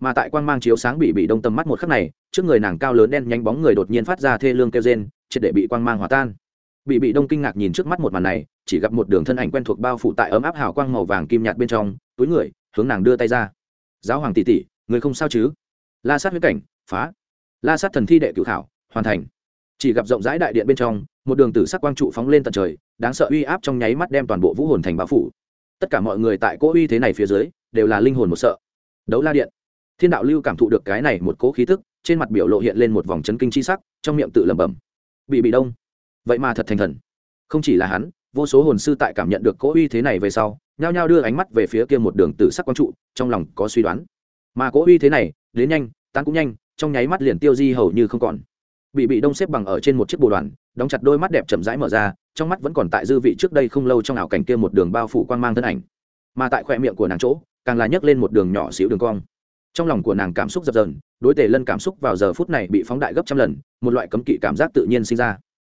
Mà tại quang mang chiếu sáng bị bị đông tâm mắt một khắc này, trước người nàng cao lớn đen nhanh bóng người đột nhiên phát ra thê lương kêu rên, triệt để bị quang mang hòa tan. Bị bị đông kinh ngạc nhìn trước mắt một màn này, chỉ gặp một đường thân ảnh quen thuộc bao phủ tại ấm áp hào quang màu vàng kim nhạt bên trong, túi người hướng nàng đưa tay ra. Giáo hoàng tỷ tỷ, người không sao chứ? La sát huyết cảnh, phá. La sát thần thi đệ cửu thảo hoàn thành. Chỉ gặp rộng rãi đại điện bên trong, một đường tử sắc quang trụ phóng lên tận trời, đáng sợ uy áp trong nháy mắt đem toàn bộ vũ hồn thành báo phủ. Tất cả mọi người tại cỗ uy thế này phía dưới, đều là linh hồn một sợ. Đấu la điện. Thiên đạo lưu cảm thụ được cái này một cỗ khí tức, trên mặt biểu lộ hiện lên một vòng chấn kinh chi sắc, trong miệng tự lẩm bẩm. Bị bị đông. Vậy mà thật thành thần. Không chỉ là hắn vô số hồn sư tại cảm nhận được cỗ uy thế này về sau, nhao nhao đưa ánh mắt về phía kia một đường tử sắc quang trụ, trong lòng có suy đoán. Mà cỗ uy thế này, đến nhanh tan cũng nhanh, trong nháy mắt liền tiêu di hầu như không còn. Bị bị đông xếp bằng ở trên một chiếc bồ đoàn, đóng chặt đôi mắt đẹp chậm rãi mở ra, trong mắt vẫn còn tại dư vị trước đây không lâu trong ảo cảnh kia một đường bao phủ quang mang thân ảnh. Mà tại khoe miệng của nàng chỗ, càng là nhấc lên một đường nhỏ xíu đường cong. Trong lòng của nàng cảm xúc dập dờn, đối tề lân cảm xúc vào giờ phút này bị phóng đại gấp trăm lần, một loại cấm kỵ cảm giác tự nhiên sinh ra.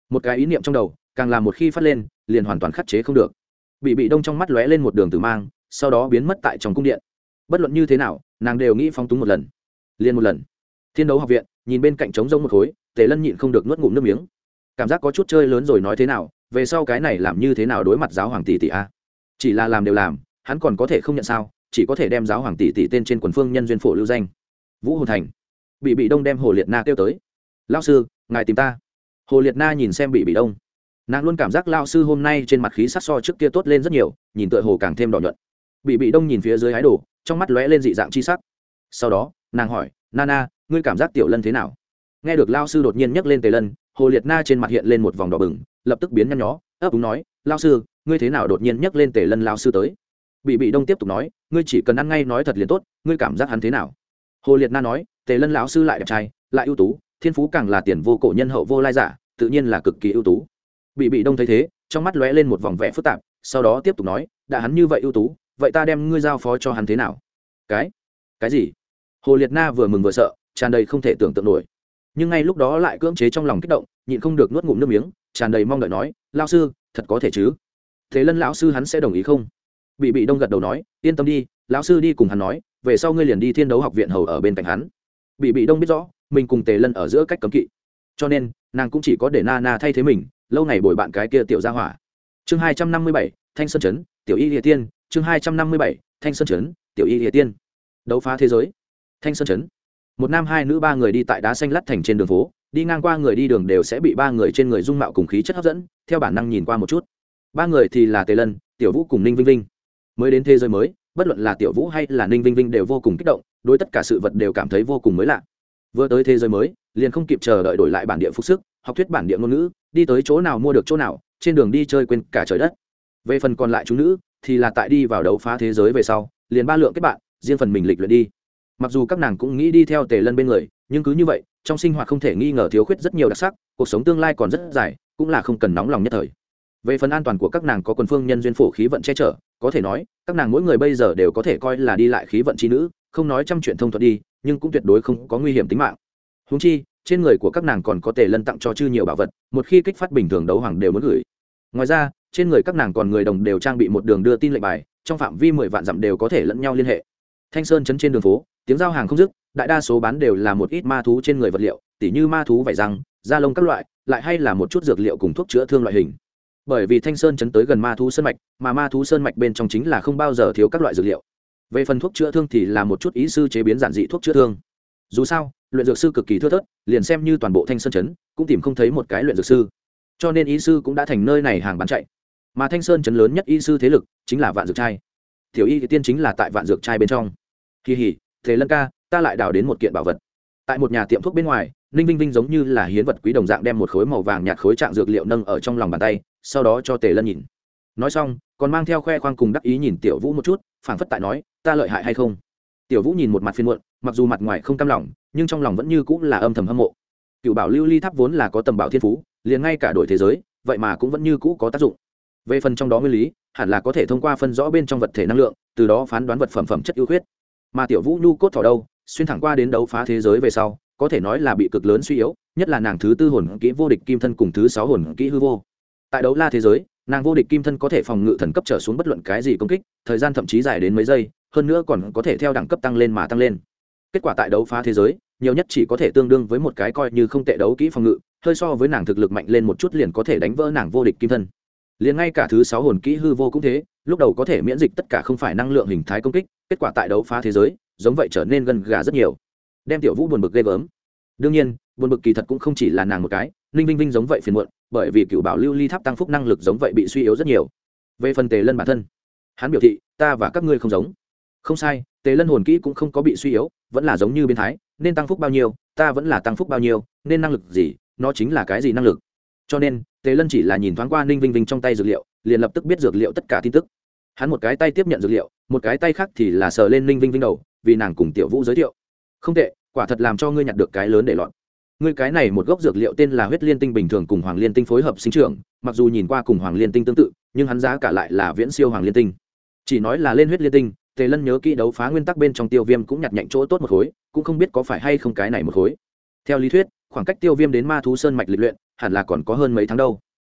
Một cái ý niệm trong đầu càng là một khi phát lên, liền hoàn toàn khắc chế không được. Bị bị đông trong mắt lóe lên một đường tử mang, sau đó biến mất tại trong cung điện. Bất luận như thế nào, nàng đều nghĩ phóng túng một lần. Liền một lần. Thiên đấu học viện, nhìn bên cạnh trống rông một khối, tề lân nhịn không được nuốt ngụm nước miếng. Cảm giác có chút chơi lớn rồi nói thế nào, về sau cái này làm như thế nào đối mặt giáo hoàng tỷ tỷ a? Chỉ là làm đều làm, hắn còn có thể không nhận sao, chỉ có thể đem giáo hoàng tỷ tỷ tên trên quần phương nhân duyên phổ lưu danh. Vũ hồ thành. Bị bị đông đem hồ liệt na kêu tới. Lao sư, ngài tìm ta. Hồ liệt na nhìn xem bị bị đông nàng luôn cảm giác lao sư hôm nay trên mặt khí sắc so trước kia tốt lên rất nhiều, nhìn tựa hồ càng thêm đỏ nhuận. Bị bị đông nhìn phía dưới hái đồ, trong mắt lóe lên dị dạng chi sắc. Sau đó, nàng hỏi, nana, ngươi cảm giác tiểu lân thế nào? Nghe được lao sư đột nhiên nhắc lên tề lân, hồ liệt na trên mặt hiện lên một vòng đỏ bừng, lập tức biến nhăn nhó, ấp úng nói, lao sư, ngươi thế nào đột nhiên nhắc lên tề lân lao sư tới? Bị bị đông tiếp tục nói, ngươi chỉ cần ăn ngay nói thật liền tốt, ngươi cảm giác hắn thế nào? Hồ liệt na nói, tề lân lão sư lại đẹp trai, lại ưu tú, thiên phú càng là tiền vô cổ nhân hậu vô lai giả, tự nhiên là cực kỳ ưu tú bị bị đông thấy thế, trong mắt lóe lên một vòng vẻ phức tạp, sau đó tiếp tục nói, đã hắn như vậy ưu tú, vậy ta đem ngươi giao phó cho hắn thế nào? Cái? Cái gì? Hồ liệt na vừa mừng vừa sợ, tràn đầy không thể tưởng tượng nổi. Nhưng ngay lúc đó lại cưỡng chế trong lòng kích động, nhịn không được nuốt ngụm nước miếng, tràn đầy mong đợi nói lao sư, thật có thể chứ? Thế lân lão sư hắn sẽ đồng ý không? Bị bị đông gật đầu nói, yên tâm đi, lão sư đi cùng hắn nói, về sau ngươi liền đi thiên đấu học viện hầu ở bên cạnh hắn. Bị bị đông biết rõ, mình cùng tề lân ở giữa cách cấm kỵ. Cho nên, nàng cũng chỉ có để na na thay thế mình lâu ngày bồi bạn cái kia tiểu gia hỏa. Chương hai trăm năm mươi bảy, thanh sơn chấn, tiểu y địa tiên. Chương hai trăm năm mươi bảy, thanh sơn chấn, tiểu y địa tiên. Đấu phá thế giới. Thanh sơn chấn. Một nam hai nữ ba người đi tại đá xanh lắt thành trên đường phố, đi ngang qua người đi đường đều sẽ bị ba người trên người dung mạo cùng khí chất hấp dẫn, theo bản năng nhìn qua một chút. Ba người thì là tề lân, tiểu vũ cùng ninh vinh vinh. Mới đến thế giới mới, bất luận là tiểu vũ hay là ninh vinh vinh đều vô cùng kích động, đối tất cả sự vật đều cảm thấy vô cùng mới lạ. Vừa tới thế giới mới, liền không kịp chờ đợi đổi lại bản địa phục sức, học thuyết bản địa ngôn ngữ đi tới chỗ nào mua được chỗ nào, trên đường đi chơi quên cả trời đất. Về phần còn lại chúng nữ, thì là tại đi vào đấu phá thế giới về sau, liền ba lượng kết bạn, riêng phần mình lịch luyện đi. Mặc dù các nàng cũng nghĩ đi theo tề lân bên người, nhưng cứ như vậy, trong sinh hoạt không thể nghi ngờ thiếu khuyết rất nhiều đặc sắc, cuộc sống tương lai còn rất dài, cũng là không cần nóng lòng nhất thời. Về phần an toàn của các nàng có quần phương nhân duyên phổ khí vận che chở, có thể nói, các nàng mỗi người bây giờ đều có thể coi là đi lại khí vận chi nữ, không nói trăm chuyện thông thuận đi, nhưng cũng tuyệt đối không có nguy hiểm tính mạng. Húng chi trên người của các nàng còn có tề lân tặng cho chư nhiều bảo vật, một khi kích phát bình thường đấu hoàng đều muốn gửi. Ngoài ra, trên người các nàng còn người đồng đều trang bị một đường đưa tin lệnh bài, trong phạm vi mười vạn dặm đều có thể lẫn nhau liên hệ. Thanh sơn chấn trên đường phố, tiếng giao hàng không dứt, đại đa số bán đều là một ít ma thú trên người vật liệu, tỉ như ma thú vải răng, da lông các loại, lại hay là một chút dược liệu cùng thuốc chữa thương loại hình. Bởi vì thanh sơn chấn tới gần ma thú sơn mạch, mà ma thú sơn mạch bên trong chính là không bao giờ thiếu các loại dược liệu. Về phần thuốc chữa thương thì là một chút ý sư chế biến giản dị thuốc chữa thương. Dù sao luyện dược sư cực kỳ thưa thớt, liền xem như toàn bộ thanh sơn chấn, cũng tìm không thấy một cái luyện dược sư. Cho nên ý sư cũng đã thành nơi này hàng bán chạy. Mà thanh sơn chấn lớn nhất y sư thế lực chính là vạn dược trai. Tiểu y tiên chính là tại vạn dược trai bên trong. Kỳ hỉ, thế lân ca, ta lại đào đến một kiện bảo vật. Tại một nhà tiệm thuốc bên ngoài, ninh vinh vinh giống như là hiến vật quý đồng dạng đem một khối màu vàng nhạt khối trạng dược liệu nâng ở trong lòng bàn tay, sau đó cho tề lân nhìn. Nói xong, còn mang theo khoe khoang cùng đắc ý nhìn tiểu vũ một chút, phảng phất tại nói, ta lợi hại hay không? Tiểu vũ nhìn một mặt phiên muộn, mặc dù mặt ngoài không cam lòng nhưng trong lòng vẫn như cũng là âm thầm hâm mộ. Cựu bảo lưu ly tháp vốn là có tầm bảo thiên phú, liền ngay cả đổi thế giới, vậy mà cũng vẫn như cũ có tác dụng. Về phần trong đó nguyên lý, hẳn là có thể thông qua phân rõ bên trong vật thể năng lượng, từ đó phán đoán vật phẩm phẩm chất ưu khuyết. Mà tiểu vũ nhu cốt thỏ đâu, xuyên thẳng qua đến đấu phá thế giới về sau, có thể nói là bị cực lớn suy yếu, nhất là nàng thứ tư hồn kỹ vô địch kim thân cùng thứ sáu hồn kỹ hư vô. Tại đấu la thế giới, nàng vô địch kim thân có thể phòng ngự thần cấp trở xuống bất luận cái gì công kích, thời gian thậm chí dài đến mấy giây, hơn nữa còn có thể theo đẳng cấp tăng lên mà tăng lên kết quả tại đấu phá thế giới, nhiều nhất chỉ có thể tương đương với một cái coi như không tệ đấu kỹ phòng ngự, hơi so với nàng thực lực mạnh lên một chút liền có thể đánh vỡ nàng vô địch kim thân. Liền ngay cả thứ sáu hồn kỹ hư vô cũng thế, lúc đầu có thể miễn dịch tất cả không phải năng lượng hình thái công kích, kết quả tại đấu phá thế giới, giống vậy trở nên gần gà rất nhiều. Đem tiểu vũ buồn bực ghê gớm. Đương nhiên, buồn bực kỳ thật cũng không chỉ là nàng một cái, ninh vinh vinh giống vậy phiền muộn, bởi vì cựu bảo lưu ly tháp tăng phúc năng lực giống vậy bị suy yếu rất nhiều. Về phần tề lân bản thân, hắn biểu thị, ta và các ngươi không giống. Không sai, tề lân hồn kỹ cũng không có bị suy yếu vẫn là giống như biến thái, nên tăng phúc bao nhiêu, ta vẫn là tăng phúc bao nhiêu, nên năng lực gì, nó chính là cái gì năng lực. Cho nên, tề lân chỉ là nhìn thoáng qua ninh vinh vinh trong tay dược liệu, liền lập tức biết dược liệu tất cả tin tức. Hắn một cái tay tiếp nhận dược liệu, một cái tay khác thì là sờ lên ninh vinh vinh đầu, vì nàng cùng tiểu vũ giới thiệu. Không tệ, quả thật làm cho ngươi nhặt được cái lớn để lọt. Ngươi cái này một gốc dược liệu tên là huyết liên tinh bình thường cùng hoàng liên tinh phối hợp sinh trưởng, mặc dù nhìn qua cùng hoàng liên tinh tương tự, nhưng hắn giá cả lại là viễn siêu hoàng liên tinh. Chỉ nói là lên huyết liên tinh tề lân nhớ kỹ đấu phá nguyên tắc bên trong tiêu viêm cũng nhặt nhạnh chỗ tốt một khối, cũng không biết có phải hay không cái này một khối. Theo lý thuyết, khoảng cách tiêu viêm đến ma thú sơn mạch lịch luyện, hẳn là còn có hơn mấy tháng đâu.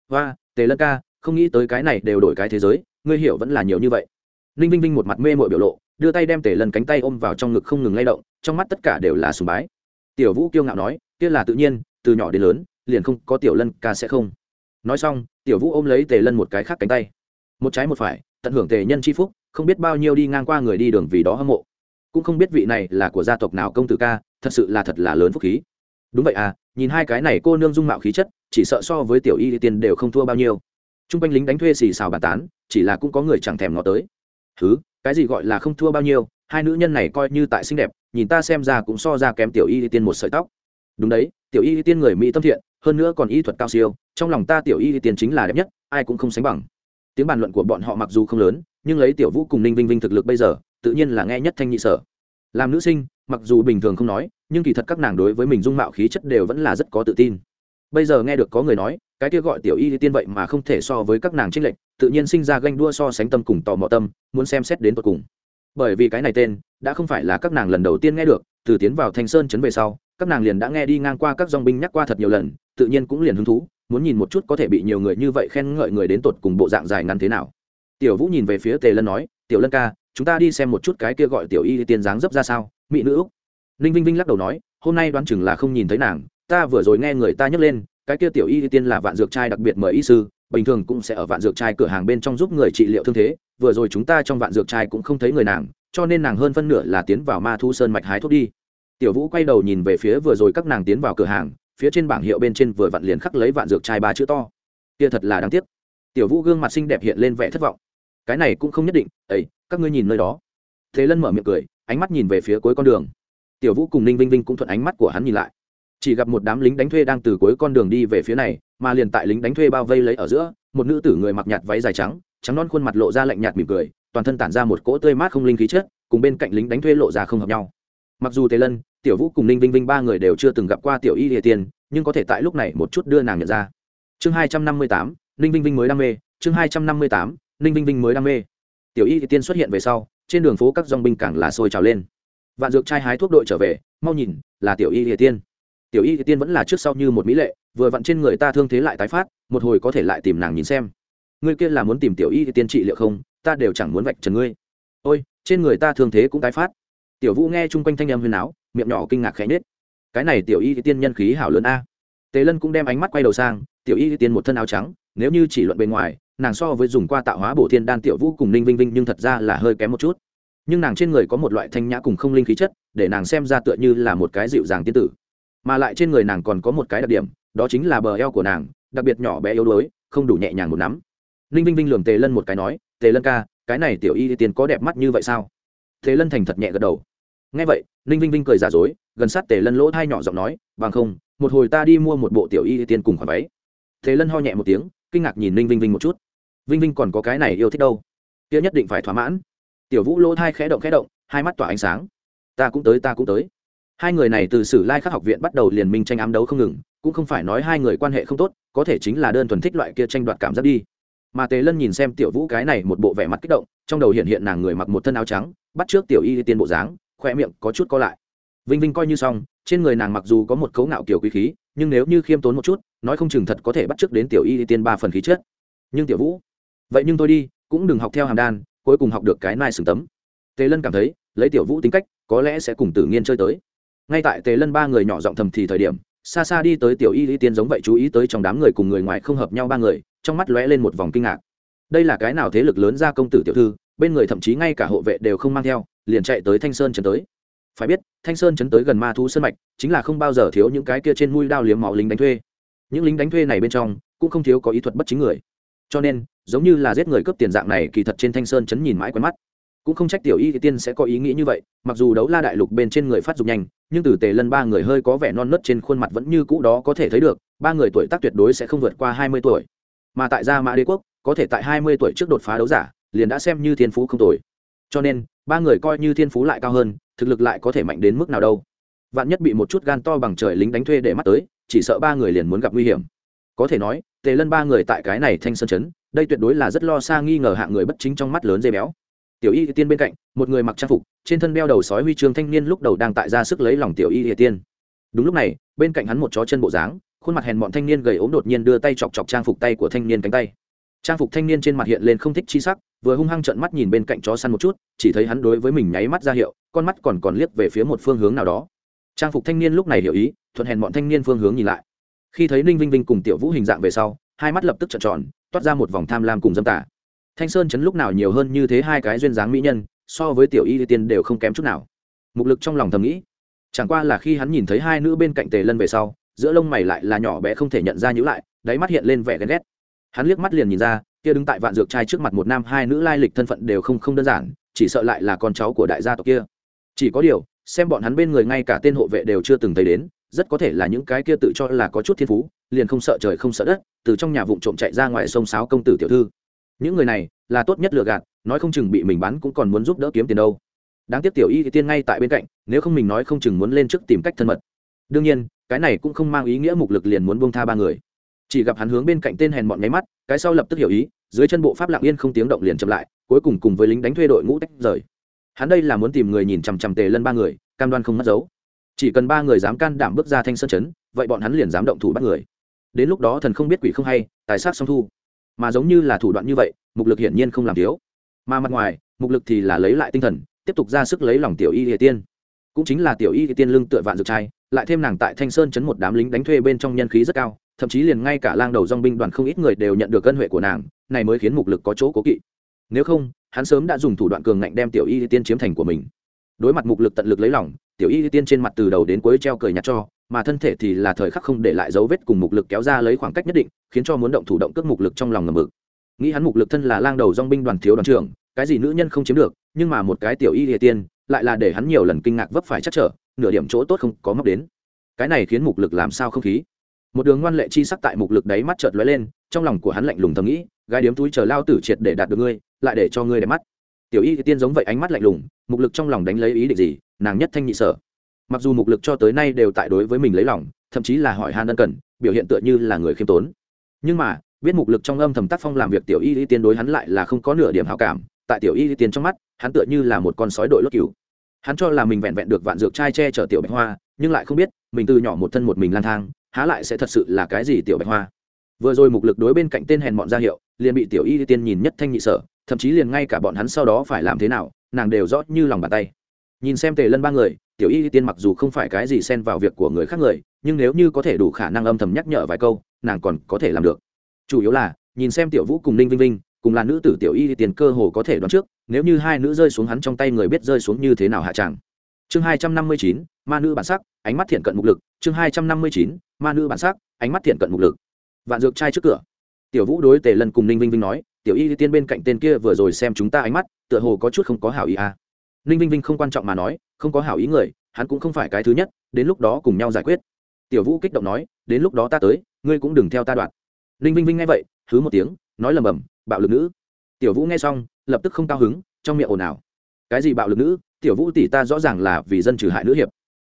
Và tề lân ca, không nghĩ tới cái này đều đổi cái thế giới, ngươi hiểu vẫn là nhiều như vậy. Ninh vinh vinh một mặt mê mội biểu lộ, đưa tay đem tề lân cánh tay ôm vào trong ngực không ngừng lay động, trong mắt tất cả đều là sùng bái. Tiểu vũ kiêu ngạo nói, kia là tự nhiên, từ nhỏ đến lớn, liền không có tiểu lân ca sẽ không. Nói xong, tiểu vũ ôm lấy tề lân một cái khác cánh tay. Một trái một phải, tận hưởng tề nhân c h i phúc không biết bao nhiêu đi ngang qua người đi đường vì đó hâm mộ. Cũng không biết vị này là của gia tộc nào công tử ca, thật sự là thật là lớn phúc khí. Đúng vậy à nhìn hai cái này cô nương dung mạo khí chất, chỉ sợ so với tiểu y tiền đều không thua bao nhiêu. T r u n g quanh lính đánh thuê xì xào bàn tán, chỉ là cũng có người chẳng thèm ngó tới. Thứ cái gì gọi là không thua bao nhiêu, hai nữ nhân này coi như tại xinh đẹp, nhìn ta xem ra cũng so ra kém tiểu y tiên một sợi tóc. Đúng đấy, tiểu y tiên người mỹ tâm thiện, hơn nữa còn y thuật cao siêu, trong lòng ta tiểu y tiên chính là đẹp nhất, ai cũng không sánh bằng tiếng bàn luận của bọn họ mặc dù không lớn, nhưng lấy tiểu vũ cùng ninh vinh vinh thực lực bây giờ, tự nhiên là nghe nhất thanh nhị sở. Làm nữ sinh, mặc dù bình thường không nói, nhưng kỳ thật các nàng đối với mình dung mạo khí chất đều vẫn là rất có tự tin. Bây giờ nghe được có người nói, cái kia gọi tiểu y tiên vậy mà không thể so với các nàng trinh lệnh tự nhiên sinh ra ganh đua so sánh tâm cùng tò mò tâm, muốn xem xét đến tột cùng. Bởi vì cái này tên, đã không phải là các nàng lần đầu tiên nghe được, từ tiến vào thanh sơn chấn về sau, các nàng liền đã nghe đi ngang qua các dòng binh nhắc qua thật nhiều lần, tự nhiên cũng liền hứng thú muốn nhìn một chút có thể bị nhiều người như vậy khen ngợi người đến tột cùng bộ dạng dài ngắn thế nào. Tiểu vũ nhìn về phía tề lân nói, tiểu lân ca, chúng ta đi xem một chút cái kia gọi tiểu y tiên dáng dấp ra sao, mỹ nữ úc. Ninh vinh vinh lắc đầu nói, hôm nay đoán chừng là không nhìn thấy nàng, ta vừa rồi nghe người ta nhắc lên, cái kia tiểu y tiên là vạn dược trai đặc biệt mời y sư, bình thường cũng sẽ ở vạn dược trai cửa hàng bên trong giúp người trị liệu thương thế, vừa rồi chúng ta trong vạn dược trai cũng không thấy người nàng, cho nên nàng hơn phân nửa là tiến vào ma thu sơn mạch hái thuốc đi. Tiểu vũ quay đầu nhìn về phía vừa rồi các nàng tiến vào cửa hàng phía trên bảng hiệu bên trên vừa vặn liền khắc lấy vạn dược chai ba chữ to. Kia thật là đáng tiếc. Tiểu vũ gương mặt xinh đẹp hiện lên vẻ thất vọng. Cái này cũng không nhất định. Ấy các ngươi nhìn nơi đó. Thế lân mở miệng cười, ánh mắt nhìn về phía cuối con đường. Tiểu vũ cùng ninh vinh vinh cũng thuận ánh mắt của hắn nhìn lại. Chỉ gặp một đám lính đánh thuê đang từ cuối con đường đi về phía này, mà liền tại lính đánh thuê bao vây lấy ở giữa, một nữ tử người mặc nhạt váy dài trắng trắng non khuôn mặt lộ ra lạnh nhạt mỉm cười, toàn thân tản ra một cỗ tươi mát không linh khí chất, cùng bên cạnh lính đánh thuê lộ ra không hợp nhau. Mặc dù tề lân tiểu vũ cùng ninh vinh vinh ba người đều chưa từng gặp qua tiểu y địa tiên, nhưng có thể tại lúc này một chút đưa nàng nhận ra. Chương hai trăm năm mươi tám, ninh vinh vinh mới đam mê. Chương hai trăm năm mươi tám, ninh vinh vinh mới đam mê. Tiểu y địa tiên xuất hiện về sau, trên đường phố các dong binh càng là sôi trào lên. Vạn dược trai hái thuốc đội trở về, mau nhìn, là tiểu y địa tiên. Tiểu y địa tiên vẫn là trước sau như một mỹ lệ, vừa vặn trên người ta thương thế lại tái phát, một hồi có thể lại tìm nàng nhìn xem. Ngươi kia là muốn tìm tiểu y địa tiên trị liệu không? Ta đều chẳng muốn vạch trần ngươi. Ôi, trên người ta thương thế cũng tái phát tiểu vũ nghe chung quanh thanh em huyền áo, miệng nhỏ kinh ngạc khẽ nhết cái này tiểu y tiên nhân khí hảo lớn a. Tề lân cũng đem ánh mắt quay đầu sang, tiểu y tiên một thân áo trắng, nếu như chỉ luận bên ngoài, nàng so với dùng qua tạo hóa bổ thiên đan tiểu vũ cùng ninh vinh vinh nhưng thật ra là hơi kém một chút. Nhưng nàng trên người có một loại thanh nhã cùng không linh khí chất, để nàng xem ra tựa như là một cái dịu dàng tiên tử. Mà lại trên người nàng còn có một cái đặc điểm, đó chính là bờ eo của nàng, đặc biệt nhỏ bé yếu đuối, không đủ nhẹ nhàng một nắm. Ninh vinh vinh lường tề lân một cái nói, tề lân ca, cái này tiểu y tiên có đẹp mắt như vậy sao? Tề lân thành thật nhẹ gật đầu nghe vậy, ninh vinh vinh cười giả dối, gần sát tề lân lỗ thai nhỏ giọng nói, bằng không, một hồi ta đi mua một bộ tiểu y tiên cùng khoản váy. Thế lân ho nhẹ một tiếng, kinh ngạc nhìn ninh vinh vinh một chút. Vinh vinh còn có cái này yêu thích đâu? Kia nhất định phải thỏa mãn. Tiểu vũ lỗ thai khẽ động khẽ động, hai mắt tỏa ánh sáng. Ta cũng tới, ta cũng tới. Hai người này từ sử lai khắc học viện bắt đầu liền minh tranh ám đấu không ngừng, cũng không phải nói hai người quan hệ không tốt, có thể chính là đơn thuần thích loại kia tranh đoạt cảm giác đi. Mà tề lân nhìn xem tiểu vũ cái này một bộ vẻ mặt kích động, trong đầu hiện hiện nàng người mặc một thân áo trắng, bắt trước tiểu y tiên bộ dáng khoe miệng có chút co lại. Vinh vinh coi như xong, trên người nàng mặc dù có một cấu ngạo kiểu quý khí, nhưng nếu như khiêm tốn một chút, nói không chừng thật có thể bắt trước đến tiểu y tiên ba phần khí chết nhưng tiểu vũ, vậy nhưng tôi đi, cũng đừng học theo hàm đan, cuối cùng học được cái nai sừng tấm. Tề lân cảm thấy, lấy tiểu vũ tính cách, có lẽ sẽ cùng tử nghiên chơi tới. Ngay tại tề lân ba người nhỏ giọng thầm thì thời điểm, xa xa đi tới tiểu y y tiên giống vậy chú ý tới trong đám người cùng người ngoài không hợp nhau ba người, trong mắt lóe lên một vòng kinh ngạc. Đây là cái nào thế lực lớn ra công tử tiểu thư, bên người thậm chí ngay cả hộ vệ đều không mang theo liền chạy tới thanh sơn trấn tới. Phải biết, thanh sơn trấn tới gần ma thú sân mạch, chính là không bao giờ thiếu những cái kia trên mũi đao liếm máu lính đánh thuê. Những lính đánh thuê này bên trong, cũng không thiếu có ý thuật bất chính người. Cho nên, giống như là giết người cướp tiền dạng này, kỳ thật trên thanh sơn chấn nhìn mãi quen mắt. Cũng không trách tiểu y tiên sẽ có ý nghĩ như vậy, mặc dù đấu la đại lục bên trên người phát dục nhanh, nhưng từ tề lân ba người hơi có vẻ non nớt trên khuôn mặt vẫn như cũ đó có thể thấy được, ba người tuổi tác tuyệt đối sẽ không vượt qua hai mươi tuổi. Mà tại gia mã đế quốc, có thể tại hai mươi tuổi trước đột phá đấu giả, liền đã xem như thiên phú không tuổi cho nên ba người coi như thiên phú lại cao hơn, thực lực lại có thể mạnh đến mức nào đâu. Vạn nhất bị một chút gan to bằng trời lính đánh thuê để mắt tới, chỉ sợ ba người liền muốn gặp nguy hiểm. Có thể nói, tề lân ba người tại cái này thanh sơn chấn đây tuyệt đối là rất lo xa nghi ngờ hạng người bất chính trong mắt lớn dây béo. Tiểu y tiên bên cạnh, một người mặc trang phục, trên thân đeo đầu sói huy chương thanh niên lúc đầu đang tại ra sức lấy lòng tiểu y tiên. Đúng lúc này, bên cạnh hắn một chó chân bộ dáng, khuôn mặt hèn bọn thanh niên gầy ốm đột nhiên đưa tay chọc chọc trang phục tay của thanh niên cánh tay trang phục thanh niên trên mặt hiện lên không thích chi sắc, vừa hung hăng trợn mắt nhìn bên cạnh chó săn một chút, chỉ thấy hắn đối với mình nháy mắt ra hiệu, con mắt còn còn liếc về phía một phương hướng nào đó. Trang phục thanh niên lúc này hiểu ý, thuận hẹn bọn thanh niên phương hướng nhìn lại. Khi thấy ninh vinh vinh cùng tiểu vũ hình dạng về sau, hai mắt lập tức trợn tròn, toát ra một vòng tham lam cùng dâm tả thanh sơn chấn lúc nào nhiều hơn như thế hai cái duyên dáng mỹ nhân, so với tiểu y tiên đều không kém chút nào. Mục lực trong lòng thầm nghĩ. Chẳng qua là khi hắn nhìn thấy hai nữ bên cạnh tề lân về sau, giữa lông mày lại là nhỏ bé không thể nhận ra nhữ lại, đáy mắt hiện lên vẻ ghen ghét hắn liếc mắt liền nhìn ra, kia đứng tại vạn dược trai trước mặt một nam hai nữ lai lịch thân phận đều không không đơn giản, chỉ sợ lại là con cháu của đại gia tộc kia. Chỉ có điều, xem bọn hắn bên người ngay cả tên hộ vệ đều chưa từng thấy đến, rất có thể là những cái kia tự cho là có chút thiên phú, liền không sợ trời không sợ đất, từ trong nhà vụn trộm chạy ra ngoài sông sáo công tử tiểu thư. Những người này, là tốt nhất lừa gạt, nói không chừng bị mình bán cũng còn muốn giúp đỡ kiếm tiền đâu. Đáng tiếc tiểu y thì tiên ngay tại bên cạnh, nếu không mình nói không chừng muốn lên trước tìm cách thân mật. Đương nhiên, cái này cũng không mang ý nghĩa mục lực liền muốn buông tha ba người chỉ gặp hắn hướng bên cạnh tên hèn mọn nháy mắt, cái sau lập tức hiểu ý, dưới chân bộ pháp lặng yên không tiếng động liền chậm lại, cuối cùng cùng với lính đánh thuê đội ngũ tách rời. Hắn đây là muốn tìm người nhìn chằm chằm tề lân ba người, cam đoan không mất dấu. Chỉ cần ba người dám can đảm bước ra thanh sơn chấn, vậy bọn hắn liền dám động thủ bắt người. Đến lúc đó thần không biết quỷ không hay, tài sát song thu. Mà giống như là thủ đoạn như vậy, mục lực hiển nhiên không làm thiếu. Mà mặt ngoài, mục lực thì là lấy lại tinh thần, tiếp tục ra sức lấy lòng tiểu y địa tiên. Cũng chính là tiểu y địa tiên lưng tựa vạn dược trai, lại thêm nàng tại thanh sơn chấn một đám lính đánh thuê bên trong nhân khí rất cao thậm chí liền ngay cả lang đầu dong binh đoàn không ít người đều nhận được cân huệ của nàng, này mới khiến mục lực có chỗ cố kỵ. Nếu không, hắn sớm đã dùng thủ đoạn cường ngạnh đem tiểu y tiên chiếm thành của mình. Đối mặt mục lực tận lực lấy lòng, tiểu y tiên trên mặt từ đầu đến cuối treo cười nhạt cho, mà thân thể thì là thời khắc không để lại dấu vết cùng mục lực kéo ra lấy khoảng cách nhất định, khiến cho muốn động thủ động cước mục lực trong lòng ngầm mực. Nghĩ hắn mục lực thân là lang đầu dong binh đoàn thiếu đoàn trưởng, cái gì nữ nhân không chiếm được, nhưng mà một cái tiểu y địa tiên, lại là để hắn nhiều lần kinh ngạc vấp phải chắc trở, nửa điểm chỗ tốt không có móc đến. Cái này khiến mục lực làm sao không khí? Một đường ngoan lệ chi sắc tại mục lực đáy mắt chợt lóe lên, trong lòng của hắn lạnh lùng thầm nghĩ gai điếm túi chờ lao tử triệt để đạt được ngươi, lại để cho ngươi đẹp mắt. Tiểu y tiên giống vậy ánh mắt lạnh lùng, mục lực trong lòng đánh lấy ý định gì, nàng nhất thanh nhị sở. Mặc dù mục lực cho tới nay đều tại đối với mình lấy lòng, thậm chí là hỏi han ân cần, biểu hiện tựa như là người khiêm tốn. Nhưng mà, biết mục lực trong âm thầm tác phong làm việc tiểu y tiên đối hắn lại là không có nửa điểm hảo cảm, tại tiểu y y tiên trong mắt, hắn tựa như là một con sói đội lốt cừu. Hắn cho là mình vẹn vẹn được vạn dược trai che chở tiểu bạch hoa, nhưng lại không biết, mình từ nhỏ một thân một mình lang thang há lại sẽ thật sự là cái gì tiểu bạch hoa? Vừa rồi mục lực đối bên cạnh tên hèn mọn ra hiệu, liền bị tiểu y tiên nhìn nhất thanh nhị sở, thậm chí liền ngay cả bọn hắn sau đó phải làm thế nào, nàng đều rõ như lòng bàn tay. Nhìn xem tề lân ba người, tiểu y tiên mặc dù không phải cái gì xen vào việc của người khác người, nhưng nếu như có thể đủ khả năng âm thầm nhắc nhở vài câu, nàng còn có thể làm được. Chủ yếu là, nhìn xem tiểu vũ cùng ninh vinh vinh, cùng là nữ tử tiểu y tiền cơ hồ có thể đoán trước, nếu như hai nữ rơi xuống hắn trong tay người biết rơi xuống như thế nào hạ tràng chương hai trăm năm mươi chín, ma nữ bản sắc, ánh mắt thiện cận mục lực. Chương hai trăm năm mươi chín, ma nữ bản sắc, ánh mắt thiện cận mục lực. Vạn dược trai trước cửa. Tiểu vũ đối tề lân cùng ninh vinh vinh nói, tiểu y tiên bên cạnh tên kia vừa rồi xem chúng ta ánh mắt, tựa hồ có chút không có hảo ý à. ninh vinh vinh không quan trọng mà nói, không có hảo ý người, hắn cũng không phải cái thứ nhất, đến lúc đó cùng nhau giải quyết. Tiểu vũ kích động nói, đến lúc đó ta tới, ngươi cũng đừng theo ta đoạn. Ninh vinh vinh nghe vậy thứ một tiếng, nói lầm bầm, bạo lực nữ. Tiểu vũ nghe xong, lập tức không cao hứng, trong miệng ồn ào, cái gì bạo lực nữ? Tiểu vũ tỷ ta rõ ràng là vì dân trừ hại nữ hiệp.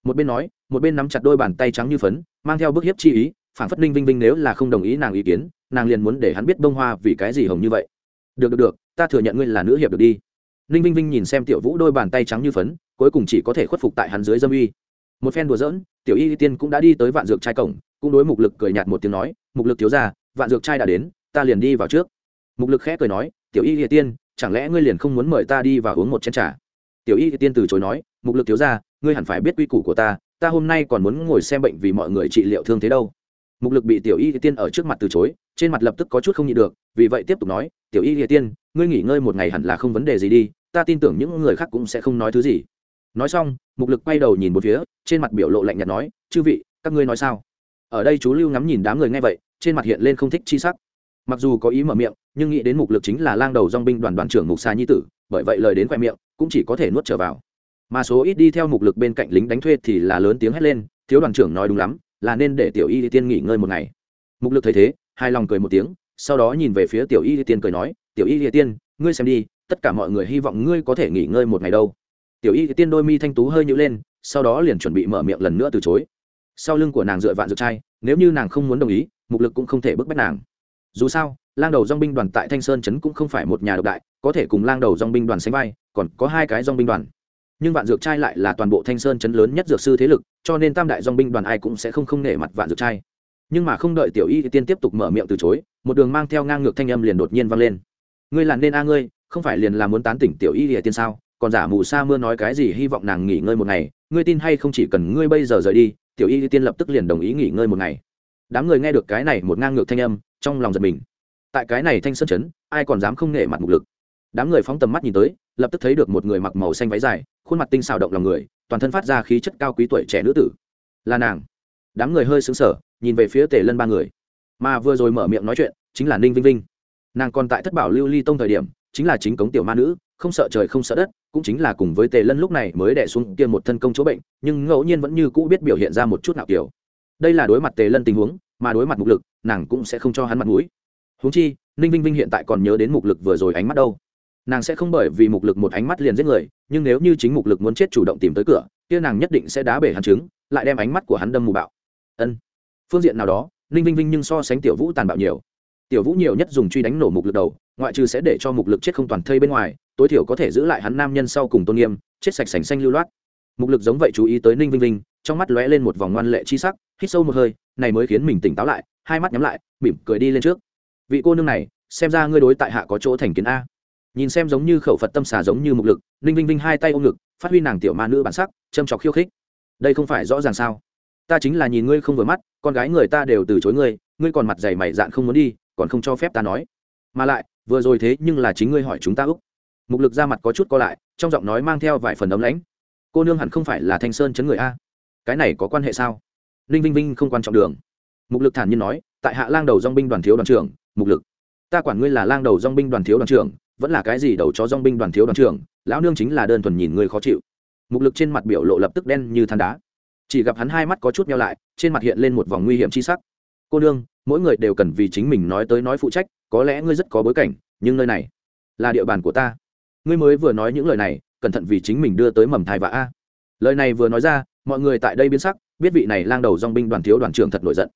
Một bên nói, một bên nắm chặt đôi bàn tay trắng như phấn, mang theo bức hiếp chi ý, phản phất ninh vinh vinh nếu là không đồng ý nàng ý kiến, nàng liền muốn để hắn biết bông hoa vì cái gì hồng như vậy. Được được được, ta thừa nhận ngươi là nữ hiệp được đi. Ninh vinh vinh nhìn xem tiểu vũ đôi bàn tay trắng như phấn, cuối cùng chỉ có thể khuất phục tại hắn dưới dâm uy. Một phen đùa giỡn, tiểu y tiên cũng đã đi tới vạn dược trai cổng, cũng đối mục lực cười nhạt một tiếng nói, mục lực thiếu ra vạn dược trai đã đến, ta liền đi vào trước. Mục lực khẽ cười nói, tiểu y tiên, chẳng lẽ ngươi liền không muốn mời ta đi vào uống một chén t r à tiểu y tiên từ chối nói, mục lực thiếu ra ngươi hẳn phải biết quy củ của ta ta hôm nay còn muốn ngồi xem bệnh vì mọi người trị liệu thương thế đâu. Mục lực bị tiểu y tiên ở trước mặt từ chối, trên mặt lập tức có chút không nhịn được, vì vậy tiếp tục nói, tiểu y tiên, ngươi nghỉ ngơi một ngày hẳn là không vấn đề gì đi, ta tin tưởng những người khác cũng sẽ không nói thứ gì. Nói xong, mục lực quay đầu nhìn một phía, trên mặt biểu lộ lạnh nhạt nói, chư vị, các ngươi nói sao? Ở đây chú lưu ngắm nhìn đám người nghe vậy, trên mặt hiện lên không thích chi sắc. Mặc dù có ý mở miệng, nhưng nghĩ đến mục lực chính là lang đầu dong binh đoàn đoàn trưởng mục xa nhi tử, bởi vậy lời đến khoe miệng cũng chỉ có thể nuốt trở vào. Mà số ít đi theo mục lực bên cạnh lính đánh thuê thì là lớn tiếng hét lên, thiếu đoàn trưởng nói đúng lắm, là nên để tiểu y tiên nghỉ ngơi một ngày. Mục lực thấy thế hai lòng cười một tiếng, sau đó nhìn về phía tiểu y tiên cười nói, tiểu y tiên, ngươi xem đi, tất cả mọi người hy vọng ngươi có thể nghỉ ngơi một ngày đâu. Tiểu y tiên đôi mi thanh tú hơi nhữ lên, sau đó liền chuẩn bị mở miệng lần nữa từ chối. Sau lưng của nàng dựa vạn dược trai nếu như nàng không muốn đồng ý, mục lực cũng không thể bức bách nàng. Dù sao, lang đầu dong binh đoàn tại thanh sơn trấn cũng không phải một nhà độc đại, có thể cùng lang đầu dong binh đoàn sánh vai còn có hai cái dong binh đoàn. Nhưng vạn dược trai lại là toàn bộ thanh sơn chấn lớn nhất dược sư thế lực, cho nên tam đại dong binh đoàn ai cũng sẽ không không nể mặt vạn dược trai. Nhưng mà không đợi tiểu y tiên tiếp tục mở miệng từ chối, một đường mang theo ngang ngược thanh âm liền đột nhiên vang lên. Ngươi là nên a ngươi, không phải liền là muốn tán tỉnh tiểu y tiên sao? Còn giả mù sa mưa nói cái gì hy vọng nàng nghỉ ngơi một ngày, ngươi tin hay không chỉ cần ngươi bây giờ rời đi, tiểu y tiên lập tức liền đồng ý nghỉ ngơi một ngày. Đám người nghe được cái này một ngang ngược thanh âm, trong lòng giật mình. Tại cái này thanh sơn chấn, ai còn dám không nể mặt mục lực? Đám người phóng tầm mắt nhìn tới, lập tức thấy được một người mặc màu xanh váy dài, khuôn mặt tinh xào động lòng người, toàn thân phát ra khí chất cao quý tuổi trẻ nữ tử. Là nàng. Đám người hơi xứng sở nhìn về phía tề lân ba người. Mà vừa rồi mở miệng nói chuyện, chính là ninh vinh vinh. Nàng còn tại thất bảo lưu ly tông thời điểm, chính là chính cống tiểu ma nữ, không sợ trời không sợ đất, cũng chính là cùng với tề lân lúc này mới đẻ xuống kia một thân công chỗ bệnh, nhưng ngẫu nhiên vẫn như cũ biết biểu hiện ra một chút nào kiểu. Đây là đối mặt tề lân tình huống, mà đối mặt mục lực, nàng cũng sẽ không cho hắn mặt mũi. Huống chi, ninh vinh vinh hiện tại còn nhớ đến mục lực vừa rồi ánh mắt đâu nàng sẽ không bởi vì mục lực một ánh mắt liền giết người, nhưng nếu như chính mục lực muốn chết chủ động tìm tới cửa, kia nàng nhất định sẽ đá bể hắn trứng, lại đem ánh mắt của hắn đâm mù bạo. Ân. Phương diện nào đó, ninh vinh vinh nhưng so sánh tiểu vũ tàn bạo nhiều. Tiểu vũ nhiều nhất dùng truy đánh nổ mục lực đầu, ngoại trừ sẽ để cho mục lực chết không toàn thây bên ngoài, tối thiểu có thể giữ lại hắn nam nhân sau cùng tôn nghiêm, chết sạch sành xanh lưu loát. Mục lực giống vậy chú ý tới ninh vinh vinh, trong mắt lóe lên một vòng ngoan lệ chi sắc, hít sâu một hơi, này mới khiến mình tỉnh táo lại, hai mắt nhắm lại, mỉm cười đi lên trước. Vị cô nương này, xem ra ngươi đối tại hạ có chỗ thành kiến a nhìn xem giống như khẩu phật tâm xà giống như mục lực, ninh vinh vinh hai tay ôm ngực, phát huy nàng tiểu ma nữ bản sắc, châm trọc khiêu khích. Đây không phải rõ ràng sao? Ta chính là nhìn ngươi không vừa mắt, con gái người ta đều từ chối ngươi ngươi còn mặt dày mày dạn không muốn đi, còn không cho phép ta nói. Mà lại, vừa rồi thế nhưng là chính ngươi hỏi chúng ta úc mục lực ra mặt có chút co lại, trong giọng nói mang theo vài phần ấm lãnh. Cô nương hẳn không phải là thanh sơn chấn người a? Cái này có quan hệ sao? Ninh vinh vinh không quan trọng đường. Mục lực thản nhiên nói, tại hạ lang đầu dong binh đoàn thiếu đoàn trưởng, mục lực. Ta quản ngươi là lang đầu dong binh đoàn thiếu đoàn trưởng vẫn là cái gì đầu chó dong binh đoàn thiếu đoàn trưởng, lão nương chính là đơn thuần nhìn người khó chịu. Mục lực trên mặt biểu lộ lập tức đen như than đá. Chỉ gặp hắn hai mắt có chút nhau lại, trên mặt hiện lên một vòng nguy hiểm chi sắc. Cô nương, mỗi người đều cần vì chính mình nói tới nói phụ trách, có lẽ ngươi rất có bối cảnh, nhưng nơi này là địa bàn của ta. Ngươi mới vừa nói những lời này, cẩn thận vì chính mình đưa tới mầm thai và a. Lời này vừa nói ra, mọi người tại đây biến sắc, biết vị này lang đầu dong binh đoàn thiếu đoàn trưởng thật nổi giận.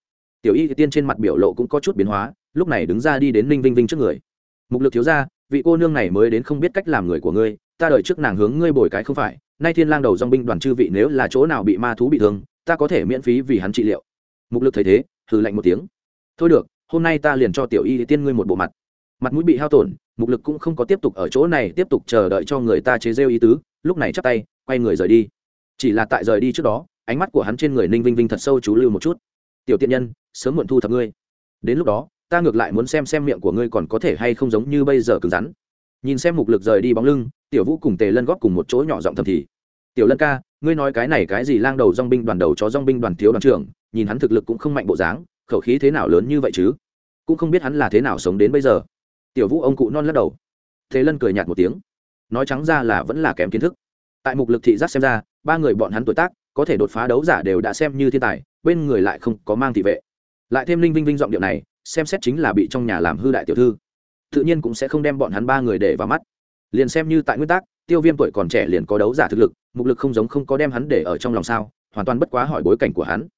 Tiểu y tiên trên mặt biểu lộ cũng có chút biến hóa, lúc này đứng ra đi đến ninh vinh vinh trước người. Mục lực thiếu ra vị cô nương này mới đến không biết cách làm người của ngươi, ta đợi trước nàng hướng ngươi bồi cái không phải, nay thiên lang đầu dòng binh đoàn chư vị nếu là chỗ nào bị ma thú bị thương, ta có thể miễn phí vì hắn trị liệu. Mục lực thấy thế, hừ lạnh một tiếng. Thôi được, hôm nay ta liền cho tiểu y tiên ngươi một bộ mặt. Mặt mũi bị hao tổn, mục lực cũng không có tiếp tục ở chỗ này tiếp tục chờ đợi cho người ta chế rêu ý tứ, lúc này chắp tay, quay người rời đi. Chỉ là tại rời đi trước đó, ánh mắt của hắn trên người ninh vinh vinh thật sâu chú lưu một chút. Tiểu tiện nhân, sớm muộn thu thập ngươi. Đến lúc đó ta ngược lại muốn xem xem miệng của ngươi còn có thể hay không giống như bây giờ cứng rắn. Nhìn xem mục lực rời đi bóng lưng, tiểu vũ cùng tề lân góp cùng một chỗ nhỏ giọng thầm thì. Tiểu lân ca, ngươi nói cái này cái gì lang đầu dong binh đoàn đầu cho dong binh đoàn thiếu đoàn trưởng, nhìn hắn thực lực cũng không mạnh bộ dáng, khẩu khí thế nào lớn như vậy chứ? Cũng không biết hắn là thế nào sống đến bây giờ. Tiểu vũ ông cụ non lắc đầu. Thế lân cười nhạt một tiếng. Nói trắng ra là vẫn là kém kiến thức. Tại mục lực thị giác xem ra, ba người bọn hắn tuổi tác, có thể đột phá đấu giả đều đã xem như thiên tài, bên người lại không có mang thị vệ. Lại thêm linh vinh vinh giọng điệu này xem xét chính là bị trong nhà làm hư đại tiểu thư. Tự nhiên cũng sẽ không đem bọn hắn ba người để vào mắt. Liền xem như tại nguyên tắc, tiêu viêm tuổi còn trẻ liền có đấu giả thực lực, mục lực không giống không có đem hắn để ở trong lòng sao, hoàn toàn bất quá hỏi bối cảnh của hắn.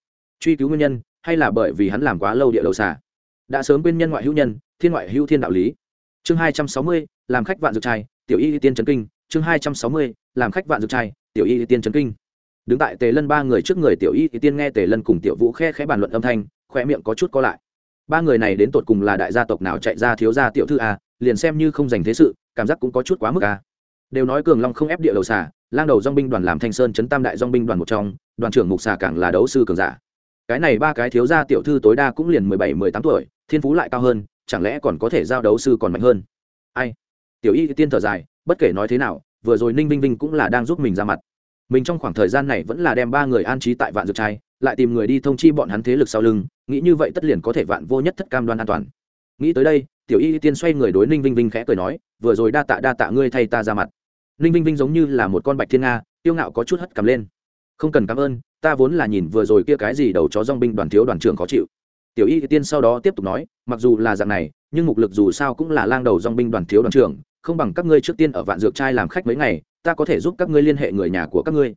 Truy cứu nguyên nhân, hay là bởi vì hắn làm quá lâu địa đầu xà. Đã sớm quên nhân ngoại hữu nhân, thiên ngoại hữu thiên đạo lý. Chương hai trăm sáu mươi, làm khách vạn dược trai, tiểu y tiên trấn kinh. Chương hai trăm sáu mươi, làm khách vạn dược trai, tiểu y tiên trấn kinh. Đứng tại tề lân ba người trước người tiểu y tiên nghe tề lân cùng tiểu vũ khe khẽ bàn luận âm thanh khoe miệng có chút có lại ba người này đến tột cùng là đại gia tộc nào chạy ra thiếu gia tiểu thư a, liền xem như không dành thế sự, cảm giác cũng có chút quá mức a. Đều nói cường long không ép địa đầu xà, lang đầu dong binh đoàn làm thanh sơn chấn tam đại dong binh đoàn một trong, đoàn trưởng mục xà càng là đấu sư cường giả. Cái này ba cái thiếu gia tiểu thư tối đa cũng liền mười bảy, mười tám tuổi, thiên phú lại cao hơn, chẳng lẽ còn có thể giao đấu sư còn mạnh hơn? Ai? Tiểu y tiên thở dài, bất kể nói thế nào, vừa rồi ninh vinh vinh cũng là đang giúp mình ra mặt. Mình trong khoảng thời gian này vẫn là đem ba người an trí tại vạn dược trai lại tìm người đi thông chi bọn hắn thế lực sau lưng, nghĩ như vậy tất liền có thể vạn vô nhất thất cam đoan an toàn. Nghĩ tới đây, tiểu y tiên xoay người đối ninh vinh vinh khẽ cười nói, vừa rồi đa tạ đa tạ ngươi thay ta ra mặt. Ninh vinh vinh giống như là một con bạch thiên nga tiêu ngạo có chút hất cầm lên. Không cần cảm ơn, ta vốn là nhìn vừa rồi kia cái gì đầu chó dong binh đoàn thiếu đoàn trưởng khó chịu. Tiểu y tiên sau đó tiếp tục nói, mặc dù là dạng này, nhưng mục lực dù sao cũng là lang đầu dong binh đoàn thiếu đoàn trưởng, không bằng các ngươi trước tiên ở vạn dược trai làm khách mấy ngày, ta có thể giúp các ngươi liên hệ người nhà của các ngươi.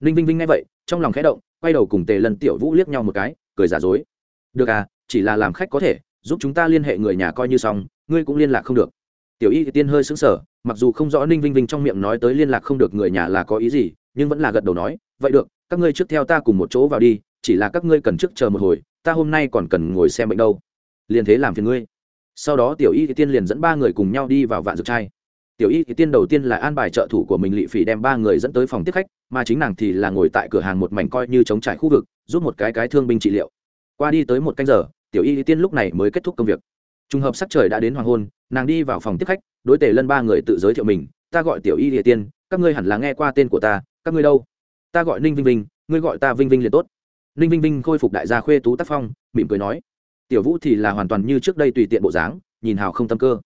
Ninh vinh vinh nghe vậy, trong lòng khẽ động quay đầu cùng tề lần tiểu vũ liếc nhau một cái, cười giả dối. Được à chỉ là làm khách có thể, giúp chúng ta liên hệ người nhà coi như xong, ngươi cũng liên lạc không được. Tiểu y tiên hơi xứng sở mặc dù không rõ ninh vinh vinh trong miệng nói tới liên lạc không được người nhà là có ý gì, nhưng vẫn là gật đầu nói, vậy được, các ngươi trước theo ta cùng một chỗ vào đi, chỉ là các ngươi cần trước chờ một hồi, ta hôm nay còn cần ngồi xem bệnh đâu. Liền thế làm phiền ngươi. Sau đó tiểu y tiên liền dẫn ba người cùng nhau đi vào vạn dược trai tiểu y tiên đầu tiên là an bài trợ thủ của mình lị phỉ đem ba người dẫn tới phòng tiếp khách, mà chính nàng thì là ngồi tại cửa hàng một mảnh coi như chống trải khu vực, giúp một cái cái thương binh trị liệu. Qua đi tới một canh giờ, tiểu y tiên lúc này mới kết thúc công việc. Trùng hợp sắc trời đã đến hoàng hôn, nàng đi vào phòng tiếp khách, đối tề lân ba người tự giới thiệu mình, ta gọi tiểu y thì tiên, các ngươi hẳn là nghe qua tên của ta, các ngươi đâu? Ta gọi ninh vinh vinh, ngươi gọi ta vinh vinh liền tốt. Ninh vinh vinh khôi phục đại gia khuê tú tác phong, mỉm cười nói. Tiểu vũ thì là hoàn toàn như trước đây tùy tiện bộ dáng, nhìn hào không tâm cơ.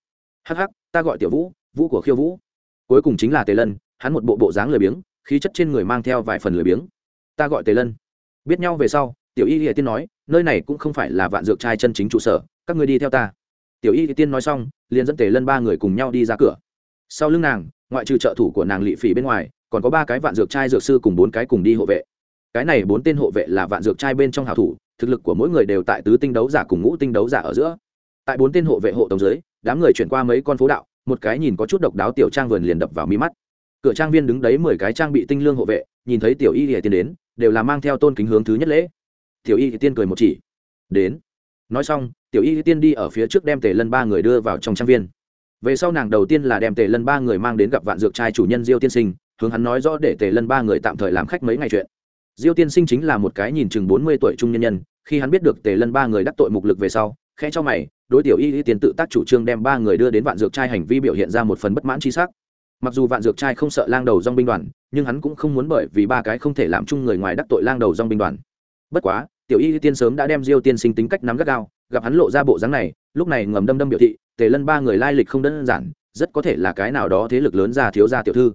Hắc hắc, ta gọi tiểu vũ vũ của khiêu vũ. Cuối cùng chính là tề lân, hắn một bộ bộ dáng lười biếng, khí chất trên người mang theo vài phần lười biếng. Ta gọi tề lân. Biết nhau về sau, tiểu y hiệ tiên nói, nơi này cũng không phải là vạn dược trai chân chính trụ sở, các người đi theo ta. Tiểu y tiên nói xong, liền dẫn tề lân ba người cùng nhau đi ra cửa. Sau lưng nàng, ngoại trừ trợ thủ của nàng lị phỉ bên ngoài, còn có ba cái vạn dược trai dược sư cùng bốn cái cùng đi hộ vệ. Cái này bốn tên hộ vệ là vạn dược trai bên trong hảo thủ, thực lực của mỗi người đều tại tứ tinh đấu giả cùng ngũ tinh đấu giả ở giữa. Tại bốn tên hộ vệ hộ tống giới đám người chuyển qua mấy con phố đạo một cái nhìn có chút độc đáo tiểu trang vườn liền đập vào mi mắt. Cửa trang viên đứng đấy mười cái trang bị tinh lương hộ vệ, nhìn thấy tiểu y thì tiên đến, đều là mang theo tôn kính hướng thứ nhất lễ. Tiểu y thì tiên cười một chỉ. Đến. Nói xong, tiểu y thì tiên đi ở phía trước đem tề lân ba người đưa vào trong trang viên. Về sau nàng đầu tiên là đem tề lân ba người mang đến gặp vạn dược trai chủ nhân diêu tiên sinh, hướng hắn nói rõ để tề lân ba người tạm thời làm khách mấy ngày chuyện. Diêu tiên sinh chính là một cái nhìn chừng bốn mươi tuổi trung nhân nhân, khi hắn biết được tề lân ba người đắc tội mục lực về sau khẽ cho mày, đối tiểu y y tiền tự tác chủ trương đem ba người đưa đến vạn dược trai hành vi biểu hiện ra một phần bất mãn chi sắc. Mặc dù vạn dược trai không sợ lang đầu dong binh đoàn, nhưng hắn cũng không muốn bởi vì ba cái không thể làm chung người ngoài đắc tội lang đầu dong binh đoàn. Bất quá, tiểu y tiên sớm đã đem diêu tiên sinh tính cách nắm gắt gao, gặp hắn lộ ra bộ dáng này, lúc này ngầm đâm đâm biểu thị, tề lân ba người lai lịch không đơn giản, rất có thể là cái nào đó thế lực lớn ra thiếu gia tiểu thư.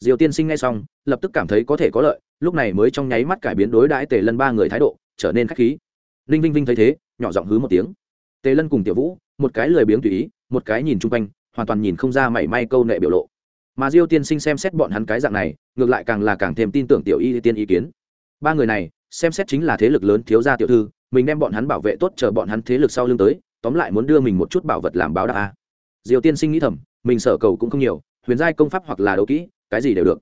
Diêu tiên sinh ngay xong, lập tức cảm thấy có thể có lợi, lúc này mới trong nháy mắt cải biến đối đãi tề lân ba người thái độ, trở nên khách khí. Ninh vinh vinh thấy thế, nhỏ giọng hứ một tiếng tề lân cùng tiểu vũ, một cái lười biếng tùy ý, một cái nhìn chung quanh, hoàn toàn nhìn không ra mảy may câu nệ biểu lộ. Mà diêu tiên sinh xem xét bọn hắn cái dạng này, ngược lại càng là càng thêm tin tưởng tiểu y tiên ý kiến. Ba người này, xem xét chính là thế lực lớn thiếu gia tiểu thư, mình đem bọn hắn bảo vệ tốt chờ bọn hắn thế lực sau lưng tới, tóm lại muốn đưa mình một chút bảo vật làm báo đáp a. Diêu tiên sinh nghĩ thầm, mình sở cầu cũng không nhiều, huyền giai công pháp hoặc là đấu kỹ, cái gì đều được.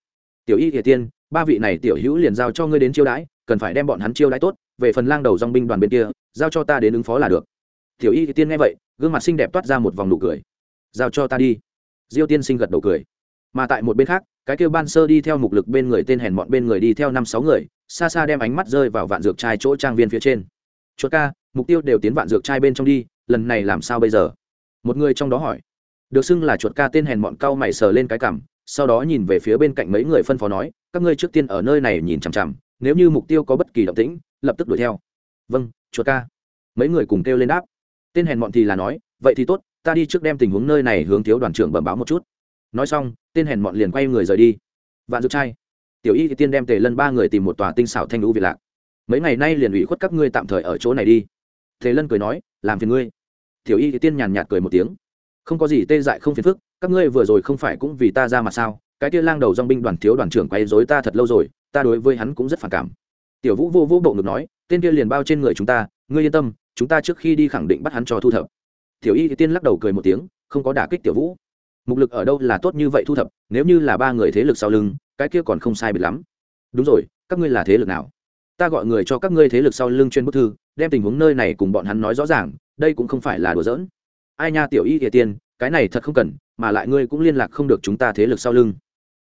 Tiểu y thiệt tiên, ba vị này tiểu hữu liền giao cho ngươi đến chiêu đãi, cần phải đem bọn hắn chiêu đãi tốt, về phần lang đầu dong binh đoàn bên kia, giao cho ta đến ứng phó là được tiểu y thì tiên nghe vậy, gương mặt xinh đẹp toát ra một vòng nụ cười. Giao cho ta đi. Diêu tiên sinh gật đầu cười. Mà tại một bên khác, cái kêu ban sơ đi theo mục lực bên người tên hèn mọn bên người đi theo năm sáu người, xa xa đem ánh mắt rơi vào vạn dược trai chỗ trang viên phía trên. Chuột ca, mục tiêu đều tiến vạn dược trai bên trong đi, lần này làm sao bây giờ? Một người trong đó hỏi. Được xưng là chuột ca tên hèn mọn cau mày sờ lên cái cằm, sau đó nhìn về phía bên cạnh mấy người phân phó nói, các ngươi trước tiên ở nơi này nhìn chằm chằm, nếu như mục tiêu có bất kỳ động tĩnh, lập tức đuổi theo. Vâng chuột ca. Mấy người cùng kêu lên đáp tên hèn mọn thì là nói, vậy thì tốt, ta đi trước đem tình huống nơi này hướng thiếu đoàn trưởng bẩm báo một chút. Nói xong, tên hèn mọn liền quay người rời đi. Vạn dược trai, tiểu y thì tiên đem tề lân ba người tìm một tòa tinh xảo thanh lũ việt lạc. Mấy ngày nay liền ủy khuất các ngươi tạm thời ở chỗ này đi. Tề lân cười nói, làm phiền ngươi. Tiểu y thì tiên nhàn nhạt cười một tiếng, không có gì tê dại không phiền phức, các ngươi vừa rồi không phải cũng vì ta ra mặt sao? Cái tia lang đầu dong binh đoàn thiếu đoàn trưởng quay dối ta thật lâu rồi, ta đối với hắn cũng rất phản cảm. Tiểu vũ vô vũ bộ ngực nói, tên kia liền bao trên người chúng ta, ngươi yên tâm chúng ta trước khi đi khẳng định bắt hắn cho thu thập. Tiểu y thì tiên lắc đầu cười một tiếng, không có đả kích tiểu vũ. Mục lực ở đâu là tốt như vậy thu thập, nếu như là ba người thế lực sau lưng, cái kia còn không sai biệt lắm. Đúng rồi, các ngươi là thế lực nào? Ta gọi người cho các ngươi thế lực sau lưng chuyên bức thư, đem tình huống nơi này cùng bọn hắn nói rõ ràng, đây cũng không phải là đùa giỡn. Ai nha tiểu y thì tiên, cái này thật không cần, mà lại ngươi cũng liên lạc không được chúng ta thế lực sau lưng.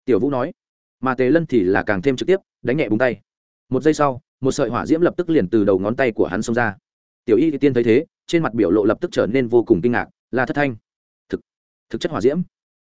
Tiểu vũ nói. Mà tề lân thì là càng thêm trực tiếp, đánh nhẹ búng tay. Một giây sau, một sợi hỏa diễm lập tức liền từ đầu ngón tay của hắn xông ra tiểu y tiên thấy thế, trên mặt biểu lộ lập tức trở nên vô cùng kinh ngạc là thất thanh. Thực thực chất hỏa diễm.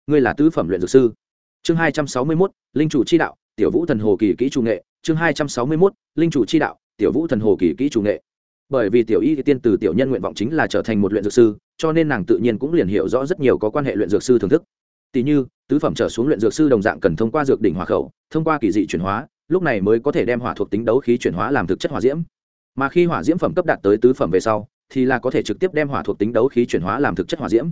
Ngươi là tứ phẩm luyện dược sư. Chương hai trăm sáu mươi mốt, linh chủ chi đạo, tiểu vũ thần hồ kỳ kỹ trung nghệ. Chương hai trăm sáu mươi mốt, linh chủ chi đạo, tiểu vũ thần hồ kỳ kỹ trung nghệ. Bởi vì tiểu y tiên từ tiểu nhân nguyện vọng chính là trở thành một luyện dược sư, cho nên nàng tự nhiên cũng liền hiểu rõ rất nhiều có quan hệ luyện dược sư thưởng thức. Tỷ như, tứ phẩm trở xuống luyện dược sư đồng dạng cần thông qua dược đỉnh hỏa khẩu, thông qua kỳ dị chuyển hóa, lúc này mới có thể đem hỏa thuộc tính đấu khí chuyển hóa làm thực chất hỏa diễm mà khi hỏa diễm phẩm cấp đạt tới tứ phẩm về sau, thì là có thể trực tiếp đem hỏa thuộc tính đấu khí chuyển hóa làm thực chất hỏa diễm.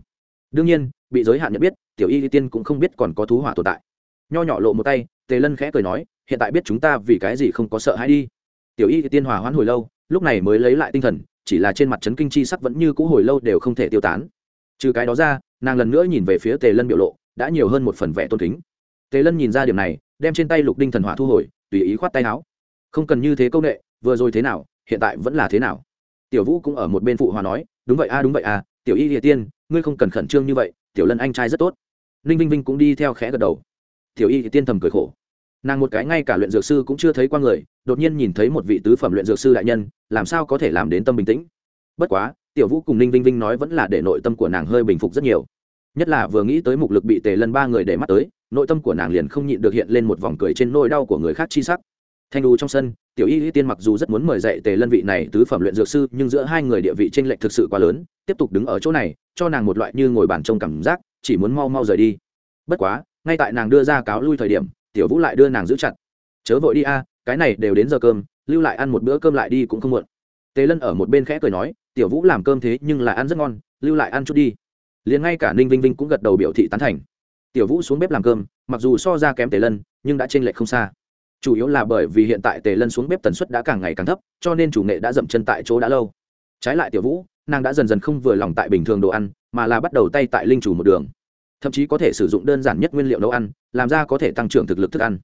Đương nhiên, bị giới hạn nhận biết, tiểu y tiên cũng không biết còn có thú hỏa tồn tại. Nho nhỏ lộ một tay, tề lân khẽ cười nói, hiện tại biết chúng ta vì cái gì không có sợ hãi đi. Tiểu y tiên hòa hoãn hồi lâu, lúc này mới lấy lại tinh thần, chỉ là trên mặt trấn kinh chi sắc vẫn như cũ hồi lâu đều không thể tiêu tán. Trừ cái đó ra, nàng lần nữa nhìn về phía tề lân biểu lộ, đã nhiều hơn một phần vẻ tôn kính. Tề lân nhìn ra điểm này, đem trên tay lục đinh thần hỏa thu hồi, tùy ý khoát tay áo. Không cần như thế công nghệ vừa rồi thế nào hiện tại vẫn là thế nào? Tiểu vũ cũng ở một bên phụ hòa nói, đúng vậy a, đúng vậy a, tiểu y địa tiên, ngươi không cần khẩn trương như vậy, tiểu lân anh trai rất tốt. Ninh vinh vinh cũng đi theo khẽ gật đầu. Tiểu y tiên thầm cười khổ. Nàng một cái ngay cả luyện dược sư cũng chưa thấy qua người, đột nhiên nhìn thấy một vị tứ phẩm luyện dược sư đại nhân, làm sao có thể làm đến tâm bình tĩnh? Bất quá, tiểu vũ cùng ninh vinh vinh nói vẫn là để nội tâm của nàng hơi bình phục rất nhiều. Nhất là vừa nghĩ tới mục lực bị tề lân ba người để mắt tới, nội tâm của nàng liền không nhịn được hiện lên một vòng cười trên nỗi đau của người khác chi sắc. Thanh đu trong sân tiểu y y tiên mặc dù rất muốn mời dạy tề lân vị này tứ phẩm luyện dược sư, nhưng giữa hai người địa vị tranh lệch thực sự quá lớn, tiếp tục đứng ở chỗ này, cho nàng một loại như ngồi bàn trông cảm giác, chỉ muốn mau mau rời đi. Bất quá, ngay tại nàng đưa ra cáo lui thời điểm, tiểu vũ lại đưa nàng giữ chặt. Chớ vội đi a, cái này đều đến giờ cơm, lưu lại ăn một bữa cơm lại đi cũng không muộn. Tề lân ở một bên khẽ cười nói, tiểu vũ làm cơm thế nhưng lại ăn rất ngon, lưu lại ăn chút đi. Liền ngay cả ninh vinh vinh cũng gật đầu biểu thị tán thành. Tiểu vũ xuống bếp làm cơm, mặc dù so ra kém tề lân, nhưng đã t r ê n lệch không xa chủ yếu là bởi vì hiện tại tề lân xuống bếp tần suất đã càng ngày càng thấp, cho nên chủ nghệ đã dậm chân tại chỗ đã lâu. Trái lại tiểu vũ, nàng đã dần dần không vừa lòng tại bình thường đồ ăn, mà là bắt đầu tay tại linh chủ một đường. Thậm chí có thể sử dụng đơn giản nhất nguyên liệu nấu ăn, làm ra có thể tăng trưởng thực lực thức ăn.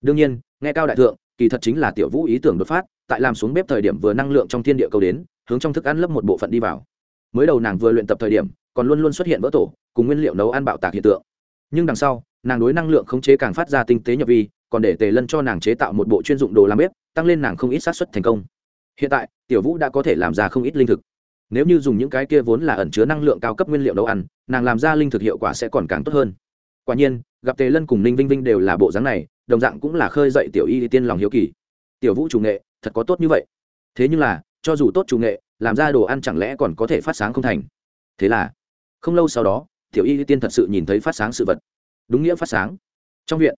Đương nhiên, nghe cao đại thượng, kỳ thật chính là tiểu vũ ý tưởng đột phát, tại làm xuống bếp thời điểm vừa năng lượng trong thiên địa cầu đến, hướng trong thức ăn lấp một bộ phận đi vào. Mới đầu nàng vừa luyện tập thời điểm, còn luôn luôn xuất hiện vỡ tổ, cùng nguyên liệu nấu ăn bạo tạc hiện tượng. Nhưng đằng sau, nàng đối năng lượng khống chế càng phát ra tinh tế nhập vi còn để tề lân cho nàng chế tạo một bộ chuyên dụng đồ làm bếp, tăng lên nàng không ít sát xuất thành công. Hiện tại, tiểu vũ đã có thể làm ra không ít linh thực. Nếu như dùng những cái kia vốn là ẩn chứa năng lượng cao cấp nguyên liệu nấu ăn, nàng làm ra linh thực hiệu quả sẽ còn càng tốt hơn. Quả nhiên, gặp tề lân cùng ninh vinh vinh đều là bộ dáng này, đồng dạng cũng là khơi dậy tiểu y tiên lòng hiếu kỳ. Tiểu vũ chủ nghệ, thật có tốt như vậy. Thế nhưng là, cho dù tốt chủ nghệ, làm ra đồ ăn chẳng lẽ còn có thể phát sáng không thành? Thế là, không lâu sau đó, tiểu y tiên thật sự nhìn thấy phát sáng sự vật. Đúng nghĩa phát sáng. Trong viện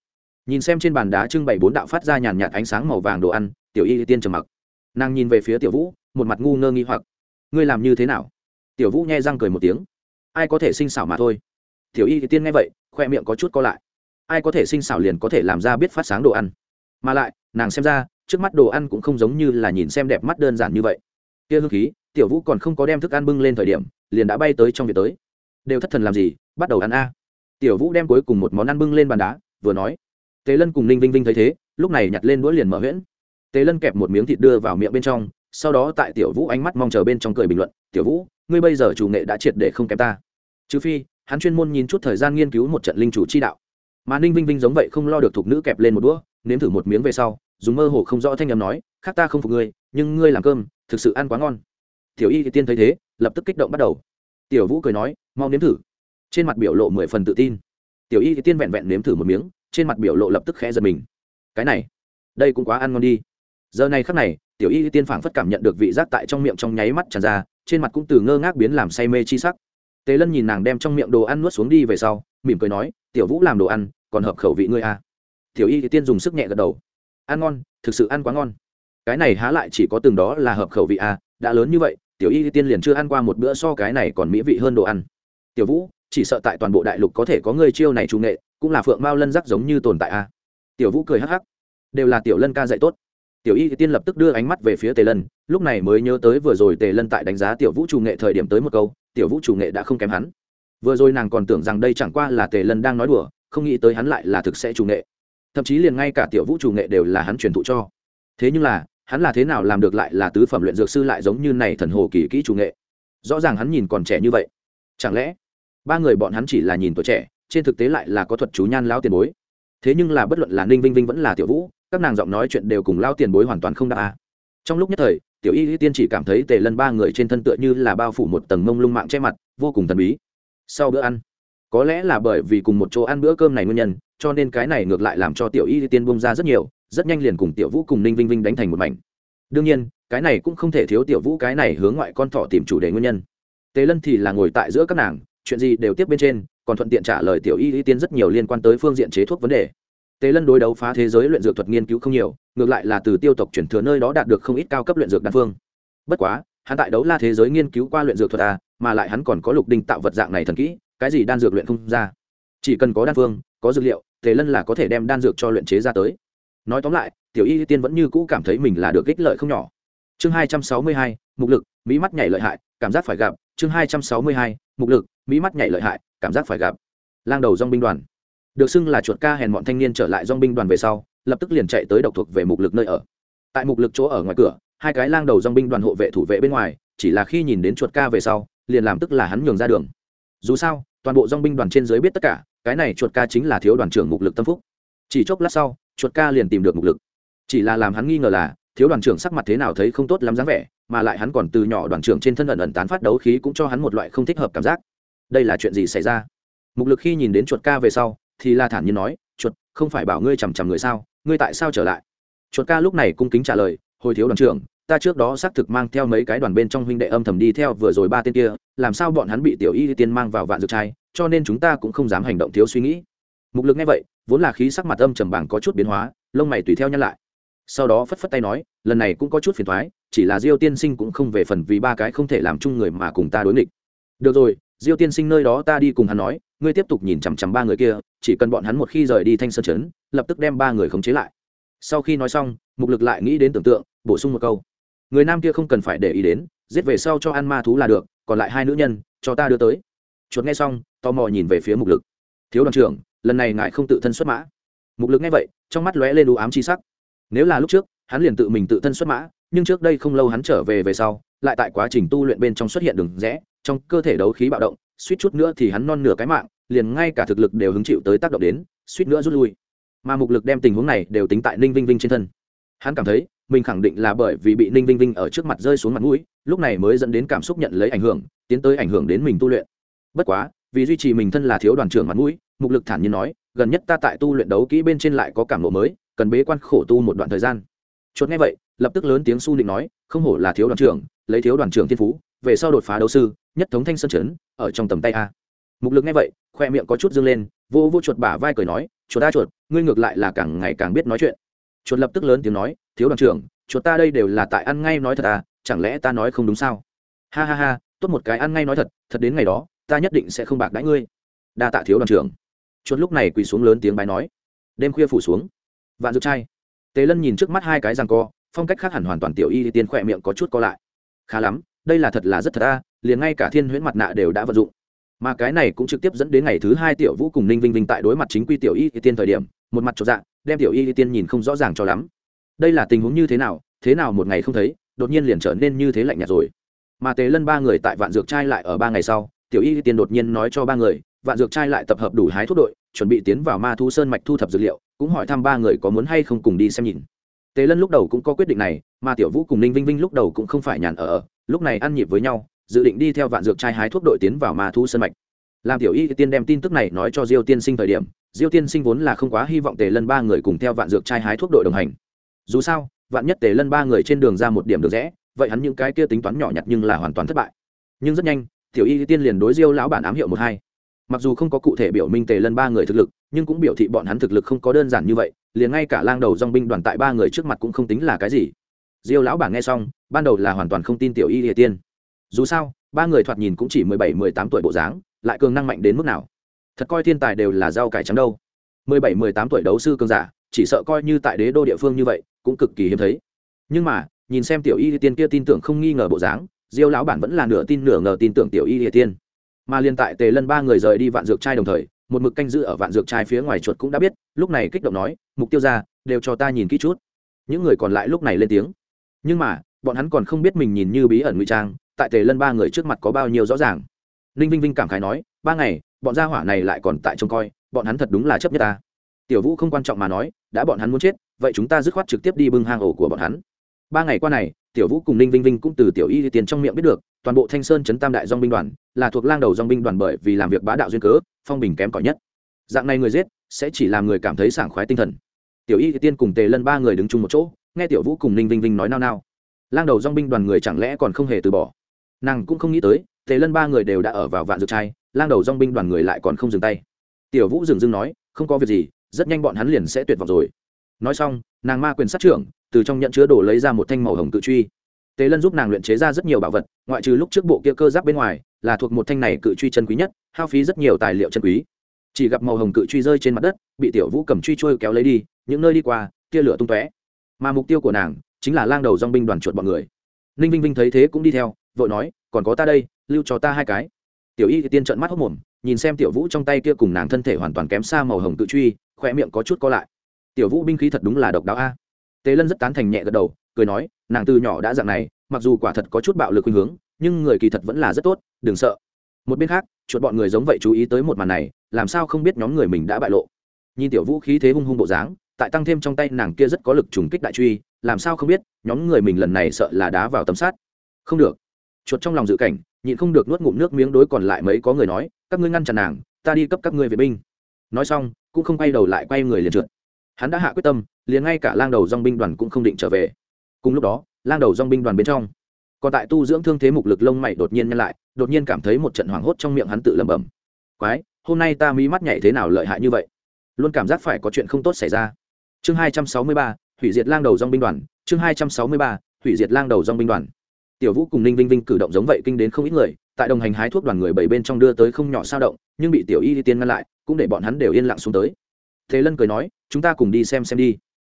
nhìn xem trên bàn đá trưng bày bốn đạo phát ra nhàn nhạt ánh sáng màu vàng đồ ăn, tiểu y tiên trầm mặc. Nàng nhìn về phía tiểu vũ, một mặt ngu ngơ nghi hoặc. Ngươi làm như thế nào? Tiểu vũ nghe răng cười một tiếng. Ai có thể sinh xảo mà thôi? Tiểu y tiên nghe vậy, khoe miệng có chút co lại. Ai có thể sinh xảo liền có thể làm ra biết phát sáng đồ ăn? Mà lại, nàng xem ra, trước mắt đồ ăn cũng không giống như là nhìn xem đẹp mắt đơn giản như vậy. Kia hương khí, tiểu vũ còn không có đem thức ăn bưng lên thời điểm, liền đã bay tới trong việc tới. Đều thất thần làm gì, bắt đầu ăn a. Tiểu vũ đem cuối cùng một món ăn bưng lên bàn đá, vừa nói tề lân cùng ninh vinh vinh thấy thế, lúc này nhặt lên đũa liền mở huyễn. Tề lân kẹp một miếng thịt đưa vào miệng bên trong, sau đó tại tiểu vũ ánh mắt mong chờ bên trong cười bình luận, tiểu vũ, ngươi bây giờ chủ nghệ đã triệt để không kém ta. Trừ phi, hắn chuyên môn nhìn chút thời gian nghiên cứu một trận linh chủ chi đạo. Mà ninh vinh vinh giống vậy không lo được thuộc nữ kẹp lên một đũa, nếm thử một miếng về sau, dùng mơ hồ không rõ thanh âm m nói, khác ta không phục ngươi, nhưng ngươi làm cơm, thực sự ăn quá ngon. Tiểu y thì tiên thấy thế, lập tức kích động bắt đầu. Tiểu vũ cười nói, mau nếm thử. Trên mặt biểu lộ mười phần tự tin. Tiểu y thì tiên vẹn vẹn nếm thử một miếng trên mặt biểu lộ lập tức khẽ giật mình. Cái này đây cũng quá ăn ngon đi. Giờ này khắc này tiểu y tiên phảng phất cảm nhận được vị giác tại trong miệng trong nháy mắt tràn ra trên mặt cũng từ ngơ ngác biến làm say mê chi sắc. Tề lân nhìn nàng đem trong miệng đồ ăn nuốt xuống đi về sau mỉm cười nói tiểu vũ làm đồ ăn còn hợp khẩu vị ngươi à. tiểu y tiên dùng sức nhẹ gật đầu. Ăn ngon thực sự ăn quá ngon. Cái này há lại chỉ có từng đó là hợp khẩu vị à, đã lớn như vậy tiểu y tiên liền chưa ăn qua một bữa so cái này còn mỹ vị hơn đồ ăn. Tiểu vũ chỉ sợ tại toàn bộ đại lục có thể có người chiêu này trung nghệ cũng là phượng mao lân rắc giống như tồn tại à. tiểu vũ cười hắc hắc. Đều là tiểu lân ca dạy tốt. Tiểu y tiên lập tức đưa ánh mắt về phía tề lân, lúc này mới nhớ tới vừa rồi tề lân tại đánh giá tiểu vũ chủ nghệ thời điểm tới một câu, tiểu vũ chủ nghệ đã không kém hắn. Vừa rồi nàng còn tưởng rằng đây chẳng qua là tề lân đang nói đùa, không nghĩ tới hắn lại là thực sẽ chủ nghệ. Thậm chí liền ngay cả tiểu vũ chủ nghệ đều là hắn truyền thụ cho. Thế nhưng là, hắn là thế nào làm được lại là tứ phẩm luyện dược sư lại giống như này thần hồ kỳ kỹ chủ nghệ? Rõ ràng hắn nhìn còn trẻ như vậy. Chẳng lẽ, ba người bọn hắn chỉ là nhìn tuổi trẻ trên thực tế lại là có thuật chú nhan lao tiền bối. Thế nhưng là bất luận là ninh vinh vinh vẫn là tiểu vũ, các nàng giọng nói chuyện đều cùng lao tiền bối hoàn toàn không đáp a trong lúc nhất thời, tiểu y y tiên chỉ cảm thấy tề lân ba người trên thân tựa như là bao phủ một tầng mông lung mạng che mặt, vô cùng thần bí. Sau bữa ăn, có lẽ là bởi vì cùng một chỗ ăn bữa cơm này nguyên nhân, cho nên cái này ngược lại làm cho tiểu y tiên bông ra rất nhiều, rất nhanh liền cùng tiểu vũ cùng ninh vinh vinh đánh thành một mảnh. Đương nhiên, cái này cũng không thể thiếu tiểu vũ cái này hướng ngoại con thỏ tìm chủ đề nguyên nhân. Tề lân thì là ngồi tại giữa các nàng, chuyện gì đều tiếp bên trên còn thuận tiện trả lời tiểu y y tiên rất nhiều liên quan tới phương diện chế thuốc vấn đề. Tề lân đối đấu phá thế giới luyện dược thuật nghiên cứu không nhiều, ngược lại là từ tiêu tộc chuyển thừa nơi đó đạt được không ít cao cấp luyện dược đan phương. Bất quá, hắn tại đấu la thế giới nghiên cứu qua luyện dược thuật à mà lại hắn còn có lục đinh tạo vật dạng này thần kỹ, cái gì đan dược luyện không ra. Chỉ cần có đan phương, có dược liệu tề lân là có thể đem đan dược cho luyện chế ra tới. Nói tóm lại, tiểu y tiên vẫn như cũ cảm thấy mình là được ích lợi không nhỏ. Chương hai trăm sáu mươi hai, mục lực, mỹ mắt nhảy lợi hại, cảm giác phải gặp. Chương hai trăm sáu mươi hai, mục lực, mỹ mắt nhảy lợi hại cảm giác phải gặp. Lang đầu dong binh đoàn. Được xưng là chuột ca hèn bọn thanh niên trở lại dong binh đoàn về sau, lập tức liền chạy tới độc thuộc về mục lực nơi ở. Tại mục lực chỗ ở ngoài cửa, hai cái lang đầu dong binh đoàn hộ vệ thủ vệ bên ngoài, chỉ là khi nhìn đến chuột ca về sau, liền làm tức là hắn nhường ra đường. Dù sao, toàn bộ dong binh đoàn trên dưới biết tất cả, cái này chuột ca chính là thiếu đoàn trưởng mục lực tâm phúc. Chỉ chốc lát sau, chuột ca liền tìm được mục lực. Chỉ là làm hắn nghi ngờ là, thiếu đoàn trưởng sắc mặt thế nào thấy không tốt lắm dáng vẻ, mà lại hắn còn từ nhỏ đoàn trưởng trên thân ẩn ẩn tán phát đấu khí cũng cho hắn một loại không thích hợp cảm giác đây là chuyện gì xảy ra? Mục lực khi nhìn đến chuột ca về sau, thì la thản nhiên nói, chuột, không phải bảo ngươi chằm chằm người sao? Ngươi tại sao trở lại? Chuột ca lúc này cung kính trả lời, hồi thiếu đoàn trưởng, ta trước đó xác thực mang theo mấy cái đoàn bên trong huynh đệ âm thầm đi theo vừa rồi ba tên kia, làm sao bọn hắn bị tiểu y tiên mang vào vạn dược trai cho nên chúng ta cũng không dám hành động thiếu suy nghĩ. Mục lực nghe vậy, vốn là khí sắc mặt âm trầm bảng có chút biến hóa, lông mày tùy theo nhăn lại. Sau đó phất phất tay nói, lần này cũng có chút phiền thoái, chỉ là diêu tiên sinh cũng không về phần vì ba cái không thể làm chung người mà cùng ta đối nghịch. Được rồi diêu tiên sinh nơi đó ta đi cùng hắn nói, ngươi tiếp tục nhìn chằm chằm ba người kia, chỉ cần bọn hắn một khi rời đi thanh sơn chấn lập tức đem ba người khống chế lại. Sau khi nói xong, mục lực lại nghĩ đến tưởng tượng, bổ sung một câu. Người nam kia không cần phải để ý đến, giết về sau cho ăn ma thú là được, còn lại hai nữ nhân, cho ta đưa tới. Chuột nghe xong, tò mò nhìn về phía mục lực. Thiếu đoàn trưởng, lần này ngài không tự thân xuất mã. Mục lực nghe vậy, trong mắt lóe lên đủ ám chi sắc. Nếu là lúc trước, hắn liền tự mình tự thân xuất mã, nhưng trước đây không lâu hắn trở về về sau lại tại quá trình tu luyện bên trong xuất hiện đường rẽ, trong cơ thể đấu khí bạo động, suýt chút nữa thì hắn non nửa cái mạng, liền ngay cả thực lực đều hứng chịu tới tác động đến, suýt nữa rút lui. Mà mục lực đem tình huống này đều tính tại ninh vinh vinh trên thân. Hắn cảm thấy, mình khẳng định là bởi vì bị ninh vinh vinh ở trước mặt rơi xuống mặt mũi, lúc này mới dẫn đến cảm xúc nhận lấy ảnh hưởng, tiến tới ảnh hưởng đến mình tu luyện. Bất quá, vì duy trì mình thân là thiếu đoàn trưởng mặt mũi, mục lực thản nhiên nói, gần nhất ta tại tu luyện đấu kỹ bên trên lại có cảm lộ mới, cần bế quan khổ tu một đoạn thời gian. Chốt nghe vậy, lập tức lớn tiếng su định nói, không hổ là thiếu đoàn trưởng lấy thiếu đoàn trưởng thiên phú, về sau đột phá đấu sư, nhất thống thanh sơn chấn, ở trong tầm tay a. Mục lực nghe vậy, khoe miệng có chút dâng lên, vô vô chuột bả vai cười nói, chuột ta chuột, ngươi ngược lại là càng ngày càng biết nói chuyện. Chuột lập tức lớn tiếng nói, thiếu đoàn trưởng, chuột ta đây đều là tại ăn ngay nói thật à chẳng lẽ ta nói không đúng sao? Ha ha ha, tốt một cái ăn ngay nói thật thật đến ngày đó, ta nhất định sẽ không bạc đãi ngươi. Đa tạ thiếu đoàn trưởng. Chuột lúc này quỳ xuống lớn tiếng bài nói, đêm khuya phủ xuống. Vạn dược trai. Tề lân nhìn trước mắt hai cái răng co, phong cách khác hẳn hoàn toàn tiểu y tiên khỏe miệng có chút co lại khá lắm, đây là thật là rất thật ta liền ngay cả thiên huyễn mặt nạ đều đã vận dụng. Mà cái này cũng trực tiếp dẫn đến ngày thứ hai tiểu vũ cùng ninh vinh vinh tại đối mặt chính quy tiểu y tiên thời điểm, một mặt cho dạ đem tiểu y tiên nhìn không rõ ràng cho lắm. Đây là tình huống như thế nào thế nào một ngày không thấy, đột nhiên liền trở nên như thế lạnh nhạt rồi. Mà tế lân ba người tại vạn dược trai lại ở ba ngày sau, tiểu y tiên đột nhiên nói cho ba người, vạn dược trai lại tập hợp đủ hái thuốc đội, chuẩn bị tiến vào ma thu sơn mạch thu thập dược liệu, cũng hỏi thăm ba người có muốn hay không cùng đi xem nhìn tề lân lúc đầu cũng có quyết định này mà tiểu vũ cùng ninh vinh vinh lúc đầu cũng không phải nhàn ở, ở lúc này ăn nhịp với nhau dự định đi theo vạn dược trai hái thuốc đội tiến vào ma thu sơn mạch. Làm tiểu y tiên đem tin tức này nói cho diêu tiên sinh thời điểm diêu tiên sinh vốn là không quá hy vọng tề lân ba người cùng theo vạn dược trai hái thuốc đội đồng hành. Dù sao vạn nhất tề lân ba người trên đường ra một điểm được rẽ vậy hắn những cái kia tính toán nhỏ nhặt nhưng là hoàn toàn thất bại. Nhưng rất nhanh tiểu y tiên liền đối diêu lão bản ám hiệu một hai. Mặc dù không có cụ thể biểu minh tề lân ba người thực lực nhưng cũng biểu thị bọn hắn thực lực không có đơn giản như vậy liền ngay cả lang đầu dong binh đoàn tại ba người trước mặt cũng không tính là cái gì. Diêu lão bản nghe xong, ban đầu là hoàn toàn không tin tiểu y địa tiên. Dù sao, ba người thoạt nhìn cũng chỉ mười bảy, mười tám tuổi bộ dáng, lại cường năng mạnh đến mức nào? Thật coi thiên tài đều là rau cải trắng đâu. Mười bảy, mười tám tuổi đấu sư cường giả, chỉ sợ coi như tại đế đô địa phương như vậy, cũng cực kỳ hiếm thấy. Nhưng mà, nhìn xem tiểu y địa tiên kia tin tưởng không nghi ngờ bộ dáng, diêu lão bản vẫn là nửa tin nửa ngờ tin tưởng tiểu y địa tiên. Mà liên tại tề lân ba người rời đi vạn dược trai đồng thời một mực canh giữ ở vạn dược trai phía ngoài chuột cũng đã biết, lúc này kích động nói, mục tiêu ra, đều cho ta nhìn kỹ chút. Những người còn lại lúc này lên tiếng. Nhưng mà, bọn hắn còn không biết mình nhìn như bí ẩn ngụy trang, tại tề lân ba người trước mặt có bao nhiêu rõ ràng. Ninh vinh vinh cảm khái nói, ba ngày, bọn gia hỏa này lại còn tại trông coi, bọn hắn thật đúng là chấp nhất ta. Tiểu vũ không quan trọng mà nói, đã bọn hắn muốn chết, vậy chúng ta dứt khoát trực tiếp đi bưng hang ổ của bọn hắn. Ba ngày qua này, tiểu vũ cùng ninh vinh vinh cũng từ tiểu y tiền trong miệng biết được toàn bộ thanh sơn chấn tam đại dong binh đoàn là thuộc lang đầu dong binh đoàn bởi vì làm việc bá đạo duyên cớ, phong bình kém cỏi nhất. Dạng này người giết sẽ chỉ làm người cảm thấy sảng khoái tinh thần. Tiểu y tiên cùng tề lân ba người đứng chung một chỗ, nghe tiểu vũ cùng ninh vinh vinh nói nao nao. Lang đầu dong binh đoàn người chẳng lẽ còn không hề từ bỏ? Nàng cũng không nghĩ tới, tề lân ba người đều đã ở vào vạn dược trai, lang đầu dong binh đoàn người lại còn không dừng tay. Tiểu vũ dừng dưng nói, không có việc gì, rất nhanh bọn hắn liền sẽ tuyệt vọng rồi. Nói xong, nàng ma quyền sát trưởng, từ trong nhận chứa đồ lấy ra một thanh màu hồng tự truy tề lân giúp nàng luyện chế ra rất nhiều bảo vật, ngoại trừ lúc trước bộ kia cơ giáp bên ngoài, là thuộc một thanh này cự truy chân quý nhất, hao phí rất nhiều tài liệu chân quý. Chỉ gặp màu hồng cự truy rơi trên mặt đất, bị tiểu vũ cầm truy trôi kéo lấy đi, những nơi đi qua, tia lửa tung tóe. Mà mục tiêu của nàng, chính là lang đầu dong binh đoàn chuột bọn người. Ninh vinh vinh thấy thế cũng đi theo, vội nói, còn có ta đây, lưu cho ta hai cái. Tiểu y thì tiên trận mắt hốc mồm, nhìn xem tiểu vũ trong tay kia cùng nàng thân thể hoàn toàn kém xa màu hồng cự truy khoe miệng có chút co lại. Tiểu vũ binh khí thật đúng là độc đáo a. Tề lân rất tán thành nhẹ gật đầu cười nói, nàng từ nhỏ đã dạng này, mặc dù quả thật có chút bạo lực khuynh hướng, nhưng người kỳ thật vẫn là rất tốt, đừng sợ. Một bên khác, chuột bọn người giống vậy chú ý tới một màn này, làm sao không biết nhóm người mình đã bại lộ. Nhìn tiểu vũ khí thế hung hung bộ dáng, tại tăng thêm trong tay nàng kia rất có lực trùng kích đại truy, làm sao không biết nhóm người mình lần này sợ là đá vào tấm sát không được. Chuột trong lòng dự cảnh, nhịn không được nuốt ngụm nước miếng đối còn lại mấy có người nói, các ngươi ngăn chặn nàng, ta đi cấp các ngươi vệ binh. Nói xong, cũng không quay đầu lại quay người liền trượt. Hắn đã hạ quyết tâm, liền ngay cả lang đầu dong binh đoàn cũng không định trở về cùng lúc đó, lang đầu dong binh đoàn bên trong. Còn tại tu dưỡng thương thế mục lực lông mày đột nhiên nhân lại, đột nhiên cảm thấy một trận hoảng hốt trong miệng hắn tự lẩm bẩm. Quái, hôm nay ta mí mắt nhảy thế nào lợi hại như vậy? Luôn cảm giác phải có chuyện không tốt xảy ra. Chương hai trăm sáu mươi ba, hủy diệt lang đầu dong binh đoàn. Chương hai trăm sáu mươi ba, hủy diệt lang đầu dong binh đoàn. Tiểu vũ cùng ninh vinh vinh cử động giống vậy kinh đến không ít người, tại đồng hành hái thuốc đoàn người bảy bên trong đưa tới không nhỏ sao động, nhưng bị tiểu y đi tiên ngăn lại, cũng để bọn hắn đều yên lặng xuống tới. Thế lân cười nói, chúng ta cùng đi xem xem đi.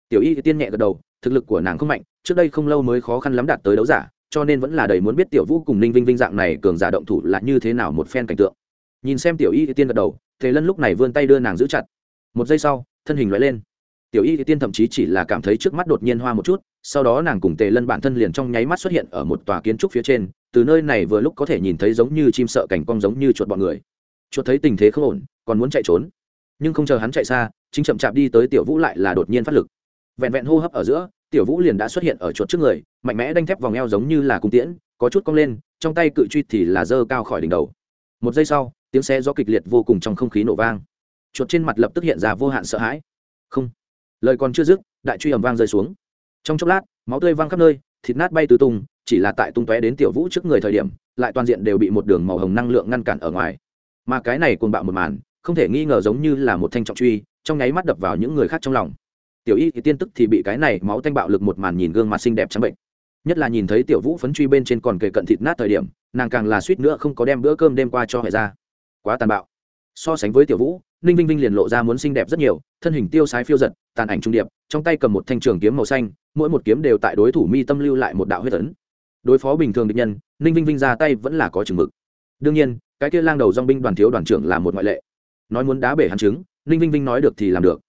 Tiểu y tiên nhẹ gật đầu thực lực của nàng không mạnh, trước đây không lâu mới khó khăn lắm đạt tới đấu giả, cho nên vẫn là đầy muốn biết tiểu vũ cùng ninh vinh vinh dạng này cường giả động thủ là như thế nào một phen cảnh tượng. Nhìn xem tiểu y tiên gật đầu, thế lân lúc này vươn tay đưa nàng giữ chặt. Một giây sau, thân hình loại lên. Tiểu y tiên thậm chí chỉ là cảm thấy trước mắt đột nhiên hoa một chút, sau đó nàng cùng tề lân bản thân liền trong nháy mắt xuất hiện ở một tòa kiến trúc phía trên, từ nơi này vừa lúc có thể nhìn thấy giống như chim sợ cảnh cong giống như chuột bọn người. Chuột thấy tình thế không ổn, còn muốn chạy trốn. Nhưng không chờ hắn chạy xa, chính chậm chạp đi tới tiểu vũ lại là đột nhiên phát lực vẹn vẹn hô hấp ở giữa, tiểu vũ liền đã xuất hiện ở chuột trước người, mạnh mẽ đanh thép vòng eo giống như là cung tiễn, có chút cong lên, trong tay cự truy thì là dơ cao khỏi đỉnh đầu. Một giây sau, tiếng xe gió kịch liệt vô cùng trong không khí nổ vang. Chuột trên mặt lập tức hiện ra vô hạn sợ hãi. Không. Lời còn chưa dứt, đại truy ầm vang rơi xuống. Trong chốc lát, máu tươi văng khắp nơi, thịt nát bay tứ tung, chỉ là tại tung tóe đến tiểu vũ trước người thời điểm, lại toàn diện đều bị một đường màu hồng năng lượng ngăn cản ở ngoài. Mà cái này cuồng bạo một màn, không thể nghi ngờ giống như là một thanh trọng truy, trong nháy mắt đập vào những người khác trong lòng tiểu y thì tiên tức thì bị cái này máu tanh bạo lực một màn nhìn gương mặt xinh đẹp trắng bệnh. Nhất là nhìn thấy tiểu vũ phấn truy bên trên còn kề cận thịt nát thời điểm, nàng càng là suýt nữa không có đem bữa cơm đêm qua cho hệ ra. Quá tàn bạo. So sánh với tiểu vũ, ninh vinh vinh liền lộ ra muốn xinh đẹp rất nhiều, thân hình tiêu sái phiêu giật, tàn ảnh trung điệp, trong tay cầm một thanh trường kiếm màu xanh, mỗi một kiếm đều tại đối thủ mi tâm lưu lại một đạo huyết tấn đối phó bình thường địch nhân, ninh vinh vinh ra tay vẫn là có chừng mực. Đương nhiên, cái kia lang đầu dong binh đoàn thiếu đoàn trưởng là một ngoại lệ. Nói muốn đá bể hắn chứng ninh vinh vinh nói được thì làm được.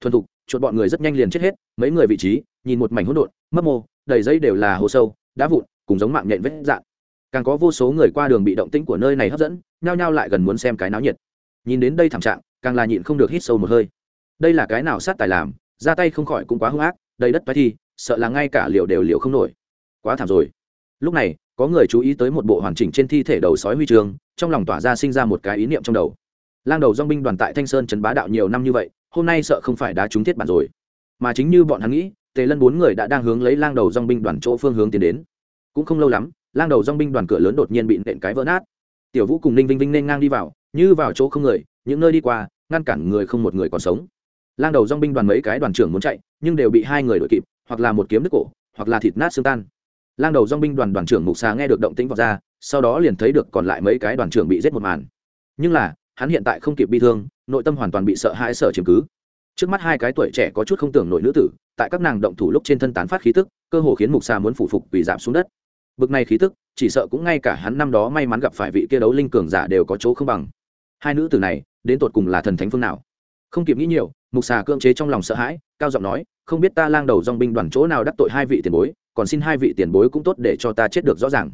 Thuần thục chuột bọn người rất nhanh liền chết hết, mấy người vị trí, nhìn một mảnh hỗn độn, mấp mô, đầy giấy đều là hồ sâu, đá vụn, cùng giống mạng nhện vết dạn. Càng có vô số người qua đường bị động tĩnh của nơi này hấp dẫn, nhao nhao lại gần muốn xem cái náo nhiệt. Nhìn đến đây thảm trạng, càng là nhịn không được hít sâu một hơi. Đây là cái nào sát tài làm, ra tay không khỏi cũng quá hung ác đầy đất toái thi, sợ là ngay cả liệu đều liệu không nổi. Quá thảm rồi. Lúc này, có người chú ý tới một bộ hoàn chỉnh trên thi thể đầu sói huy trường, trong lòng tỏa ra sinh ra một cái ý niệm trong đầu. Lang đầu dong binh đoàn tại thanh sơn trấn bá đạo nhiều năm như vậy hôm nay sợ không phải đá trúng thiết bản rồi. Mà chính như bọn hắn nghĩ, tề lân bốn người đã đang hướng lấy lang đầu dong binh đoàn chỗ phương hướng tiến đến. Cũng không lâu lắm, lang đầu dong binh đoàn cửa lớn đột nhiên bị nện cái vỡ nát. Tiểu vũ cùng ninh vinh vinh nên ngang đi vào, như vào chỗ không người, những nơi đi qua, ngăn cản người không một người còn sống. Lang đầu dong binh đoàn mấy cái đoàn trưởng muốn chạy, nhưng đều bị hai người đuổi kịp, hoặc là một kiếm đứt cổ, hoặc là thịt nát xương tan. Lang đầu dong binh đoàn đoàn trưởng mục xà nghe được động tĩnh vào ra, sau đó liền thấy được còn lại mấy cái đoàn trưởng bị giết một màn. Nhưng là hắn hiện tại không kịp bi thương, nội tâm hoàn toàn bị sợ hãi sợ chiếm cứ. Trước mắt hai cái tuổi trẻ có chút không tưởng nổi nữ tử, tại các nàng động thủ lúc trên thân tán phát khí tức, cơ hồ khiến mục xà muốn phủ phục vì giảm xuống đất. Bực này khí tức, chỉ sợ cũng ngay cả hắn năm đó may mắn gặp phải vị kia đấu linh cường giả đều có chỗ không bằng. Hai nữ tử này, đến tột cùng là thần thánh phương nào? Không kịp nghĩ nhiều, mục xà cưỡng chế trong lòng sợ hãi, cao giọng nói, không biết ta lang đầu dong binh đoàn chỗ nào đắc tội hai vị tiền bối, còn xin hai vị tiền bối cũng tốt để cho ta chết được rõ ràng.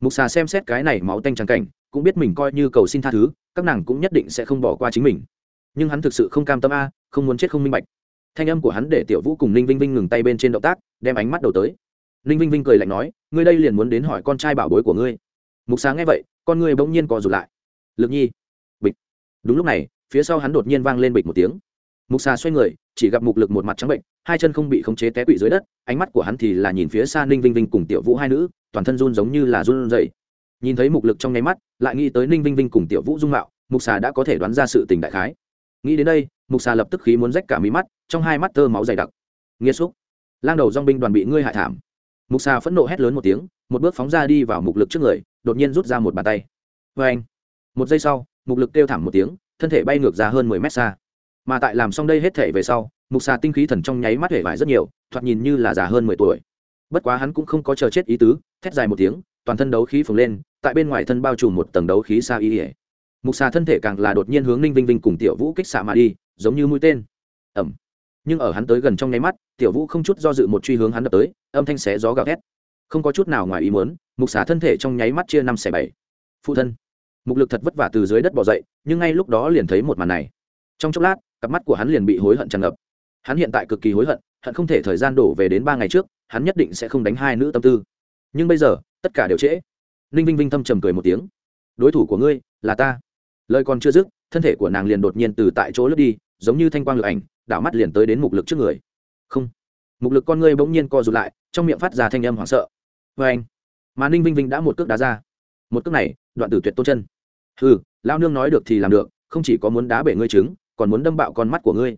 Mục xà xem xét cái này máu tanh trắng cảnh cũng biết mình coi như cầu xin tha thứ, các nàng cũng nhất định sẽ không bỏ qua chính mình. Nhưng hắn thực sự không cam tâm a, không muốn chết không minh bạch. Thanh âm của hắn để tiểu vũ cùng ninh vinh vinh ngừng tay bên trên động tác, đem ánh mắt đầu tới. Ninh vinh vinh cười lạnh nói, ngươi đây liền muốn đến hỏi con trai bảo bối của ngươi. Mục sáng nghe vậy, con ngươi bỗng nhiên co rụt lại. Lực nhi. Bịch. Đúng lúc này, phía sau hắn đột nhiên vang lên bịch một tiếng. Mục xà xoay người, chỉ gặp mục lực một mặt trắng bệnh, hai chân không bị khống chế té quỵ dưới đất, ánh mắt của hắn thì là nhìn phía xa ninh vinh vinh cùng tiểu vũ hai nữ, toàn thân run giống như là run dậy nhìn thấy mục lực trong nháy mắt, lại nghĩ tới ninh vinh vinh cùng tiểu vũ dung mạo, mục xà đã có thể đoán ra sự tình đại khái. Nghĩ đến đây, mục xà lập tức khí muốn rách cả mí mắt, trong hai mắt tơ máu dày đặc. Nghĩa xúc lang đầu dong binh đoàn bị ngươi hại thảm. Mục xà phẫn nộ hét lớn một tiếng, một bước phóng ra đi vào mục lực trước người, đột nhiên rút ra một bàn tay. Vê anh một giây sau, mục lực kêu thảm một tiếng, thân thể bay ngược ra hơn mười mét xa. Mà tại làm xong đây hết thể về sau, mục xà tinh khí thần trong nháy mắt hể vải rất nhiều, thoạt nhìn như là già hơn mười tuổi. Bất quá hắn cũng không có chờ chết ý tứ, thét dài một tiếng toàn thân đấu khí phồng lên, tại bên ngoài thân bao trùm một tầng đấu khí xa y ỉa mục xà thân thể càng là đột nhiên hướng ninh vinh vinh cùng tiểu vũ kích xạ mà đi, giống như mũi tên. Ẩm nhưng ở hắn tới gần trong nháy mắt, tiểu vũ không chút do dự một truy hướng hắn đập tới, âm thanh xé gió gào thét. Không có chút nào ngoài ý muốn, mục xà thân thể trong nháy mắt chia năm xẻ bảy. Phụ thân. Mục lực thật vất vả từ dưới đất bỏ dậy, nhưng ngay lúc đó liền thấy một màn này. Trong chốc lát, cặp mắt của hắn liền bị hối hận tràn ngập. Hắn hiện tại cực kỳ hối hận hận không thể thời gian đổ về đến ba ngày trước, hắn nhất định sẽ không đánh hai nữ tâm tư. Nhưng bây giờ tất cả đều trễ. Ninh vinh vinh thâm trầm cười một tiếng. Đối thủ của ngươi là ta. Lời còn chưa dứt, thân thể của nàng liền đột nhiên từ tại chỗ lướt đi, giống như thanh quang lực ảnh, đảo mắt liền tới đến mục lực trước người. Không. Mục lực con ngươi bỗng nhiên co rụt lại, trong miệng phát ra thanh âm hoảng sợ. Vê anh. Mà ninh vinh vinh đã một cước đá ra. Một cước này, đoạn tử tuyệt tôn chân. Ừ lao nương nói được thì làm được, không chỉ có muốn đá bể ngươi trứng, còn muốn đâm bạo con mắt của ngươi.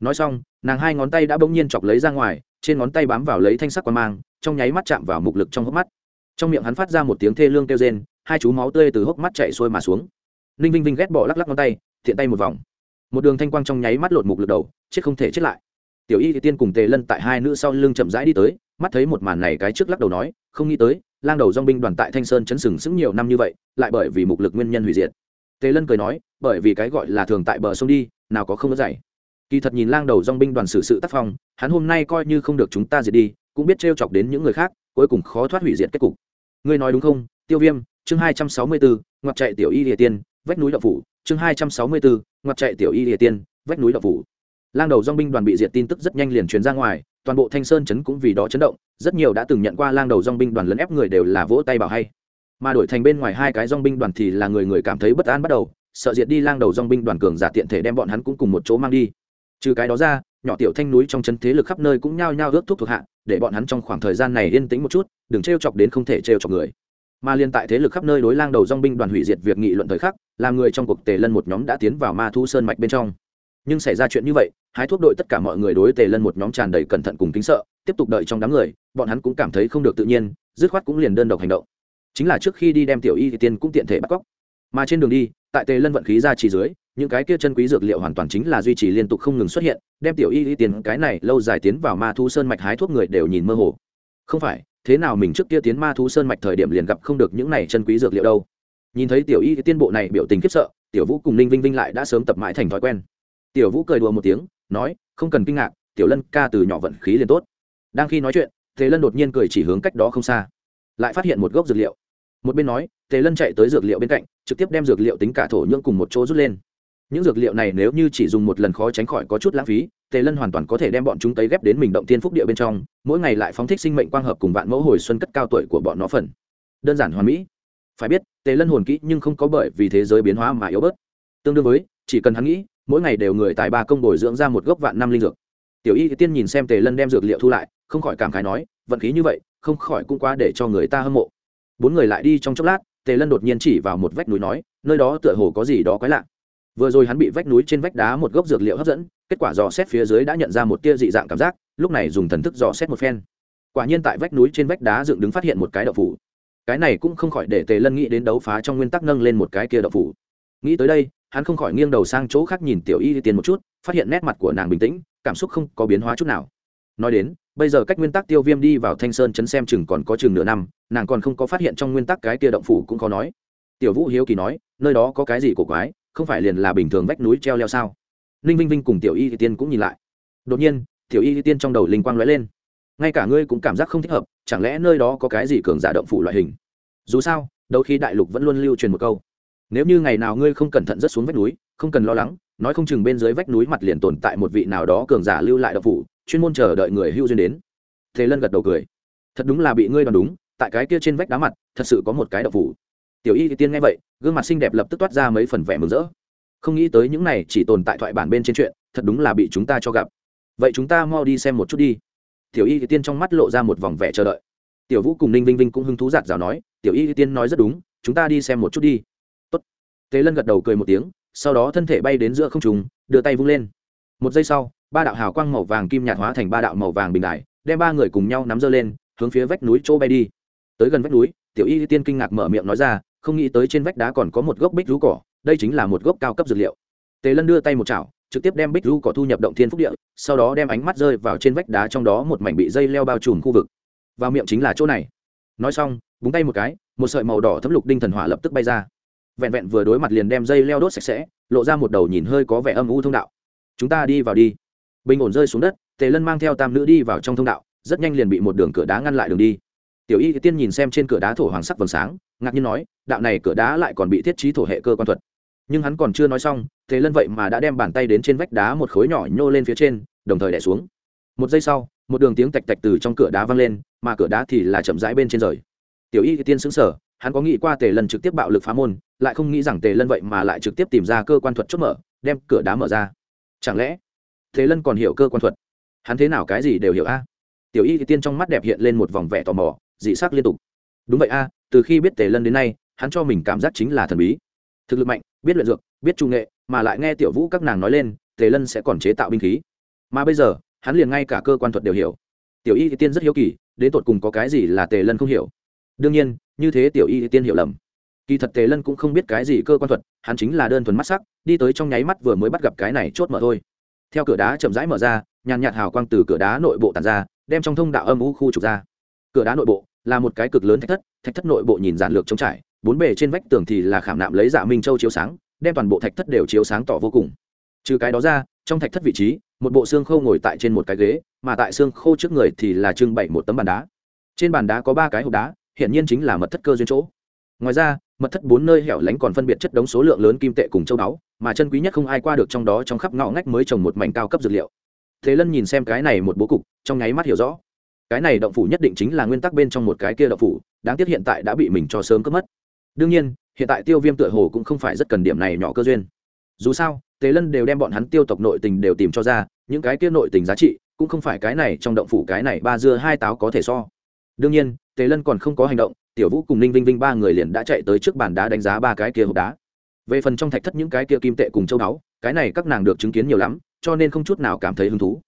Nói xong, nàng hai ngón tay đã bỗng nhiên chọc lấy ra ngoài, trên ngón tay bám vào lấy thanh sắc quan mang, trong nháy mắt chạm vào mục lực trong hốc mắt trong miệng hắn phát ra một tiếng thê lương kêu rên, hai chú máu tươi từ hốc mắt chạy xuôi mà xuống. Ninh vinh vinh ghét bỏ lắc lắc ngón tay, thiện tay một vòng. Một đường thanh quang trong nháy mắt lột mục lực đầu, chết không thể chết lại. Tiểu y thì tiên cùng tề lân tại hai nữ sau lưng chậm rãi đi tới, mắt thấy một màn này cái trước lắc đầu nói, không nghĩ tới, lang đầu dong binh đoàn tại thanh sơn chấn sừng sững nhiều năm như vậy, lại bởi vì mục lực nguyên nhân hủy diệt. Tề lân cười nói, bởi vì cái gọi là thường tại bờ sông đi, nào có không có dạy. Kỳ thật nhìn lang đầu dong binh đoàn xử sự tác phong, hắn hôm nay coi như không được chúng ta diệt đi, cũng biết trêu chọc đến những người khác, cuối cùng khó thoát hủy diệt kết cục ngươi nói đúng không? Tiêu viêm, chương hai trăm sáu mươi bốn ngoặt chạy tiểu y địa tiên, vách núi đậu phủ. Chương hai trăm sáu mươi bốn ngoặt chạy tiểu y địa tiên, vách núi đậu phủ. Lang đầu dong binh đoàn bị diệt tin tức rất nhanh liền truyền ra ngoài, toàn bộ thanh sơn chấn cũng vì đó chấn động. Rất nhiều đã từng nhận qua lang đầu dong binh đoàn lấn ép người đều là vỗ tay bảo hay. Mà đổi thành bên ngoài hai cái dong binh đoàn thì là người người cảm thấy bất an bắt đầu. Sợ diệt đi lang đầu dong binh đoàn cường giả tiện thể đem bọn hắn cũng cùng một chỗ mang đi. Trừ cái đó ra nhỏ tiểu thanh núi trong chân thế lực khắp nơi cũng nhao nhao ước thuốc thuộc hạ, để bọn hắn trong khoảng thời gian này yên tĩnh một chút, đừng t r e o chọc đến không thể t r e o chọc người. Mà liên tại thế lực khắp nơi đối lang đầu dong binh đoàn hủy diệt việc nghị luận thời khắc làm người trong cuộc tề lân một nhóm đã tiến vào ma thu sơn mạch bên trong. Nhưng xảy ra chuyện như vậy, hái thuốc đội tất cả mọi người đối tề lân một nhóm tràn đầy cẩn thận cùng kính sợ, tiếp tục đợi trong đám người, bọn hắn cũng cảm thấy không được tự nhiên, dứt khoát cũng liền đơn độc hành động. Chính là trước khi đi đem tiểu y thì tiên cũng tiện thể bắt cóc. Mà trên đường đi, tại tề lân vận khí ra chỉ dưới những cái kia chân quý dược liệu hoàn toàn chính là duy trì liên tục không ngừng xuất hiện, đem tiểu y y tiền cái này lâu dài tiến vào ma thu sơn mạch hái thuốc người đều nhìn mơ hồ. Không phải, thế nào mình trước kia tiến ma thu sơn mạch thời điểm liền gặp không được những này chân quý dược liệu đâu. Nhìn thấy tiểu y tiên bộ này biểu tình khiếp sợ, tiểu vũ cùng ninh vinh vinh lại đã sớm tập mãi thành thói quen. Tiểu vũ cười đùa một tiếng, nói, không cần kinh ngạc, tiểu lân ca từ nhỏ vận khí liền tốt. Đang khi nói chuyện thế lân đột nhiên cười chỉ hướng cách đó không xa, lại phát hiện một gốc dược liệu. Một bên nói, tề lân chạy tới dược liệu bên cạnh, trực tiếp đem dược liệu tính cả thổ nhưỡng cùng một chỗ rút lên những dược liệu này nếu như chỉ dùng một lần khó tránh khỏi có chút lãng phí, tề lân hoàn toàn có thể đem bọn chúng tấy ghép đến mình động tiên phúc địa bên trong, mỗi ngày lại phóng thích sinh mệnh quang hợp cùng vạn mẫu hồi xuân cất cao tuổi của bọn nó phần. Đơn giản hoàn mỹ. Phải biết, tề lân hồn kỹ nhưng không có bởi vì thế giới biến hóa mà yếu bớt. Tương đương với, chỉ cần hắn nghĩ, mỗi ngày đều người tài ba công bồi dưỡng ra một gốc vạn năm linh dược. Tiểu y tiên nhìn xem tề lân đem dược liệu thu lại, không khỏi cảm khái nói, vận khí như vậy, không khỏi cũng quá để cho người ta hâm mộ. Bốn người lại đi trong chốc lát, tề lân đột nhiên chỉ vào một vách núi nói, nơi đó tựa hồ có gì đó quái lạ vừa rồi hắn bị vách núi trên vách đá một gốc dược liệu hấp dẫn, kết quả dò xét phía dưới đã nhận ra một tia dị dạng cảm giác, lúc này dùng thần thức dò xét một phen. Quả nhiên tại vách núi trên vách đá dựng đứng phát hiện một cái đậu phủ. Cái này cũng không khỏi để tề lân nghĩ đến đấu phá trong nguyên tắc nâng lên một cái kia đậu phủ. Nghĩ tới đây, hắn không khỏi nghiêng đầu sang chỗ khác nhìn tiểu y tiền một chút, phát hiện nét mặt của nàng bình tĩnh, cảm xúc không có biến hóa chút nào. Nói đến, bây giờ cách nguyên tắc tiêu viêm đi vào thanh sơn chấn xem chừng còn có chừng nửa năm, nàng còn không có phát hiện trong nguyên tắc cái kia động phủ cũng khó nói. Tiểu vũ hiếu kỳ nói, nơi đó có cái gì cổ quái? Không phải liền là bình thường vách núi treo leo sao? Ninh vinh vinh cùng tiểu y tiên cũng nhìn lại. Đột nhiên, tiểu y tiên trong đầu linh quang lóe lên. Ngay cả ngươi cũng cảm giác không thích hợp, chẳng lẽ nơi đó có cái gì cường giả động phủ loại hình? Dù sao, đôi khi đại lục vẫn luôn lưu truyền một câu. Nếu như ngày nào ngươi không cẩn thận rớt xuống vách núi, không cần lo lắng, nói không chừng bên dưới vách núi mặt liền tồn tại một vị nào đó cường giả lưu lại động phủ, chuyên môn chờ đợi người hưu duyên đến. Thế lân gật đầu cười. Thật đúng là bị ngươi đoán đúng, tại cái kia trên vách đá mặt, thật sự có một cái động phủ tiểu y thì tiên nghe vậy, gương mặt xinh đẹp lập tức toát ra mấy phần vẻ mừng rỡ. Không nghĩ tới những này chỉ tồn tại thoại bản bên trên chuyện, thật đúng là bị chúng ta cho gặp. Vậy chúng ta mau đi xem một chút đi. Tiểu y thì tiên trong mắt lộ ra một vòng vẻ chờ đợi. Tiểu vũ cùng ninh vinh vinh cũng hứng thú giạt rào nói, tiểu y thì tiên nói rất đúng, chúng ta đi xem một chút đi. Tốt. Tế lân gật đầu cười một tiếng, sau đó thân thể bay đến giữa không trùng đưa tay vung lên. Một giây sau, ba đạo hào quang màu vàng kim nhạt hóa thành ba đạo màu vàng bình đại đem ba người cùng nhau nắm giơ lên, hướng phía vách núi chỗ bay đi. Tới gần vách núi, tiểu y tiên kinh ngạc mở miệng nói ra không nghĩ tới trên vách đá còn có một gốc bích rú cỏ, đây chính là một gốc cao cấp dược liệu. Tề lân đưa tay một chảo, trực tiếp đem bích rú cỏ thu nhập động thiên phúc địa, sau đó đem ánh mắt rơi vào trên vách đá trong đó một mảnh bị dây leo bao trùm khu vực. Vào miệng chính là chỗ này. Nói xong, búng tay một cái, một sợi màu đỏ thấm lục đinh thần hỏa lập tức bay ra. Vẹn vẹn vừa đối mặt liền đem dây leo đốt sạch sẽ, lộ ra một đầu nhìn hơi có vẻ âm u thông đạo. Chúng ta đi vào đi. Bình ổn rơi xuống đất, tề lân mang theo tam nữ đi vào trong thông đạo, rất nhanh liền bị một đường cửa đá ngăn lại đường đi tiểu y tiên nhìn xem trên cửa đá thổ hoàng sắc vầng sáng, ngạc nhiên nói, đạo này cửa đá lại còn bị thiết trí thổ hệ cơ quan thuật. Nhưng hắn còn chưa nói xong, tề lân vậy mà đã đem bàn tay đến trên vách đá một khối nhỏ nhô lên phía trên, đồng thời đẻ xuống. Một giây sau, một đường tiếng tạch tạch từ trong cửa đá vang lên, mà cửa đá thì là chậm rãi bên trên rời. Tiểu y tiên xứng sở hắn có nghĩ qua tề lân trực tiếp bạo lực phá môn, lại không nghĩ rằng tề lân vậy mà lại trực tiếp tìm ra cơ quan thuật chốt mở, đem cửa đá mở ra. Chẳng lẽ thế lân còn hiểu cơ quan thuật? Hắn thế nào cái gì đều hiểu a? Tiểu y tiên trong mắt đẹp hiện lên một vòng vẻ tò mò dị sắc liên tục. Đúng vậy a, từ khi biết tề lân đến nay, hắn cho mình cảm giác chính là thần bí. Thực lực mạnh, biết luyện dược, biết trung nghệ, mà lại nghe tiểu vũ các nàng nói lên, tề lân sẽ còn chế tạo binh khí. Mà bây giờ, hắn liền ngay cả cơ quan thuật đều hiểu. Tiểu y thì tiên rất hiếu kỳ, đến tột cùng có cái gì là tề lân không hiểu. Đương nhiên, như thế tiểu y thì tiên hiểu lầm. Kỳ thật tề lân cũng không biết cái gì cơ quan thuật, hắn chính là đơn thuần mắt sắc, đi tới trong nháy mắt vừa mới bắt gặp cái này chốt mở thôi. Theo cửa đá chậm rãi mở ra, nhàn nhạt hào quang từ cửa đá nội bộ tàn ra, đem trong thông đạo âm u khu trục ra cửa đá nội bộ là một cái cực lớn thạch thất thạch thất nội bộ nhìn giản lược trống trải, bốn bề trên vách tường thì là khảm nạm lấy dạ minh châu chiếu sáng, đem toàn bộ thạch thất đều chiếu sáng tỏ vô cùng. Trừ cái đó ra, trong thạch thất vị trí, một bộ xương khô ngồi tại trên một cái ghế, mà tại xương khô trước người thì là trưng bày một tấm bàn đá. Trên bàn đá có ba cái hộp đá hiện nhiên chính là mật thất cơ duyên chỗ. Ngoài ra, mật thất bốn nơi hẻo lánh còn phân biệt chất đống số lượng lớn kim tệ cùng châu báu, mà chân quý nhất không ai qua được trong đó trong khắp ngõ ngách mới trồng một mảnh cao cấp dược liệu. Thế lân nhìn xem cái này một bố cục, trong nháy mắt hiểu rõ cái này động phủ nhất định chính là nguyên tắc bên trong một cái kia động phủ, đáng tiếc hiện tại đã bị mình cho sớm cướp mất. Đương nhiên, hiện tại tiêu viêm tựa hồ cũng không phải rất cần điểm này nhỏ cơ duyên. Dù sao tế lân đều đem bọn hắn tiêu tộc nội tình đều tìm cho ra, những cái kia nội tình giá trị, cũng không phải cái này trong động phủ cái này ba dưa hai táo có thể so. Đương nhiên tế lân còn không có hành động, tiểu vũ cùng ninh vinh vinh ba người liền đã chạy tới trước bàn đá đánh giá ba cái kia hộp đá. Về phần trong thạch thất những cái kia kim tệ cùng châu báu, cái này các nàng được chứng kiến nhiều lắm, cho nên không chút nào cảm thấy hứng thú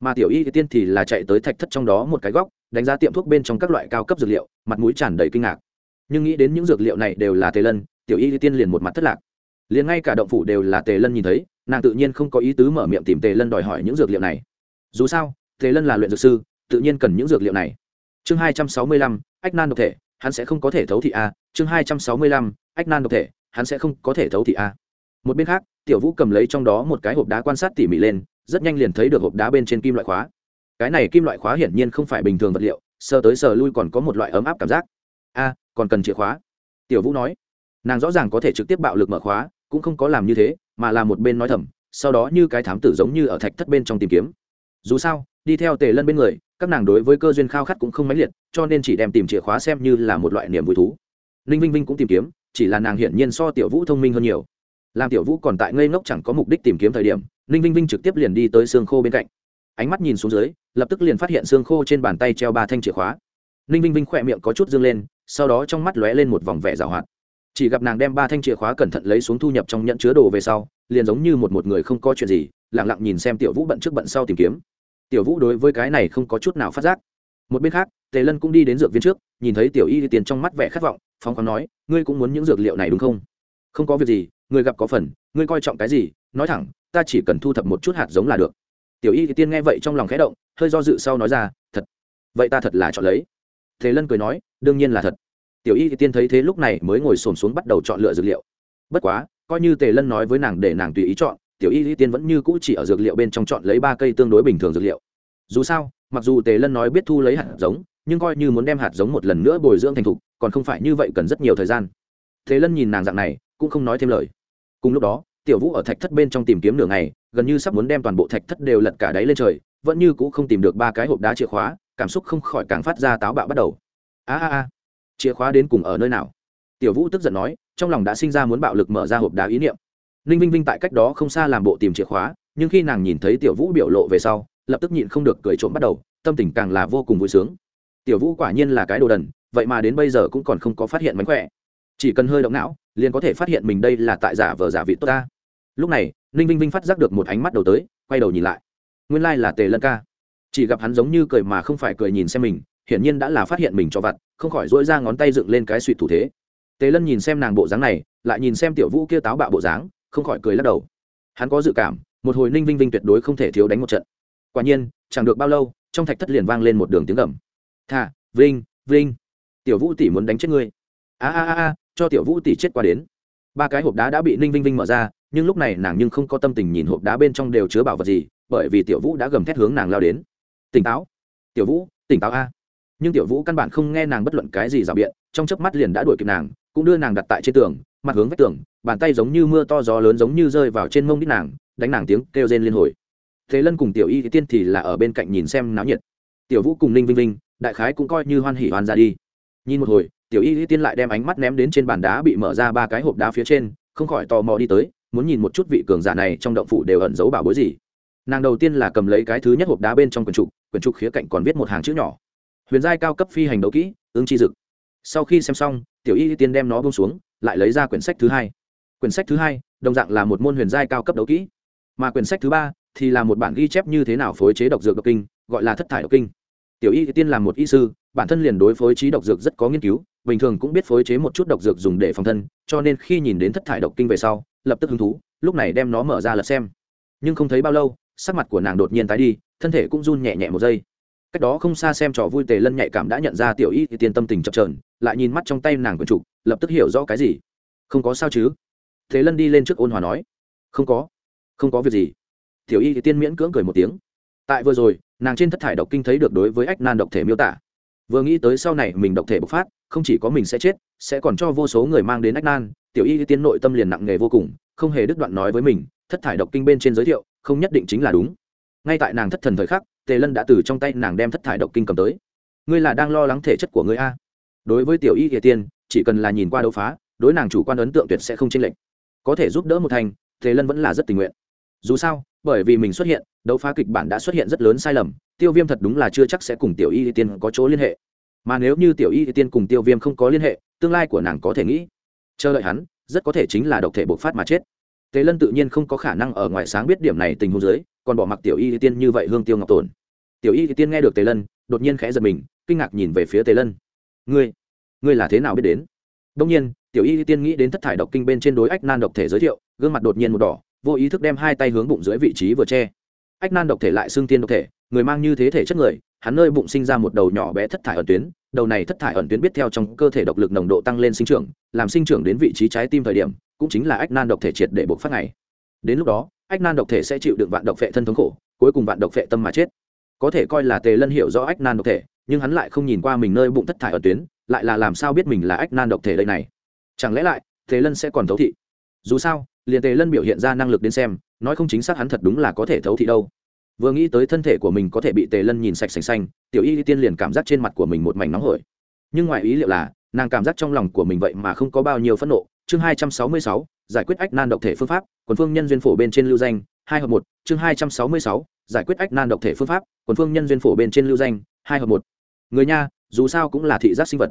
mà tiểu y tiên thì là chạy tới thạch thất trong đó một cái góc, đánh giá tiệm thuốc bên trong các loại cao cấp dược liệu, mặt mũi tràn đầy kinh ngạc. Nhưng nghĩ đến những dược liệu này đều là tề lân, tiểu y tiên liền một mặt thất lạc. Liền ngay cả động phủ đều là tề lân nhìn thấy, nàng tự nhiên không có ý tứ mở miệng tìm tề lân đòi hỏi những dược liệu này. Dù sao, tề lân là luyện dược sư, tự nhiên cần những dược liệu này. Chương hai trăm sáu mươi lăm, ách nan độc thể, hắn sẽ không có thể thấu thị a. Chương hai trăm sáu mươi lăm, ách nan độc thể, hắn sẽ không có thể thấu thị a. Một bên khác, tiểu vũ cầm lấy trong đó một cái hộp đá quan sát tỉ mỉ lên rất nhanh liền thấy được hộp đá bên trên kim loại khóa. Cái này kim loại khóa hiển nhiên không phải bình thường vật liệu, sờ tới sờ lui còn có một loại ấm áp cảm giác. A, còn cần chìa khóa. Tiểu vũ nói. Nàng rõ ràng có thể trực tiếp bạo lực mở khóa, cũng không có làm như thế, mà là một bên nói thầm, sau đó như cái thám tử giống như ở thạch thất bên trong tìm kiếm. Dù sao, đi theo tề lân bên người, các nàng đối với cơ duyên khao khát cũng không mãnh liệt, cho nên chỉ đem tìm chìa khóa xem như là một loại niềm vui thú. Ninh vinh vinh cũng tìm kiếm, chỉ là nàng hiển nhiên so tiểu vũ thông minh hơn nhiều. Làm tiểu vũ còn tại ngây ngốc chẳng có mục đích tìm kiếm thời điểm ninh vinh vinh trực tiếp liền đi tới xương khô bên cạnh. Ánh mắt nhìn xuống dưới, lập tức liền phát hiện xương khô trên bàn tay treo ba thanh chìa khóa. Ninh vinh vinh khỏe miệng có chút dương lên, sau đó trong mắt lóe lên một vòng vẻ g à hoạt. Chỉ gặp nàng đem ba thanh chìa khóa cẩn thận lấy xuống thu nhập trong nhận chứa đồ về sau, liền giống như một một người không có chuyện gì lẳng lặng nhìn xem tiểu vũ bận trước bận sau tìm kiếm. Tiểu vũ đối với cái này không có chút nào phát giác. Một bên khác, tề lân cũng đi đến dược viên trước, nhìn thấy tiểu y tiền trong mắt vẻ khát vọng, phóng khoáng nói, ngươi cũng muốn những dược liệu này đúng không? Không có việc gì, người gặp có phần, ngươi coi trọng cái gì nói thẳng, ta chỉ cần thu thập một chút hạt giống là được. Tiểu y tiên nghe vậy trong lòng khẽ động, hơi do dự sau nói ra, thật. Vậy ta thật là chọn lấy. Thế lân cười nói, đương nhiên là thật. Tiểu y tiên thấy thế lúc này mới ngồi xổm xuống bắt đầu chọn lựa dược liệu. Bất quá, coi như tề lân nói với nàng để nàng tùy ý chọn, tiểu y tiên vẫn như cũ chỉ ở dược liệu bên trong chọn lấy ba cây tương đối bình thường dược liệu. Dù sao, mặc dù tề lân nói biết thu lấy hạt giống, nhưng coi như muốn đem hạt giống một lần nữa bồi dưỡng thành thục, còn không phải như vậy cần rất nhiều thời gian. Tề lân nhìn nàng dạng này, cũng không nói thêm lời. Cùng lúc đó tiểu vũ ở thạch thất bên trong tìm kiếm nửa ngày, gần như sắp muốn đem toàn bộ thạch thất đều lật cả đáy lên trời, vẫn như cũ không tìm được ba cái hộp đá chìa khóa, cảm xúc không khỏi càng phát ra táo bạo bắt đầu. A a a, chìa khóa đến cùng ở nơi nào? Tiểu vũ tức giận nói, trong lòng đã sinh ra muốn bạo lực mở ra hộp đá ý niệm. Ninh vinh vinh tại cách đó không xa làm bộ tìm chìa khóa, nhưng khi nàng nhìn thấy tiểu vũ biểu lộ về sau, lập tức nhịn không được cười trộm bắt đầu, tâm tình càng là vô cùng vui sướng. Tiểu vũ quả nhiên là cái đồ đần, vậy mà đến bây giờ cũng còn không có phát hiện mánh khỏe. Chỉ cần hơi động não, liền có thể phát hiện mình đây là tại giả vờ giả vị tốt ta lúc này, ninh vinh vinh phát giác được một ánh mắt đầu tới, quay đầu nhìn lại. Nguyên lai、like、là tề lân ca. Chỉ gặp hắn giống như cười mà không phải cười nhìn xem mình, hiển nhiên đã là phát hiện mình cho vặt, không khỏi dỗi ra ngón tay dựng lên cái suy thủ thế. Tề lân nhìn xem nàng bộ dáng này, lại nhìn xem tiểu vũ kia táo bạo bộ dáng, không khỏi cười lắc đầu. Hắn có dự cảm, một hồi ninh vinh vinh tuyệt đối không thể thiếu đánh một trận. Quả nhiên, chẳng được bao lâu, trong thạch thất liền vang lên một đường tiếng gầm. Thà vinh vinh, tiểu vũ tỷ muốn đánh chết ngươi. A a a, cho tiểu vũ tỷ chết qua đến. Ba cái hộp đá đã bị ninh vinh vinh mở ra nhưng lúc này nàng nhưng không có tâm tình nhìn hộp đá bên trong đều chứa bảo vật gì, bởi vì tiểu vũ đã gầm thét hướng nàng lao đến. Tỉnh táo. Tiểu vũ, tỉnh táo a. Nhưng tiểu vũ căn bản không nghe nàng bất luận cái gì rào biện, trong chớp mắt liền đã đuổi kịp nàng, cũng đưa nàng đặt tại trên tường, mặt hướng vách tường, bàn tay giống như mưa to gió lớn giống như rơi vào trên mông đít nàng, đánh nàng tiếng kêu rên liên hồi. Thế lân cùng tiểu y tiên thì là ở bên cạnh nhìn xem náo nhiệt. Tiểu vũ cùng ninh vinh vinh, đại khái cũng coi như hoan hỉ hoan ra đi. Nhìn một hồi, tiểu y tiên lại đem ánh mắt ném đến trên bàn đá bị mở ra ba cái hộp đá phía trên, không khỏi tò mò đi tới muốn nhìn một chút vị cường giả này trong động phủ đều ẩn giấu bảo bối gì. Nàng đầu tiên là cầm lấy cái thứ nhất hộp đá bên trong quyển trục quyển trục khía cạnh còn viết một hàng chữ nhỏ. Huyền giai cao cấp phi hành đấu kỹ, ứng chi dực. Sau khi xem xong, tiểu y tiên đem nó bông xuống, lại lấy ra quyển sách thứ hai. Quyển sách thứ hai, đồng dạng là một môn huyền giai cao cấp đấu kỹ. Mà quyển sách thứ ba thì là một bản ghi chép như thế nào phối chế độc dược độc kinh, gọi là thất thải độc kinh. Tiểu y tiên là một y sư, bản thân liền đối phối trí độc dược rất có nghiên cứu, bình thường cũng biết phối chế một chút độc dược dùng để phòng thân, cho nên khi nhìn đến thất thải độc kinh về sau lập tức hứng thú, lúc này đem nó mở ra lật xem. Nhưng không thấy bao lâu, sắc mặt của nàng đột nhiên tái đi, thân thể cũng run nhẹ nhẹ một giây. Cách đó không xa xem trò vui tề lân nhạy cảm đã nhận ra tiểu y thì tiên tâm tình chập trờn lại nhìn mắt trong tay nàng quần trục, lập tức hiểu rõ cái gì. Không có sao chứ? Thế lân đi lên trước ôn hòa nói. Không có. Không có việc gì. Tiểu y thì tiên miễn cưỡng cười một tiếng. Tại vừa rồi, nàng trên thất thải độc kinh thấy được đối với ách nan độc thể miêu tả. Vừa nghĩ tới sau này mình độc thể bộc phát, không chỉ có mình sẽ chết, sẽ còn cho vô số người mang đến ách nan tiểu y tiên nội tâm liền nặng nề vô cùng, không hề đứt đoạn nói với mình, thất thải độc kinh bên trên giới thiệu, không nhất định chính là đúng. Ngay tại nàng thất thần thời khắc, tề lân đã từ trong tay nàng đem thất thải độc kinh cầm tới. Ngươi là đang lo lắng thể chất của ngươi a? Đối với tiểu y kỳ tiên, chỉ cần là nhìn qua đấu phá, đối nàng chủ quan ấn tượng tuyệt sẽ không chênh lệch. Có thể giúp đỡ một thành, tề lân vẫn là rất tình nguyện. Dù sao, bởi vì mình xuất hiện, đấu phá kịch bản đã xuất hiện rất lớn sai lầm, tiêu viêm thật đúng là chưa chắc sẽ cùng tiểu y tiên có chỗ liên hệ. Mà nếu như tiểu y tiên cùng tiêu viêm không có liên hệ, tương lai của nàng có thể nghĩ chờ đợi hắn, rất có thể chính là độc thể bộc phát mà chết. Tề lân tự nhiên không có khả năng ở ngoài sáng biết điểm này tình huống dưới, còn bỏ mặc tiểu y tiên như vậy hương tiêu ngọc tồn tiểu y tiên nghe được tề lân, đột nhiên khẽ giật mình, kinh ngạc nhìn về phía tề lân. Ngươi ngươi là thế nào biết đến? Đông nhiên, tiểu y tiên nghĩ đến thất thải độc kinh bên trên đối ách nan độc thể giới thiệu, gương mặt đột nhiên một đỏ, vô ý thức đem hai tay hướng bụng dưới vị trí vừa che. Ách nan độc thể lại xương tiên độc thể, người mang như thế thể chất người, hắn nơi bụng sinh ra một đầu nhỏ bé thất thải ở tuyến đầu này thất thải ẩn tuyến biết theo trong cơ thể độc lực nồng độ tăng lên sinh trưởng, làm sinh trưởng đến vị trí trái tim thời điểm, cũng chính là ách nan độc thể triệt để buộc phát ngày đến lúc đó, ách nan độc thể sẽ chịu đựng vạn độc phệ thân thống khổ, cuối cùng vạn độc phệ tâm mà chết. Có thể coi là tề lân hiểu rõ ách nan độc thể, nhưng hắn lại không nhìn qua mình nơi bụng thất thải ẩn tuyến, lại là làm sao biết mình là ách nan độc thể đây này? Chẳng lẽ lại, tề lân sẽ còn thấu thị? Dù sao, liền tề lân biểu hiện ra năng lực đến xem, nói không chính xác hắn thật đúng là có thể thấu thị đâu vừa nghĩ tới thân thể của mình có thể bị tề lân nhìn sạch sành xanh, tiểu y tiên liền cảm giác trên mặt của mình một mảnh nóng hổi. Nhưng ngoài ý liệu là, nàng cảm giác trong lòng của mình vậy mà không có bao nhiêu phẫn nộ. Chương hai trăm sáu mươi sáu, giải quyết ách nan độc thể phương pháp, quần phương nhân duyên phổ bên trên lưu danh, hai hợp một. Chương hai trăm sáu mươi sáu, giải quyết ách nan độc thể phương pháp, quần phương nhân duyên phổ bên trên lưu danh, hai hợp một. Người nha, dù sao cũng là thị giác sinh vật.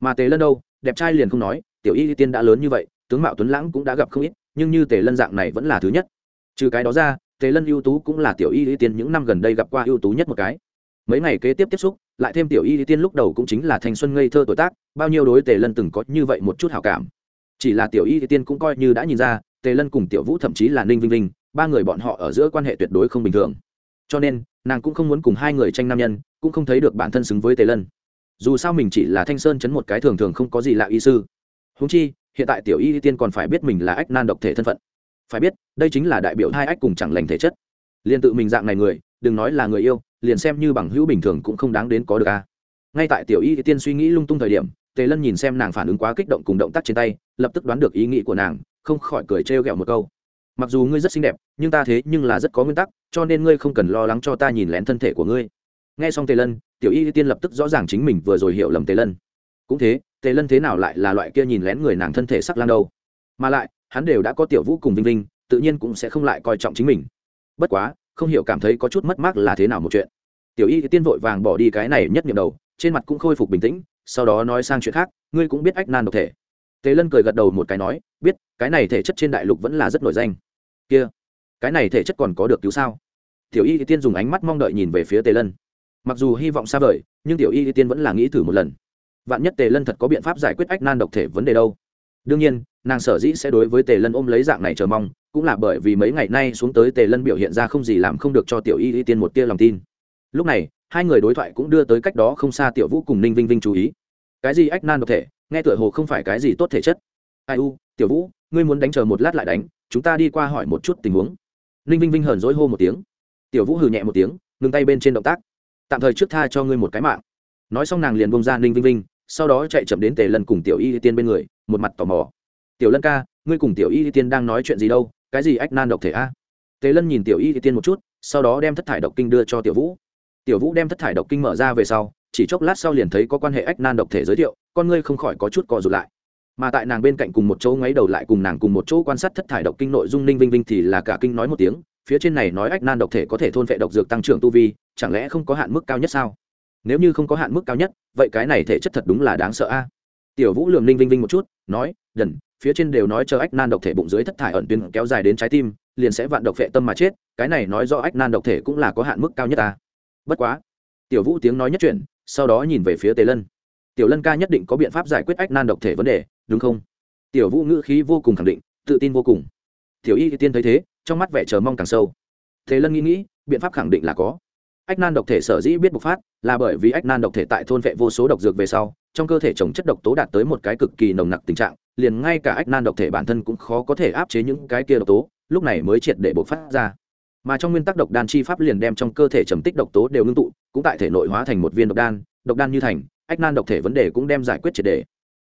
Mà tề lân đâu, đẹp trai liền không nói, tiểu y tiên đã lớn như vậy, tướng mạo tuấn lãng cũng đã gặp không ít, nhưng như tề lân dạng này vẫn là thứ nhất. Trừ cái đó ra tề lân ưu tú cũng là tiểu y tiên những năm gần đây gặp qua ưu tú nhất một cái. Mấy ngày kế tiếp tiếp xúc, lại thêm tiểu y tiên lúc đầu cũng chính là thanh xuân ngây thơ tuổi tác, bao nhiêu đối tề lân từng có như vậy một chút hảo cảm. Chỉ là tiểu y tiên cũng coi như đã nhìn ra, tề lân cùng tiểu vũ thậm chí là ninh vinh vinh, ba người bọn họ ở giữa quan hệ tuyệt đối không bình thường. Cho nên, nàng cũng không muốn cùng hai người tranh nam nhân, cũng không thấy được bản thân xứng với tề lân. Dù sao mình chỉ là thanh sơn chấn một cái thường thường không có gì lạ y sư. Húng chi, hiện tại tiểu y tiên còn phải biết mình là ách nan độc thể thân phận phải biết, đây chính là đại biểu hai ách cùng chẳng lành thể chất. Liền tự mình dạng này người, đừng nói là người yêu, liền xem như bằng hữu bình thường cũng không đáng đến có được a. Ngay tại tiểu y tiên suy nghĩ lung tung thời điểm, tề lân nhìn xem nàng phản ứng quá kích động cùng động tác trên tay, lập tức đoán được ý nghĩ của nàng, không khỏi cười trêu ghẹo một câu. Mặc dù ngươi rất xinh đẹp, nhưng ta thế nhưng là rất có nguyên tắc, cho nên ngươi không cần lo lắng cho ta nhìn lén thân thể của ngươi. Nghe xong tề lân, tiểu y tiên lập tức rõ ràng chính mình vừa rồi hiểu lầm tề lân. Cũng thế, tề lân thế nào lại là loại kia nhìn lén người nàng thân thể sắc lang đâu? Mà lại hắn đều đã có tiểu vũ cùng vinh linh tự nhiên cũng sẽ không lại coi trọng chính mình. Bất quá, không hiểu cảm thấy có chút mất mát là thế nào một chuyện. Tiểu y tiên vội vàng bỏ đi cái này nhất niệm đầu, trên mặt cũng khôi phục bình tĩnh, sau đó nói sang chuyện khác, ngươi cũng biết ách nan độc thể. Tề lân cười gật đầu một cái nói, biết, cái này thể chất trên đại lục vẫn là rất nổi danh. Kia, cái này thể chất còn có được cứu sao? Tiểu y tiên dùng ánh mắt mong đợi nhìn về phía tề lân. Mặc dù hy vọng xa vời, nhưng tiểu y tiên vẫn là nghĩ thử một lần. Vạn nhất tề lân thật có biện pháp giải quyết ách nan độc thể vấn đề đâu? Đương nhiên, nàng sở dĩ sẽ đối với tề lân ôm lấy dạng này chờ mong, cũng là bởi vì mấy ngày nay xuống tới tề lân biểu hiện ra không gì làm không được cho tiểu y y tiên một tia lòng tin. Lúc này, hai người đối thoại cũng đưa tới cách đó không xa tiểu vũ cùng ninh vinh vinh chú ý. Cái gì ách nan độc thể, nghe tựa hồ không phải cái gì tốt thể chất. Ai u, tiểu vũ, ngươi muốn đánh chờ một lát lại đánh, chúng ta đi qua hỏi một chút tình huống. Ninh vinh vinh hờn dỗi hô một tiếng. Tiểu vũ hừ nhẹ một tiếng, ngừng tay bên trên động tác. Tạm thời trước tha cho ngươi một cái mạng. Nói xong nàng liền bông ra ninh vinh vinh sau đó chạy chậm đến tề lân cùng tiểu y tiên bên người, một mặt tò mò. Tiểu lân ca, ngươi cùng tiểu y tiên đang nói chuyện gì đâu? Cái gì ách nan độc thể a? Tề lân nhìn tiểu y tiên một chút, sau đó đem thất thải độc kinh đưa cho tiểu vũ. Tiểu vũ đem thất thải độc kinh mở ra về sau, chỉ chốc lát sau liền thấy có quan hệ ách nan độc thể giới thiệu, con ngươi không khỏi có chút cò rụt lại. Mà tại nàng bên cạnh cùng một chỗ ngáy đầu lại cùng nàng cùng một chỗ quan sát thất thải độc kinh nội dung ninh vinh vinh thì là cả kinh nói một tiếng, phía trên này nói ách nan độc thể có thể thôn vệ độc dược tăng trưởng tu vi, chẳng lẽ không có hạn mức cao nhất sao? Nếu như không có hạn mức cao nhất, vậy cái này thể chất thật đúng là đáng sợ a. Tiểu vũ lường ninh vinh vinh một chút, nói, đần, phía trên đều nói chờ ách nan độc thể bụng dưới thất thải ẩn tuyến kéo dài đến trái tim, liền sẽ vạn độc vệ tâm mà chết, cái này nói do ách nan độc thể cũng là có hạn mức cao nhất ta bất quá. Tiểu vũ tiếng nói nhất chuyển, sau đó nhìn về phía tề lân. Tiểu lân ca nhất định có biện pháp giải quyết ách nan độc thể vấn đề, đúng không? Tiểu vũ ngữ khí vô cùng khẳng định, tự tin vô cùng. Tiểu y tiên thấy thế, trong mắt vẻ chờ mong càng sâu. Tề lân nghĩ nghĩ, biện pháp khẳng định là có ách nan độc thể sở dĩ biết bộc phát là bởi vì ách nan độc thể tại thôn vệ vô số độc dược về sau, trong cơ thể trồng chất độc tố đạt tới một cái cực kỳ nồng nặc tình trạng, liền ngay cả ách nan độc thể bản thân cũng khó có thể áp chế những cái kia độc tố, lúc này mới triệt để bộc phát ra. Mà trong nguyên tắc độc đan chi pháp liền đem trong cơ thể trầm tích độc tố đều ngưng tụ, cũng tại thể nội hóa thành một viên độc đan độc đan như thành, ách nan độc thể vấn đề cũng đem giải quyết triệt đề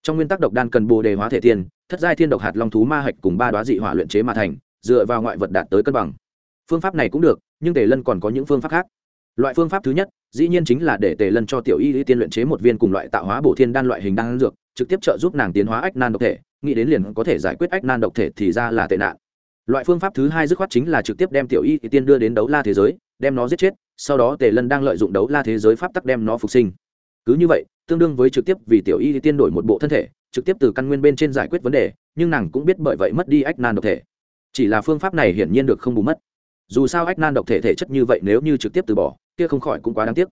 trong nguyên tắc độc đan cần bồ đề hóa thể thiên thất giai thiên độc hạt long thú ma hạch cùng ba đoá dị hỏa luyện chế mà thành, dựa vào ngoại vật đạt tới cân bằng. Phương pháp này cũng được, nhưng tề lân còn có những phương pháp khác loại phương pháp thứ nhất, dĩ nhiên chính là để tề lân cho tiểu y y tiên luyện chế một viên cùng loại tạo hóa bổ thiên đan loại hình đan dược, trực tiếp trợ giúp nàng tiến hóa ách nan độc thể, nghĩ đến liền có thể giải quyết ách nan độc thể thì ra là tệ nạn. Loại phương pháp thứ hai dứt khoát chính là trực tiếp đem tiểu y tiên đưa đến đấu la thế giới, đem nó giết chết, sau đó tề lân đang lợi dụng đấu la thế giới pháp tắc đem nó phục sinh. Cứ như vậy, tương đương với trực tiếp vì tiểu y tiên đổi một bộ thân thể, trực tiếp từ căn nguyên bên trên giải quyết vấn đề, nhưng nàng cũng biết bởi vậy mất đi ách nan độc thể. Chỉ là phương pháp này hiển nhiên được không bù mất. Dù sao ách nan độc thể thể chất như vậy nếu như trực tiếp từ bỏ kia không khỏi cũng quá đáng tiếc.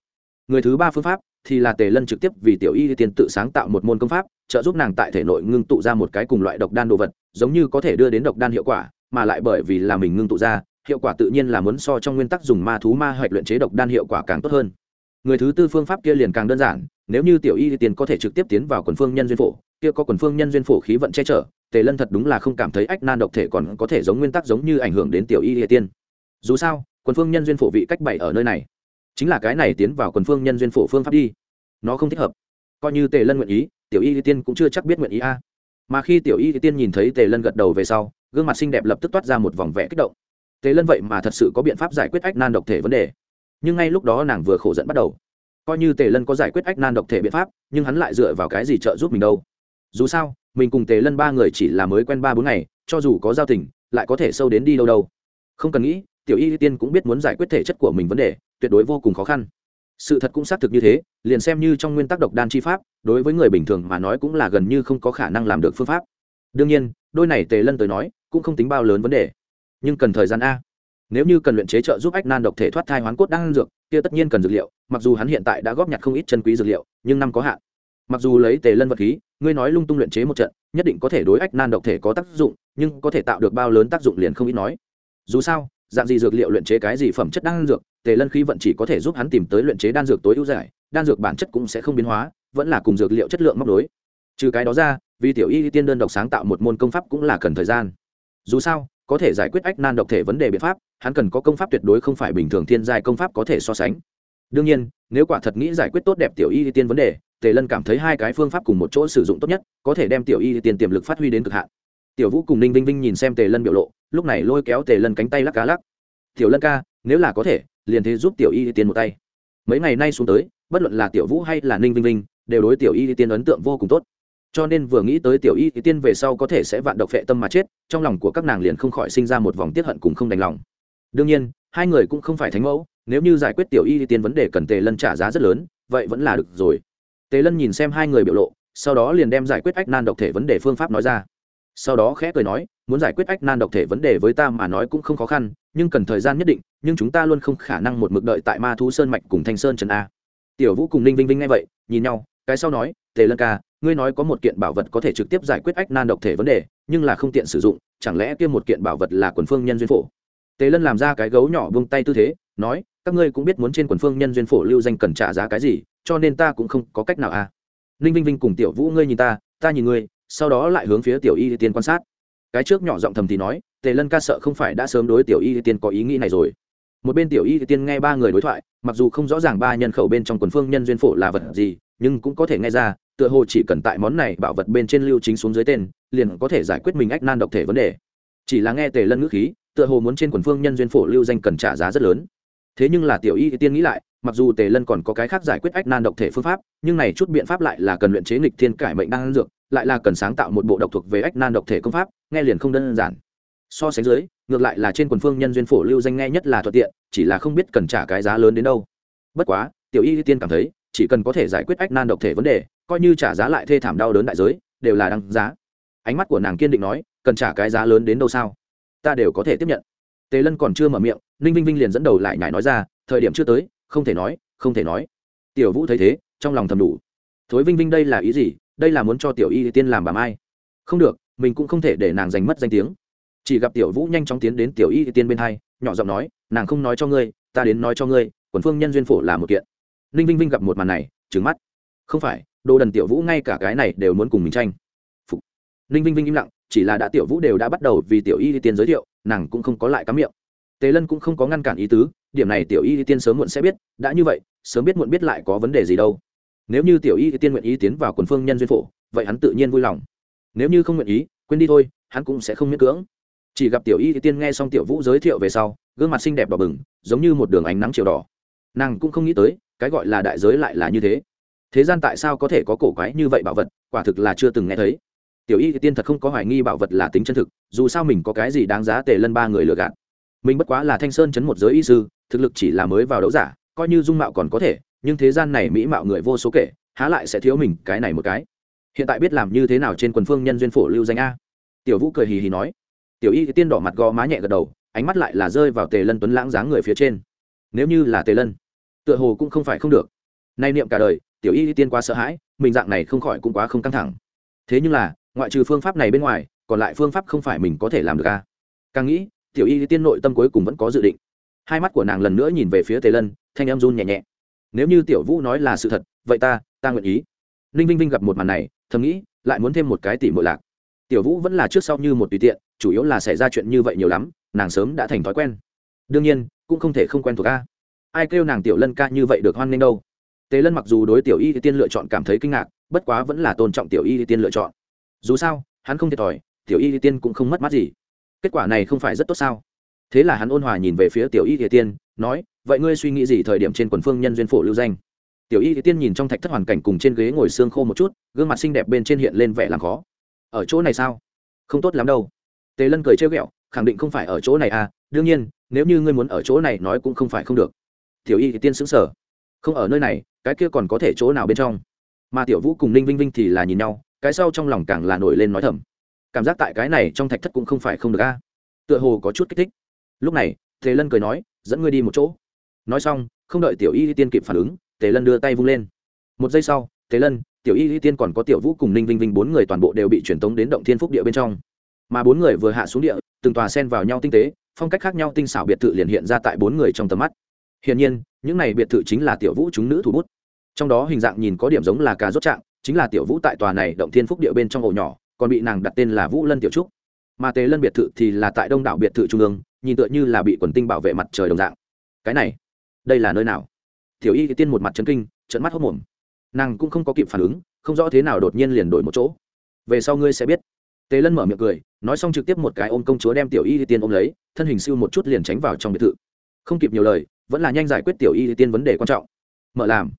Người thứ ba phương pháp thì là tề lân trực tiếp vì tiểu y tiên tự sáng tạo một môn công pháp, trợ giúp nàng tại thể nội ngưng tụ ra một cái cùng loại độc đan đồ vật, giống như có thể đưa đến độc đan hiệu quả, mà lại bởi vì là mình ngưng tụ ra, hiệu quả tự nhiên là muốn so trong nguyên tắc dùng ma thú ma hoạch luyện chế độc đan hiệu quả càng tốt hơn. Người thứ tư phương pháp kia liền càng đơn giản, nếu như tiểu y tiên có thể trực tiếp tiến vào quần phương nhân duyên phổ, kia có quần phương nhân duyên phổ khí vận che chở, tề lân thật đúng là không cảm thấy ách nan độc thể còn có thể giống nguyên tắc giống như ảnh hưởng đến tiểu y tiên. Dù sao, quần phương nhân duyên phổ vị cách bảy ở nơi này chính là cái này tiến vào quần phương nhân duyên phổ phương pháp đi. Nó không thích hợp. Coi như tề lân nguyện ý, tiểu y tiên cũng chưa chắc biết nguyện ý a. Mà khi tiểu y tiên nhìn thấy tề lân gật đầu về sau, gương mặt xinh đẹp lập tức toát ra một vòng vẽ kích động. Tề lân vậy mà thật sự có biện pháp giải quyết ách nan độc thể vấn đề. Nhưng ngay lúc đó nàng vừa khổ dẫn bắt đầu. Coi như tề lân có giải quyết ách nan độc thể biện pháp, nhưng hắn lại dựa vào cái gì trợ giúp mình đâu? Dù sao, mình cùng tề lân ba người chỉ là mới quen ba bốn ngày, cho dù có giao tình, lại có thể sâu đến đi đâu đâu. Không cần nghĩ tiểu y tiên cũng biết muốn giải quyết thể chất của mình vấn đề, tuyệt đối vô cùng khó khăn. Sự thật cũng xác thực như thế, liền xem như trong nguyên tắc độc đan chi pháp, đối với người bình thường mà nói cũng là gần như không có khả năng làm được phương pháp. Đương nhiên, đôi này tề lân tới nói, cũng không tính bao lớn vấn đề. Nhưng cần thời gian a. Nếu như cần luyện chế trợ giúp ách nan độc thể thoát thai hoán cốt đang dược, kia tất nhiên cần dược liệu, mặc dù hắn hiện tại đã góp nhặt không ít chân quý dược liệu, nhưng năm có hạn. Mặc dù lấy tề lân vật khí, ngươi nói lung tung luyện chế một trận, nhất định có thể đối ách nan độc thể có tác dụng, nhưng có thể tạo được bao lớn tác dụng liền không ít nói. Dù sao dạng gì dược liệu luyện chế cái gì phẩm chất đan dược, tề lân khí vận chỉ có thể giúp hắn tìm tới luyện chế đan dược tối ưu giải, đan dược bản chất cũng sẽ không biến hóa, vẫn là cùng dược liệu chất lượng móc đối trừ cái đó ra, vì tiểu y tiên đơn độc sáng tạo một môn công pháp cũng là cần thời gian. Dù sao, có thể giải quyết ách nan độc thể vấn đề biện pháp, hắn cần có công pháp tuyệt đối không phải bình thường thiên giai công pháp có thể so sánh. Đương nhiên, nếu quả thật nghĩ giải quyết tốt đẹp tiểu y tiên vấn đề, tề lân cảm thấy hai cái phương pháp cùng một chỗ sử dụng tốt nhất, có thể đem tiểu y tiên tiềm lực phát huy đến cực hạn. Tiểu vũ cùng ninh vinh vinh nhìn xem tề lân biểu lộ lúc này lôi kéo tề lân cánh tay lắc cá lắc. Tiểu lân ca, nếu là có thể, liền thế giúp tiểu y tiên một tay. Mấy ngày nay xuống tới, bất luận là tiểu vũ hay là ninh vinh vinh, đều đối tiểu y tiên ấn tượng vô cùng tốt. Cho nên vừa nghĩ tới tiểu y tiên về sau có thể sẽ vạn độc phệ tâm mà chết, trong lòng của các nàng liền không khỏi sinh ra một vòng tiết hận cùng không đành lòng. Đương nhiên, hai người cũng không phải thánh mẫu, nếu như giải quyết tiểu y tiên vấn đề cần tề lân trả giá rất lớn, vậy vẫn là được rồi. Tề lân nhìn xem hai người biểu lộ, sau đó liền đem giải quyết ách nan độc thể vấn đề phương pháp nói ra sau đó khẽ cười nói, muốn giải quyết ách nan độc thể vấn đề với ta mà nói cũng không khó khăn, nhưng cần thời gian nhất định, nhưng chúng ta luôn không khả năng một mực đợi tại ma thú sơn mạch cùng thanh sơn trần a. Tiểu vũ cùng ninh vinh vinh nghe vậy, nhìn nhau, cái sau nói, tề lân ca, ngươi nói có một kiện bảo vật có thể trực tiếp giải quyết ách nan độc thể vấn đề, nhưng là không tiện sử dụng, chẳng lẽ kia một kiện bảo vật là quần phương nhân duyên phổ? Tề lân làm ra cái gấu nhỏ vung tay tư thế, nói, các ngươi cũng biết muốn trên quần phương nhân duyên phổ lưu danh cần trả giá cái gì, cho nên ta cũng không có cách nào à. Ninh vinh vinh cùng tiểu vũ, ngươi nhìn ta ta nhìn ngươi sau đó lại hướng phía tiểu y tiên quan sát. Cái trước nhỏ giọng thầm thì nói, tề lân ca sợ không phải đã sớm đối tiểu y tiên có ý nghĩ này rồi. Một bên tiểu y tiên nghe ba người đối thoại, mặc dù không rõ ràng ba nhân khẩu bên trong quần phương nhân duyên phổ là vật gì, nhưng cũng có thể nghe ra, tựa hồ chỉ cần tại món này bảo vật bên trên lưu chính xuống dưới tên, liền có thể giải quyết mình ách nan độc thể vấn đề. Chỉ là nghe tề lân ngữ khí, tựa hồ muốn trên quần phương nhân duyên phổ lưu danh cần trả giá rất lớn. Thế nhưng là tiểu y tiên nghĩ lại, mặc dù tề lân còn có cái khác giải quyết ách nan độc thể phương pháp, nhưng này chút biện pháp lại là cần luyện chế nghịch thiên cải mệnh đan dược lại là cần sáng tạo một bộ độc thuộc về ách nan độc thể công pháp, nghe liền không đơn giản. So sánh dưới, ngược lại là trên quần phương nhân duyên phổ lưu danh nghe nhất là thuận tiện, chỉ là không biết cần trả cái giá lớn đến đâu. Bất quá, tiểu y tiên cảm thấy, chỉ cần có thể giải quyết ách nan độc thể vấn đề, coi như trả giá lại thê thảm đau đớn đại giới, đều là đăng giá. Ánh mắt của nàng kiên định nói, cần trả cái giá lớn đến đâu sao? Ta đều có thể tiếp nhận. Tề lân còn chưa mở miệng, ninh vinh vinh liền dẫn đầu lại nhải nói ra, thời điểm chưa tới, không thể nói, không thể nói. Tiểu vũ thấy thế, trong lòng thầm đủ. Thối vinh vinh đây là ý gì? Đây là muốn cho tiểu y tiên làm bà mai. Không được, mình cũng không thể để nàng giành mất danh tiếng. Chỉ gặp tiểu vũ nhanh chóng tiến đến tiểu y tiên bên hai, nhỏ giọng nói, nàng không nói cho ngươi, ta đến nói cho ngươi, quần phương nhân duyên phổ là một kiện. Ninh vinh vinh gặp một màn này trứng mắt. Không phải, đồ đần tiểu vũ ngay cả cái này đều muốn cùng mình tranh. Phụ ninh vinh vinh im lặng, chỉ là đã tiểu vũ đều đã bắt đầu vì tiểu y tiên giới thiệu, nàng cũng không có lại cắm miệng. Tề lân cũng không có ngăn cản ý tứ, điểm này tiểu y tiên sớm muộn sẽ biết, đã như vậy, sớm biết muộn biết lại có vấn đề gì đâu nếu như tiểu y tiên nguyện ý tiến vào quần phương nhân duyên phổ, vậy hắn tự nhiên vui lòng. Nếu như không nguyện ý, quên đi thôi, hắn cũng sẽ không miễn cưỡng. Chỉ gặp tiểu y tiên nghe xong tiểu vũ giới thiệu về sau, gương mặt xinh đẹp đỏ bừng, giống như một đường ánh nắng chiều đỏ. Nàng cũng không nghĩ tới, cái gọi là đại giới lại là như thế. Thế gian tại sao có thể có cổ quái như vậy bảo vật, quả thực là chưa từng nghe thấy. Tiểu y tiên thật không có hoài nghi bảo vật là tính chân thực, dù sao mình có cái gì đáng giá tề lân ba người lừa gạt. Mình bất quá là thanh sơn chấn một giới y sư, thực lực chỉ là mới vào đấu giả, coi như dung mạo còn có thể nhưng thế gian này mỹ mạo người vô số kể, há lại sẽ thiếu mình cái này một cái. Hiện tại biết làm như thế nào trên quần phương nhân duyên phổ lưu danh a. Tiểu vũ cười hì hì nói. Tiểu y tiên đỏ mặt gò má nhẹ gật đầu, ánh mắt lại là rơi vào tề lân tuấn lãng dáng người phía trên. Nếu như là tề lân, tựa hồ cũng không phải không được. Nay niệm cả đời, tiểu y tiên quá sợ hãi, mình dạng này không khỏi cũng quá không căng thẳng. Thế nhưng là, ngoại trừ phương pháp này bên ngoài, còn lại phương pháp không phải mình có thể làm được a. Càng nghĩ, tiểu y tiên nội tâm cuối cùng vẫn có dự định. Hai mắt của nàng lần nữa nhìn về phía tề lân, thanh em run nhẹ nhẹ nếu như tiểu vũ nói là sự thật, vậy ta ta nguyện ý. Ninh vinh vinh gặp một màn này, thầm nghĩ, lại muốn thêm một cái tỷ mội lạc. Tiểu vũ vẫn là trước sau như một tùy tiện, chủ yếu là xảy ra chuyện như vậy nhiều lắm, nàng sớm đã thành thói quen. Đương nhiên, cũng không thể không quen thuộc ca ai kêu nàng tiểu lân ca như vậy được hoan nghênh đâu. Tế lân mặc dù đối tiểu y tiên lựa chọn cảm thấy kinh ngạc, bất quá vẫn là tôn trọng tiểu y tiên lựa chọn. Dù sao, hắn không thiệt thòi, tiểu y tiên cũng không mất mát gì. Kết quả này không phải rất tốt sao? Thế là hắn ôn hòa nhìn về phía tiểu y tiên, nói, vậy ngươi suy nghĩ gì thời điểm trên quần phương nhân duyên phổ lưu danh? Tiểu y tiên nhìn trong thạch thất hoàn cảnh cùng trên ghế ngồi xương khô một chút, gương mặt xinh đẹp bên trên hiện lên vẻ làm khó. Ở chỗ này sao? Không tốt lắm đâu. Tề lân cười trêu ghẹo, khẳng định không phải ở chỗ này à đương nhiên, nếu như ngươi muốn ở chỗ này nói cũng không phải không được. Tiểu y thì tiên xứng sở không ở nơi này, cái kia còn có thể chỗ nào bên trong? Mà tiểu vũ cùng ninh vinh vinh thì là nhìn nhau, cái sau trong lòng càng là nổi lên nói thầm, cảm giác tại cái này trong thạch thất cũng không phải không được a. Tựa hồ có chút kích thích lúc này, tề lân cười nói, dẫn ngươi đi một chỗ. Nói xong, không đợi tiểu y tiên kịp phản ứng, tề lân đưa tay vung lên. Một giây sau, tề lân, tiểu y tiên còn có tiểu vũ cùng ninh vinh vinh bốn người toàn bộ đều bị truyền tống đến động thiên phúc địa bên trong. Mà bốn người vừa hạ xuống địa, từng tòa sen vào nhau tinh tế, phong cách khác nhau tinh xảo biệt thự liền hiện ra tại bốn người trong tầm mắt. Hiển nhiên, những này biệt thự chính là tiểu vũ chúng nữ thủ bút. Trong đó hình dạng nhìn có điểm giống là cà rốt trạng, chính là tiểu vũ tại tòa này động thiên phúc địa bên trong ổ nhỏ, còn bị nàng đặt tên là vũ lân tiểu trúc. Mà tề lân biệt thự thì là tại đông đảo biệt thự trung ương nhìn tựa như là bị quần tinh bảo vệ mặt trời đồng dạng. Cái này, đây là nơi nào? Tiểu y tiên một mặt chấn kinh trận mắt hốc mồm nàng cũng không có kịp phản ứng, không rõ thế nào đột nhiên liền đổi một chỗ. Về sau ngươi sẽ biết. Tề lân mở miệng cười, nói xong trực tiếp một cái ôm công chúa đem tiểu y tiên ôm lấy, thân hình siêu một chút liền tránh vào trong biệt thự. Không kịp nhiều lời, vẫn là nhanh giải quyết tiểu y tiên vấn đề quan trọng. Mở làm.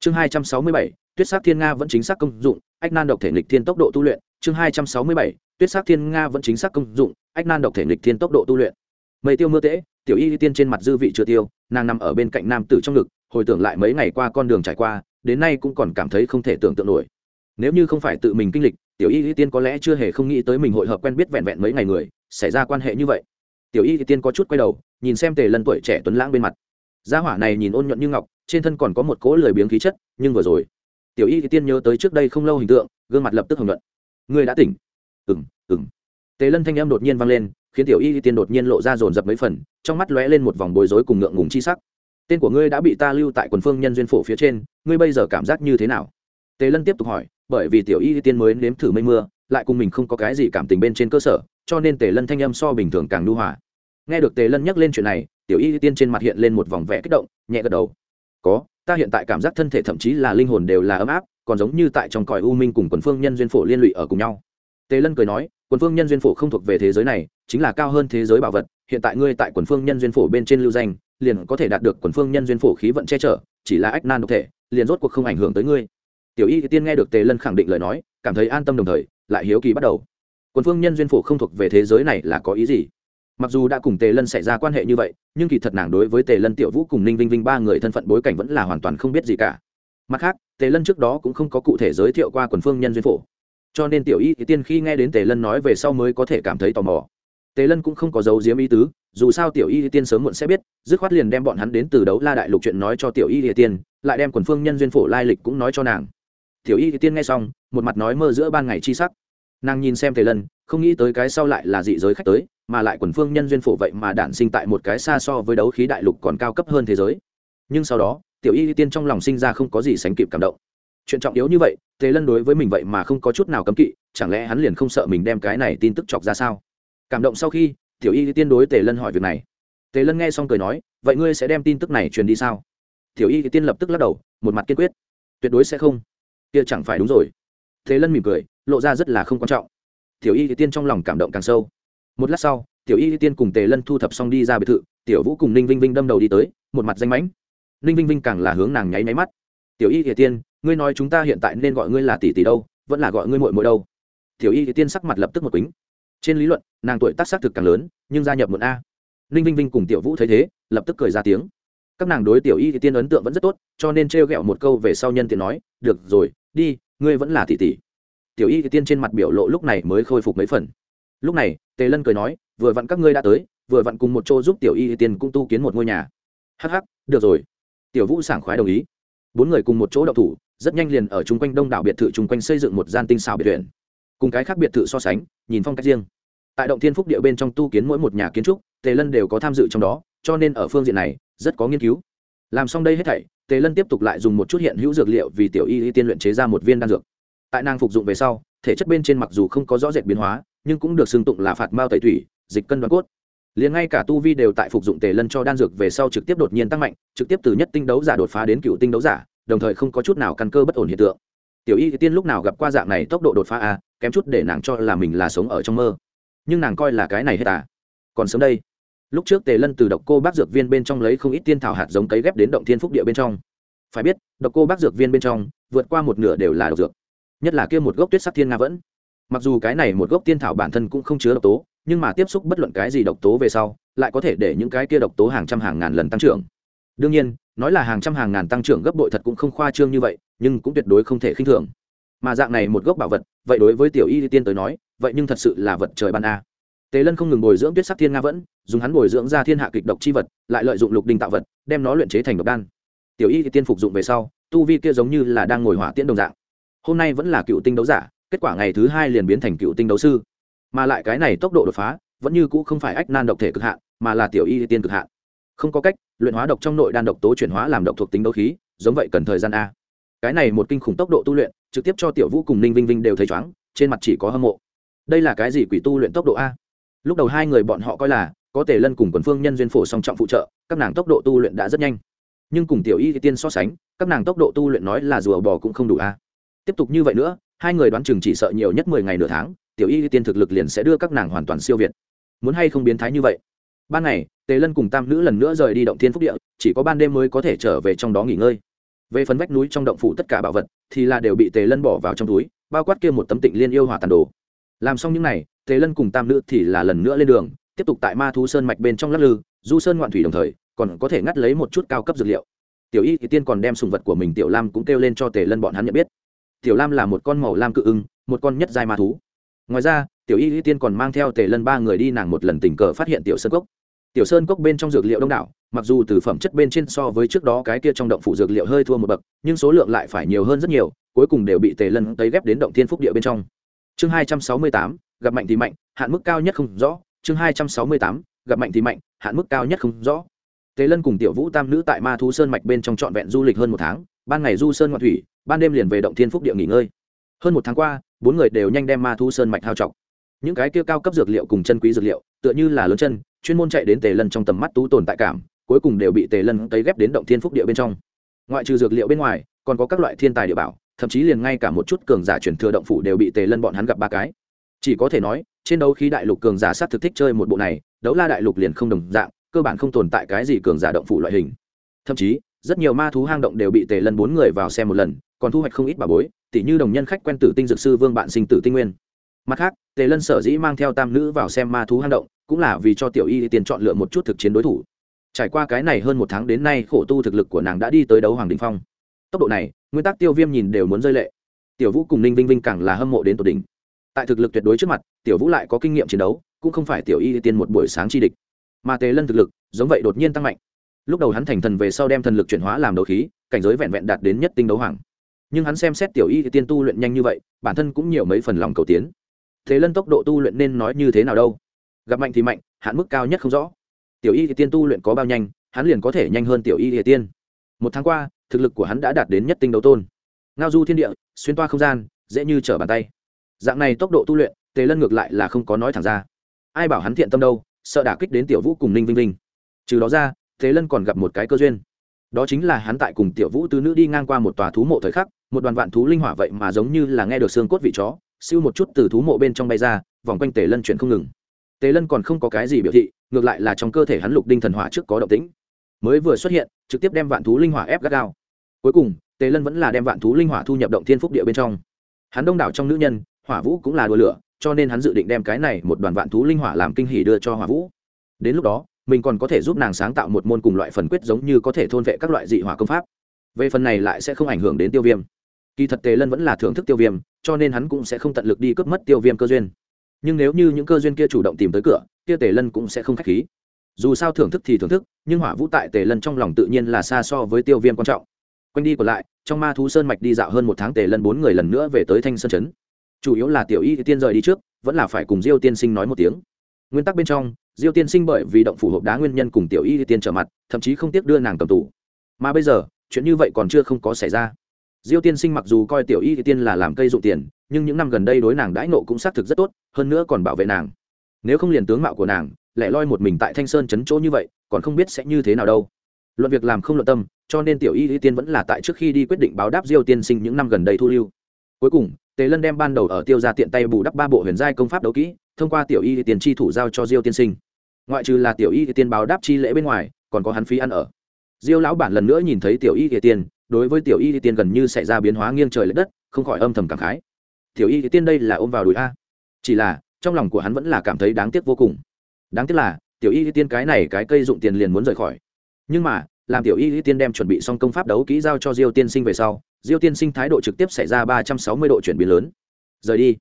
Chương hai trăm sáu mươi bảy, tuyết sắc thiên nga vẫn chính xác công dụng, ách nan độc thể nghịch thiên tốc độ tu luyện. Chương hai trăm sáu mươi bảy, tuyết sắc thiên nga vẫn chính xác công dụng, ách nan độc thể nghịch thiên tốc độ tu luyện mây tiêu mưa tễ, tiểu y tiên trên mặt dư vị chưa tiêu, nàng nằm ở bên cạnh nam tử trong ngực, hồi tưởng lại mấy ngày qua con đường trải qua, đến nay cũng còn cảm thấy không thể tưởng tượng nổi. Nếu như không phải tự mình kinh lịch, tiểu y tiên có lẽ chưa hề không nghĩ tới mình hội hợp quen biết vẹn vẹn mấy ngày người, xảy ra quan hệ như vậy. Tiểu y tiên có chút quay đầu, nhìn xem tề lân tuổi trẻ tuấn lãng bên mặt. Gia hỏa này nhìn ôn nhuận như ngọc, trên thân còn có một cỗ lười biếng khí chất, nhưng vừa rồi, tiểu y tiên nhớ tới trước đây không lâu hình tượng, gương mặt lập tức hồng luận người đã tỉnh. Ừng ừng tề lân thanh em đột nhiên vang lên khiến tiểu y tiên đột nhiên lộ ra dồn dập mấy phần, trong mắt lóe lên một vòng bối rối cùng ngượng ngùng chi sắc. Tên của ngươi đã bị ta lưu tại quần phương nhân duyên phổ phía trên, ngươi bây giờ cảm giác như thế nào? Tề lân tiếp tục hỏi, bởi vì tiểu y tiên mới nếm thử mây mưa, lại cùng mình không có cái gì cảm tình bên trên cơ sở, cho nên tề lân thanh âm so bình thường càng lưu hòa. Nghe được tề lân nhắc lên chuyện này, tiểu y tiên trên mặt hiện lên một vòng vẽ kích động, nhẹ gật đầu. Có, ta hiện tại cảm giác thân thể thậm chí là linh hồn đều là ấm áp, còn giống như tại trong cõi u minh cùng quần phương nhân duyên phổ liên lụy ở cùng nhau tề lân cười nói, quần phương nhân duyên phổ không thuộc về thế giới này, chính là cao hơn thế giới bảo vật. Hiện tại ngươi tại quần phương nhân duyên phổ bên trên lưu danh, liền có thể đạt được quần phương nhân duyên phổ khí vận che chở, chỉ là ách nan độc thể, liền rốt cuộc không ảnh hưởng tới ngươi. Tiểu y tiên nghe được tề lân khẳng định lời nói, cảm thấy an tâm đồng thời, lại hiếu kỳ bắt đầu. Quần phương nhân duyên phổ không thuộc về thế giới này là có ý gì? Mặc dù đã cùng tề lân xảy ra quan hệ như vậy, nhưng kỳ thật nàng đối với tề lân tiểu vũ cùng ninh vinh vinh ba người thân phận bối cảnh vẫn là hoàn toàn không biết gì cả. Mặt khác, tề lân trước đó cũng không có cụ thể giới thiệu qua quần phương nhân duyên phổ cho nên tiểu y tiên khi nghe đến tề lân nói về sau mới có thể cảm thấy tò mò. Tề lân cũng không có dấu diếm ý tứ, dù sao tiểu y tiên sớm muộn sẽ biết, dứt khoát liền đem bọn hắn đến từ đấu la đại lục chuyện nói cho tiểu y tiên, lại đem quần phương nhân duyên phổ lai lịch cũng nói cho nàng. Tiểu y tiên nghe xong, một mặt nói mơ giữa ban ngày chi sắc. Nàng nhìn xem tề lân, không nghĩ tới cái sau lại là dị giới khách tới, mà lại quần phương nhân duyên phổ vậy mà đản sinh tại một cái xa so với đấu khí đại lục còn cao cấp hơn thế giới. Nhưng sau đó, tiểu y tiên trong lòng sinh ra không có gì sánh kịp cảm động. Chuyện trọng yếu như vậy tề lân đối với mình vậy mà không có chút nào cấm kỵ, chẳng lẽ hắn liền không sợ mình đem cái này tin tức chọc ra sao? Cảm động sau khi, tiểu y tiên đối tề lân hỏi việc này. Tề lân nghe xong cười nói, vậy ngươi sẽ đem tin tức này truyền đi sao? Tiểu y tiên lập tức lắc đầu, một mặt kiên quyết. Tuyệt đối sẽ không. Kia chẳng phải đúng rồi. Tề lân mỉm cười, lộ ra rất là không quan trọng. Tiểu y tiên trong lòng cảm động càng sâu. Một lát sau, tiểu y tiên cùng tề lân thu thập xong đi ra biệt thự, tiểu vũ cùng ninh vinh vinh đâm đầu đi tới, một mặt danh mãnh. Ninh vinh vinh càng là hướng nàng nháy máy mắt tiểu y tiên, ngươi nói chúng ta hiện tại nên gọi ngươi là tỷ tỷ đâu, vẫn là gọi ngươi muội muội đâu? Tiểu y tiên sắc mặt lập tức một quýnh trên lý luận, nàng tuổi tác xác thực càng lớn, nhưng gia nhập một a. Ninh vinh vinh cùng tiểu vũ thấy thế, lập tức cười ra tiếng. Các nàng đối tiểu y tiên ấn tượng vẫn rất tốt, cho nên trêu ghẹo một câu về sau nhân tiện nói, được rồi, đi, ngươi vẫn là tỷ tỷ. Tiểu y tiên trên mặt biểu lộ lúc này mới khôi phục mấy phần. Lúc này, tề lân cười nói, vừa vặn các ngươi đã tới, vừa vặn cùng một chỗ giúp tiểu y tiên cũng tu kiến một ngôi nhà. Hh được rồi. Tiểu vũ sảng khoái đồng ý bốn người cùng một chỗ đậu thủ, rất nhanh liền ở chung quanh đông đảo biệt thự chung quanh xây dựng một gian tinh xào biệt viện. Cùng cái khác biệt thự so sánh, nhìn phong cách riêng. Tại động thiên phúc địa bên trong tu kiến mỗi một nhà kiến trúc, tề lân đều có tham dự trong đó, cho nên ở phương diện này, rất có nghiên cứu. Làm xong đây hết thảy, tề lân tiếp tục lại dùng một chút hiện hữu dược liệu vì tiểu y y tiên luyện chế ra một viên đan dược. Tại nàng phục dụng về sau, thể chất bên trên mặc dù không có rõ rệt biến hóa, nhưng cũng được xưng tụng là phạt mao tẩy thủy, dịch cân đoán cốt liền ngay cả tu vi đều tại phục dụng tề lân cho đan dược về sau trực tiếp đột nhiên tăng mạnh, trực tiếp từ nhất tinh đấu giả đột phá đến cựu tinh đấu giả, đồng thời không có chút nào căn cơ bất ổn hiện tượng. Tiểu y tiên lúc nào gặp qua dạng này tốc độ đột phá a kém chút để nàng cho là mình là sống ở trong mơ. Nhưng nàng coi là cái này hết à. Còn sớm đây, lúc trước tề lân từ độc cô bác dược viên bên trong lấy không ít tiên thảo hạt giống cấy ghép đến động thiên phúc địa bên trong. Phải biết, độc cô bác dược viên bên trong, vượt qua một nửa đều là độc dược. Nhất là kia một gốc tuyết sắc thiên nga vẫn. Mặc dù cái này một gốc tiên thảo bản thân cũng không chứa độc tố nhưng mà tiếp xúc bất luận cái gì độc tố về sau, lại có thể để những cái kia độc tố hàng trăm hàng ngàn lần tăng trưởng. Đương nhiên, nói là hàng trăm hàng ngàn tăng trưởng gấp bội thật cũng không khoa trương như vậy, nhưng cũng tuyệt đối không thể khinh thường. Mà dạng này một gốc bảo vật, vậy đối với tiểu y tiên tới nói, vậy nhưng thật sự là vật trời ban a. Tề lân không ngừng bồi dưỡng tuyết sắc thiên nga vẫn, dùng hắn bồi dưỡng ra thiên hạ kịch độc chi vật, lại lợi dụng lục đình tạo vật, đem nó luyện chế thành độc đan. Tiểu y tiên phục dụng về sau, tu vi kia giống như là đang ngồi hỏa tiễn đồng dạng. Hôm nay vẫn là cựu tinh đấu giả, kết quả ngày thứ hai liền biến thành cựu tinh đấu sư mà lại cái này tốc độ đột phá vẫn như cũ không phải ách nan độc thể cực hạn, mà là tiểu y tiên cực hạn. Không có cách, luyện hóa độc trong nội đan độc tố chuyển hóa làm độc thuộc tính đấu khí, giống vậy cần thời gian a. Cái này một kinh khủng tốc độ tu luyện, trực tiếp cho tiểu vũ cùng ninh vinh vinh đều thấy chóng trên mặt chỉ có hâm mộ. Đây là cái gì quỷ tu luyện tốc độ a? Lúc đầu hai người bọn họ coi là, có thể lân cùng quần phương nhân duyên phổ song trọng phụ trợ, các nàng tốc độ tu luyện đã rất nhanh. Nhưng cùng tiểu y tiên so sánh, các nàng tốc độ tu luyện nói là rùa bò cũng không đủ a. Tiếp tục như vậy nữa, hai người đoán chừng chỉ sợ nhiều nhất mười ngày nửa tháng tiểu y tiên thực lực liền sẽ đưa các nàng hoàn toàn siêu việt. Muốn hay không biến thái như vậy? Ban ngày, tề lân cùng tam nữ lần nữa rời đi động thiên phúc địa, chỉ có ban đêm mới có thể trở về trong đó nghỉ ngơi. Về phần vách núi trong động phủ tất cả bảo vật, thì là đều bị tề lân bỏ vào trong túi, bao quát kia một tấm tịnh liên yêu hỏa tàn đồ. Làm xong những n à y tề lân cùng tam nữ thì là lần nữa lên đường, tiếp tục tại ma thú sơn mạch bên trong lắc lư, du sơn ngoạn thủy đồng thời, còn có thể ngắt lấy một chút cao cấp dược liệu. Tiểu y thì tiên còn đem sùng vật của mình tiểu lam cũng kêu lên cho tề lân bọn hắn nhận biết. Tiểu lam là một con màu lam cự ưng, một con nhất giai ma thú ngoài ra, tiểu y y tiên còn mang theo tề lân ba người đi nàng một lần tình cờ phát hiện tiểu sơn cốc. Tiểu sơn cốc bên trong dược liệu đông đảo, mặc dù từ phẩm chất bên trên so với trước đó cái kia trong động phủ dược liệu hơi thua một bậc, nhưng số lượng lại phải nhiều hơn rất nhiều, cuối cùng đều bị tề lân tấy ghép đến động thiên phúc địa bên trong. Chương hai trăm sáu mươi tám, gặp mạnh thì mạnh, hạn mức cao nhất không rõ. Chương hai trăm sáu mươi tám, gặp mạnh thì mạnh, hạn mức cao nhất không rõ. Tề lân cùng tiểu vũ tam nữ tại ma thú sơn mạch bên trong trọn vẹn du lịch hơn một tháng, ban ngày du sơn ngoạn thủy, ban đêm liền về động thiên phúc địa nghỉ ngơi. Hơn một tháng qua bốn người đều nhanh đem ma thú sơn mạch hao trọc. Những cái kia cao cấp dược liệu cùng chân quý dược liệu, tựa như là lớn chân, chuyên môn chạy đến tề lân trong tầm mắt tú tồn tại cảm, cuối cùng đều bị tề lân cấy ghép đến động thiên phúc địa bên trong. Ngoại trừ dược liệu bên ngoài, còn có các loại thiên tài địa bảo, thậm chí liền ngay cả một chút cường giả chuyển thừa động phủ đều bị tề lân bọn hắn gặp ba cái. Chỉ có thể nói, trên đấu khí đại lục cường giả sát thực thích chơi một bộ này, đấu la đại lục liền không đồng dạng, cơ bản không tồn tại cái gì cường giả động phủ loại hình. Thậm chí, rất nhiều ma thú hang động đều bị tề lân bốn người vào xem một lần còn thu hoạch không ít bà bối, tỉ như đồng nhân khách quen tử tinh dược sư vương bạn sinh tử tinh nguyên. Mặt khác, tề lân sở dĩ mang theo tam nữ vào xem ma thú hang động, cũng là vì cho tiểu y tiền chọn lựa một chút thực chiến đối thủ. Trải qua cái này hơn một tháng đến nay khổ tu thực lực của nàng đã đi tới đấu hoàng đình phong. Tốc độ này, nguyên tắc tiêu viêm nhìn đều muốn rơi lệ. Tiểu vũ cùng ninh vinh vinh càng là hâm mộ đến tột đỉnh. Tại thực lực tuyệt đối trước mặt, tiểu vũ lại có kinh nghiệm chiến đấu, cũng không phải tiểu y tiên một buổi sáng chi địch. Mà tề lân thực lực, giống vậy đột nhiên tăng mạnh. Lúc đầu hắn thành thần về sau đem thần lực chuyển hóa làm đấu khí, cảnh giới vẹn vẹn đạt đến nhất tinh đấu hoàng nhưng hắn xem xét tiểu y tiên tu luyện nhanh như vậy, bản thân cũng nhiều mấy phần lòng cầu tiến. Thế lân tốc độ tu luyện nên nói như thế nào đâu? Gặp mạnh thì mạnh, hạn mức cao nhất không rõ. Tiểu y tiên tu luyện có bao nhanh, hắn liền có thể nhanh hơn tiểu y tiên. Một tháng qua, thực lực của hắn đã đạt đến nhất tinh đấu tôn. Ngao du thiên địa, xuyên toa không gian, dễ như trở bàn tay. Dạng này tốc độ tu luyện tề lân ngược lại là không có nói thẳng ra. Ai bảo hắn thiện tâm đâu, sợ đả kích đến tiểu vũ cùng ninh vinh vinh. Trừ đó ra tề lân còn gặp một cái cơ duyên. Đó chính là hắn tại cùng tiểu vũ tứ nữ đi ngang qua một tòa thú mộ thời khắc một đoàn vạn thú linh hỏa vậy mà giống như là nghe được xương cốt vị chó, siêu một chút từ thú mộ bên trong bay ra, vòng quanh tề lân chuyển không ngừng. Tề lân còn không có cái gì biểu thị, ngược lại là trong cơ thể hắn lục đinh thần hỏa trước có động tĩnh. Mới vừa xuất hiện, trực tiếp đem vạn thú linh hỏa ép gắt gao. Cuối cùng, tề lân vẫn là đem vạn thú linh hỏa thu nhập động thiên phúc địa bên trong. Hắn đông đảo trong nữ nhân, hỏa vũ cũng là đùa lửa, cho nên hắn dự định đem cái này một đoàn vạn thú linh hỏa làm kinh hỉ đưa cho hỏa vũ. Đến lúc đó, mình còn có thể giúp nàng sáng tạo một môn cùng loại phần quyết giống như có thể thôn vệ các loại dị hỏa công pháp. Về phần này lại sẽ không ảnh hưởng đến tiêu viêm kỳ thật tề lân vẫn là thưởng thức tiêu viêm, cho nên hắn cũng sẽ không tận lực đi cướp mất tiêu viêm cơ duyên. Nhưng nếu như những cơ duyên kia chủ động tìm tới cửa, kia tề lân cũng sẽ không k h á c h khí. Dù sao thưởng thức thì thưởng thức, nhưng hỏa vũ tại tề lân trong lòng tự nhiên là xa so với tiêu viêm quan trọng. Quanh đi còn lại, trong ma thú sơn mạch đi dạo hơn một tháng tề lân bốn người lần nữa về tới thanh sơn chấn chủ yếu là tiểu y tiên rời đi trước, vẫn là phải cùng diêu tiên sinh nói một tiếng. Nguyên tắc bên trong, diêu tiên sinh bởi vì động phủ hộp đá nguyên nhân cùng tiểu y tiên trở mặt, thậm chí không tiếc đưa nàng cầm tù. Mà bây giờ, chuyện như vậy còn chưa không có xảy ra diêu tiên sinh mặc dù coi tiểu y tiên là làm cây dụng tiền, nhưng những năm gần đây đối nàng đãi nộ cũng xác thực rất tốt, hơn nữa còn bảo vệ nàng. Nếu không liền tướng mạo của nàng lại loi một mình tại thanh sơn chấn chỗ như vậy, còn không biết sẽ như thế nào đâu. Luận việc làm không luận tâm, cho nên tiểu y thì tiên vẫn là tại trước khi đi quyết định báo đáp diêu tiên sinh những năm gần đây thu lưu. Cuối cùng, tề lân đem ban đầu ở tiêu ra tiện tay bù đắp ba bộ huyền giai công pháp đấu kỹ, thông qua tiểu y thì tiên chi thủ giao cho diêu tiên sinh. Ngoại trừ là tiểu y thì tiên báo đáp chi lễ bên ngoài, còn có hắn phí ăn ở. Diêu lão bản lần nữa nhìn thấy tiểu y thì tiên đối với tiểu y thì tiên gần như xảy ra biến hóa nghiêng trời l ệ đất, không khỏi âm thầm cảm khái. Tiểu y thì tiên đây là ôm vào đùi a. Chỉ là, trong lòng của hắn vẫn là cảm thấy đáng tiếc vô cùng. Đáng tiếc là, tiểu y thì tiên cái này cái cây dụng tiền liền muốn rời khỏi. Nhưng mà, làm tiểu y y tiên đem chuẩn bị xong công pháp đấu kỹ giao cho diêu tiên sinh về sau, diêu tiên sinh thái độ trực tiếp xảy ra ba trăm sáu mươi độ chuyển biến lớn. Rời đi.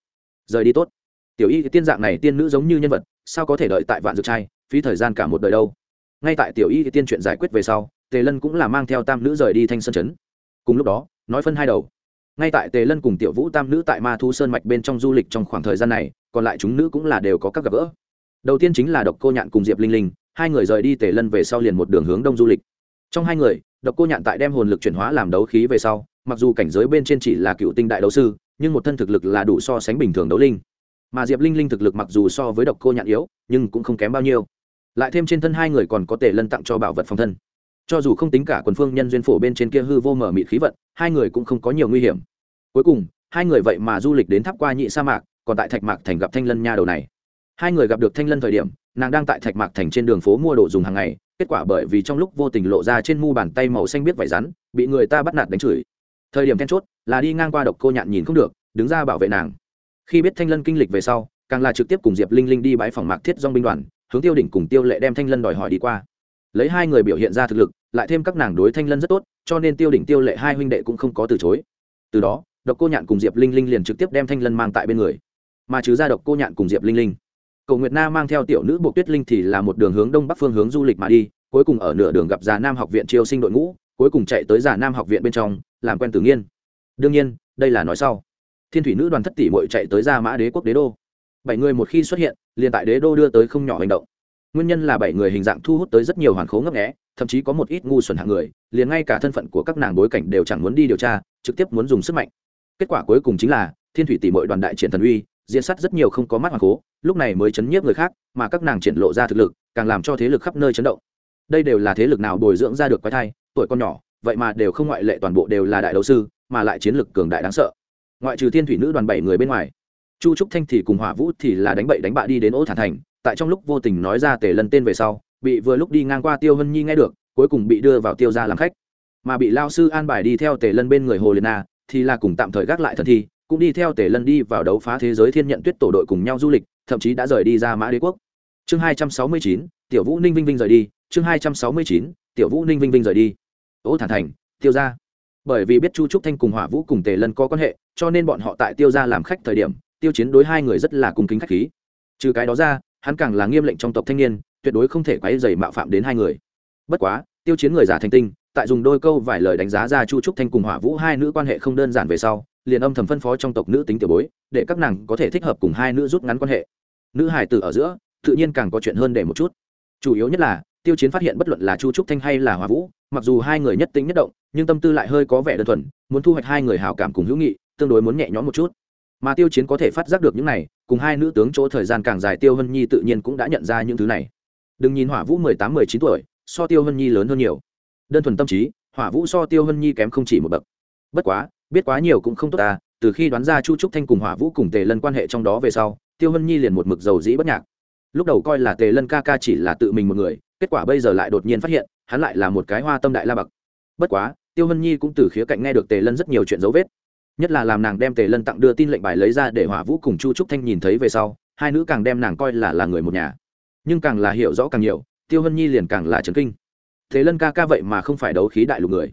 Rời đi tốt. Tiểu y tiên dạng này tiên nữ giống như nhân vật, sao có thể đợi tại vạn dược trai, phí thời gian cả một đời đâu. Ngay tại tiểu y tiên chuyện giải quyết về sau tề lân cũng là mang theo tam nữ rời đi thanh sơn chấn cùng lúc đó, nói phân hai đầu. ngay tại tề lân cùng tiểu vũ tam nữ tại ma thu sơn mạch bên trong du lịch trong khoảng thời gian này, còn lại chúng nữ cũng là đều có các gặp gỡ. đầu tiên chính là độc cô nhạn cùng diệp linh linh, hai người rời đi tề lân về sau liền một đường hướng đông du lịch. trong hai người, độc cô nhạn tại đem hồn lực chuyển hóa làm đấu khí về sau, mặc dù cảnh giới bên trên chỉ là cựu tinh đại đấu sư, nhưng một thân thực lực là đủ so sánh bình thường đấu linh. mà diệp linh linh thực lực mặc dù so với độc cô nhạn yếu, nhưng cũng không kém bao nhiêu. lại thêm trên thân hai người còn có Tề lân tặng cho bảo vật phòng thân cho dù không tính cả quần phương nhân duyên phổ bên trên kia hư vô mở mịt khí vận, hai người cũng không có nhiều nguy hiểm. Cuối cùng, hai người vậy mà du lịch đến tháp qua nhị sa mạc, còn tại thạch mạc thành gặp thanh lân nha đầu này. Hai người gặp được thanh lân thời điểm, nàng đang tại thạch mạc thành trên đường phố mua đồ dùng hàng ngày, kết quả bởi vì trong lúc vô tình lộ ra trên mu bàn tay màu xanh biết vải rắn, bị người ta bắt nạt đánh chửi. Thời điểm then chốt, là đi ngang qua độc cô nhạn nhìn không được, đứng ra bảo vệ nàng. Khi biết thanh lân kinh lịch về sau, càng là trực tiếp cùng diệp linh linh đi bãi phòng mạc thiết dong binh đoàn, hướng tiêu đỉnh cùng tiêu lệ đem thanh lân đòi hỏi đi qua. Lấy hai người biểu hiện ra thực lực lại thêm các nàng đối thanh lân rất tốt, cho nên tiêu đỉnh tiêu lệ hai huynh đệ cũng không có từ chối. Từ đó, độc cô nhạn cùng diệp linh linh liền trực tiếp đem thanh lân mang tại bên người. Mà trừ ra độc cô nhạn cùng diệp linh linh, cầu nguyệt na mang theo tiểu nữ bộ tuyết linh thì là một đường hướng đông bắc phương hướng du lịch mà đi, cuối cùng ở nửa đường gặp già nam học viện triều sinh đội ngũ, cuối cùng chạy tới già nam học viện bên trong, làm quen tử nghiên. Đương nhiên, đây là nói sau. Thiên thủy nữ đoàn thất tỷ mội chạy tới ra mã đế quốc đế đô. Bảy người một khi xuất hiện, liền tại đế đô đưa tới không nhỏ hành động nguyên nhân là bảy người hình dạng thu hút tới rất nhiều hoàn khố ngấp nghẽ thậm chí có một ít ngu xuẩn hạng người, liền ngay cả thân phận của các nàng bối cảnh đều chẳng muốn đi điều tra, trực tiếp muốn dùng sức mạnh. Kết quả cuối cùng chính là, thiên thủy tỷ mội đoàn đại triển thần uy, diễn sát rất nhiều không có mắt hoàn khố, lúc này mới chấn nhiếp người khác, mà các nàng triển lộ ra thực lực, càng làm cho thế lực khắp nơi chấn động. Đây đều là thế lực nào bồi dưỡng ra được quái thai, tuổi con nhỏ, vậy mà đều không ngoại lệ toàn bộ đều là đại đấu sư, mà lại chiến lực cường đại đáng sợ. Ngoại trừ thiên thủy nữ đoàn bảy người bên ngoài, chu trúc thanh thì cùng hỏa vũ thì là đánh bậy đánh bạ đi đến ô thản thành tại trong lúc vô tình nói ra tề lân tên về sau, bị vừa lúc đi ngang qua tiêu hân nhi nghe được, cuối cùng bị đưa vào tiêu ra làm khách. Mà bị lao sư an bài đi theo tề lân bên người hồ liệt na thì là cùng tạm thời gác lại thần thi, cũng đi theo tề lân đi vào đấu phá thế giới thiên nhận tuyết tổ đội cùng nhau du lịch, thậm chí đã rời đi ra mã đế quốc. Chương hai trăm sáu mươi chín, tiểu vũ ninh vinh vinh rời đi. Chương hai trăm sáu mươi chín, tiểu vũ ninh vinh vinh rời đi. Ô thản thành, tiêu ra bởi vì biết chu trúc thanh cùng hỏa vũ cùng tề lân có quan hệ, cho nên bọn họ tại tiêu ra làm khách thời điểm, tiêu chiến đối hai người rất là cung kính khách khí. Trừ cái đó ra hắn càng là nghiêm lệnh trong tộc thanh niên, tuyệt đối không thể quấy dày mạo phạm đến hai người. Bất quá, tiêu chiến người giả thành tinh, tại dùng đôi câu vài lời đánh giá ra chu trúc thanh cùng hỏa vũ hai nữ quan hệ không đơn giản về sau, liền âm thầm phân phó trong tộc nữ tính tiểu bối, để các nàng có thể thích hợp cùng hai nữ rút ngắn quan hệ. Nữ hải tử ở giữa, tự nhiên càng có chuyện hơn để một chút. Chủ yếu nhất là, tiêu chiến phát hiện bất luận là chu trúc thanh hay là hòa vũ, mặc dù hai người nhất tính nhất động, nhưng tâm tư lại hơi có vẻ đơn thuần, muốn thu hoạch hai người hào cảm cùng hữu nghị, tương đối muốn nhẹ nhõm một chút mà tiêu chiến có thể phát giác được những này, cùng hai nữ tướng chỗ thời gian càng dài tiêu hân nhi tự nhiên cũng đã nhận ra những thứ này. Đừng nhìn hỏa vũ mười tám, mười chín tuổi, so tiêu hân nhi lớn hơn nhiều. Đơn thuần tâm trí, hỏa vũ so tiêu hân nhi kém không chỉ một bậc. Bất quá, biết quá nhiều cũng không tốt ta, từ khi đoán ra chu trúc thanh cùng hỏa vũ cùng tề lân quan hệ trong đó về sau, tiêu hân nhi liền một mực dầu dĩ bất nhạc. Lúc đầu coi là tề lân ca ca chỉ là tự mình một người, kết quả bây giờ lại đột nhiên phát hiện, hắn lại là một cái hoa tâm đại la bậc. Bất quá, tiêu hân nhi cũng từ khía cạnh nghe được tề lân rất nhiều chuyện dấu vết nhất là làm nàng đem tề lân tặng đưa tin lệnh bài lấy ra để hỏa vũ cùng chu trúc thanh nhìn thấy về sau, hai nữ càng đem nàng coi là là người một nhà. Nhưng càng là hiểu rõ càng nhiều, tiêu hân nhi liền càng là trấn kinh. Thế lân ca ca vậy mà không phải đấu khí đại lục người.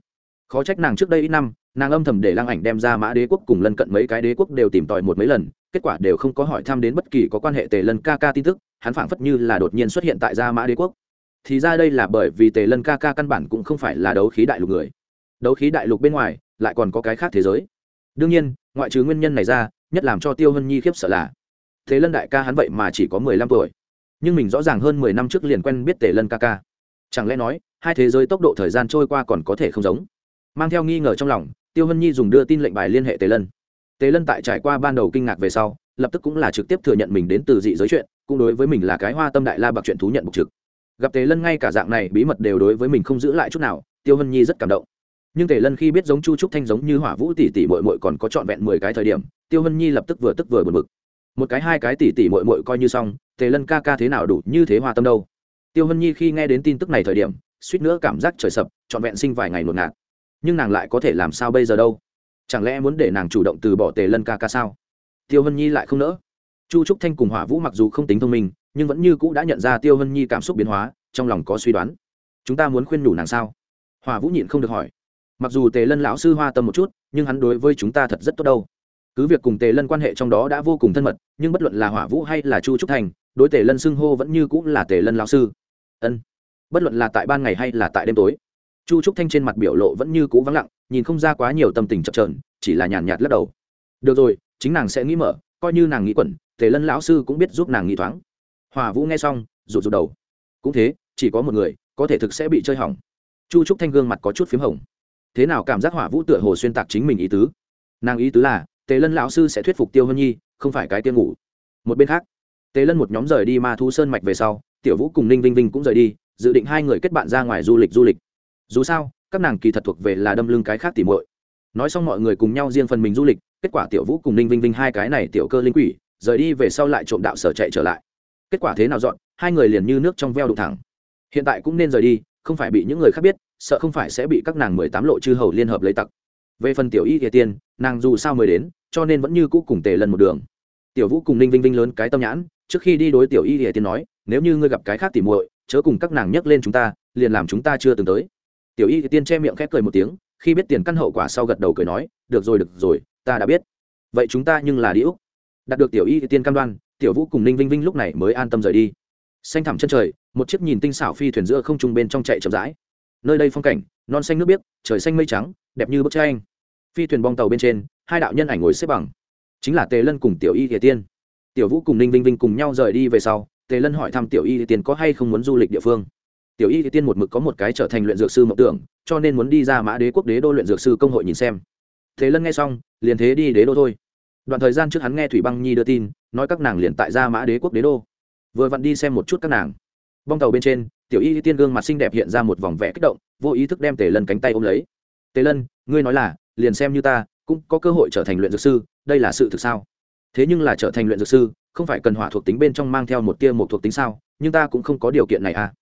Khó trách nàng trước đây ít năm, nàng âm thầm để lăng ảnh đem ra mã đế quốc cùng lân cận mấy cái đế quốc đều tìm tòi một mấy lần, kết quả đều không có hỏi thăm đến bất kỳ có quan hệ tề lân ca ca tin tức, hắn phảng phất như là đột nhiên xuất hiện tại gia mã đế quốc. Thì ra đây là bởi vì tề lân ca ca căn bản cũng không phải là đấu khí đại lục người. Đấu khí đại lục bên ngoài, lại còn có cái khác thế giới đương nhiên, ngoại trừ nguyên nhân này ra, nhất làm cho tiêu hân nhi khiếp sợ là thế lân đại ca hắn vậy mà chỉ có mười lăm tuổi. Nhưng mình rõ ràng hơn mười năm trước liền quen biết tề lân ca ca. Chẳng lẽ nói, hai thế giới tốc độ thời gian trôi qua còn có thể không giống? Mang theo nghi ngờ trong lòng, tiêu hân nhi dùng đưa tin lệnh bài liên hệ tề lân. Tề lân tại trải qua ban đầu kinh ngạc về sau, lập tức cũng là trực tiếp thừa nhận mình đến từ dị giới chuyện, cũng đối với mình là cái hoa tâm đại la bạc chuyện thú nhận bục trực. Gặp tề lân ngay cả dạng này bí mật đều đối với mình không giữ lại chút nào, tiêu hân nhi rất cảm động nhưng tề lân khi biết giống chu trúc thanh giống như hỏa vũ tỷ tỷ mội mội còn có trọn vẹn mười cái thời điểm, tiêu hân nhi lập tức vừa tức vừa buồn bực. Một cái, hai cái tỷ tỷ mội mội coi như xong, tề lân ca ca thế nào đủ như thế hoa tâm đâu. Tiêu hân nhi khi nghe đến tin tức này thời điểm, suýt nữa cảm giác trời sập, trọn vẹn sinh vài ngày ngột ngạt. Nhưng nàng lại có thể làm sao bây giờ đâu? Chẳng lẽ muốn để nàng chủ động từ bỏ tề lân ca ca sao? Tiêu hân nhi lại không nỡ. Chu trúc thanh cùng hỏa vũ mặc dù không tính thông minh, nhưng vẫn như cũ đã nhận ra tiêu hân nhi cảm xúc biến hóa, trong lòng có suy đoán. Chúng ta muốn khuyên nhủ nàng sao? Hỏa vũ nhịn không được hỏi mặc dù tề lân lão sư hoa tâm một chút, nhưng hắn đối với chúng ta thật rất tốt đâu. Cứ việc cùng tề lân quan hệ trong đó đã vô cùng thân mật, nhưng bất luận là hỏa vũ hay là chu trúc thành, đối tề lân xưng hô vẫn như cũng là tề lân lão sư. Ân. Bất luận là tại ban ngày hay là tại đêm tối, chu trúc thanh trên mặt biểu lộ vẫn như cũ vắng lặng, nhìn không ra quá nhiều tâm tình chập trờn chỉ là nhàn nhạt lắc đầu. Được rồi, chính nàng sẽ nghĩ mở, coi như nàng nghĩ quẩn, tề lân lão sư cũng biết giúp nàng nghĩ thoáng. Hòa vũ nghe xong, rụt rụt đầu. Cũng thế, chỉ có một người, có thể thực sẽ bị chơi hỏng. Chu trúc thanh gương mặt có chút p h í m hồng thế nào cảm giác hỏa vũ tựa hồ xuyên tạc chính mình ý tứ? Nàng ý tứ là, tề lân lão sư sẽ thuyết phục tiêu hân nhi, không phải cái tiên ngủ. Một bên khác, tề lân một nhóm rời đi ma thu sơn mạch về sau, tiểu vũ cùng ninh vinh vinh cũng rời đi, dự định hai người kết bạn ra ngoài du lịch du lịch. Dù sao, các nàng kỳ thật thuộc về là đâm lưng cái khác tỉ muội. Nói xong mọi người cùng nhau riêng phần mình du lịch, kết quả tiểu vũ cùng ninh vinh vinh hai cái này tiểu cơ linh quỷ, rời đi về sau lại trộm đạo sở chạy trở lại. Kết quả thế nào dọn, hai người liền như nước trong veo đụng thẳng. Hiện tại cũng nên rời đi, không phải bị những người khác biết sợ không phải sẽ bị các nàng mười tám lộ chư hầu liên hợp lấy tặc. Về phần tiểu y địa tiên, nàng dù sao mới đến, cho nên vẫn như cũ cùng tề lần một đường. Tiểu vũ cùng ninh vinh vinh lớn cái tâm nhãn, trước khi đi đối tiểu y địa tiên nói, nếu như ngươi gặp cái khác tỉ muội, chớ cùng các nàng nhắc lên chúng ta, liền làm chúng ta chưa từng tới. Tiểu y tiên che miệng khép cười một tiếng, khi biết tiền căn hậu quả sau gật đầu cười nói, được rồi được rồi, ta đã biết. Vậy chúng ta nhưng là đi đạt được tiểu y tiên cam đoan, tiểu vũ cùng ninh vinh vinh lúc này mới an tâm rời đi. Xanh thẳm chân trời, một chiếc nhìn tinh xảo phi thuyền giữa không trung bên trong chạy chậm rãi nơi đây phong cảnh, non xanh nước biếc, trời xanh mây trắng, đẹp như bức tranh. Phi thuyền bong tàu bên trên, hai đạo nhân ảnh ngồi xếp bằng. Chính là tề lân cùng tiểu y địa tiên. Tiểu vũ cùng ninh vinh vinh cùng nhau rời đi về sau, tề lân hỏi thăm tiểu y địa tiên có hay không muốn du lịch địa phương. Tiểu y tiên một mực có một cái trở thành luyện dược sư mộng tưởng, cho nên muốn đi ra mã đế quốc đế đô luyện dược sư công hội nhìn xem. Thế lân nghe xong, liền thế đi đế đô thôi. Đoạn thời gian trước hắn nghe thủy băng nhi đưa tin, nói các nàng liền tại ra mã đế quốc đế đô. Vừa vặn đi xem một chút các nàng. Bong tàu bên trên tiểu y tiên gương mặt xinh đẹp hiện ra một vòng vẽ kích động vô ý thức đem tề lân cánh tay ôm lấy tề lân ngươi nói là liền xem như ta cũng có cơ hội trở thành luyện dược sư đây là sự thực sao thế nhưng là trở thành luyện dược sư không phải cần hỏa thuộc tính bên trong mang theo một tia một thuộc tính sao nhưng ta cũng không có điều kiện này à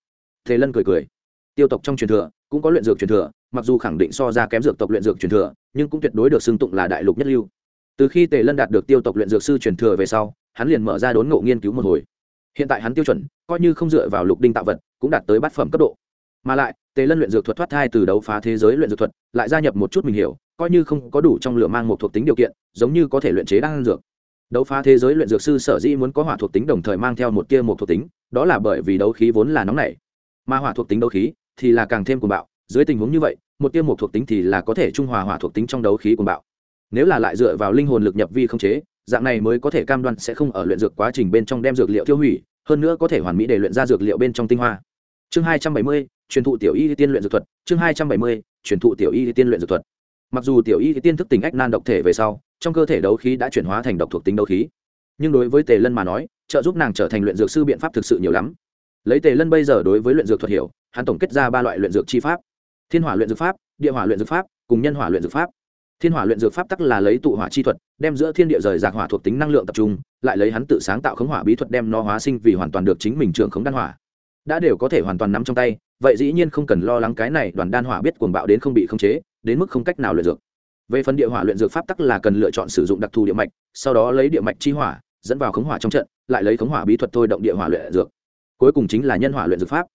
Tề Lân cười cười. Tiêu tộc trong truyền thừa cũng có luyện dược truyền thừa, mặc dù khẳng định so ra kém dược tộc luyện dược truyền thừa, nhưng cũng tuyệt đối được xưng tụng là đại lục nhất lưu. Từ khi Tề Lân đạt được tiêu tộc luyện dược sư truyền thừa về sau, hắn liền mở ra đốn ngộ nghiên cứu một hồi. Hiện tại hắn tiêu chuẩn, coi như không dựa vào lục đinh tạo vật, cũng đạt tới bát phẩm cấp độ. Mà lại, Tề Lân luyện dược thuật thoát thai từ đấu phá thế giới luyện dược thuật, lại gia nhập một chút mình hiểu, coi như không có đủ trong lửa mang một thuộc tính điều kiện, giống như có thể luyện chế đan dược. Đấu phá thế giới luyện dược sư sở dĩ muốn có hỏa thuộc tính đồng thời mang theo một tia một thuộc tính, đó là bởi vì đấu khí vốn là nóng nảy mà hỏa thuộc tính đấu khí thì là càng thêm cuồng bạo dưới tình huống như vậy một kia một thuộc tính thì là có thể trung hòa hỏa thuộc tính trong đấu khí cuồng bạo nếu là lại dựa vào linh hồn lực nhập vi không chế dạng này mới có thể cam đoan sẽ không ở luyện dược quá trình bên trong đem dược liệu tiêu hủy, hơn nữa có thể hoàn mỹ để luyện ra dược liệu bên trong tinh hoa. Chương hai trăm bảy mươi, truyền thụ tiểu y tiên luyện dược thuật. Chương hai trăm bảy mươi, truyền thụ tiểu y tiên luyện dược thuật. Mặc dù tiểu y tiên thức tỉnh ách nan độc thể về sau, trong cơ thể đấu khí đã chuyển hóa thành độc thuộc tính đấu khí. Nhưng đối với tề lân mà nói, trợ giúp nàng trở thành luyện dược sư biện pháp thực sự nhiều lắm. Lấy tề lân bây giờ đối với luyện dược thuật hiểu, hắn tổng kết ra ba loại luyện dược chi pháp. Thiên hỏa luyện dược pháp, địa hỏa luyện dược pháp, cùng nhân hỏa luyện dược pháp thiên hỏa luyện dược pháp tắc là lấy tụ hỏa chi thuật, đem giữa thiên địa rời rạc hỏa thuộc tính năng lượng tập trung, lại lấy hắn tự sáng tạo khống hỏa bí thuật đem nó hóa sinh vì hoàn toàn được chính mình trưởng khống đan hỏa. Đã đều có thể hoàn toàn nắm trong tay, vậy dĩ nhiên không cần lo lắng cái này đoàn đan hỏa biết cuồng bạo đến không bị khống chế, đến mức không cách nào luyện dược. Về phần địa hỏa luyện dược pháp tắc là cần lựa chọn sử dụng đặc thù địa mạch, sau đó lấy địa mạch chi hỏa, dẫn vào khống hỏa trong trận, lại lấy khống hỏa bí thuật thôi động địa hỏa luyện dược. Cuối cùng chính là nhân hỏa luyện dược pháp.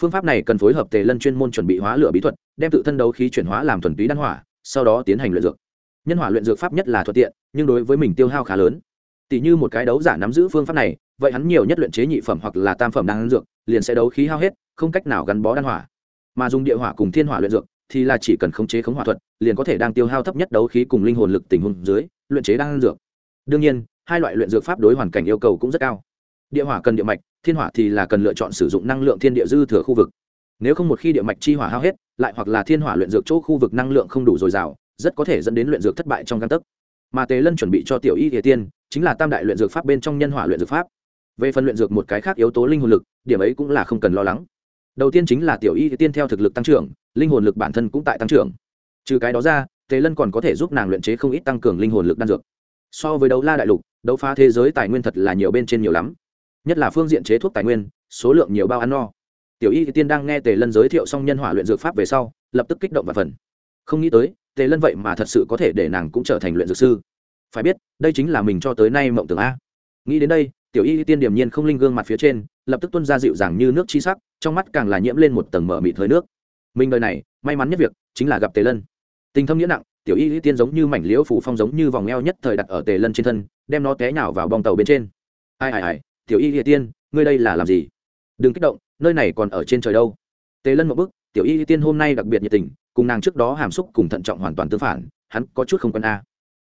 Phương pháp này cần phối hợp tề lân chuyên môn chuẩn bị hóa lửa bí thuật, đem tự thân đấu khí chuyển hóa làm thuần túy đan hỏa sau đó tiến hành luyện dược. Nhân hỏa luyện dược pháp nhất là thuận tiện, nhưng đối với mình tiêu hao khá lớn. Tỷ như một cái đấu giả nắm giữ phương pháp này, vậy hắn nhiều nhất luyện chế nhị phẩm hoặc là tam phẩm đan dược, liền sẽ đấu khí hao hết, không cách nào gắn bó đan hỏa. Mà dùng địa hỏa cùng thiên hỏa luyện dược, thì là chỉ cần khống chế khống hỏa thuật, liền có thể đang tiêu hao thấp nhất đấu khí cùng linh hồn lực tình huống dưới, luyện chế đan dược. Đương nhiên, hai loại luyện dược pháp đối hoàn cảnh yêu cầu cũng rất cao. Địa hỏa cần địa mạch, thiên hỏa thì là cần lựa chọn sử dụng năng lượng thiên địa dư thừa khu vực nếu không một khi địa mạch chi hỏa hao hết, lại hoặc là thiên hỏa luyện dược chỗ khu vực năng lượng không đủ dồi dào, rất có thể dẫn đến luyện dược thất bại trong căn tấc. Mà tế lân chuẩn bị cho tiểu y địa tiên, chính là tam đại luyện dược pháp bên trong nhân hỏa luyện dược pháp. Về phần luyện dược một cái khác yếu tố linh hồn lực, điểm ấy cũng là không cần lo lắng. Đầu tiên chính là tiểu y tiên theo thực lực tăng trưởng, linh hồn lực bản thân cũng tại tăng trưởng. Trừ cái đó ra tế lân còn có thể giúp nàng luyện chế không ít tăng cường linh hồn lực đan dược. So với đấu la đại lục, đấu phá thế giới tài nguyên thật là nhiều bên trên nhiều lắm. Nhất là phương diện chế thuốc tài nguyên, số lượng nhiều bao ăn no tiểu y tiên đang nghe tề lân giới thiệu xong nhân hỏa luyện dược pháp về sau, lập tức kích động và phần. Không nghĩ tới, tề lân vậy mà thật sự có thể để nàng cũng trở thành luyện dược sư. Phải biết, đây chính là mình cho tới nay mộng tưởng a. Nghĩ đến đây, tiểu y tiên điềm nhiên không linh gương mặt phía trên, lập tức tuân ra dịu dàng như nước chi sắc, trong mắt càng là nhiễm lên một tầng mở mịt hơi nước. Mình đời này, may mắn nhất việc, chính là gặp tề lân. Tình thâm nghĩa nặng, tiểu y tiên giống như mảnh liễu phủ phong giống như vòng eo nhất thời đặt ở tề lân trên thân, đem nó té nhào vào bong tàu bên trên. Ai ai ai, tiểu y tiên, ngươi đây là làm gì? Đừng kích động nơi này còn ở trên trời đâu? Tề lân một bức tiểu y tiên hôm nay đặc biệt nhiệt tình, cùng nàng trước đó hàm xúc cùng thận trọng hoàn toàn tương phản, hắn có chút không quân a.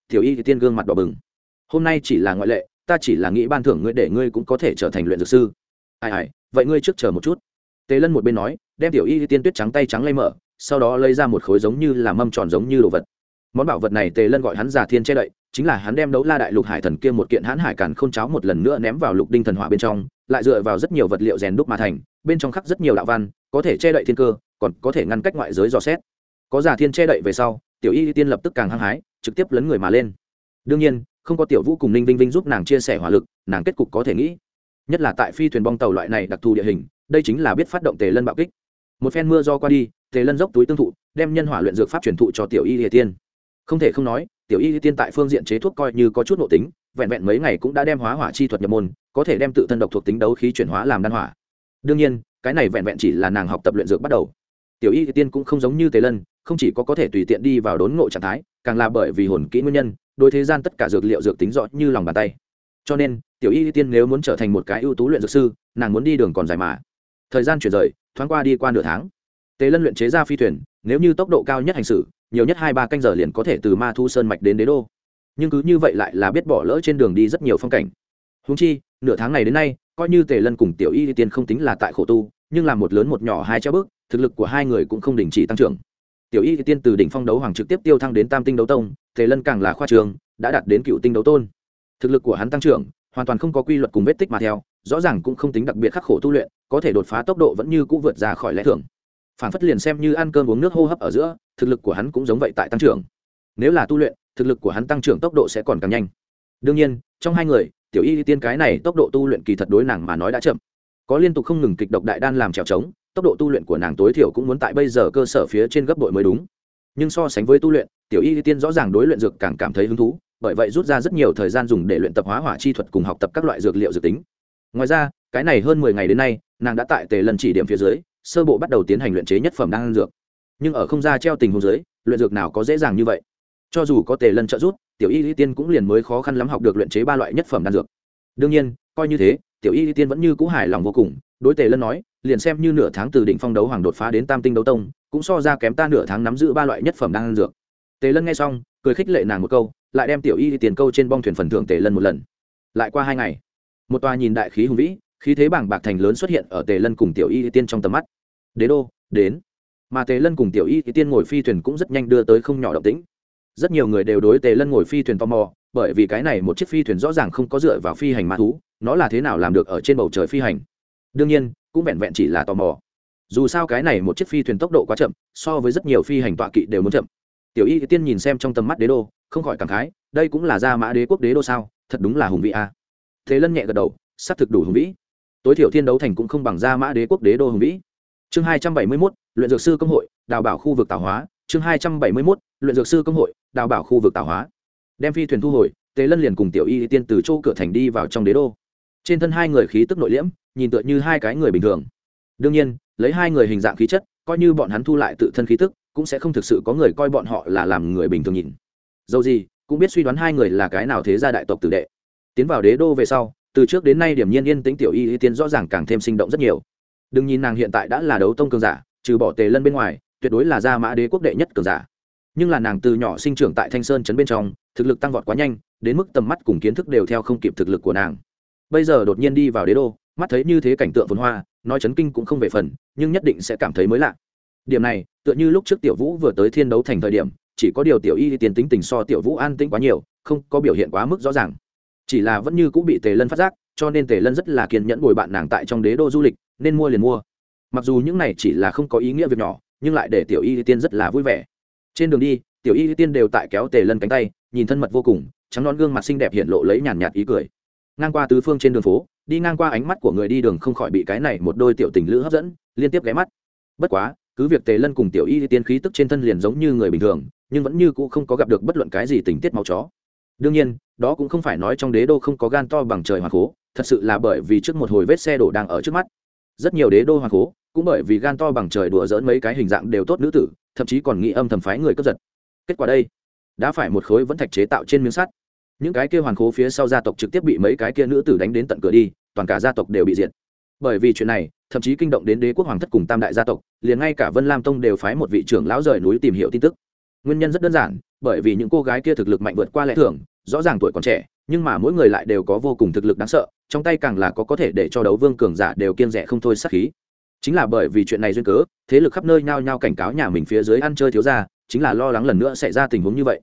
Tiểu y tiên gương mặt đỏ bừng. Hôm nay chỉ là ngoại lệ, ta chỉ là nghĩ ban thưởng ngươi để ngươi cũng có thể trở thành luyện dược sư. Ai ai, vậy ngươi trước chờ một chút. Tề lân một bên nói, đem tiểu y tiên tuyết trắng tay trắng lay mở, sau đó lấy ra một khối giống như là mâm tròn giống như đồ vật. Món bảo vật này tề lân gọi hắn già thiên che đậy, chính là hắn đem đấu la đại lục hải thần kia một kiện hãn hải càn k h ô n cháo một lần nữa ném vào lục đinh thần hỏa bên trong, lại dựa vào rất nhiều vật liệu rèn đúc mà thành bên trong khắc rất nhiều đạo văn, có thể che đậy thiên cơ, còn có thể ngăn cách ngoại giới dò xét. Có giả thiên che đậy về sau, tiểu y tiên lập tức càng hăng hái, trực tiếp lấn người mà lên. Đương nhiên, không có tiểu vũ cùng ninh vinh vinh giúp nàng chia sẻ hỏa lực, nàng kết cục có thể nghĩ. Nhất là tại phi thuyền bong tàu loại này đặc thù địa hình, đây chính là biết phát động tề lân bạo kích. Một phen mưa do qua đi, tề lân dốc túi tương thụ, đem nhân hỏa luyện dược pháp truyền thụ cho tiểu y địa tiên. Không thể không nói, tiểu y tiên tại phương diện chế thuốc coi như có chút nội tính, vẹn vẹn mấy ngày cũng đã đem hóa hỏa chi thuật nhập môn, có thể đem tự thân độc thuộc tính đấu khí chuyển hóa làm đan hỏa đương nhiên, cái này vẹn vẹn chỉ là nàng học tập luyện dược bắt đầu. Tiểu y tiên cũng không giống như tề lân, không chỉ có có thể tùy tiện đi vào đốn ngộ trạng thái, càng là bởi vì hồn kỹ nguyên nhân đôi thế gian tất cả dược liệu dược tính rõ như lòng bàn tay. Cho nên, tiểu y tiên nếu muốn trở thành một cái ưu tú luyện dược sư, nàng muốn đi đường còn dài mà. Thời gian chuyển rời, thoáng qua đi qua nửa tháng. Tề lân luyện chế ra phi thuyền, nếu như tốc độ cao nhất hành xử, nhiều nhất hai ba canh giờ liền có thể từ ma thu sơn mạch đến đế đô. Nhưng cứ như vậy lại là biết bỏ lỡ trên đường đi rất nhiều phong cảnh. Húng chi, nửa tháng này đến nay coi như tề lân cùng tiểu y tiên không tính là tại khổ tu, nhưng là một lớn một nhỏ hai treo bước, thực lực của hai người cũng không đình chỉ tăng trưởng. Tiểu y tiên từ đỉnh phong đấu hoàng trực tiếp tiêu thăng đến tam tinh đấu tông, tề lân càng là khoa trường, đã đạt đến cựu tinh đấu tôn. Thực lực của hắn tăng trưởng, hoàn toàn không có quy luật cùng vết tích mà theo, rõ ràng cũng không tính đặc biệt khắc khổ tu luyện, có thể đột phá tốc độ vẫn như cũ vượt ra khỏi lẽ thường. Phản phất liền xem như ăn cơm uống nước hô hấp ở giữa, thực lực của hắn cũng giống vậy tại tăng trưởng. Nếu là tu luyện, thực lực của hắn tăng trưởng tốc độ sẽ còn càng nhanh. Đương nhiên, trong hai người tiểu y tiên cái này tốc độ tu luyện kỳ thật đối nàng mà nói đã chậm. Có liên tục không ngừng kịch độc đại đan làm trèo trống, tốc độ tu luyện của nàng tối thiểu cũng muốn tại bây giờ cơ sở phía trên gấp đội mới đúng. Nhưng so sánh với tu luyện, tiểu y tiên rõ ràng đối luyện dược càng cảm thấy hứng thú, bởi vậy rút ra rất nhiều thời gian dùng để luyện tập hóa hỏa chi thuật cùng học tập các loại dược liệu dược tính. Ngoài ra, cái này hơn mười ngày đến nay, nàng đã tại tề lần chỉ điểm phía dưới, sơ bộ bắt đầu tiến hành luyện chế nhất phẩm đan dược. Nhưng ở không gian treo tình hồ dưới, luyện dược nào có dễ dàng như vậy? Cho dù có tề lân trợ giúp tiểu y lý tiên cũng liền mới khó khăn lắm học được luyện chế ba loại nhất phẩm đan dược. Đương nhiên, coi như thế, tiểu y lý tiên vẫn như cũ hài lòng vô cùng, đối tề lân nói, liền xem như nửa tháng từ đỉnh phong đấu hoàng đột phá đến tam tinh đấu tông, cũng so ra kém ta nửa tháng nắm giữ ba loại nhất phẩm đan dược. Tề lân nghe xong, cười khích lệ nàng một câu, lại đem tiểu y tiền câu trên bong thuyền phần thưởng tề lân một lần. Lại qua hai ngày, một tòa nhìn đại khí hùng vĩ, khí thế bảng bạc thành lớn xuất hiện ở tề lân cùng tiểu y tiên trong tầm mắt. Đế đô, đến. Mà tề lân cùng tiểu y tiên ngồi phi thuyền cũng rất nhanh đưa tới không nhỏ động tĩnh rất nhiều người đều đối tề lân ngồi phi thuyền tò mò, bởi vì cái này một chiếc phi thuyền rõ ràng không có dựa vào phi hành ma thú, nó là thế nào làm được ở trên bầu trời phi hành. Đương nhiên, cũng vẹn vẹn chỉ là tò mò. Dù sao cái này một chiếc phi thuyền tốc độ quá chậm, so với rất nhiều phi hành tọa kỵ đều muốn chậm. Tiểu y tiên nhìn xem trong tầm mắt đế đô, không khỏi cảm khái, đây cũng là gia mã đế quốc đế đô sao, thật đúng là hùng vĩ a. Thế lân nhẹ gật đầu, xác thực đủ hùng vĩ. Tối thiểu thiên đấu thành cũng không bằng gia mã đế quốc đế đô hùng vĩ. Chương hai trăm bảy mươi mốt, luyện dược sư công hội, đào bảo khu vực tạo hóa. Chương hai trăm bảy mươi mốt luyện dược sư công hội, đào bảo khu vực tạo hóa. Đem phi thuyền thu hồi tề lân liền cùng tiểu y tiên từ chỗ cửa thành đi vào trong đế đô. Trên thân hai người khí tức nội liễm, nhìn tựa như hai cái người bình thường. Đương nhiên, lấy hai người hình dạng khí chất, coi như bọn hắn thu lại tự thân khí tức, cũng sẽ không thực sự có người coi bọn họ là làm người bình thường nhìn. Dầu gì, cũng biết suy đoán hai người là cái nào thế gia đại tộc tử đệ. Tiến vào đế đô về sau, từ trước đến nay điểm nhiên yên tĩnh tiểu y y tiên rõ ràng càng thêm sinh động rất nhiều. Đừng nhìn nàng hiện tại đã là đấu tông cường giả, trừ bỏ tề lân bên ngoài, tuyệt đối là gia mã đế quốc đệ nhất cường giả nhưng là nàng từ nhỏ sinh trưởng tại thanh sơn trấn bên trong, thực lực tăng vọt quá nhanh, đến mức tầm mắt cùng kiến thức đều theo không kịp thực lực của nàng. Bây giờ đột nhiên đi vào đế đô, mắt thấy như thế cảnh tượng phồn hoa, nói chấn kinh cũng không về phần, nhưng nhất định sẽ cảm thấy mới lạ. Điểm này, tựa như lúc trước tiểu vũ vừa tới thiên đấu thành thời điểm, chỉ có điều tiểu y tiền tính tình so tiểu vũ an tĩnh quá nhiều, không có biểu hiện quá mức rõ ràng. Chỉ là vẫn như cũng bị tề lân phát giác, cho nên tề lân rất là kiên nhẫn bồi bạn nàng tại trong đế đô du lịch, nên mua liền mua. Mặc dù những này chỉ là không có ý nghĩa việc nhỏ, nhưng lại để tiểu y tiên rất là vui vẻ trên đường đi, tiểu y tiên đều tại kéo tề lân cánh tay, nhìn thân mật vô cùng, trắng non gương mặt xinh đẹp hiện lộ lấy nhàn nhạt ý cười. Ngang qua tứ phương trên đường phố, đi ngang qua ánh mắt của người đi đường không khỏi bị cái này một đôi tiểu tình lữ hấp dẫn, liên tiếp ghé mắt. Bất quá, cứ việc tề lân cùng tiểu y tiên khí tức trên thân liền giống như người bình thường, nhưng vẫn như cũ không có gặp được bất luận cái gì tình tiết máu chó. Đương nhiên, đó cũng không phải nói trong đế đô không có gan to bằng trời hoàng cố thật sự là bởi vì trước một hồi vết xe đổ đang ở trước mắt. Rất nhiều đế đô hoàng cố cũng bởi vì gan to bằng trời đùa dỡn mấy cái hình dạng đều tốt nữ tử thậm chí còn nghĩ âm thầm phái người cướp giật. Kết quả đây, đã phải một khối vẫn thạch chế tạo trên miếng sắt. Những cái kia hoàn khố phía sau gia tộc trực tiếp bị mấy cái kia nữ tử đánh đến tận cửa đi, toàn cả gia tộc đều bị diệt. Bởi vì chuyện này, thậm chí kinh động đến đế quốc hoàng thất cùng tam đại gia tộc, liền ngay cả vân lam tông đều phái một vị trưởng lão rời núi tìm hiểu tin tức. Nguyên nhân rất đơn giản, bởi vì những cô gái kia thực lực mạnh vượt qua lẽ thường, rõ ràng tuổi còn trẻ, nhưng mà mỗi người lại đều có vô cùng thực lực đáng sợ, trong tay càng là có có thể để cho đấu vương cường giả đều kiên rẻ không thôi sát khí chính là bởi vì chuyện này duyên cớ, thế lực khắp nơi nhao nhao cảnh cáo nhà mình phía dưới ăn chơi thiếu ra chính là lo lắng lần nữa xảy ra tình huống như vậy.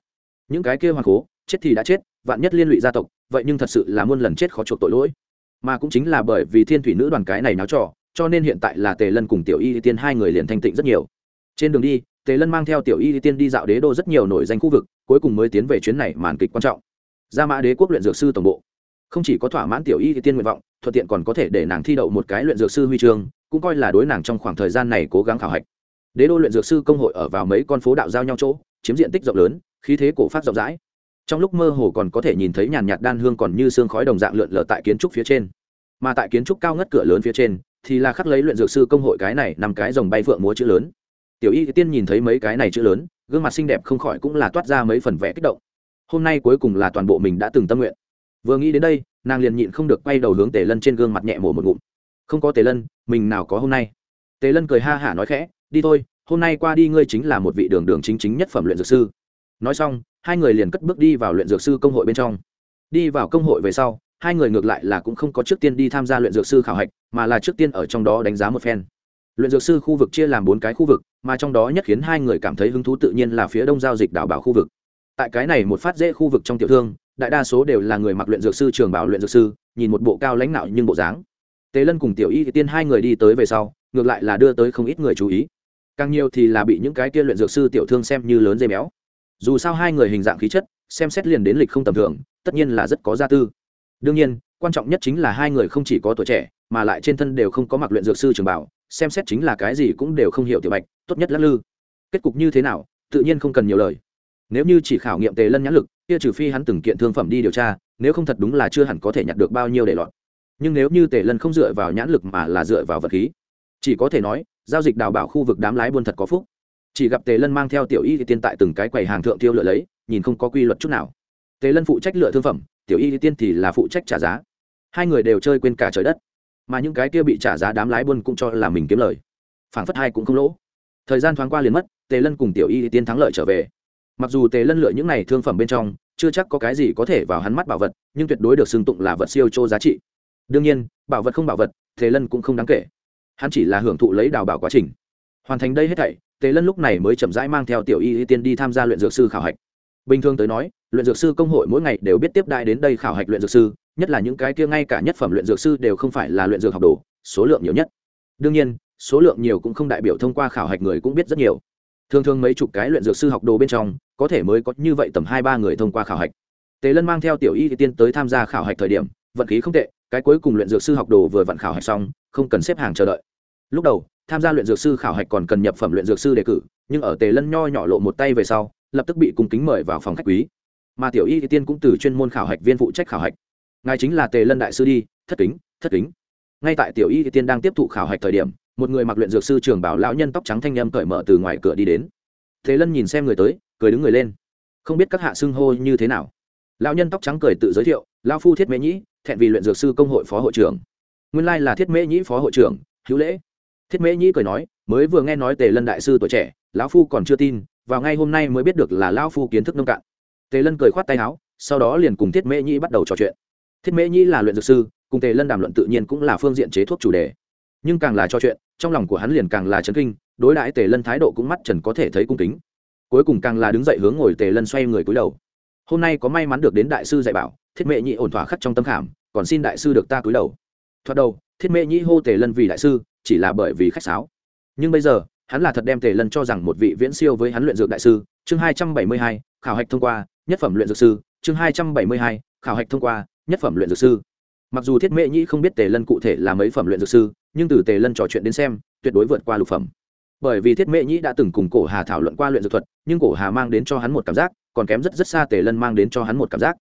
Những cái kia hoàng cố, chết thì đã chết, vạn nhất liên lụy gia tộc, vậy nhưng thật sự là muôn lần chết khó chuộc tội lỗi. Mà cũng chính là bởi vì thiên thủy nữ đoàn cái này náo trò, cho nên hiện tại là tề lân cùng tiểu y tiên hai người liền thanh tịnh rất nhiều. Trên đường đi, tề lân mang theo tiểu y tiên đi dạo đế đô rất nhiều nổi danh khu vực, cuối cùng mới tiến về chuyến này màn kịch quan trọng. Gia mã đế quốc luyện dược sư tổng bộ. Không chỉ có thỏa mãn tiểu y tiên nguyện vọng, thuận tiện còn có thể để nàng thi đậu một cái luyện dược sư huy chương cũng coi là đối nàng trong khoảng thời gian này cố gắng khảo hạch. Đế đô luyện dược sư công hội ở vào mấy con phố đạo giao nhau chỗ, chiếm diện tích rộng lớn, khí thế cổ phát rộng rãi. Trong lúc mơ hồ còn có thể nhìn thấy nhàn nhạt đan hương còn như xương khói đồng dạng lượn lờ tại kiến trúc phía trên. Mà tại kiến trúc cao ngất cửa lớn phía trên, thì là khắc lấy luyện dược sư công hội cái này nằm cái dòng bay phượng múa chữ lớn. Tiểu y tiên nhìn thấy mấy cái này chữ lớn, gương mặt xinh đẹp không khỏi cũng là toát ra mấy phần vẽ kích động. Hôm nay cuối cùng là toàn bộ mình đã từng tâm nguyện. Vừa nghĩ đến đây, nàng liền nhịn không được quay đầu hướng tề lân trên gương mặt nhẹ mổ một ngụm. Không có tề lân mình nào có hôm nay? Tề lân cười ha hả nói khẽ, đi thôi, hôm nay qua đi ngươi chính là một vị đường đường chính chính nhất phẩm luyện dược sư. Nói xong, hai người liền cất bước đi vào luyện dược sư công hội bên trong. Đi vào công hội về sau, hai người ngược lại là cũng không có trước tiên đi tham gia luyện dược sư khảo hạch, mà là trước tiên ở trong đó đánh giá một phen. Luyện dược sư khu vực chia làm bốn cái khu vực, mà trong đó nhất khiến hai người cảm thấy hứng thú tự nhiên là phía đông giao dịch đảo bảo khu vực. Tại cái này một phát dễ khu vực trong tiểu thương, đại đa số đều là người mặc luyện dược sư, trường bảo luyện dược sư, nhìn một bộ cao lãnh đạo nhưng bộ dáng. Tề lân cùng tiểu y thì tiên hai người đi tới về sau, ngược lại là đưa tới không ít người chú ý. Càng nhiều thì là bị những cái kia luyện dược sư tiểu thương xem như lớn dây méo. dù sao hai người hình dạng khí chất, xem xét liền đến lịch không tầm thường, tất nhiên là rất có gia tư. Đương nhiên, quan trọng nhất chính là hai người không chỉ có tuổi trẻ, mà lại trên thân đều không có mặc luyện dược sư trường bảo, xem xét chính là cái gì cũng đều không hiểu tiểu bạch, tốt nhất lắc lư. Kết cục như thế nào, tự nhiên không cần nhiều lời. Nếu như chỉ khảo nghiệm tề lân nhãn lực, kia trừ phi hắn từng kiện thương phẩm đi điều tra, nếu không thật đúng là chưa hẳn có thể nhặt được bao nhiêu để lọt nhưng nếu như tề lân không dựa vào nhãn lực mà là dựa vào vật khí, chỉ có thể nói, giao dịch đào bảo khu vực đám lái buôn thật có phúc. Chỉ gặp tề lân mang theo tiểu y tiên tại từng cái quầy hàng thượng tiêu lựa lấy, nhìn không có quy luật chút nào. Tề lân phụ trách lựa thương phẩm, tiểu y tiên thì là phụ trách trả giá. Hai người đều chơi quên cả trời đất. Mà những cái kia bị trả giá đám lái buôn cũng cho là mình kiếm lời. Phảng phất hai cũng không lỗ. Thời gian thoáng qua liền mất tề lân cùng tiểu y tiên thắng lợi trở về. Mặc dù tề lân lựa những này thương phẩm bên trong, chưa chắc có cái gì có thể vào hắn mắt bảo vật, nhưng tuyệt đối được xưng tụng là vật siêu chô giá trị đương nhiên, bảo vật không bảo vật thế lân cũng không đáng kể. Hắn chỉ là hưởng thụ lấy đào bảo quá trình. Hoàn thành đây hết thảy, tề lân lúc này mới chậm rãi mang theo tiểu y y tiên đi tham gia luyện dược sư khảo hạch. Bình thường tới nói, luyện dược sư công hội mỗi ngày đều biết tiếp đại đến đây khảo hạch luyện dược sư, nhất là những cái kia ngay cả nhất phẩm luyện dược sư đều không phải là luyện dược học đồ, số lượng nhiều nhất. Đương nhiên, số lượng nhiều cũng không đại biểu thông qua khảo hạch người cũng biết rất nhiều. Thường thường mấy chục cái luyện dược sư học đồ bên trong, có thể mới có như vậy tầm hai ba người thông qua khảo hạch. Tề lân mang theo tiểu y tiên tới tham gia khảo hạch thời điểm, vận khí không tệ cái cuối cùng luyện dược sư học đồ vừa vặn khảo hạch xong, không cần xếp hàng chờ đợi. Lúc đầu, tham gia luyện dược sư khảo hạch còn cần nhập phẩm luyện dược sư đề cử, nhưng ở tề lân nho nhỏ lộ một tay về sau, lập tức bị cung kính mời vào phòng khách quý. Mà tiểu y tiên cũng từ chuyên môn khảo hạch viên phụ trách khảo hạch. Ngài chính là tề lân đại sư đi, thất kính thất kính. Ngay tại tiểu y tiên đang tiếp thụ khảo hạch thời điểm, một người mặc luyện dược sư trường bảo lão nhân tóc trắng thanh niên cởi mở từ ngoài cửa đi đến. Thế lân nhìn xem người tới, cười đứng người lên. Không biết các hạ xưng hô như thế nào. Lão nhân tóc trắng cười tự giới thiệu, lão phu thiết mễ nhĩ thẹn vì luyện dược sư công hội phó hội trưởng. Nguyên lai là thiết mễ nhĩ phó hội trưởng, hữu lễ. Thiết mễ nhĩ cười nói, mới vừa nghe nói tề lân đại sư tuổi trẻ, lão phu còn chưa tin, vào ngay hôm nay mới biết được là lão phu kiến thức nông cạn. Tề lân cười khoát tay áo, sau đó liền cùng thiết mễ nhĩ bắt đầu trò chuyện. Thiết mễ nhĩ là luyện dược sư, cùng tề lân đàm luận tự nhiên cũng là phương diện chế thuốc chủ đề. Nhưng càng là trò chuyện, trong lòng của hắn liền càng là chấn kinh, đối đãi tề lân thái độ cũng mắt trần có thể thấy cung kính. Cuối cùng càng là đứng dậy hướng ngồi tề lân xoay người cúi đầu hôm nay có may mắn được đến đại sư dạy bảo, thiết mệ nhị ổn thỏa khắc trong tâm khảm, còn xin đại sư được ta cúi đầu. Thoạt đầu, thiết mệ nhị hô tề lân vì đại sư, chỉ là bởi vì khách sáo. Nhưng bây giờ, hắn là thật đem tề lân cho rằng một vị viễn siêu với hắn luyện dược đại sư. Chương hai trăm bảy mươi hai, khảo hạch thông qua, nhất phẩm luyện dược sư. Chương hai trăm bảy mươi hai, khảo hạch thông qua, nhất phẩm luyện dược sư. Mặc dù thiết mệ nhĩ không biết tề lân cụ thể là mấy phẩm luyện dược sư, nhưng từ tề lân trò chuyện đến xem, tuyệt đối vượt qua lục phẩm. Bởi vì thiết mệ nhĩ đã từng cùng cổ hà thảo luận qua luyện dược thuật, nhưng cổ hà mang đến cho hắn một cảm giác còn kém rất rất xa tề lân mang đến cho hắn một cảm giác.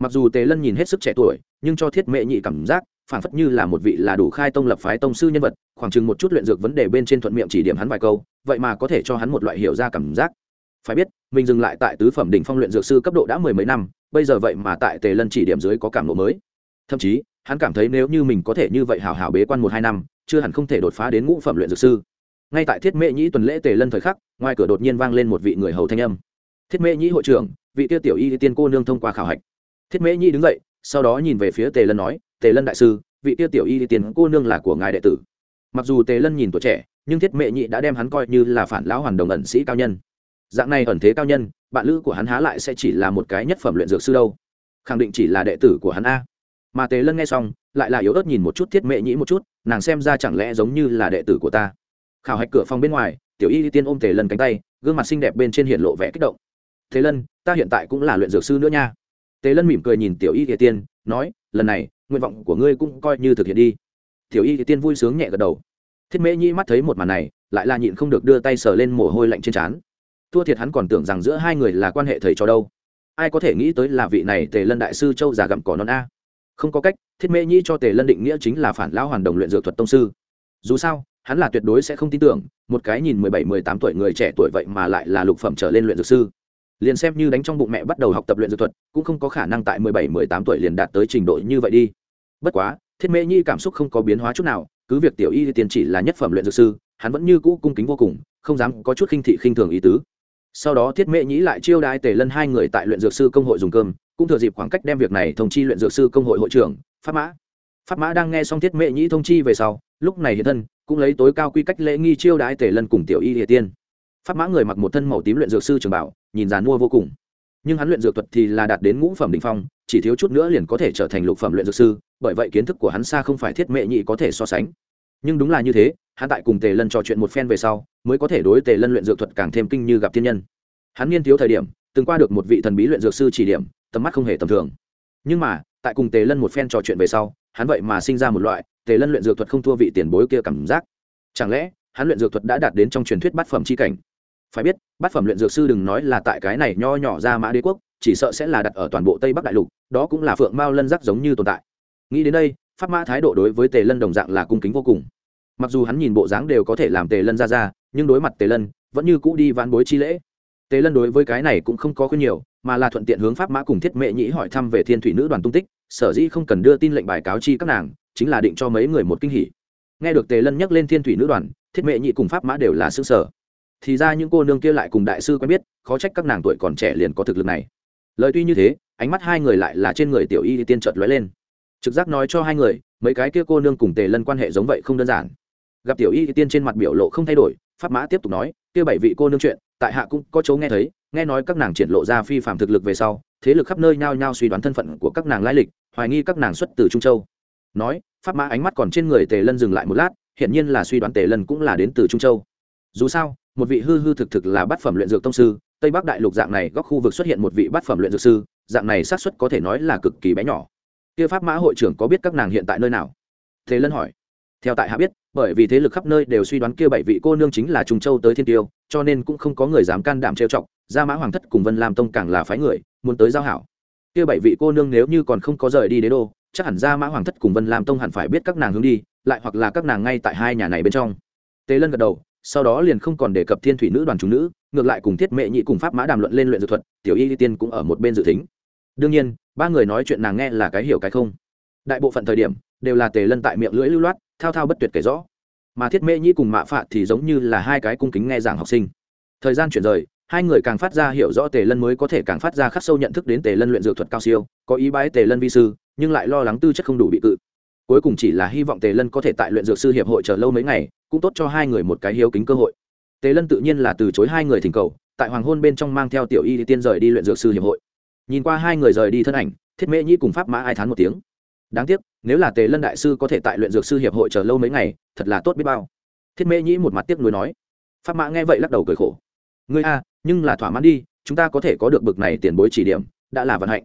Mặc dù tề lân nhìn hết sức trẻ tuổi, nhưng cho thiết mệ nhị cảm giác phản phất như là một vị là đủ khai tông lập phái tông sư nhân vật, khoảng chừng một chút luyện dược vấn đề bên trên thuận miệng chỉ điểm hắn vài câu, vậy mà có thể cho hắn một loại hiểu ra cảm giác. Phải biết, mình dừng lại tại tứ phẩm đỉnh phong luyện dược sư cấp độ đã mười mấy năm, bây giờ vậy mà tại tề lân chỉ điểm dưới có cảm lộ mới. Thậm chí, hắn cảm thấy nếu như mình có thể như vậy hào hào bế quan một hai năm, chưa hẳn không thể đột phá đến ngũ phẩm luyện dược sư. Ngay tại thiết mễ nhĩ tuần lễ tề lân thời khắc, ngoài cửa đột nhiên vang lên một vị người hầu thanh âm thiết mễ nhĩ hội trưởng, vị tiêu tiểu y tiên cô nương thông qua khảo hạch. Thiết mễ nhĩ đứng dậy, sau đó nhìn về phía tề lân nói, tề lân đại sư, vị tiêu tiểu y tiên cô nương là của ngài đệ tử. Mặc dù tề lân nhìn tuổi trẻ, nhưng thiết mễ nhĩ đã đem hắn coi như là phản lão hoàn đồng ẩn sĩ cao nhân. Dạng này ẩn thế cao nhân, bạn lữ của hắn há lại sẽ chỉ là một cái nhất phẩm luyện dược sư đâu. Khẳng định chỉ là đệ tử của hắn a. Mà tề lân nghe xong, lại là yếu ớt nhìn một chút thiết mệ nhĩ một chút, nàng xem ra chẳng lẽ giống như là đệ tử của ta. Khảo hạch cửa phòng bên ngoài, tiểu y tiên ôm tề lân cánh tay, gương mặt xinh đẹp bên trên hiện lộ vẻ kích động thế lân, ta hiện tại cũng là luyện dược sư nữa nha. Tế lân mỉm cười nhìn tiểu y tiên, nói, lần này, nguyện vọng của ngươi cũng coi như thực hiện đi. Tiểu y tiên vui sướng nhẹ gật đầu. Thiết mễ nhĩ mắt thấy một màn này, lại là nhịn không được đưa tay sờ lên mồ hôi lạnh trên trán. Thua thiệt hắn còn tưởng rằng giữa hai người là quan hệ thầy trò đâu. Ai có thể nghĩ tới là vị này tề lân đại sư châu già gặm cỏ non a. Không có cách, thiết mễ nhi cho tề lân định nghĩa chính là phản lão hoàn đồng luyện dược thuật tông sư. Dù sao, hắn là tuyệt đối sẽ không tin tưởng, một cái nhìn mười bảy, mười tám tuổi người trẻ tuổi vậy mà lại là lục phẩm trở lên luyện dược sư liền xem như đánh trong bụng mẹ bắt đầu học tập luyện dược thuật, cũng không có khả năng tại mười bảy, mười tám tuổi liền đạt tới trình độ như vậy đi. Bất quá, thiết mễ nhi cảm xúc không có biến hóa chút nào, cứ việc tiểu y tiền chỉ là nhất phẩm luyện dược sư, hắn vẫn như cũ cung kính vô cùng, không dám có chút khinh thị khinh thường ý tứ. Sau đó thiết mễ nhĩ lại chiêu đãi tề lân hai người tại luyện dược sư công hội dùng cơm, cũng thừa dịp khoảng cách đem việc này thông chi luyện dược sư công hội hội trưởng, pháp mã. Pháp mã đang nghe xong thiết mễ nhĩ thông chi về sau, lúc này hiện thân, cũng lấy tối cao quy cách lễ nghi chiêu đãi tề lân cùng tiểu y địa tiên. Pháp mã người mặc một thân màu tím luyện dược sư trường bảo nhìn dàn mua vô cùng. Nhưng hắn luyện dược thuật thì là đạt đến ngũ phẩm đ ỉ n h phong, chỉ thiếu chút nữa liền có thể trở thành lục phẩm luyện dược sư, bởi vậy kiến thức của hắn xa không phải thiết mệ nhị có thể so sánh. Nhưng đúng là như thế, hắn tại cùng tề lân trò chuyện một phen về sau, mới có thể đối tề lân luyện dược thuật càng thêm kinh như gặp thiên nhân. Hắn niên thiếu thời điểm, từng qua được một vị thần bí luyện dược sư chỉ điểm, tầm mắt không hề tầm thường. Nhưng mà, tại cùng tề lân một phen trò chuyện về sau, hắn vậy mà sinh ra một loại, tề lân luyện dược thuật không thua vị tiền bối kia cảm giác. Chẳng lẽ, hắn luyện dược thuật đã đạt đến trong truyền thuyết bát phẩm c h i cảnh? Phải biết, bát phẩm luyện dược sư đừng nói là tại cái này nho nhỏ ra mã đế quốc, chỉ sợ sẽ là đặt ở toàn bộ tây bắc đại lục, đó cũng là phượng mao lân giác giống như tồn tại. Nghĩ đến đây, pháp mã thái độ đối với tề lân đồng dạng là cung kính vô cùng. Mặc dù hắn nhìn bộ dáng đều có thể làm tề lân ra ra, nhưng đối mặt tề lân, vẫn như cũ đi ván bối chi lễ. Tề lân đối với cái này cũng không có khuyên nhiều, mà là thuận tiện hướng pháp mã cùng thiết mệ nhĩ hỏi thăm về thiên thủy nữ đoàn tung tích, sở dĩ không cần đưa tin lệnh bài cáo chi các nàng, chính là định cho mấy người một kinh hỉ. Nghe được tề lân nhắc lên thiên thủy nữ đoàn, thiết mệ nhị cùng pháp mã đều là xương sở thì ra những cô nương kia lại cùng đại sư quen biết, khó trách các nàng tuổi còn trẻ liền có thực lực này. Lời tuy như thế, ánh mắt hai người lại là trên người tiểu y tiên trợt lóe lên. Trực giác nói cho hai người, mấy cái kia cô nương cùng tề lân quan hệ giống vậy không đơn giản. Gặp tiểu y tiên trên mặt biểu lộ không thay đổi, pháp mã tiếp tục nói, kia bảy vị cô nương chuyện, tại hạ cũng có chỗ nghe thấy, nghe nói các nàng triển lộ ra phi phạm thực lực về sau, thế lực khắp nơi nhao nhao suy đoán thân phận của các nàng lai lịch, hoài nghi các nàng xuất từ trung châu. Nói, pháp mã ánh mắt còn trên người tề lân dừng lại một lát hiện nhiên là suy đoán tề lân cũng là đến từ trung châu dù sao, một vị hư hư thực thực là bát phẩm luyện dược tông sư, tây bắc đại lục dạng này góc khu vực xuất hiện một vị bát phẩm luyện dược sư, dạng này xác suất có thể nói là cực kỳ bé nhỏ. Kia pháp mã hội trưởng có biết các nàng hiện tại nơi nào? Thế lân hỏi. Theo tại hạ biết, bởi vì thế lực khắp nơi đều suy đoán kia bảy vị cô nương chính là trung châu tới thiên tiêu, cho nên cũng không có người dám can đảm trêu chọc, gia mã hoàng thất cùng vân lam tông càng là phái người, muốn tới giao hảo. Kia bảy vị cô nương nếu như còn không có rời đi đế đô, chắc hẳn gia mã hoàng thất cùng vân lam tông hẳn phải biết các nàng hướng đi, lại hoặc là các nàng ngay tại hai nhà này bên trong. Tề lân gật đầu sau đó liền không còn đề cập thiên thủy nữ đoàn chúng nữ, ngược lại cùng thiết mệ nhị cùng pháp mã đàm luận lên luyện dược thuật, tiểu y tiên cũng ở một bên dự tính. Đương nhiên, ba người nói chuyện nàng nghe là cái hiểu cái không. Đại bộ phận thời điểm, đều là tề lân tại miệng lưỡi lưu loát, thao thao bất tuyệt kể rõ. Mà thiết mệ nhị cùng mạ phạ thì giống như là hai cái cung kính nghe giảng học sinh. Thời gian chuyển rời, hai người càng phát ra hiểu rõ tề lân mới có thể càng phát ra khắc sâu nhận thức đến tề lân luyện dược thuật cao siêu, có ý bái tề lân vi sư, nhưng lại lo lắng tư chất không đủ bị cự. Cuối cùng chỉ là hy vọng tề lân có thể tại luyện dược sư hiệp hội chờ lâu mấy ngày cũng tốt cho hai người một cái hiếu kính cơ hội. Tề lân tự nhiên là từ chối hai người thỉnh cầu, tại hoàng hôn bên trong mang theo tiểu y tiên rời đi luyện dược sư hiệp hội. Nhìn qua hai người rời đi thân ảnh, thiết mễ nhĩ cùng pháp mã ai thán một tiếng. Đáng tiếc, nếu là tề lân đại sư có thể tại luyện dược sư hiệp hội chờ lâu mấy ngày, thật là tốt biết bao. Thiết mễ nhĩ một mặt tiếc nuối nói. Pháp mã nghe vậy lắc đầu cười khổ. Ngươi a, nhưng là thỏa mãn đi, chúng ta có thể có được bực này tiền bối chỉ điểm, đã là vận hạnh.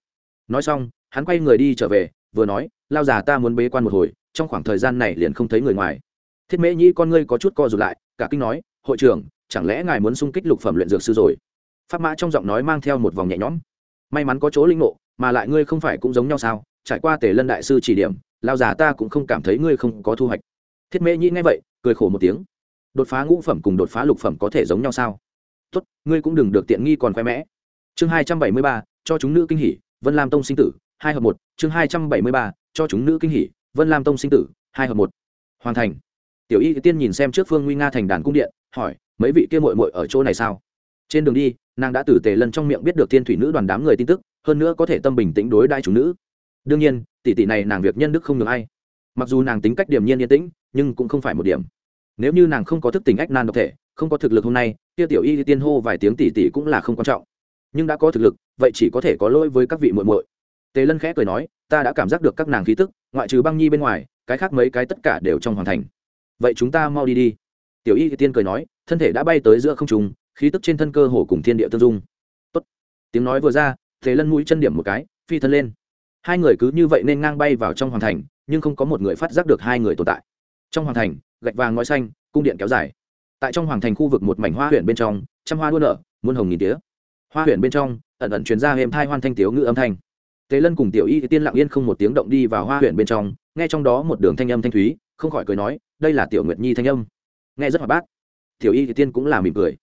Nói xong, hắn quay người đi trở về, vừa nói, lao già ta muốn bế quan một hồi, trong khoảng thời gian này liền không thấy người ngoài thiết mễ nhĩ con ngươi có chút co rụt lại, cả kinh nói, hội trưởng, chẳng lẽ ngài muốn xung kích lục phẩm luyện dược sư rồi? Pháp mã trong giọng nói mang theo một vòng nhẹ nhõm, may mắn có chỗ linh ngộ, mà lại ngươi không phải cũng giống nhau sao? Trải qua tề lân đại sư chỉ điểm lao già ta cũng không cảm thấy ngươi không có thu hoạch. Thiết mễ nhĩ nghe vậy, cười khổ một tiếng, đột phá ngũ phẩm cùng đột phá lục phẩm có thể giống nhau sao? Tốt, ngươi cũng đừng được tiện nghi còn khoe mẽ. Chương hai trăm bảy mươi ba, cho chúng nữ kinh hỉ, vân lam tông sinh tử, hai hợp một. Chương hai trăm bảy mươi ba, cho chúng nữ kinh hỉ, vân lam tông sinh tử, hai hợp một. Hoàn thành tiểu y tiên nhìn xem trước phương nguy nga thành đàn cung điện, hỏi, mấy vị kia mội mội ở chỗ này sao? Trên đường đi, nàng đã từ tề lần trong miệng biết được thiên thủy nữ đoàn đám người tin tức, hơn nữa có thể tâm bình tĩnh đối đai chủ nữ. Đương nhiên, tỷ tỷ này nàng việc nhân đức không được ai. Mặc dù nàng tính cách điềm nhiên yên tĩnh, nhưng cũng không phải một điểm. Nếu như nàng không có thức tình ách nan độc thể, không có thực lực hôm nay, kia tiểu y tiên hô vài tiếng tỷ tỷ cũng là không quan trọng. Nhưng đã có thực lực, vậy chỉ có thể có lỗi với các vị muội muội. Tề lân khẽ cười nói, ta đã cảm giác được các nàng khí tức, ngoại trừ băng nhi bên ngoài, cái khác mấy cái tất cả đều trong hoàn thành vậy chúng ta mau đi đi. Tiểu y tiên cười nói, thân thể đã bay tới giữa không trung, khí tức trên thân cơ hồ cùng thiên địa tương dung. Tốt. tiếng nói vừa ra, thế lân mũi chân điểm một cái, phi thân lên. Hai người cứ như vậy nên ngang bay vào trong hoàng thành, nhưng không có một người phát giác được hai người tồn tại. Trong hoàng thành, gạch vàng ngói xanh, cung điện kéo dài. Tại trong hoàng thành khu vực một mảnh hoa huyện bên trong, trăm hoa đua nở, muôn hồng nghìn tía. Hoa huyện bên trong, ẩn ẩn chuyển ra êm thai hoan thanh tiếu ngữ âm thanh. Thế lân cùng tiểu y tiên lặng yên không một tiếng động đi vào hoa huyện bên trong, nghe trong đó một đường thanh âm thanh thúy không khỏi cười nói, đây là tiểu nguyệt nhi thanh âm. Nghe rất hoạt bát. Tiểu y tiên cũng là mỉm cười.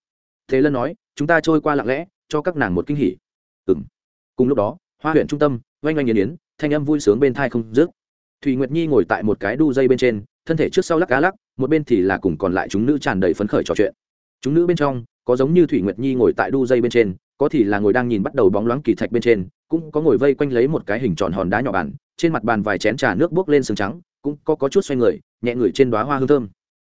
Thế lân nói, chúng ta trôi qua lặng lẽ, cho các nàng một kinh hỉ. Ừng cùng lúc đó, hoa huyện trung tâm, oanh oanh nghiền yến, thanh âm vui sướng bên thai không dứt. Thùy nguyệt nhi ngồi tại một cái đu dây bên trên, thân thể trước sau lắc cá lắc, một bên thì là cùng còn lại chúng nữ tràn đầy phấn khởi trò chuyện. Chúng nữ bên trong, có giống như thủy nguyệt nhi ngồi tại đu dây bên trên, có thì là ngồi đang nhìn bắt đầu bóng loáng kỳ thạch bên trên cũng có ngồi vây quanh lấy một cái hình tròn hòn đá nhỏ bàn trên mặt bàn vài chén trà nước bốc lên sương trắng cũng có, có chút xoay người nhẹ người trên đoá hoa hương thơm.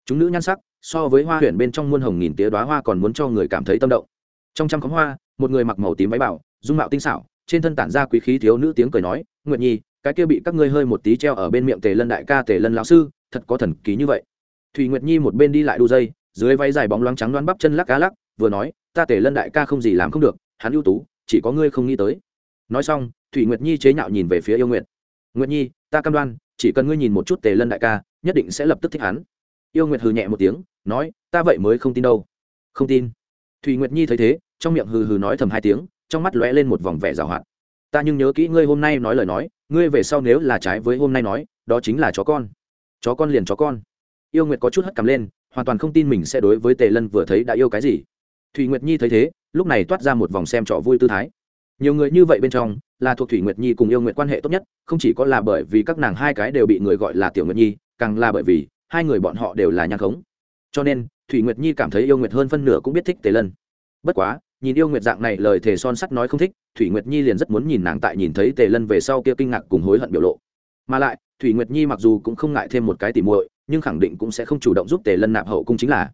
Chúng nữ nhan sắc so với hoa huyện bên trong muôn hồng nghìn tía đoá hoa còn muốn cho người cảm thấy tâm động. Trong trăm khóm hoa một người mặc màu tím váy bảo dung mạo tinh xảo trên thân tản ra quý khí thiếu nữ tiếng cười nói nguyệt nhi cái kia bị các ngươi hơi một tí treo ở bên miệng tề lân đại ca tề lân lão sư thật có thần ký như vậy. Thùy nguyệt nhi một bên đi lại đu dây dưới váy dài bóng loáng trắng đoán bắp chân lắc cá lắc vừa nói ta tề lân đại ca không gì làm không được hắn ưu tú chỉ có ngươi không nghĩ tới nói xong, thủy nguyệt nhi chế nhạo nhìn về phía yêu nguyệt. Nguyệt nhi, ta cam đoan, chỉ cần ngươi nhìn một chút tề lân đại ca, nhất định sẽ lập tức thích hắn. Yêu nguyệt hừ nhẹ một tiếng, nói, ta vậy mới không tin đâu. Không tin? Thùy nguyệt nhi thấy thế, trong miệng hừ hừ nói thầm hai tiếng, trong mắt lóe lên một vòng vẻ rào hoạt. Ta nhưng nhớ kỹ ngươi hôm nay nói lời nói, ngươi về sau nếu là trái với hôm nay nói, đó chính là chó con. Chó con liền chó con. Yêu nguyệt có chút hất cằm lên, hoàn toàn không tin mình sẽ đối với tề lân vừa thấy đã yêu cái gì. Thùy nguyệt nhi thấy thế, lúc này toát ra một vòng xem trọ vui tư thái nhiều người như vậy bên trong, là thuộc thủy nguyệt nhi cùng yêu nguyệt quan hệ tốt nhất, không chỉ có là bởi vì các nàng hai cái đều bị người gọi là tiểu nguyệt nhi, càng là bởi vì hai người bọn họ đều là nhang khống. Cho nên, thủy nguyệt nhi cảm thấy yêu nguyệt hơn phân nửa cũng biết thích tề lân. Bất quá, nhìn yêu nguyệt dạng này lời thề son sắt nói không thích, thủy nguyệt nhi liền rất muốn nhìn nàng tại nhìn thấy tề lân về sau kia kinh ngạc cùng hối hận biểu lộ. Mà lại, thủy nguyệt nhi mặc dù cũng không ngại thêm một cái tỉ muội, nhưng khẳng định cũng sẽ không chủ động giúp tề lân nạp hậu cung chính là.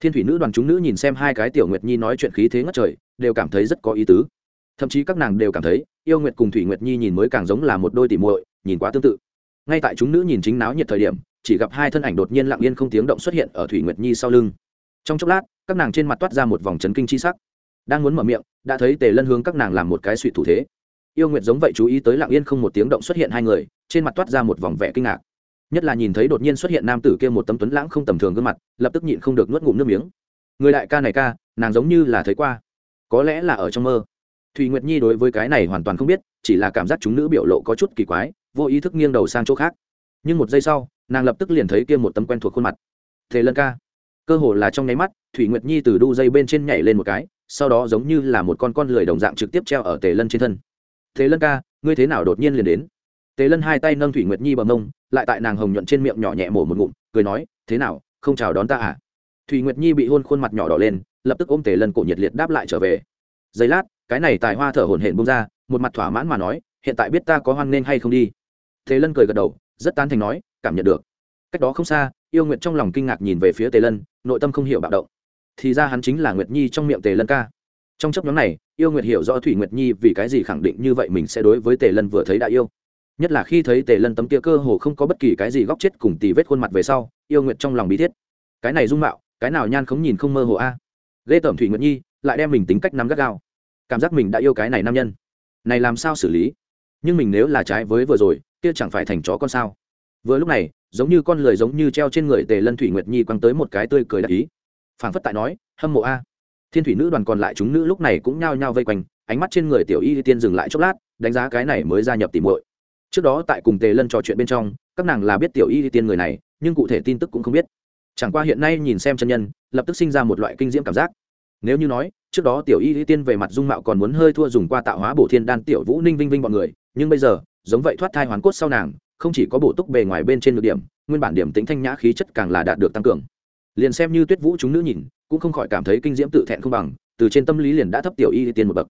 Thiên thủy nữ đoàn chúng nữ nhìn xem hai cái tiểu nguyệt nhi nói chuyện khí thế ngất trời, đều cảm thấy rất có ý tứ thậm chí các nàng đều cảm thấy, yêu nguyệt cùng thủy nguyệt nhi nhìn mới càng giống là một đôi tỉ muội, nhìn quá tương tự. Ngay tại chúng nữ nhìn chính náo nhiệt thời điểm, chỉ gặp hai thân ảnh đột nhiên lặng yên không tiếng động xuất hiện ở thủy nguyệt nhi sau lưng. Trong chốc lát, các nàng trên mặt toát ra một vòng chấn kinh chi sắc. Đang muốn mở miệng, đã thấy tề lân hướng các nàng làm một cái suy thủ thế. Yêu nguyệt giống vậy chú ý tới lặng yên không một tiếng động xuất hiện hai người, trên mặt toát ra một vòng vẻ kinh ngạc. Nhất là nhìn thấy đột nhiên xuất hiện nam tử kia một tấm tuấn lãng không tầm thường gương mặt, lập tức nhịn không được nuốt ngụm nước miếng. Người đại ca này ca, nàng giống như là thấy qua. Có lẽ là ở trong mơ thùy nguyệt nhi đối với cái này hoàn toàn không biết, chỉ là cảm giác chúng nữ biểu lộ có chút kỳ quái, vô ý thức nghiêng đầu sang chỗ khác. Nhưng một giây sau, nàng lập tức liền thấy kia một tấm quen thuộc khuôn mặt. Thế lân ca. Cơ hồ là trong nháy mắt, thủy nguyệt nhi từ đu dây bên trên nhảy lên một cái, sau đó giống như là một con con lười đồng dạng trực tiếp treo ở tề lân trên thân. Thế lân ca, ngươi thế nào đột nhiên liền đến? Tề lân hai tay nâng thủy nguyệt nhi bằng mông, lại tại nàng hồng nhuận trên miệng nhỏ nhẹ mổ một ngụm, cười nói, thế nào, không chào đón ta à? Thủy nguyệt nhi bị hôn khuôn mặt nhỏ đỏ lên, lập tức ôm tề lân cổ nhiệt liệt đáp lại trở về. Giây lát cái này tài hoa thở hổn hển bông ra, một mặt thỏa mãn mà nói, hiện tại biết ta có hoan nên hay không đi. Thế lân cười gật đầu, rất tán thành nói, cảm nhận được. Cách đó không xa, yêu nguyệt trong lòng kinh ngạc nhìn về phía tề lân, nội tâm không hiểu bạo động. Thì ra hắn chính là nguyệt nhi trong miệng tề lân ca. Trong chấp nhóm này, yêu nguyệt hiểu rõ thủy nguyệt nhi vì cái gì khẳng định như vậy mình sẽ đối với tề lân vừa thấy đã yêu. Nhất là khi thấy tề lân tấm kia cơ hồ không có bất kỳ cái gì góc chết cùng tì vết khuôn mặt về sau, yêu nguyệt trong lòng bí thiết. Cái này dung mạo, cái nào nhan không nhìn không mơ hồ a. À. ghê tởm thủy nguyệt nhi, lại đem mình tính cách nắm gắt gao cảm giác mình đã yêu cái này nam nhân. Này làm sao xử lý? Nhưng mình nếu là trái với vừa rồi, kia chẳng phải thành chó con sao? Vừa lúc này, giống như con lười giống như treo trên người tề lân thủy nguyệt nhi quăng tới một cái tươi cười đặc ý. Phảng phất tại nói, hâm mộ a. Thiên thủy nữ đoàn còn lại chúng nữ lúc này cũng nhao nhao vây quanh, ánh mắt trên người tiểu y tiên dừng lại chốc lát, đánh giá cái này mới gia nhập tìm muội. Trước đó tại cùng tề lân trò chuyện bên trong, các nàng là biết tiểu y tiên người này, nhưng cụ thể tin tức cũng không biết. Chẳng qua hiện nay nhìn xem chân nhân, lập tức sinh ra một loại kinh diễm cảm giác. Nếu như nói trước đó tiểu y tiên về mặt dung mạo còn muốn hơi thua dùng qua tạo hóa bổ thiên đan tiểu vũ ninh vinh vinh bọn người, nhưng bây giờ, giống vậy thoát thai hoàn cốt sau nàng, không chỉ có bổ túc bề ngoài bên trên được điểm, nguyên bản điểm tính thanh nhã khí chất càng là đạt được tăng cường. Liền xem như tuyết vũ chúng nữ nhìn, cũng không khỏi cảm thấy kinh diễm tự thẹn không bằng, từ trên tâm lý liền đã thấp tiểu y tiên một bậc.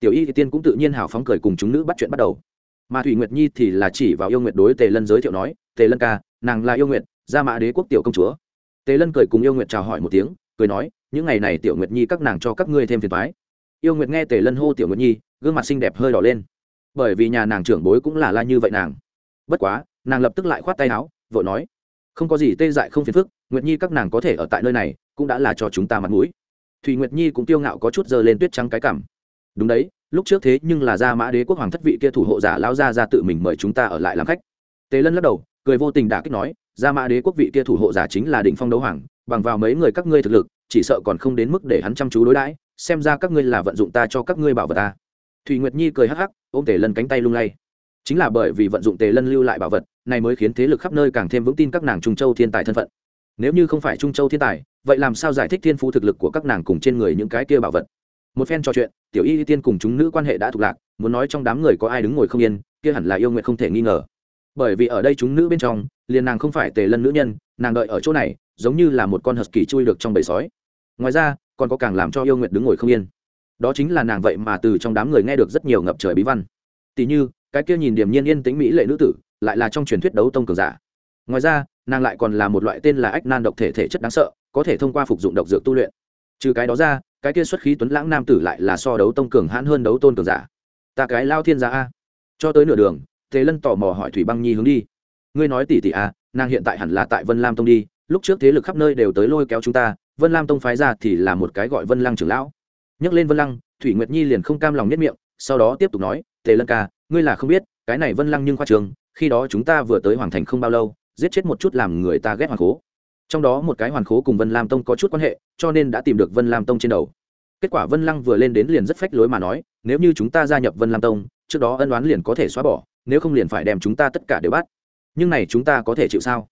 Tiểu y tiên cũng tự nhiên hào phóng cười cùng chúng nữ bắt chuyện bắt đầu. Mà thủy nguyệt nhi thì là chỉ vào yêu nguyệt đối tề lân giới thiệu nói, tề lân ca, nàng là yêu nguyệt, gia mã đế quốc tiểu công chúa. Tề lân cười cùng yêu nguyệt chào hỏi một tiếng, cười nói những ngày này tiểu nguyệt nhi các nàng cho các ngươi thêm phiền toái. yêu nguyệt nghe tề lân hô tiểu nguyệt nhi, gương mặt xinh đẹp hơi đỏ lên. Bởi vì nhà nàng trưởng bối cũng là la như vậy nàng. Bất quá, nàng lập tức lại khoát tay áo, vội nói, không có gì tê dại không phiền phức, nguyệt nhi các nàng có thể ở tại nơi này, cũng đã là cho chúng ta mặt mũi. Thùy nguyệt nhi cũng tiêu ngạo có chút giờ lên tuyết trắng cái cảm đúng đấy, lúc trước thế nhưng là gia mã đế quốc hoàng thất vị kia thủ hộ giả lao ra ra tự mình mời chúng ta ở lại làm khách. Tề lân lắc đầu, cười vô tình đả kích nói, gia mã đế quốc vị kia thủ hộ giả chính là định phong đấu hoàng, bằng vào mấy người các ngươi thực lực chỉ sợ còn không đến mức để hắn chăm chú đối đãi, xem ra các ngươi là vận dụng ta cho các ngươi bảo vật ta. Thùy nguyệt nhi cười hắc hắc, ôm tề lân cánh tay lung lay. Chính là bởi vì vận dụng tề lân lưu lại bảo vật, này mới khiến thế lực khắp nơi càng thêm vững tin các nàng trung châu thiên tài thân phận. Nếu như không phải trung châu thiên tài, vậy làm sao giải thích thiên phú thực lực của các nàng cùng trên người những cái kia bảo vật? Một phen trò chuyện, tiểu y tiên cùng chúng nữ quan hệ đã thuộc lạc, muốn nói trong đám người có ai đứng ngồi không yên, kia hẳn là yêu nguyện không thể nghi ngờ. Bởi vì ở đây chúng nữ bên trong, liền nàng không phải tề lân nữ nhân, nàng đợi ở chỗ này, giống như là một con hờ kỳ chui được trong bầy sói ngoài ra, còn có càng làm cho yêu nguyện đứng ngồi không yên. Đó chính là nàng vậy mà từ trong đám người nghe được rất nhiều ngập trời bí văn. Tỷ như, cái kia nhìn điềm nhiên yên tính mỹ lệ nữ tử, lại là trong truyền thuyết đấu tông cường giả. Ngoài ra, nàng lại còn là một loại tên là ách nan độc thể thể chất đáng sợ, có thể thông qua phục dụng độc dược tu luyện. Trừ cái đó ra, cái kia xuất khí tuấn lãng nam tử lại là so đấu tông cường hãn hơn đấu tôn cường giả. Ta cái lao thiên gia a. Cho tới nửa đường, thế lân tò mò hỏi thủy băng nhi hướng đi. Ngươi nói tỷ tỷ a, nàng hiện tại hẳn là tại vân lam tông đi, lúc trước thế lực khắp nơi đều tới lôi kéo chúng ta vân lam tông phái ra thì là một cái gọi vân lăng trưởng lão. Nhắc lên vân lăng, thủy nguyệt nhi liền không cam lòng nhất miệng, sau đó tiếp tục nói, tề lân ca, ngươi là không biết, cái này vân lăng nhưng khoa trường, khi đó chúng ta vừa tới hoàng thành không bao lâu, giết chết một chút làm người ta ghét hoàng cố trong đó một cái hoàn khố cùng vân lam tông có chút quan hệ, cho nên đã tìm được vân lam tông trên đầu. Kết quả vân lăng vừa lên đến liền rất phách lối mà nói, nếu như chúng ta gia nhập vân lam tông, trước đó ân oán liền có thể xóa bỏ, nếu không liền phải đem chúng ta tất cả đều bắt. Nhưng này chúng ta có thể chịu sao?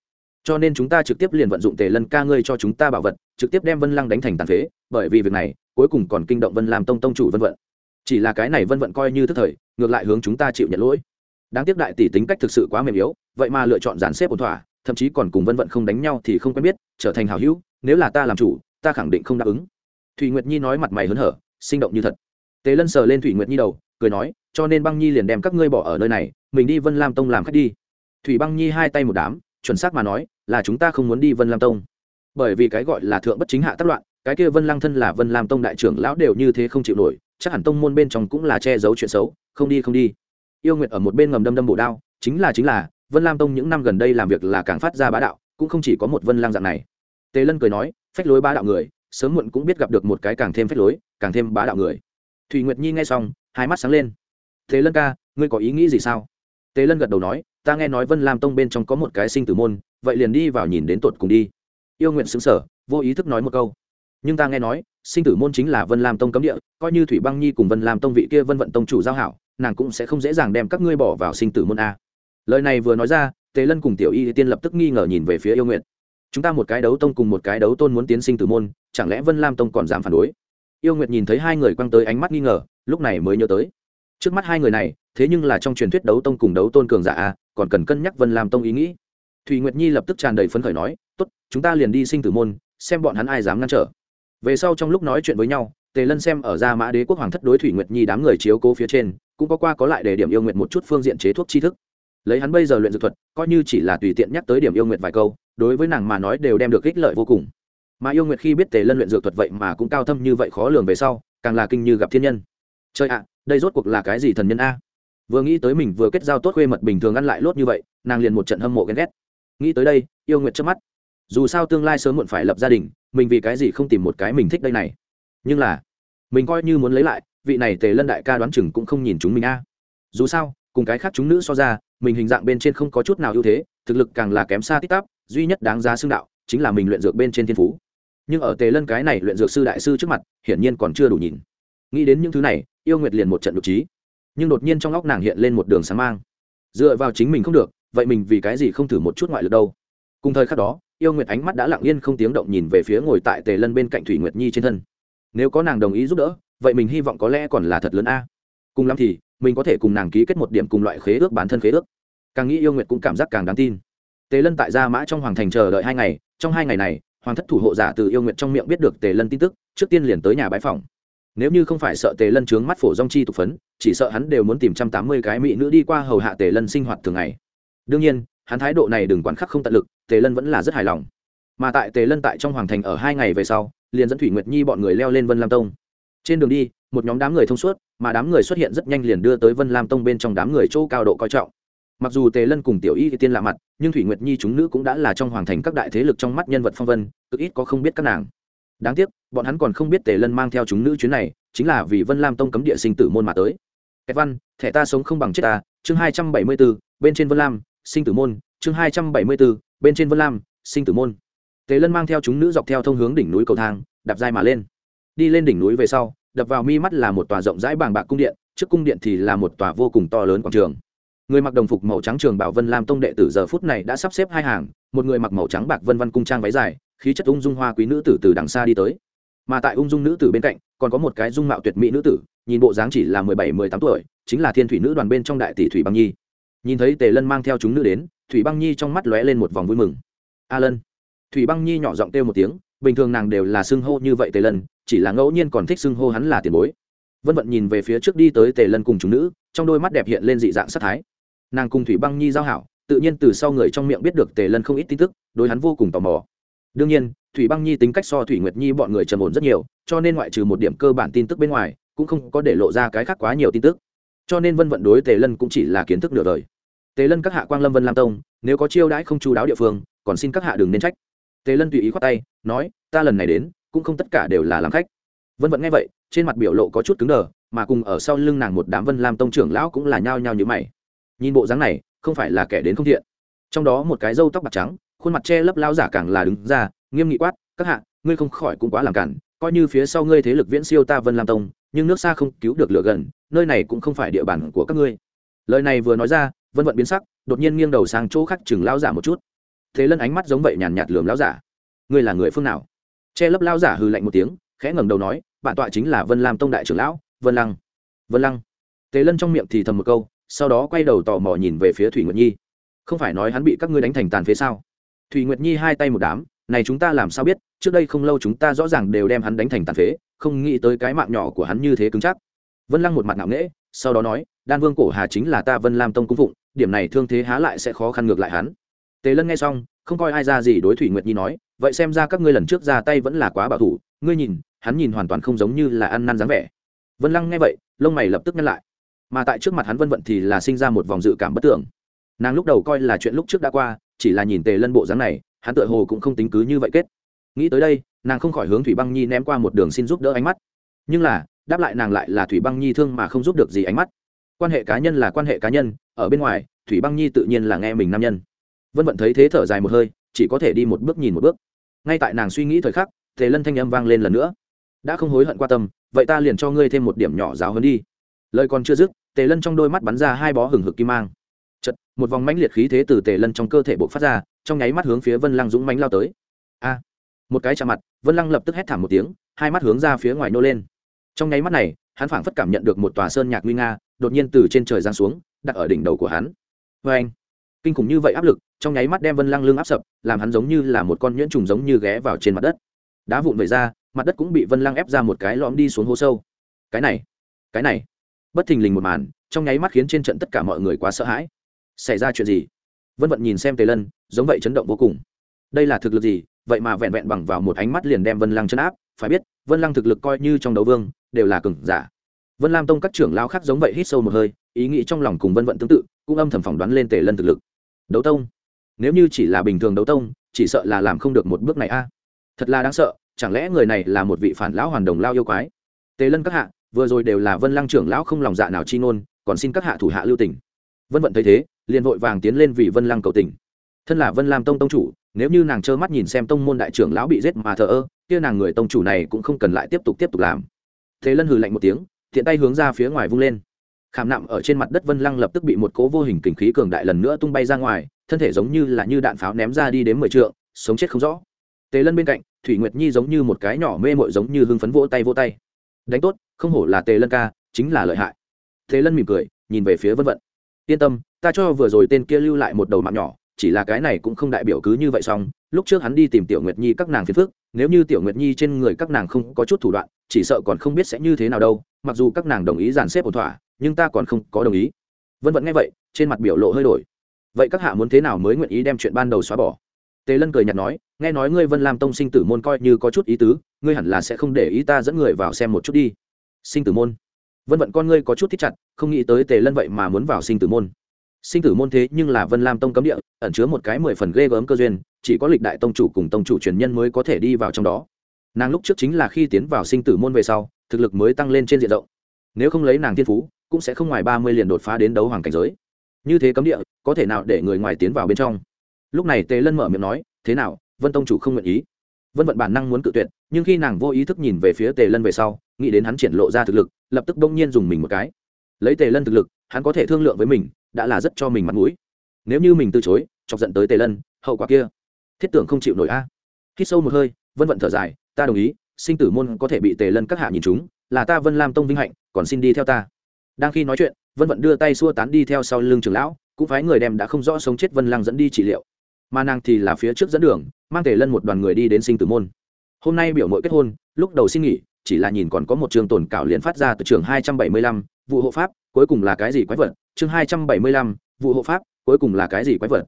Cho nên chúng ta trực tiếp liền vận dụng tề lân ca ngươi cho chúng ta bảo vật, trực tiếp đem vân lăng đánh thành tàn phế, bởi vì việc này, cuối cùng còn kinh động vân lam tông tông chủ vân vận. Chỉ là cái này vân vận coi như thức thời, ngược lại hướng chúng ta chịu nhận lỗi. Đáng tiếc đại tỷ tính cách thực sự quá mềm yếu, vậy mà lựa chọn dàn xếp ổn thỏa, thậm chí còn cùng vân vận không đánh nhau thì không quen biết, trở thành hảo hữu, nếu là ta làm chủ, ta khẳng định không đáp ứng. Thùy nguyệt nhi nói mặt mày hớn hở, sinh động như thật. Tế lân sờ lên thủy nguyệt nhi đầu, cười nói, cho nên băng nhi liền đem các ngươi bỏ ở nơi này, mình đi vân lam tông làm khách đi. Thủy băng nhi hai tay một đám chuẩn xác mà nói, là chúng ta không muốn đi vân lam tông. Bởi vì cái gọi là thượng bất chính hạ tác loạn, cái kia vân Lang thân là vân lam tông đại trưởng lão đều như thế không chịu nổi, chắc hẳn tông môn bên trong cũng là che giấu chuyện xấu, không đi không đi. Yêu nguyệt ở một bên ngầm đâm đâm bổ đao, chính là chính là, vân lam tông những năm gần đây làm việc là càng phát ra bá đạo, cũng không chỉ có một vân Lang dạng này. Tề lân cười nói, phách lối bá đạo người, sớm muộn cũng biết gặp được một cái càng thêm phách lối, càng thêm bá đạo người. Thùy nguyệt nhi nghe xong, hai mắt sáng lên. Thế lân ca, ngươi có ý nghĩ gì sao? Tề lân gật đầu nói ta nghe nói vân lam tông bên trong có một cái sinh tử môn, vậy liền đi vào nhìn đến tột cùng đi. Yêu nguyện xứng sở vô ý thức nói một câu. Nhưng ta nghe nói, sinh tử môn chính là vân lam tông cấm địa, coi như thủy băng nhi cùng vân lam tông vị kia vân vận tông chủ giao hảo, nàng cũng sẽ không dễ dàng đem các ngươi bỏ vào sinh tử môn a. Lời này vừa nói ra, tề lân cùng tiểu y tiên lập tức nghi ngờ nhìn về phía yêu nguyện. Chúng ta một cái đấu tông cùng một cái đấu tôn muốn tiến sinh tử môn, chẳng lẽ vân lam tông còn dám phản đối? Yêu nguyệt nhìn thấy hai người quăng tới ánh mắt nghi ngờ, lúc này mới nhớ tới. Trước mắt hai người này, thế nhưng là trong truyền thuyết đấu tông cùng đấu tôn cường giả a còn cần cân nhắc vân lam tông ý nghĩ. Thùy nguyệt nhi lập tức tràn đầy phấn khởi nói, tốt, chúng ta liền đi sinh tử môn, xem bọn hắn ai dám ngăn trở. Về sau trong lúc nói chuyện với nhau, tề lân xem ở ra mã đế quốc hoàng thất đối thủy nguyệt nhi đám người chiếu cố phía trên, cũng có qua có lại để điểm yêu nguyệt một chút phương diện chế thuốc tri thức. Lấy hắn bây giờ luyện dược thuật, coi như chỉ là tùy tiện nhắc tới điểm yêu nguyệt vài câu, đối với nàng mà nói đều đem được ích lợi vô cùng. Mà yêu nguyệt khi biết tề lân luyện dược thuật vậy mà cũng cao thâm như vậy khó lường về sau, càng là kinh như gặp thiên nhân. Chơi ạ, đây rốt cuộc là cái gì thần nhân a? Vừa nghĩ tới mình vừa kết giao tốt khuê mật bình thường ăn lại lốt như vậy, nàng liền một trận hâm mộ ghen ghét. Nghĩ tới đây, yêu nguyệt trước mắt. Dù sao tương lai sớm muộn phải lập gia đình, mình vì cái gì không tìm một cái mình thích đây này? Nhưng là, mình coi như muốn lấy lại, vị này tề lân đại ca đoán chừng cũng không nhìn chúng mình a. Dù sao, cùng cái khác chúng nữ so ra, mình hình dạng bên trên không có chút nào ưu thế, thực lực càng là kém xa tít tắp duy nhất đáng giá xưng đạo chính là mình luyện dược bên trên thiên phú. Nhưng ở tề lân cái này luyện dược sư đại sư trước mặt, hiển nhiên còn chưa đủ nhìn. Nghĩ đến những thứ này, yêu nguyệt liền một trận đ trí nhưng đột nhiên trong óc nàng hiện lên một đường sáng mang. Dựa vào chính mình không được, vậy mình vì cái gì không thử một chút ngoại lực đâu? Cùng thời khắc đó, yêu nguyệt ánh mắt đã lặng yên không tiếng động nhìn về phía ngồi tại tề lân bên cạnh thủy nguyệt nhi trên thân. Nếu có nàng đồng ý giúp đỡ, vậy mình hy vọng có lẽ còn là thật lớn a. Cùng lắm thì, mình có thể cùng nàng ký kết một điểm cùng loại khế ước bản thân khế ước. Càng nghĩ yêu nguyệt cũng cảm giác càng đáng tin. Tề lân tại gia mã trong hoàng thành chờ đợi hai ngày, trong hai ngày này, hoàng thất thủ hộ giả từ yêu nguyệt trong miệng biết được tề lân tin tức, trước tiên liền tới nhà bãi phòng nếu như không phải sợ tề lân trướng mắt phổ dong chi tục phấn, chỉ sợ hắn đều muốn tìm trăm tám mươi cái mỹ nữ đi qua hầu hạ tề lân sinh hoạt thường ngày. Đương nhiên, hắn thái độ này đừng quản khắc không tận lực, tề lân vẫn là rất hài lòng. Mà tại tề lân tại trong hoàng thành ở hai ngày về sau, liền dẫn thủy nguyệt nhi bọn người leo lên vân lam tông. Trên đường đi, một nhóm đám người thông suốt, mà đám người xuất hiện rất nhanh liền đưa tới vân lam tông bên trong đám người chỗ cao độ coi trọng. Mặc dù tề lân cùng tiểu y tiên lạ mặt, nhưng thủy nguyệt nhi chúng nữ cũng đã là trong hoàng thành các đại thế lực trong mắt nhân vật phong vân cực ít có không biết các nàng đáng tiếc, bọn hắn còn không biết tề lân mang theo chúng nữ chuyến này, chính là vì vân lam tông cấm địa sinh tử môn mà tới. Kẹt văn, thẻ ta sống không bằng chết ta, chương hai trăm bảy mươi b ố bên trên vân lam, sinh tử môn, chương hai trăm bảy mươi b ố bên trên vân lam, sinh tử môn. Tề lân mang theo chúng nữ dọc theo thông hướng đỉnh núi cầu thang, đạp dài mà lên. Đi lên đỉnh núi về sau, đập vào mi mắt là một tòa rộng rãi bàng bạc cung điện, trước cung điện thì là một tòa vô cùng to lớn quảng trường. Người mặc đồng phục màu trắng trường bảo vân lam tông đệ tử giờ phút này đã sắp xếp hai hàng, một người mặc màu trắng bạc vân văn cung trang váy dài khí chất ung dung hoa quý nữ tử từ đằng xa đi tới. Mà tại ung dung nữ tử bên cạnh, còn có một cái dung mạo tuyệt mỹ nữ tử, nhìn bộ dáng chỉ là mười bảy, mười tám tuổi, chính là thiên thủy nữ đoàn bên trong đại tỷ thủy băng nhi. Nhìn thấy tề lân mang theo chúng nữ đến, thủy băng nhi trong mắt lóe lên một vòng vui mừng. A lân. Thủy băng nhi nhỏ giọng kêu một tiếng, bình thường nàng đều là xưng hô như vậy tề lân, chỉ là ngẫu nhiên còn thích xưng hô hắn là tiền bối. Vân vận nhìn về phía trước đi tới tề lân cùng chúng nữ, trong đôi mắt đẹp hiện lên dị dạng sắc thái. Nàng cùng thủy băng nhi giao hảo, tự nhiên từ sau người trong miệng biết được tề lân không ít tin tức, đối hắn vô cùng tò mò đương nhiên, thủy băng nhi tính cách so thủy nguyệt nhi bọn người trầm ổn rất nhiều, cho nên ngoại trừ một điểm cơ bản tin tức bên ngoài, cũng không có để lộ ra cái khác quá nhiều tin tức. Cho nên vân vận đối tề lân cũng chỉ là kiến thức nửa đời. Tề lân các hạ quang lâm vân lam tông, nếu có chiêu đãi không chú đáo địa phương, còn xin các hạ đừng nên trách. Tề lân tùy ý khoát tay, nói, ta lần này đến, cũng không tất cả đều là làm khách. Vân vận nghe vậy, trên mặt biểu lộ có chút cứng đờ, mà cùng ở sau lưng nàng một đám vân lam tông trưởng lão cũng là nhao nhao như mày. Nhìn bộ dáng này, không phải là kẻ đến không thiện. Trong đó một cái râu tóc bạc trắng khuôn mặt che lấp lao giả càng là đứng ra, nghiêm nghị quát, các hạ, ngươi không khỏi cũng quá làm cản, coi như phía sau ngươi thế lực viễn siêu ta vân lam tông, nhưng nước xa không cứu được lửa gần, nơi này cũng không phải địa bàn của các ngươi. Lời này vừa nói ra, vân vận biến sắc, đột nhiên nghiêng đầu sang chỗ khác chừng lao giả một chút. Thế lân ánh mắt giống vậy nhàn nhạt lườm lao giả. Ngươi là người phương nào? Che lấp lao giả hư lạnh một tiếng, khẽ ngẩng đầu nói, bản tọa chính là vân lam tông đại trưởng lão, vân lăng. Vân lăng? Thế lân trong miệng thì thầm một câu, sau đó quay đầu tò mò nhìn về phía thủy nguyệt nhi. Không phải nói hắn bị các ngươi đánh thành tàn phế sao? Thủy nguyệt nhi hai tay một đám, này chúng ta làm sao biết, trước đây không lâu chúng ta rõ ràng đều đem hắn đánh thành tàn phế, không nghĩ tới cái mạng nhỏ của hắn như thế cứng chắc. Vân lăng một mặt ngạo nghễ, sau đó nói, đan vương cổ hà chính là ta vân lam tông cung phụng, điểm này thương thế há lại sẽ khó khăn ngược lại hắn. Tề lân nghe xong, không coi ai ra gì đối thủy nguyệt nhi nói, vậy xem ra các ngươi lần trước ra tay vẫn là quá bảo thủ, ngươi nhìn, hắn nhìn hoàn toàn không giống như là ăn năn dáng vẻ. Vân lăng nghe vậy, lông mày lập tức nhăn lại. Mà tại trước mặt hắn vân vận thì là sinh ra một vòng dự cảm bất tưởng nàng lúc đầu coi là chuyện lúc trước đã qua chỉ là nhìn tề lân bộ dáng này, hắn tựa hồ cũng không tính cứ như vậy kết. Nghĩ tới đây, nàng không khỏi hướng thủy băng nhi ném qua một đường xin giúp đỡ ánh mắt. Nhưng là, đáp lại nàng lại là thủy băng nhi thương mà không giúp được gì ánh mắt. Quan hệ cá nhân là quan hệ cá nhân, ở bên ngoài, thủy băng nhi tự nhiên là nghe mình nam nhân. Vân vận thấy thế thở dài một hơi, chỉ có thể đi một bước nhìn một bước. Ngay tại nàng suy nghĩ thời khắc, tề lân thanh âm vang lên lần nữa. Đã không hối hận qua tâm, vậy ta liền cho ngươi thêm một điểm nhỏ giáo hơn đi. Lời còn chưa dứt, tề lân trong đôi mắt bắn ra hai bó hừng hực kim mang một vòng mãnh liệt khí thế từ tề lân trong cơ thể buộc phát ra, trong nháy mắt hướng phía vân lăng dũng mánh lao tới. A! Một cái chạm mặt, vân lăng lập tức hét thảm một tiếng, hai mắt hướng ra phía ngoài nô lên. Trong nháy mắt này, hắn phảng phất cảm nhận được một tòa sơn nhạc nguy nga, đột nhiên từ trên trời giáng xuống, đặt ở đỉnh đầu của hắn. Vê anh kinh khủng như vậy áp lực, trong nháy mắt đem vân lăng lưng áp sập, làm hắn giống như là một con nhuyễn trùng giống như ghé vào trên mặt đất. Đá vụn về ra, mặt đất cũng bị vân lăng ép ra một cái lõm đi xuống hố sâu. Cái này! Cái này! Bất thình lình một màn, trong nháy mắt khiến trên trận tất cả mọi người quá sợ hãi xảy ra chuyện gì? Vân vận nhìn xem tề lân, giống vậy chấn động vô cùng. Đây là thực lực gì? Vậy mà vẹn vẹn bằng vào một ánh mắt liền đem vân lăng chấn áp, phải biết, vân lăng thực lực coi như trong đấu vương, đều là cừng giả. Vân lam tông các trưởng lao khác giống vậy hít sâu một hơi, ý nghĩ trong lòng cùng vân vận tương tự, cũng âm thầm phỏng đoán lên tề lân thực lực. Đấu tông? Nếu như chỉ là bình thường đấu tông, chỉ sợ là làm không được một bước này a. Thật là đáng sợ, chẳng lẽ người này là một vị phản lão hoàn đồng lao yêu quái? Tề lân các hạ, vừa rồi đều là vân lăng trưởng lão không lòng dạ nào chi ngôn, còn xin các hạ thủ hạ lưu tình. vân vận thấy thế liền vội vàng tiến lên vì vân lăng cầu tỉnh thân là vân lam tông tông chủ, nếu như nàng trơ mắt nhìn xem tông môn đại trưởng lão bị giết mà thờ ơ, kia nàng người tông chủ này cũng không cần lại tiếp tục tiếp tục làm. Thế lân hừ lạnh một tiếng thiện tay hướng ra phía ngoài vung lên. Khảm nạm ở trên mặt đất vân lăng lập tức bị một cố vô hình kình khí cường đại lần nữa tung bay ra ngoài, thân thể giống như là như đạn pháo ném ra đi đến mười trượng, sống chết không rõ. Tế lân bên cạnh, thủy nguyệt nhi giống như một cái nhỏ mê mội giống như hưng phấn vỗ tay vỗ tay. Đánh tốt, không hổ là tề lân ca, chính là lợi hại. Thế lân mỉm cười, nhìn về phía vân vận yên tâm, ta cho vừa rồi tên kia lưu lại một đầu mạng nhỏ, chỉ là cái này cũng không đại biểu cứ như vậy xong. Lúc trước hắn đi tìm tiểu nguyệt nhi các nàng phiền phức, nếu như tiểu nguyệt nhi trên người các nàng không có chút thủ đoạn, chỉ sợ còn không biết sẽ như thế nào đâu. Mặc dù các nàng đồng ý dàn xếp ổn thỏa, nhưng ta còn không có đồng ý. Vân vẫn nghe vậy, trên mặt biểu lộ hơi đổi. Vậy các hạ muốn thế nào mới nguyện ý đem chuyện ban đầu xóa bỏ? Tề lân cười nhạt nói, nghe nói ngươi vân làm tông sinh tử môn coi như có chút ý tứ, ngươi hẳn là sẽ không để ý ta dẫn người vào xem một chút đi. Sinh tử môn vân vận con ngươi có chút thích chặt, không nghĩ tới tề lân vậy mà muốn vào sinh tử môn. Sinh tử môn thế nhưng là vân lam tông cấm địa, ẩn chứa một cái mười phần ghê gớm cơ duyên, chỉ có lịch đại tông chủ cùng tông chủ truyền nhân mới có thể đi vào trong đó. Nàng lúc trước chính là khi tiến vào sinh tử môn về sau, thực lực mới tăng lên trên diện rộng. Nếu không lấy nàng thiên phú, cũng sẽ không ngoài ba mươi liền đột phá đến đấu hoàng cảnh giới. Như thế cấm địa, có thể nào để người ngoài tiến vào bên trong? Lúc này tề lân mở miệng nói, thế nào, vân tông chủ không nguyện ý? Vân vận bản năng muốn cự tuyệt, nhưng khi nàng vô ý thức nhìn về phía tề lân về sau, nghĩ đến hắn triển lộ ra thực lực, lập tức bỗng nhiên dùng mình một cái. Lấy tề lân thực lực, hắn có thể thương lượng với mình, đã là rất cho mình mặt mũi. Nếu như mình từ chối, chọc giận tới tề lân, hậu quả kia, thiết tưởng không chịu nổi a. À. sâu một hơi, vân vận thở dài, ta đồng ý, sinh tử môn có thể bị tề lân các hạ nhìn chúng, là ta vân lam tông vinh hạnh, còn xin đi theo ta. Đang khi nói chuyện, vân vận đưa tay xua tán đi theo sau lưng trường lão, cũng phái người đem đã không rõ sống chết vân lăng dẫn đi trị liệu mà nàng thì là phía trước dẫn đường, mang tề lân một đoàn người đi đến sinh tử môn. Hôm nay biểu mội kết hôn, lúc đầu xin nghỉ, chỉ là nhìn còn có một trường tồn cảo liền phát ra từ trường hai trăm bảy mươi lăm, vụ hộ pháp, cuối cùng là cái gì quái vật? Chương hai trăm bảy mươi lăm, vụ hộ pháp, cuối cùng là cái gì quái vật?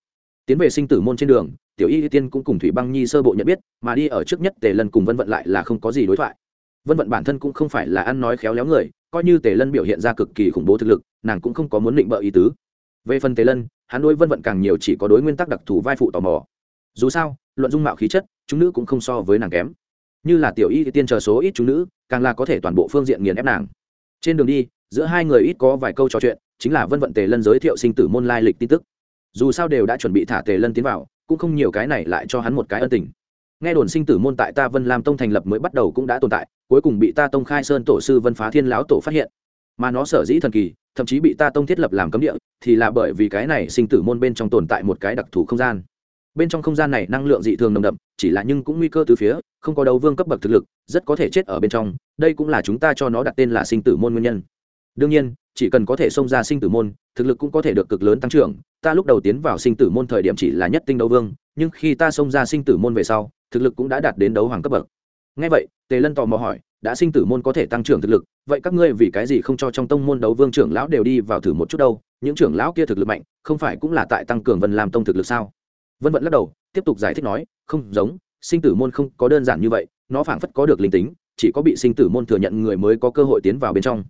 Tiến về sinh tử môn trên đường, tiểu y tiên cũng cùng thủy băng nhi sơ bộ nhận biết, mà đi ở trước nhất tề lân cùng vân vận lại là không có gì đối thoại. Vân vận bản thân cũng không phải là ăn nói khéo léo người, coi như tề lân biểu hiện ra cực kỳ khủng bố thực lực, nàng cũng không có muốn định bợ ý tứ. Về phần tề lân hắn đối vân vận càng nhiều chỉ có đối nguyên tắc đặc thù vai phụ tò mò. Dù sao, luận dung mạo khí chất, chúng nữ cũng không so với nàng kém. Như là tiểu y tiên chờ số ít chúng nữ, càng là có thể toàn bộ phương diện nghiền ép nàng. Trên đường đi, giữa hai người ít có vài câu trò chuyện, chính là vân vận tề lân giới thiệu sinh tử môn lai lịch tin tức. Dù sao đều đã chuẩn bị thả tề lân tiến vào, cũng không nhiều cái này lại cho hắn một cái ân tình. Nghe đồn sinh tử môn tại ta vân lam tông thành lập mới bắt đầu cũng đã tồn tại, cuối cùng bị ta tông khai sơn tổ sư vân phá thiên lão tổ phát hiện mà nó sở dĩ thần kỳ, thậm chí bị ta tông thiết lập làm cấm địa, thì là bởi vì cái này sinh tử môn bên trong tồn tại một cái đặc thù không gian. Bên trong không gian này năng lượng dị thường nồng đậm, chỉ là nhưng cũng nguy cơ từ phía, không có đấu vương cấp bậc thực lực, rất có thể chết ở bên trong, đây cũng là chúng ta cho nó đặt tên là sinh tử môn nguyên nhân. Đương nhiên, chỉ cần có thể xông ra sinh tử môn, thực lực cũng có thể được cực lớn tăng trưởng, ta lúc đầu tiến vào sinh tử môn thời điểm chỉ là nhất tinh đấu vương, nhưng khi ta xông ra sinh tử môn về sau, thực lực cũng đã đạt đến đấu hoàng cấp bậc. Ngay vậy, tề lân tò mò hỏi đã sinh tử môn có thể tăng trưởng thực lực, vậy các ngươi vì cái gì không cho trong tông môn đấu vương trưởng lão đều đi vào thử một chút đâu? Những trưởng lão kia thực lực mạnh, không phải cũng là tại tăng cường vân làm tông thực lực sao? Vân vận lắc đầu, tiếp tục giải thích nói, không giống, sinh tử môn không có đơn giản như vậy, nó phảng phất có được linh tính, chỉ có bị sinh tử môn thừa nhận người mới có cơ hội tiến vào bên trong.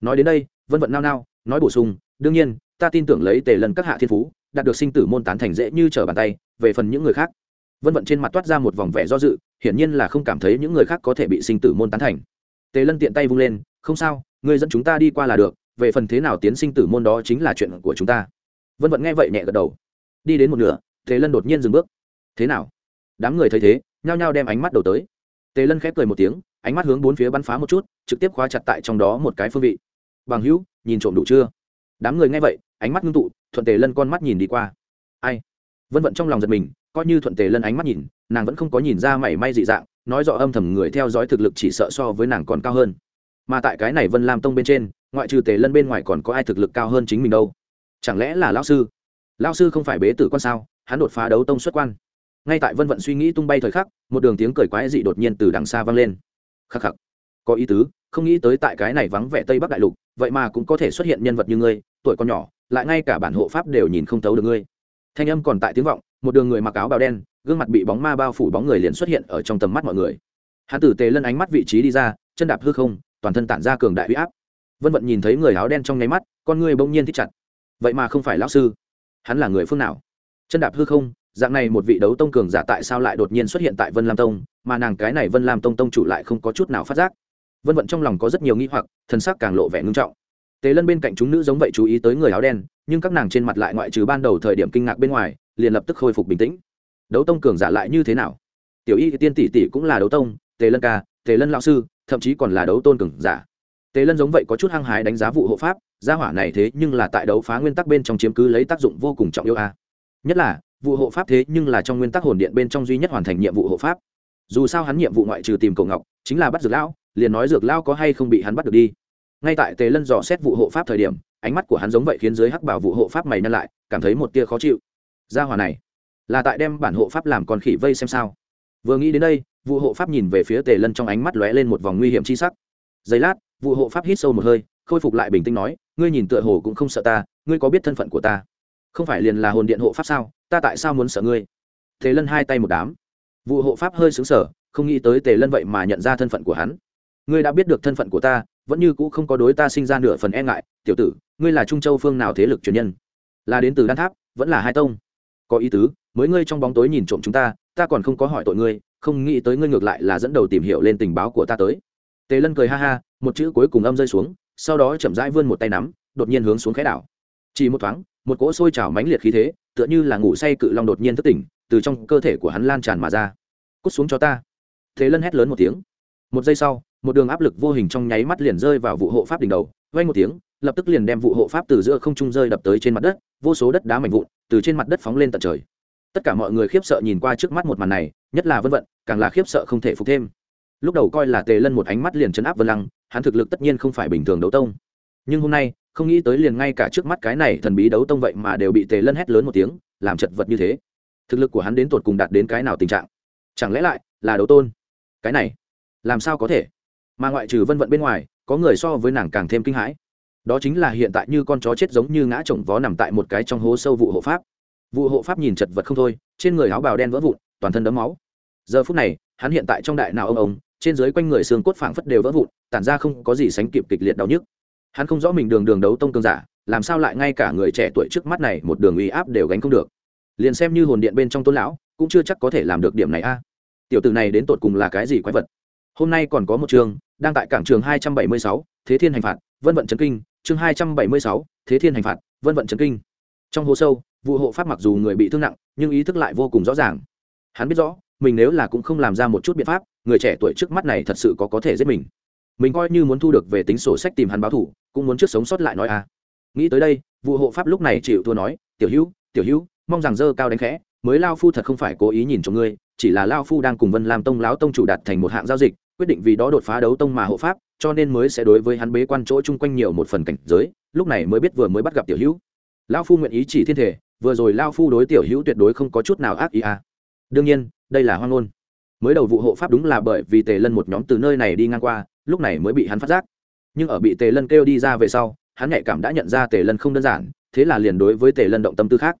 Nói đến đây, vân vận nao nao, nói bổ sung, đương nhiên, ta tin tưởng lấy tề lần các hạ thiên phú, đạt được sinh tử môn tán thành dễ như trở bàn tay, về phần những người khác vân vận trên mặt toát ra một vòng vẻ do dự hiển nhiên là không cảm thấy những người khác có thể bị sinh tử môn tán thành tề lân tiện tay vung lên không sao người dẫn chúng ta đi qua là được về phần thế nào tiến sinh tử môn đó chính là chuyện của chúng ta vân vận nghe vậy nhẹ gật đầu đi đến một nửa tề lân đột nhiên dừng bước thế nào đám người thấy thế nhao nhao đem ánh mắt đầu tới tề lân khép cười một tiếng ánh mắt hướng bốn phía bắn phá một chút trực tiếp khóa chặt tại trong đó một cái phương vị bằng hữu nhìn trộm đủ chưa đám người nghe vậy ánh mắt ngưng tụ thuận tề lân con mắt nhìn đi qua ai vân vận trong lòng giật mình coi như thuận tề lân ánh mắt nhìn, nàng vẫn không có nhìn ra mảy may dị dạng, nói rõ âm thầm người theo dõi thực lực chỉ sợ so với nàng còn cao hơn. Mà tại cái này vân lam tông bên trên, ngoại trừ tề lân bên ngoài còn có ai thực lực cao hơn chính mình đâu? Chẳng lẽ là lao sư? Lao sư không phải bế tử quan sao? Hắn đột phá đấu tông xuất quan. Ngay tại vân vận suy nghĩ tung bay thời khắc, một đường tiếng cười quái dị đột nhiên từ đằng xa vang lên. Khắc khắc. Có ý tứ, không nghĩ tới tại cái này vắng vẻ tây bắc đại lục, vậy mà cũng có thể xuất hiện nhân vật như ngươi, tuổi còn nhỏ, lại ngay cả bản hộ pháp đều nhìn không thấu được ngươi. Thanh âm còn tại tiếng vọng một đường người mặc áo bào đen, gương mặt bị bóng ma bao phủ bóng người liền xuất hiện ở trong tầm mắt mọi người. Hắn tử tề lân ánh mắt vị trí đi ra, chân đạp hư không, toàn thân tản ra cường đại huy áp. Vân vận nhìn thấy người áo đen trong nháy mắt, con người bỗng nhiên thích chặt. Vậy mà không phải lão sư, hắn là người phương nào? Chân đạp hư không, dạng này một vị đấu tông cường giả tại sao lại đột nhiên xuất hiện tại vân lam tông, mà nàng cái này vân lam tông tông chủ lại không có chút nào phát giác. Vân vận trong lòng có rất nhiều nghi hoặc thân xác càng lộ vẻ ngưng trọng. Tề lân bên cạnh chúng nữ giống vậy chú ý tới người áo đen, nhưng các nàng trên mặt lại ngoại trừ ban đầu thời điểm kinh ngạc bên ngoài liền lập tức khôi phục bình tĩnh. Đấu tông cường giả lại như thế nào? Tiểu y tiên tỷ tỷ cũng là đấu tông, tề lân ca, tề lân lão sư, thậm chí còn là đấu tôn cường giả. Tề lân giống vậy có chút hăng hái đánh giá vụ hộ pháp, gia hỏa này thế nhưng là tại đấu phá nguyên tắc bên trong chiếm cứ lấy tác dụng vô cùng trọng yêu a. Nhất là, vụ hộ pháp thế nhưng là trong nguyên tắc hồn điện bên trong duy nhất hoàn thành nhiệm vụ hộ pháp. Dù sao hắn nhiệm vụ ngoại trừ tìm cổ ngọc, chính là bắt dược lão, liền nói dược lão có hay không bị hắn bắt được đi. Ngay tại tề lân dò xét vụ hộ pháp thời điểm, ánh mắt của hắn giống vậy khiến dưới hắc bảo vụ hộ pháp mày nhăn lại, cảm thấy một tia khó chịu gia hỏa này là tại đem bản hộ pháp làm con khỉ vây xem sao. Vừa nghĩ đến đây, vụ hộ pháp nhìn về phía tề lân trong ánh mắt lóe lên một vòng nguy hiểm chi sắc. Giây lát, vụ hộ pháp hít sâu một hơi, khôi phục lại bình tĩnh nói, ngươi nhìn tựa hồ cũng không sợ ta, ngươi có biết thân phận của ta? Không phải liền là hồn điện hộ pháp sao? Ta tại sao muốn sợ ngươi? Tề lân hai tay một đám. Vụ hộ pháp hơi xứng sở không nghĩ tới tề lân vậy mà nhận ra thân phận của hắn. Ngươi đã biết được thân phận của ta, vẫn như cũ không có đối ta sinh ra nửa phần e ngại, tiểu tử, ngươi là trung châu phương nào thế lực truyền nhân? Là đến từ đan tháp, vẫn là hai tông? Có ý tứ, mới ngươi trong bóng tối nhìn trộm chúng ta ta còn không có hỏi tội ngươi, không nghĩ tới ngươi ngược lại là dẫn đầu tìm hiểu lên tình báo của ta tới. Tề lân cười ha ha, một chữ cuối cùng âm rơi xuống, sau đó chậm rãi vươn một tay nắm, đột nhiên hướng xuống khẽ đảo. Chỉ một thoáng, một cỗ sôi trào mãnh liệt khí thế, tựa như là ngủ say cự long đột nhiên thức tỉnh, từ trong cơ thể của hắn lan tràn mà ra. Cút xuống cho ta. Thế lân hét lớn một tiếng. Một giây sau, một đường áp lực vô hình trong nháy mắt liền rơi vào vụ hộ pháp đỉnh đầu vay một tiếng, lập tức liền đem vụ hộ pháp từ giữa không trung rơi đập tới trên mặt đất, vô số đất đá mảnh vụn từ trên mặt đất phóng lên tận trời. Tất cả mọi người khiếp sợ nhìn qua trước mắt một màn này, nhất là vân vận, càng là khiếp sợ không thể phục thêm. Lúc đầu coi là tề lân một ánh mắt liền chấn áp vân lăng, hắn thực lực tất nhiên không phải bình thường đấu tông. Nhưng hôm nay, không nghĩ tới liền ngay cả trước mắt cái này thần bí đấu tông vậy mà đều bị tề lân hét lớn một tiếng, làm chật vật như thế. Thực lực của hắn đến tột cùng đạt đến cái nào tình trạng? Chẳng lẽ lại là đấu tôn? Cái này, làm sao có thể? Mà ngoại trừ vân vận bên ngoài có người so với nàng càng thêm kinh hãi. Đó chính là hiện tại như con chó chết giống như ngã chồng vó nằm tại một cái trong hố sâu vụ hộ pháp. Vụ hộ pháp nhìn chật vật không thôi, trên người áo bào đen vỡ vụn, toàn thân đấm máu. Giờ phút này, hắn hiện tại trong đại nào ông ông, trên dưới quanh người xương cốt phảng phất đều vỡ vụn, tản ra không có gì sánh kịp kịch liệt đau nhức. Hắn không rõ mình đường đường đấu tông cương giả, làm sao lại ngay cả người trẻ tuổi trước mắt này một đường uy áp đều gánh không được. Liền xem như hồn điện bên trong tôn lão, cũng chưa chắc có thể làm được điểm này a. Tiểu tử này đến tột cùng là cái gì quái vật? Hôm nay còn có một trường đang tại cảng trường hai trăm bảy mươi sáu, thế thiên hành phạt, vân vận trấn kinh. Chương hai trăm bảy mươi sáu, thế thiên hành phạt, vân vận trấn kinh. Trong hồ sâu, vụ hộ pháp mặc dù người bị thương nặng, nhưng ý thức lại vô cùng rõ ràng. Hắn biết rõ, mình nếu là cũng không làm ra một chút biện pháp, người trẻ tuổi trước mắt này thật sự có có thể giết mình. Mình coi như muốn thu được về tính sổ sách tìm hắn báo thủ cũng muốn trước sống sót lại nói à. nghĩ tới đây, vụ hộ pháp lúc này chịu thua nói, tiểu hữu tiểu hữu, mong rằng dơ cao đánh khẽ, mới lao phu thật không phải cố ý nhìn cho ngươi, chỉ là lao phu đang cùng vân làm tông Lão tông chủ đạt thành một hạng giao dịch quyết định vì đó đột phá đấu tông mà hộ pháp, cho nên mới sẽ đối với hắn bế quan chỗ chung quanh nhiều một phần cảnh giới, lúc này mới biết vừa mới bắt gặp tiểu hữu. Lao phu nguyện ý chỉ thiên thể, vừa rồi lao phu đối tiểu hữu tuyệt đối không có chút nào ác ý à. đương nhiên, đây là hoang ngôn. Mới đầu vụ hộ pháp đúng là bởi vì tề lân một nhóm từ nơi này đi ngang qua, lúc này mới bị hắn phát giác. Nhưng ở bị tề lân kêu đi ra về sau, hắn nhạy cảm đã nhận ra tề lân không đơn giản, thế là liền đối với tề lân động tâm tư khác.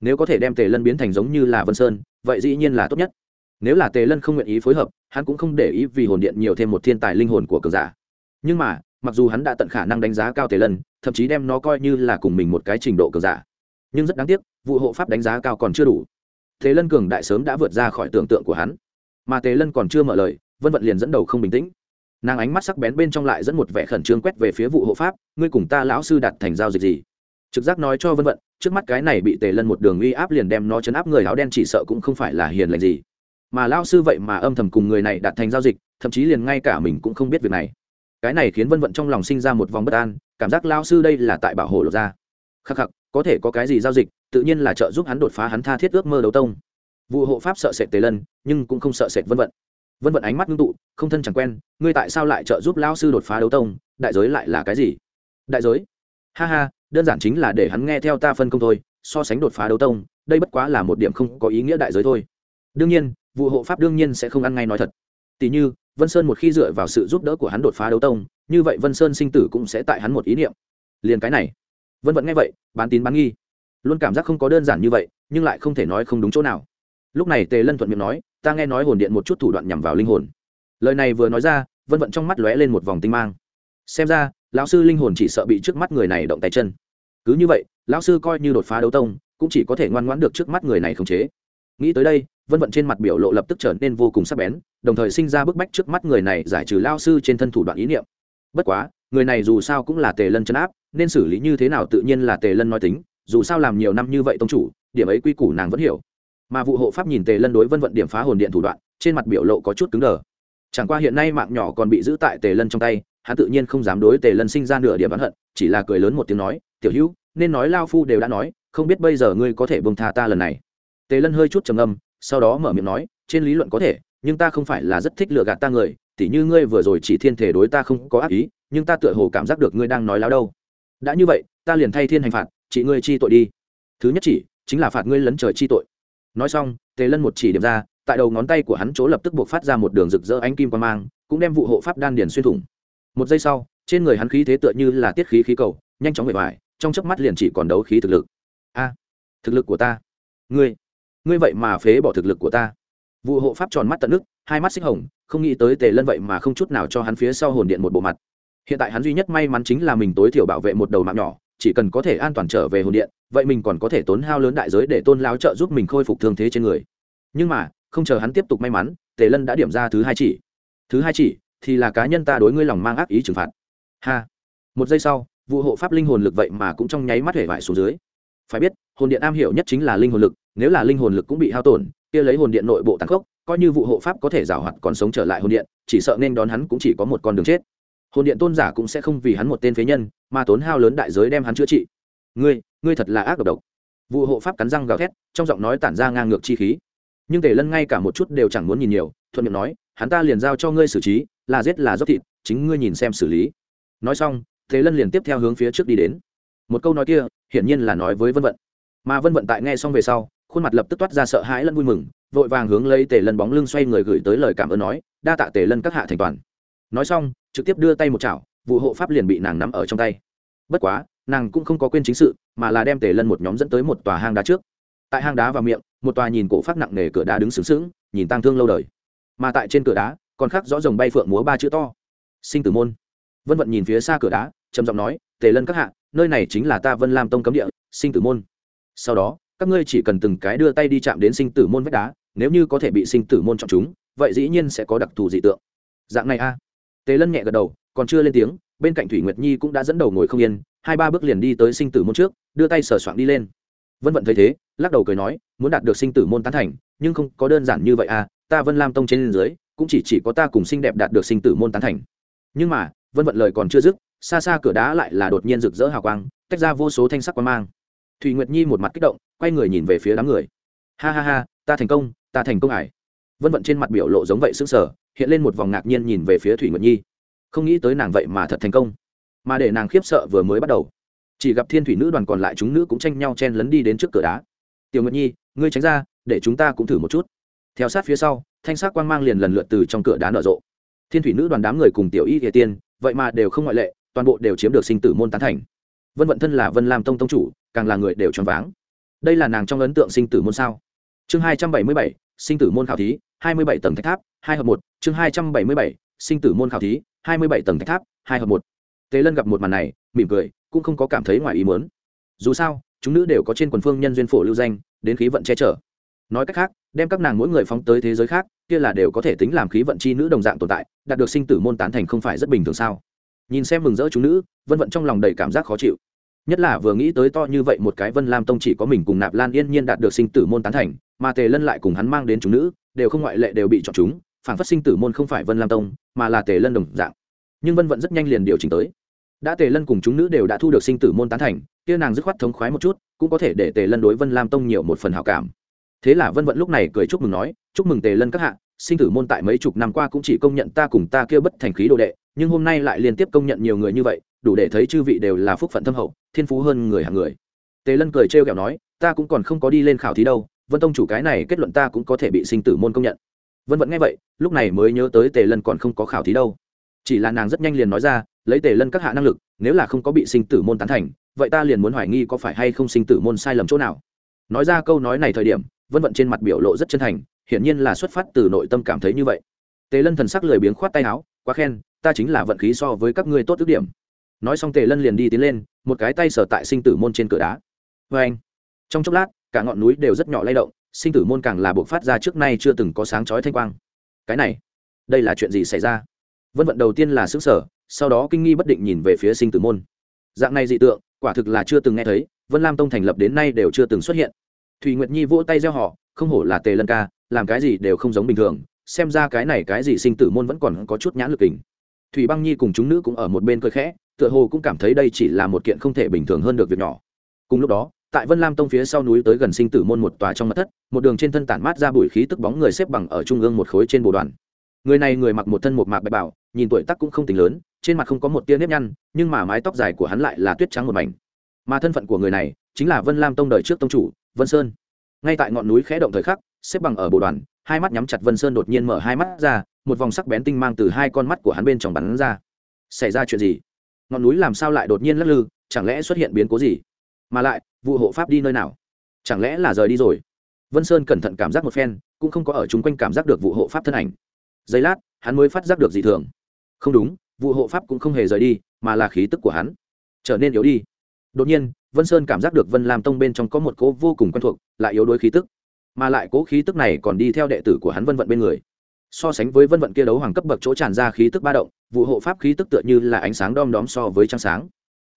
Nếu có thể đem tề lân biến thành giống như là vân sơn, vậy dĩ nhiên là tốt nhất nếu là tề lân không nguyện ý phối hợp, hắn cũng không để ý vì hồn điện nhiều thêm một thiên tài linh hồn của cường giả. Nhưng mà, mặc dù hắn đã tận khả năng đánh giá cao tề lân, thậm chí đem nó coi như là cùng mình một cái trình độ cường giả. Nhưng rất đáng tiếc, vụ hộ pháp đánh giá cao còn chưa đủ. Thế lân cường đại sớm đã vượt ra khỏi tưởng tượng của hắn. Mà tề lân còn chưa mở lời, vân vận liền dẫn đầu không bình tĩnh. Nàng ánh mắt sắc bén bên trong lại dẫn một vẻ khẩn trương quét về phía vụ hộ pháp, ngươi cùng ta lão sư đặt thành giao dịch gì? Trực giác nói cho vân vận, trước mắt cái này bị tề lân một đường uy áp liền đem nó chấn áp người áo đen chỉ sợ cũng không phải là hiền lành gì mà lao sư vậy mà âm thầm cùng người này đạt thành giao dịch, thậm chí liền ngay cả mình cũng không biết việc này. Cái này khiến vân vận trong lòng sinh ra một vòng bất an, cảm giác lao sư đây là tại bảo hộ lột ra. Khắc khắc, có thể có cái gì giao dịch, tự nhiên là trợ giúp hắn đột phá hắn tha thiết ước mơ đấu tông. Vụ hộ pháp sợ sệt tề lân, nhưng cũng không sợ sệt vân vận. Vân vận ánh mắt ngưng tụ, không thân chẳng quen, ngươi tại sao lại trợ giúp lao sư đột phá đấu tông, đại giới lại là cái gì? Đại giới? Ha ha, đơn giản chính là để hắn nghe theo ta phân công thôi, so sánh đột phá đấu tông, đây bất quá là một điểm không có ý nghĩa đại giới thôi. Đương nhiên vụ hộ pháp đương nhiên sẽ không ăn ngay nói thật. Tỷ như, vân sơn một khi dựa vào sự giúp đỡ của hắn đột phá đấu tông, như vậy vân sơn sinh tử cũng sẽ tại hắn một ý niệm. Liền cái này. Vân vẫn nghe vậy, bán tín bán nghi. Luôn cảm giác không có đơn giản như vậy, nhưng lại không thể nói không đúng chỗ nào. Lúc này tề lân thuận miệng nói, ta nghe nói hồn điện một chút thủ đoạn nhằm vào linh hồn. Lời này vừa nói ra, vân vận trong mắt lóe lên một vòng tinh mang. Xem ra, lão sư linh hồn chỉ sợ bị trước mắt người này động tay chân. Cứ như vậy, lão sư coi như đột phá đấu tông, cũng chỉ có thể ngoan ngoãn được trước mắt người này khống chế. Nghĩ tới đây vân vận trên mặt biểu lộ lập tức trở nên vô cùng sắc bén, đồng thời sinh ra bức bách trước mắt người này giải trừ lao sư trên thân thủ đoạn ý niệm. Bất quá, người này dù sao cũng là tề lân chấn áp, nên xử lý như thế nào tự nhiên là tề lân nói tính, dù sao làm nhiều năm như vậy tông chủ, điểm ấy quy củ nàng vẫn hiểu. Mà vụ hộ pháp nhìn tề lân đối vân vận điểm phá hồn điện thủ đoạn, trên mặt biểu lộ có chút cứng đờ. Chẳng qua hiện nay mạng nhỏ còn bị giữ tại tề lân trong tay, hắn tự nhiên không dám đối tề lân sinh ra nửa điểm bán hận, chỉ là cười lớn một tiếng nói, tiểu hữu, nên nói lao phu đều đã nói, không biết bây giờ ngươi có thể bông tha ta lần này. Tề lân hơi chút trầm âm sau đó mở miệng nói, trên lý luận có thể, nhưng ta không phải là rất thích lựa gạt ta người, tỉ như ngươi vừa rồi chỉ thiên thể đối ta không có ác ý, nhưng ta tựa hồ cảm giác được ngươi đang nói láo đâu. Đã như vậy, ta liền thay thiên hành phạt chị ngươi chi tội đi. Thứ nhất chỉ, chính là phạt ngươi lấn trời chi tội. Nói xong, tề lân một chỉ điểm ra, tại đầu ngón tay của hắn chỗ lập tức buộc phát ra một đường rực rỡ ánh kim quan mang, cũng đem vụ hộ pháp đan điền xuyên thủng. Một giây sau, trên người hắn khí thế tựa như là tiết khí khí cầu, nhanh chóng bề ngoài trong chớp mắt liền chỉ còn đấu khí thực lực. A, thực lực của ta, ngươi ngươi vậy mà phế bỏ thực lực của ta. Vụ hộ pháp tròn mắt tận nước, hai mắt xích hồng, không nghĩ tới tề lân vậy mà không chút nào cho hắn phía sau hồn điện một bộ mặt. Hiện tại hắn duy nhất may mắn chính là mình tối thiểu bảo vệ một đầu mạng nhỏ, chỉ cần có thể an toàn trở về hồn điện, vậy mình còn có thể tốn hao lớn đại giới để tôn lao trợ giúp mình khôi phục thương thế trên người. Nhưng mà, không chờ hắn tiếp tục may mắn, tề lân đã điểm ra thứ hai chỉ. Thứ hai chỉ thì là cá nhân ta đối ngươi lòng mang ác ý trừng phạt. Ha! Một giây sau, vụ hộ pháp linh hồn lực vậy mà cũng trong nháy mắt hể vải xuống dưới phải biết, hồn điện am hiểu nhất chính là linh hồn lực, nếu là linh hồn lực cũng bị hao tổn, kia lấy hồn điện nội bộ tàn khốc, coi như vụ hộ pháp có thể giảo hoạt còn sống trở lại hồn điện, chỉ sợ nên đón hắn cũng chỉ có một con đường chết. Hồn điện tôn giả cũng sẽ không vì hắn một tên phế nhân, mà tốn hao lớn đại giới đem hắn chữa trị. Ngươi ngươi thật là ác độc độc. Vụ hộ pháp cắn răng gào thét, trong giọng nói tản ra ngang ngược chi khí. Nhưng tề lân ngay cả một chút đều chẳng muốn nhìn nhiều, thuận miệng nói, hắn ta liền giao cho ngươi xử trí, là giết là dốc thịt, chính ngươi nhìn xem xử lý. Nói xong, tề lân liền tiếp theo hướng phía trước đi đến. Một câu nói kia hiển nhiên là nói với vân vận. Mà vân vận tại nghe xong về sau, khuôn mặt lập tức toát ra sợ hãi lẫn vui mừng, vội vàng hướng lấy tề lân bóng lưng xoay người gửi tới lời cảm ơn nói, đa tạ tề lân các hạ thành toàn. Nói xong, trực tiếp đưa tay một chảo, vụ hộ pháp liền bị nàng nắm ở trong tay. Bất quá, nàng cũng không có quên chính sự, mà là đem tề lân một nhóm dẫn tới một tòa hang đá trước. Tại hang đá vào miệng, một tòa nhìn cổ phát nặng nề cửa đá đứng sướng sướng nhìn tang thương lâu đời. Mà tại trên cửa đá, còn khắc rõ rồng bay phượng múa ba chữ to. Sinh tử môn. Vân vận nhìn phía xa cửa đá, trầm giọng nói, tề lân các hạ nơi này chính là ta vân lam tông cấm địa, sinh tử môn. Sau đó, các ngươi chỉ cần từng cái đưa tay đi chạm đến sinh tử môn vách đá, nếu như có thể bị sinh tử môn chọn chúng, vậy dĩ nhiên sẽ có đặc thù dị tượng. Dạng này a. Tề lân nhẹ gật đầu, còn chưa lên tiếng, bên cạnh thủy nguyệt nhi cũng đã dẫn đầu ngồi không yên, hai ba bước liền đi tới sinh tử môn trước, đưa tay sờ soạn đi lên. Vân vận thấy thế, lắc đầu cười nói, muốn đạt được sinh tử môn tán thành, nhưng không có đơn giản như vậy à ta vân lam tông trên dưới, cũng chỉ chỉ có ta cùng xinh đẹp đạt được sinh tử môn tán thành. Nhưng mà, vân vận lời còn chưa dứt xa xa cửa đá lại là đột nhiên rực rỡ hào quang, tách ra vô số thanh sắc quang mang. Thùy nguyệt nhi một mặt kích động, quay người nhìn về phía đám người. Ha ha ha, ta thành công, ta thành công ải. Vân vận trên mặt biểu lộ giống vậy sững sờ, hiện lên một vòng ngạc nhiên nhìn về phía thủy nguyệt nhi. Không nghĩ tới nàng vậy mà thật thành công. Mà để nàng khiếp sợ vừa mới bắt đầu, chỉ gặp thiên thủy nữ đoàn còn lại chúng nữ cũng tranh nhau chen lấn đi đến trước cửa đá. Tiểu nguyệt nhi, ngươi tránh ra, để chúng ta cũng thử một chút. Theo sát phía sau, thanh sắc quang mang liền lần lượt từ trong cửa đá nở rộ. Thiên thủy nữ đoàn đám người cùng tiểu y địa tiên, vậy mà đều không ngoại lệ toàn bộ đều chiếm được sinh tử môn tán thành. Vân vận thân là vân lam tông tông chủ, càng là người đều choáng váng. Đây là nàng trong ấn tượng sinh tử môn sao? Chương hai trăm bảy mươi bảy, sinh tử môn khảo thí, hai mươi bảy tầng thách tháp, hai hợp một, chương hai trăm bảy mươi bảy, sinh tử môn khảo thí, hai mươi bảy tầng thách tháp, hai hợp một. Tề lân gặp một màn này, mỉm cười, cũng không có cảm thấy ngoài ý muốn. Dù sao, chúng nữ đều có trên quần phương nhân duyên phổ lưu danh, đến khí vận che chở. Nói cách khác, đem các nàng mỗi người phóng tới thế giới khác, kia là đều có thể tính làm khí vận chi nữ đồng dạng tồn tại, đạt được sinh tử môn tán thành không phải rất bình thường sao? Nhìn xem mừng rỡ chúng nữ, vân vận trong lòng đầy cảm giác khó chịu. Nhất là vừa nghĩ tới to như vậy một cái vân lam tông chỉ có mình cùng nạp lan yên nhiên đạt được sinh tử môn tán thành, mà tề lân lại cùng hắn mang đến chúng nữ, đều không ngoại lệ đều bị chọn chúng, phản phát sinh tử môn không phải vân lam tông, mà là tề lân đồng dạng. Nhưng vân vận rất nhanh liền điều chỉnh tới. Đã tề lân cùng chúng nữ đều đã thu được sinh tử môn tán thành, kia nàng dứt khoát thống khoái một chút, cũng có thể để tề lân đối vân lam tông nhiều một phần hảo cảm. Thế là vân vận lúc này cười chúc mừng nói, chúc mừng tề lân các hạ, sinh tử môn tại mấy chục năm qua cũng chỉ công nhận ta cùng ta kia bất thành khí đồ đệ nhưng hôm nay lại liên tiếp công nhận nhiều người như vậy, đủ để thấy chư vị đều là phúc phận thâm hậu, thiên phú hơn người hàng người. Tề lân cười trêu kẹo nói, ta cũng còn không có đi lên khảo thí đâu, vân tông chủ cái này kết luận ta cũng có thể bị sinh tử môn công nhận. Vân vẫn nghe vậy, lúc này mới nhớ tới tề lân còn không có khảo thí đâu. Chỉ là nàng rất nhanh liền nói ra, lấy tề lân các hạ năng lực, nếu là không có bị sinh tử môn tán thành, vậy ta liền muốn hoài nghi có phải hay không sinh tử môn sai lầm chỗ nào? Nói ra câu nói này thời điểm, vân vận trên mặt biểu lộ rất chân thành, hiển nhiên là xuất phát từ nội tâm cảm thấy như vậy. Tề lân thần sắc lười biếng khoát tay áo quá khen, ta chính là vận khí so với các ngươi tốt ước điểm. Nói xong tề lân liền đi tiến lên, một cái tay sờ tại sinh tử môn trên cửa đá. Vê anh, trong chốc lát, cả ngọn núi đều rất nhỏ lay động, sinh tử môn càng là buộc phát ra trước nay chưa từng có sáng chói thanh quang. Cái này, đây là chuyện gì xảy ra? Vân vận đầu tiên là xứ sở sau đó kinh nghi bất định nhìn về phía sinh tử môn. Dạng này dị tượng, quả thực là chưa từng nghe thấy, vân lam tông thành lập đến nay đều chưa từng xuất hiện. Thùy nguyệt nhi vỗ tay gieo họ, không hổ là tề lân ca, làm cái gì đều không giống bình thường xem ra cái này cái gì sinh tử môn vẫn còn có chút nhãn lực kình. Thủy băng nhi cùng chúng nữ cũng ở một bên cười khẽ, tựa hồ cũng cảm thấy đây chỉ là một kiện không thể bình thường hơn được việc nhỏ. Cùng lúc đó, tại vân lam tông phía sau núi tới gần sinh tử môn một tòa trong mặt thất, một đường trên thân tản mát ra bụi khí tức bóng người xếp bằng ở trung ương một khối trên bồ đoàn. Người này người mặc một thân một mạc bạch bảo, nhìn tuổi tác cũng không tính lớn, trên mặt không có một tia nếp nhăn, nhưng mà mái tóc dài của hắn lại là tuyết trắng một mảnh. Mà thân phận của người này chính là vân lam tông đời trước tông chủ, vân sơn. Ngay tại ngọn núi khẽ động thời khắc, xếp bằng ở bồ đoàn hai mắt nhắm chặt vân sơn đột nhiên mở hai mắt ra, một vòng sắc bén tinh mang từ hai con mắt của hắn bên trong bắn ra. Xảy ra chuyện gì? Ngọn núi làm sao lại đột nhiên lắc lư, chẳng lẽ xuất hiện biến cố gì? Mà lại, vụ hộ pháp đi nơi nào? Chẳng lẽ là rời đi rồi? Vân sơn cẩn thận cảm giác một phen, cũng không có ở chung quanh cảm giác được vụ hộ pháp thân ảnh. Giây lát, hắn mới phát giác được gì thường. Không đúng, vụ hộ pháp cũng không hề rời đi, mà là khí tức của hắn. Trở nên yếu đi. Đột nhiên, vân sơn cảm giác được vân lam tông bên trong có một cỗ vô cùng quen thuộc, lại yếu đuối khí tức mà lại cố khí tức này còn đi theo đệ tử của hắn vân vận bên người. So sánh với vân vận kia đấu hoàng cấp bậc chỗ tràn ra khí tức ba động, vụ hộ pháp khí tức tựa như là ánh sáng đom đóm so với trăng sáng.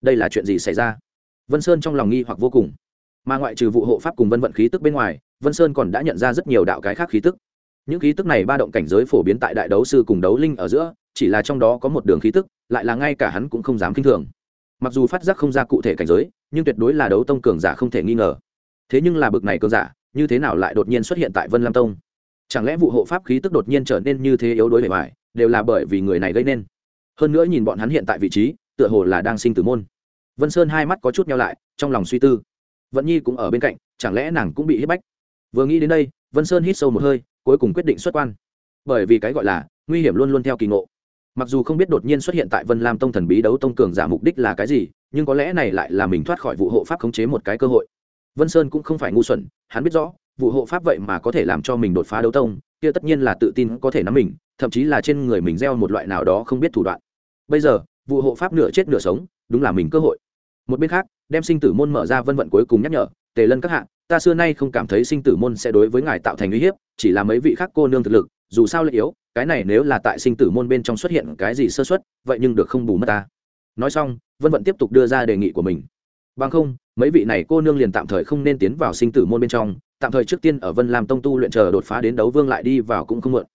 Đây là chuyện gì xảy ra? Vân sơn trong lòng nghi hoặc vô cùng. Mà ngoại trừ vụ hộ pháp cùng vân vận khí tức bên ngoài, vân sơn còn đã nhận ra rất nhiều đạo cái khác khí tức. Những khí tức này ba động cảnh giới phổ biến tại đại đấu sư cùng đấu linh ở giữa, chỉ là trong đó có một đường khí tức, lại là ngay cả hắn cũng không dám k i n h thường. Mặc dù phát giác không ra cụ thể cảnh giới, nhưng tuyệt đối là đấu tông cường giả không thể nghi ngờ. Thế nhưng là bực này cường giả như thế nào lại đột nhiên xuất hiện tại vân lam tông? Chẳng lẽ vụ hộ pháp khí tức đột nhiên trở nên như thế yếu đuối bề ngoài, đều là bởi vì người này gây nên? Hơn nữa nhìn bọn hắn hiện tại vị trí, tựa hồ là đang sinh tử môn. Vân sơn hai mắt có chút nhau lại, trong lòng suy tư. Vận nhi cũng ở bên cạnh, chẳng lẽ nàng cũng bị hiếp bách? Vừa nghĩ đến đây, vân sơn hít sâu một hơi, cuối cùng quyết định xuất quan. Bởi vì cái gọi là, nguy hiểm luôn luôn theo kỳ ngộ. Mặc dù không biết đột nhiên xuất hiện tại vân lam tông thần bí đấu tông cường giả mục đích là cái gì, nhưng có lẽ này lại là mình thoát khỏi vụ hộ pháp khống chế một cái cơ hội vân sơn cũng không phải ngu xuẩn, hắn biết rõ, vụ hộ pháp vậy mà có thể làm cho mình đột phá đấu tông, kia tất nhiên là tự tin có thể nắm mình, thậm chí là trên người mình gieo một loại nào đó không biết thủ đoạn. Bây giờ, vụ hộ pháp nửa chết nửa sống, đúng là mình cơ hội. Một bên khác, đem sinh tử môn mở ra vân vận cuối cùng nhắc nhở, tề lân các hạ, ta xưa nay không cảm thấy sinh tử môn sẽ đối với ngài tạo thành uy hiếp, chỉ là mấy vị khác cô nương thực lực, dù sao lại yếu, cái này nếu là tại sinh tử môn bên trong xuất hiện cái gì sơ xuất vậy nhưng được không bù mất ta. Nói xong, vân vận tiếp tục đưa ra đề nghị của mình bằng không, mấy vị này cô nương liền tạm thời không nên tiến vào sinh tử môn bên trong, tạm thời trước tiên ở vân làm tông tu luyện chờ đột phá đến đấu vương lại đi vào cũng không mượn.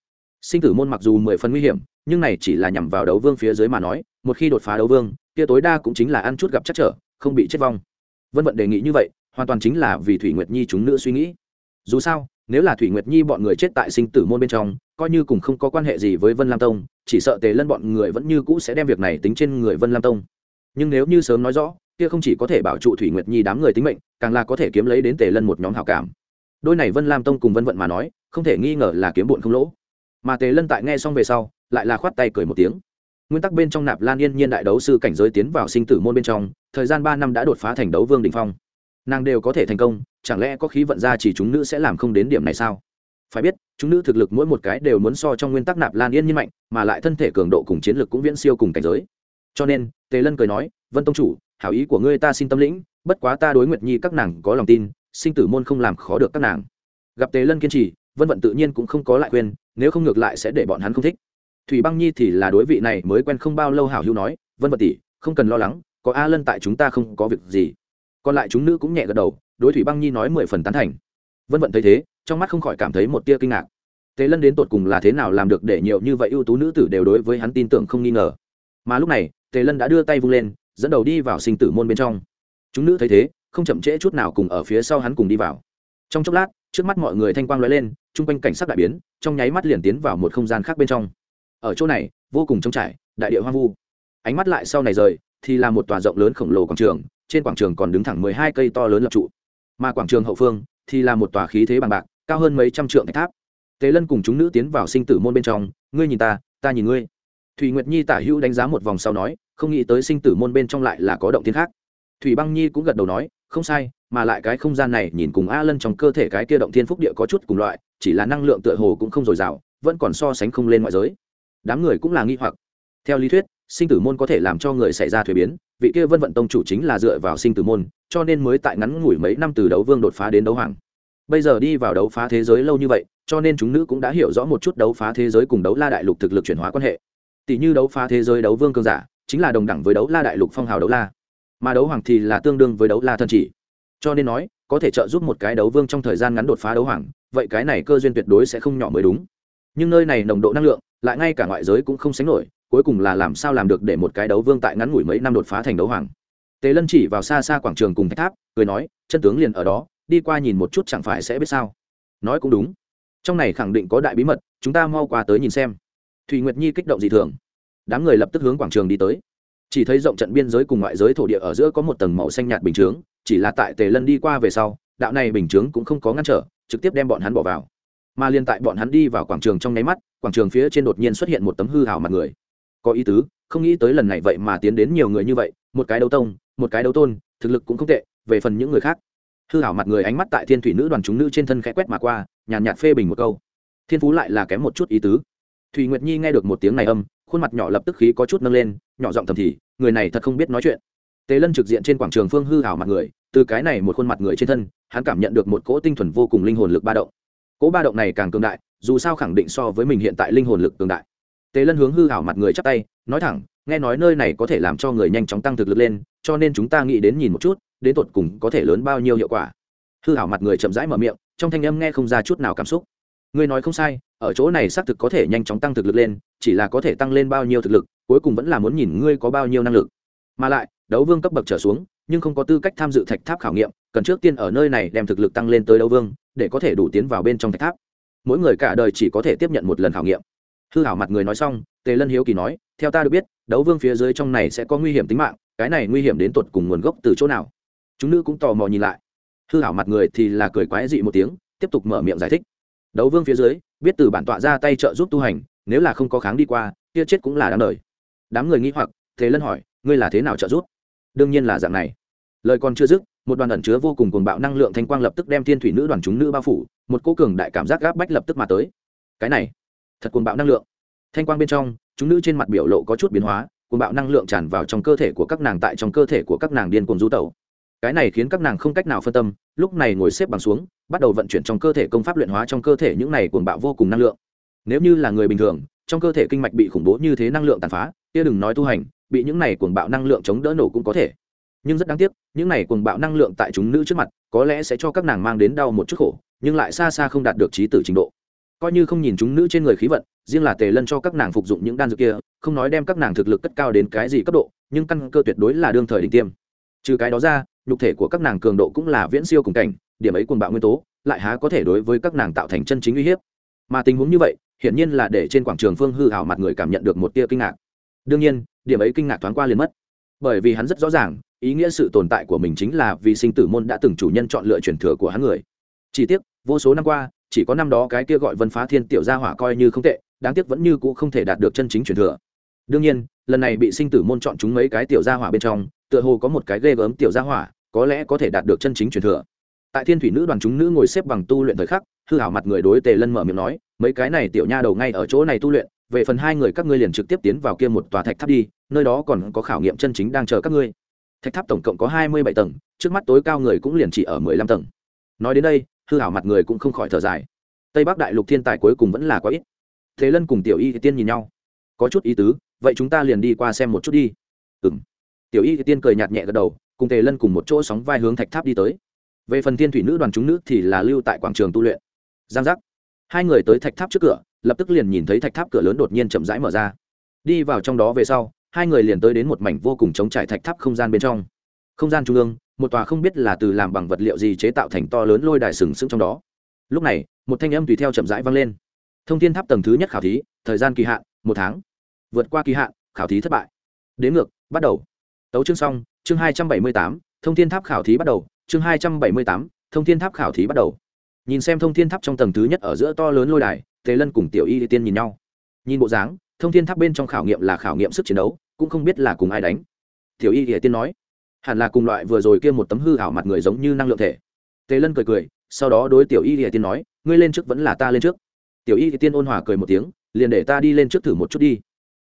Sinh tử môn mặc dù mười phần nguy hiểm, nhưng này chỉ là nhằm vào đấu vương phía dưới mà nói, một khi đột phá đấu vương, kia tối đa cũng chính là ăn chút gặp chắc trở, không bị chết vong. Vân vận đề nghị như vậy, hoàn toàn chính là vì thủy nguyệt nhi chúng nữ suy nghĩ. Dù sao, nếu là thủy nguyệt nhi bọn người chết tại sinh tử môn bên trong, coi như cùng không có quan hệ gì với vân lam tông, chỉ sợ tề lân bọn người vẫn như cũ sẽ đem việc này tính trên người vân lam tông. Nhưng nếu như sớm nói rõ kia không chỉ có thể bảo trụ thủy nguyệt nhi đám người tính mệnh, càng là có thể kiếm lấy đến tề lân một nhóm hảo cảm. Đôi này vân lam tông cùng vân vận mà nói, không thể nghi ngờ là kiếm bụn không lỗ. Mà tề lân tại nghe xong về sau, lại là khoát tay cười một tiếng. Nguyên tắc bên trong nạp lan yên nhiên đại đấu sư cảnh giới tiến vào sinh tử môn bên trong, thời gian ba năm đã đột phá thành đấu vương đình phong. Nàng đều có thể thành công, chẳng lẽ có khí vận ra chỉ chúng nữ sẽ làm không đến điểm này sao? Phải biết, chúng nữ thực lực mỗi một cái đều muốn so trong nguyên tắc nạp lan yên nhiên mạnh, mà lại thân thể cường độ cùng chiến lược cũng viễn siêu cùng cảnh giới. Cho nên, tề lân cười nói, vân tông chủ hảo ý của ngươi ta xin tâm lĩnh, bất quá ta đối nguyệt nhi các nàng có lòng tin, sinh tử môn không làm khó được các nàng. Gặp tề lân kiên trì, vân vận tự nhiên cũng không có lại khuyên, nếu không ngược lại sẽ để bọn hắn không thích. Thủy băng nhi thì là đối vị này mới quen không bao lâu hảo hữu nói, vân Vận tỷ, không cần lo lắng, có a lân tại chúng ta không có việc gì. Còn lại chúng nữ cũng nhẹ gật đầu, đối thủy băng nhi nói mười phần tán thành. Vân vận thấy thế, trong mắt không khỏi cảm thấy một tia kinh ngạc. Tề lân đến tột cùng là thế nào làm được để nhiều như vậy ưu tú nữ tử đều đối với hắn tin tưởng không nghi ngờ. Mà lúc này, tề lân đã đưa tay vung lên dẫn đầu đi vào sinh tử môn bên trong. Chúng nữ thấy thế, không chậm trễ chút nào cùng ở phía sau hắn cùng đi vào. Trong chốc lát, trước mắt mọi người thanh quang lóe lên, chung quanh cảnh sắc đại biến, trong nháy mắt liền tiến vào một không gian khác bên trong. Ở chỗ này, vô cùng trống trải, đại địa hoang vu. Ánh mắt lại sau này rời, thì là một tòa rộng lớn khổng lồ quảng trường, trên quảng trường còn đứng thẳng mười hai cây to lớn lập trụ. Mà quảng trường hậu phương, thì là một tòa khí thế bằng bạc, cao hơn mấy trăm trượng tháp. Tế lân cùng chúng nữ tiến vào sinh tử môn bên trong, ngươi nhìn ta ta nhìn ngươi thùy nguyệt nhi tả hữu đánh giá một vòng sau nói, không nghĩ tới sinh tử môn bên trong lại là có động thiên khác. Thủy băng nhi cũng gật đầu nói, không sai, mà lại cái không gian này nhìn cùng a lân trong cơ thể cái kia động thiên phúc địa có chút cùng loại, chỉ là năng lượng tựa hồ cũng không dồi dào, vẫn còn so sánh không lên ngoại giới. Đám người cũng là nghi hoặc. Theo lý thuyết, sinh tử môn có thể làm cho người xảy ra thuế biến, vị kia vân vận tông chủ chính là dựa vào sinh tử môn, cho nên mới tại ngắn ngủi mấy năm từ đấu vương đột phá đến đấu hoàng. Bây giờ đi vào đấu phá thế giới lâu như vậy, cho nên chúng nữ cũng đã hiểu rõ một chút đấu phá thế giới cùng đấu la đại lục thực lực chuyển hóa quan hệ tỷ như đấu phá thế giới đấu vương cường giả, chính là đồng đẳng với đấu la đại lục phong hào đấu la. Mà đấu hoàng thì là tương đương với đấu la thần chỉ. Cho nên nói, có thể trợ giúp một cái đấu vương trong thời gian ngắn đột phá đấu hoàng, vậy cái này cơ duyên tuyệt đối sẽ không nhỏ mới đúng. Nhưng nơi này nồng độ năng lượng, lại ngay cả ngoại giới cũng không sánh nổi, cuối cùng là làm sao làm được để một cái đấu vương tại ngắn ngủi mấy năm đột phá thành đấu hoàng. Tề lân chỉ vào xa xa quảng trường cùng thách tháp, cười nói, chân tướng liền ở đó, đi qua nhìn một chút chẳng phải sẽ biết sao. Nói cũng đúng. Trong này khẳng định có đại bí mật, chúng ta mau qua tới nhìn xem thùy nguyệt nhi kích động dị thường. Đám người lập tức hướng quảng trường đi tới. Chỉ thấy rộng trận biên giới cùng ngoại giới thổ địa ở giữa có một tầng màu xanh nhạt bình chướng chỉ là tại tề lân đi qua về sau đạo này bình chướng cũng không có ngăn trở trực tiếp đem bọn hắn bỏ vào. Mà liên tại bọn hắn đi vào quảng trường trong nháy mắt quảng trường phía trên đột nhiên xuất hiện một tấm hư hào mặt người. Có ý tứ không nghĩ tới lần này vậy mà tiến đến nhiều người như vậy một cái đấu tông một cái đấu tôn thực lực cũng không tệ về phần những người khác. Hư hảo mặt người ánh mắt tại thiên thủy nữ đoàn chúng nữ trên thân khẽ quét mà qua nhàn nhạt, nhạt phê bình một câu. Thiên phú lại là kém một chút ý tứ thùy nguyệt nhi nghe được một tiếng này âm, khuôn mặt nhỏ lập tức khí có chút nâng lên, nhỏ giọng thầm thì, người này thật không biết nói chuyện. Tề lân trực diện trên quảng trường phương hư hảo mặt người, từ cái này một khuôn mặt người trên thân, hắn cảm nhận được một cỗ tinh thuần vô cùng linh hồn lực ba động. Cỗ ba động này càng cường đại, dù sao khẳng định so với mình hiện tại linh hồn lực cường đại. Tề lân hướng hư hảo mặt người chắp tay, nói thẳng, nghe nói nơi này có thể làm cho người nhanh chóng tăng thực lực lên, cho nên chúng ta nghĩ đến nhìn một chút, đến tột cùng có thể lớn bao nhiêu hiệu quả. Hư hảo mặt người chậm rãi mở miệng, trong thanh âm nghe không ra chút nào cảm xúc ngươi nói không sai, ở chỗ này xác thực có thể nhanh chóng tăng thực lực lên, chỉ là có thể tăng lên bao nhiêu thực lực, cuối cùng vẫn là muốn nhìn ngươi có bao nhiêu năng lực. Mà lại, đấu vương cấp bậc trở xuống, nhưng không có tư cách tham dự thạch tháp khảo nghiệm, cần trước tiên ở nơi này đem thực lực tăng lên tới đấu vương, để có thể đủ tiến vào bên trong thạch tháp. Mỗi người cả đời chỉ có thể tiếp nhận một lần khảo nghiệm. Hư hảo mặt người nói xong, tề lân hiếu kỳ nói, theo ta được biết, đấu vương phía dưới trong này sẽ có nguy hiểm tính mạng, cái này nguy hiểm đến tột cùng nguồn gốc từ chỗ nào? Chúng nữ cũng tò mò nhìn lại. Hư hảo mặt người thì là cười quái dị một tiếng, tiếp tục mở miệng giải thích đấu vương phía dưới, biết từ bản tọa ra tay trợ giúp tu hành, nếu là không có kháng đi qua, kia chết cũng là đáng đời. Đám người nghĩ hoặc, thế lân hỏi, ngươi là thế nào trợ giúp? Đương nhiên là dạng này. Lời còn chưa dứt, một đoàn ẩn chứa vô cùng cuồng bạo năng lượng thanh quang lập tức đem thiên thủy nữ đoàn chúng nữ bao phủ, một cô cường đại cảm giác gáp bách lập tức mà tới. Cái này, thật cuồng bạo năng lượng. Thanh quang bên trong, chúng nữ trên mặt biểu lộ có chút biến hóa, cuồng bạo năng lượng tràn vào trong cơ thể của các nàng tại trong cơ thể của các nàng điên cuồng du tẩu. Cái này khiến các nàng không cách nào phân tâm, lúc này ngồi xếp bằng xuống bắt đầu vận chuyển trong cơ thể công pháp luyện hóa trong cơ thể những này cuồng bạo vô cùng năng lượng. Nếu như là người bình thường, trong cơ thể kinh mạch bị khủng bố như thế năng lượng tàn phá, kia đừng nói tu hành, bị những này cuồng bạo năng lượng chống đỡ nổ cũng có thể. Nhưng rất đáng tiếc, những này cuồng bạo năng lượng tại chúng nữ trước mặt, có lẽ sẽ cho các nàng mang đến đau một chút khổ, nhưng lại xa xa không đạt được trí tử trình độ. Coi như không nhìn chúng nữ trên người khí vận, riêng là tề lân cho các nàng phục dụng những đan dược kia, không nói đem các nàng thực lực cất cao đến cái gì cấp độ, nhưng căn cơ tuyệt đối là đương thời đỉnh tiêm. Trừ cái đó ra, nhục thể của các nàng cường độ cũng là viễn siêu cùng cảnh điểm ấy cuồng bạo nguyên tố, lại há có thể đối với các nàng tạo thành chân chính uy hiếp. Mà tình huống như vậy, hiển nhiên là để trên quảng trường phương hư hảo mặt người cảm nhận được một tia kinh ngạc. Đương nhiên, điểm ấy kinh ngạc thoáng qua liền mất. Bởi vì hắn rất rõ ràng, ý nghĩa sự tồn tại của mình chính là vì sinh tử môn đã từng chủ nhân chọn lựa truyền thừa của hắn người. Chỉ tiếc, vô số năm qua, chỉ có năm đó cái kia gọi vân phá thiên tiểu gia hỏa coi như không tệ, đáng tiếc vẫn như cũ không thể đạt được chân chính truyền thừa. Đương nhiên, lần này bị sinh tử môn chọn chúng mấy cái tiểu gia hỏa bên trong, tựa hồ có một cái ghê gớm tiểu gia hỏa, có lẽ có thể đạt được chân chính truyền thừa tại thiên thủy nữ đoàn chúng nữ ngồi xếp bằng tu luyện thời khắc, hư hảo mặt người đối tề lân mở miệng nói, mấy cái này tiểu nha đầu ngay ở chỗ này tu luyện, về phần hai người các ngươi liền trực tiếp tiến vào kia một tòa thạch tháp đi, nơi đó còn có khảo nghiệm chân chính đang chờ các ngươi. Thạch tháp tổng cộng có hai mươi bảy tầng, trước mắt tối cao người cũng liền chỉ ở mười lăm tầng. Nói đến đây, hư hảo mặt người cũng không khỏi thở dài. Tây bắc đại lục thiên tài cuối cùng vẫn là có ít. Thế lân cùng tiểu y tiên nhìn nhau. Có chút ý tứ, vậy chúng ta liền đi qua xem một chút đi. Ừ m tiểu y tiên cười nhạt nhẹ gật đầu, cùng tề lân cùng một chỗ sóng vai hướng thạch tháp đi tới về phần thiên thủy nữ đoàn chúng nữ thì là lưu tại quảng trường tu luyện. Giang giác. Hai người tới thạch tháp trước cửa, lập tức liền nhìn thấy thạch tháp cửa lớn đột nhiên chậm rãi mở ra. Đi vào trong đó về sau, hai người liền tới đến một mảnh vô cùng chống trải thạch tháp không gian bên trong. Không gian trung ương, một tòa không biết là từ làm bằng vật liệu gì chế tạo thành to lớn lôi đài sừng sững trong đó. Lúc này, một thanh âm tùy theo chậm rãi vang lên. Thông thiên tháp tầng thứ nhất khảo thí, thời gian kỳ hạn, một tháng. Vượt qua kỳ hạn, khảo thí thất bại. Đến ngược, bắt đầu. Tấu chương xong, chương hai trăm bảy mươi tám, thông thiên tháp khảo thí bắt đầu chương hai trăm bảy mươi tám, thông thiên tháp khảo thí bắt đầu. Nhìn xem thông thiên tháp trong tầng thứ nhất ở giữa to lớn lôi đài, tề lân cùng tiểu y tiên nhìn nhau. Nhìn bộ dáng, thông thiên tháp bên trong khảo nghiệm là khảo nghiệm sức chiến đấu, cũng không biết là cùng ai đánh. Tiểu y tiên nói, hẳn là cùng loại vừa rồi kia một tấm hư ảo mặt người giống như năng lượng thể. Tề lân cười cười, sau đó đối tiểu y tiên nói, ngươi lên trước vẫn là ta lên trước. Tiểu y tiên ôn hòa cười một tiếng, liền để ta đi lên trước thử một chút đi.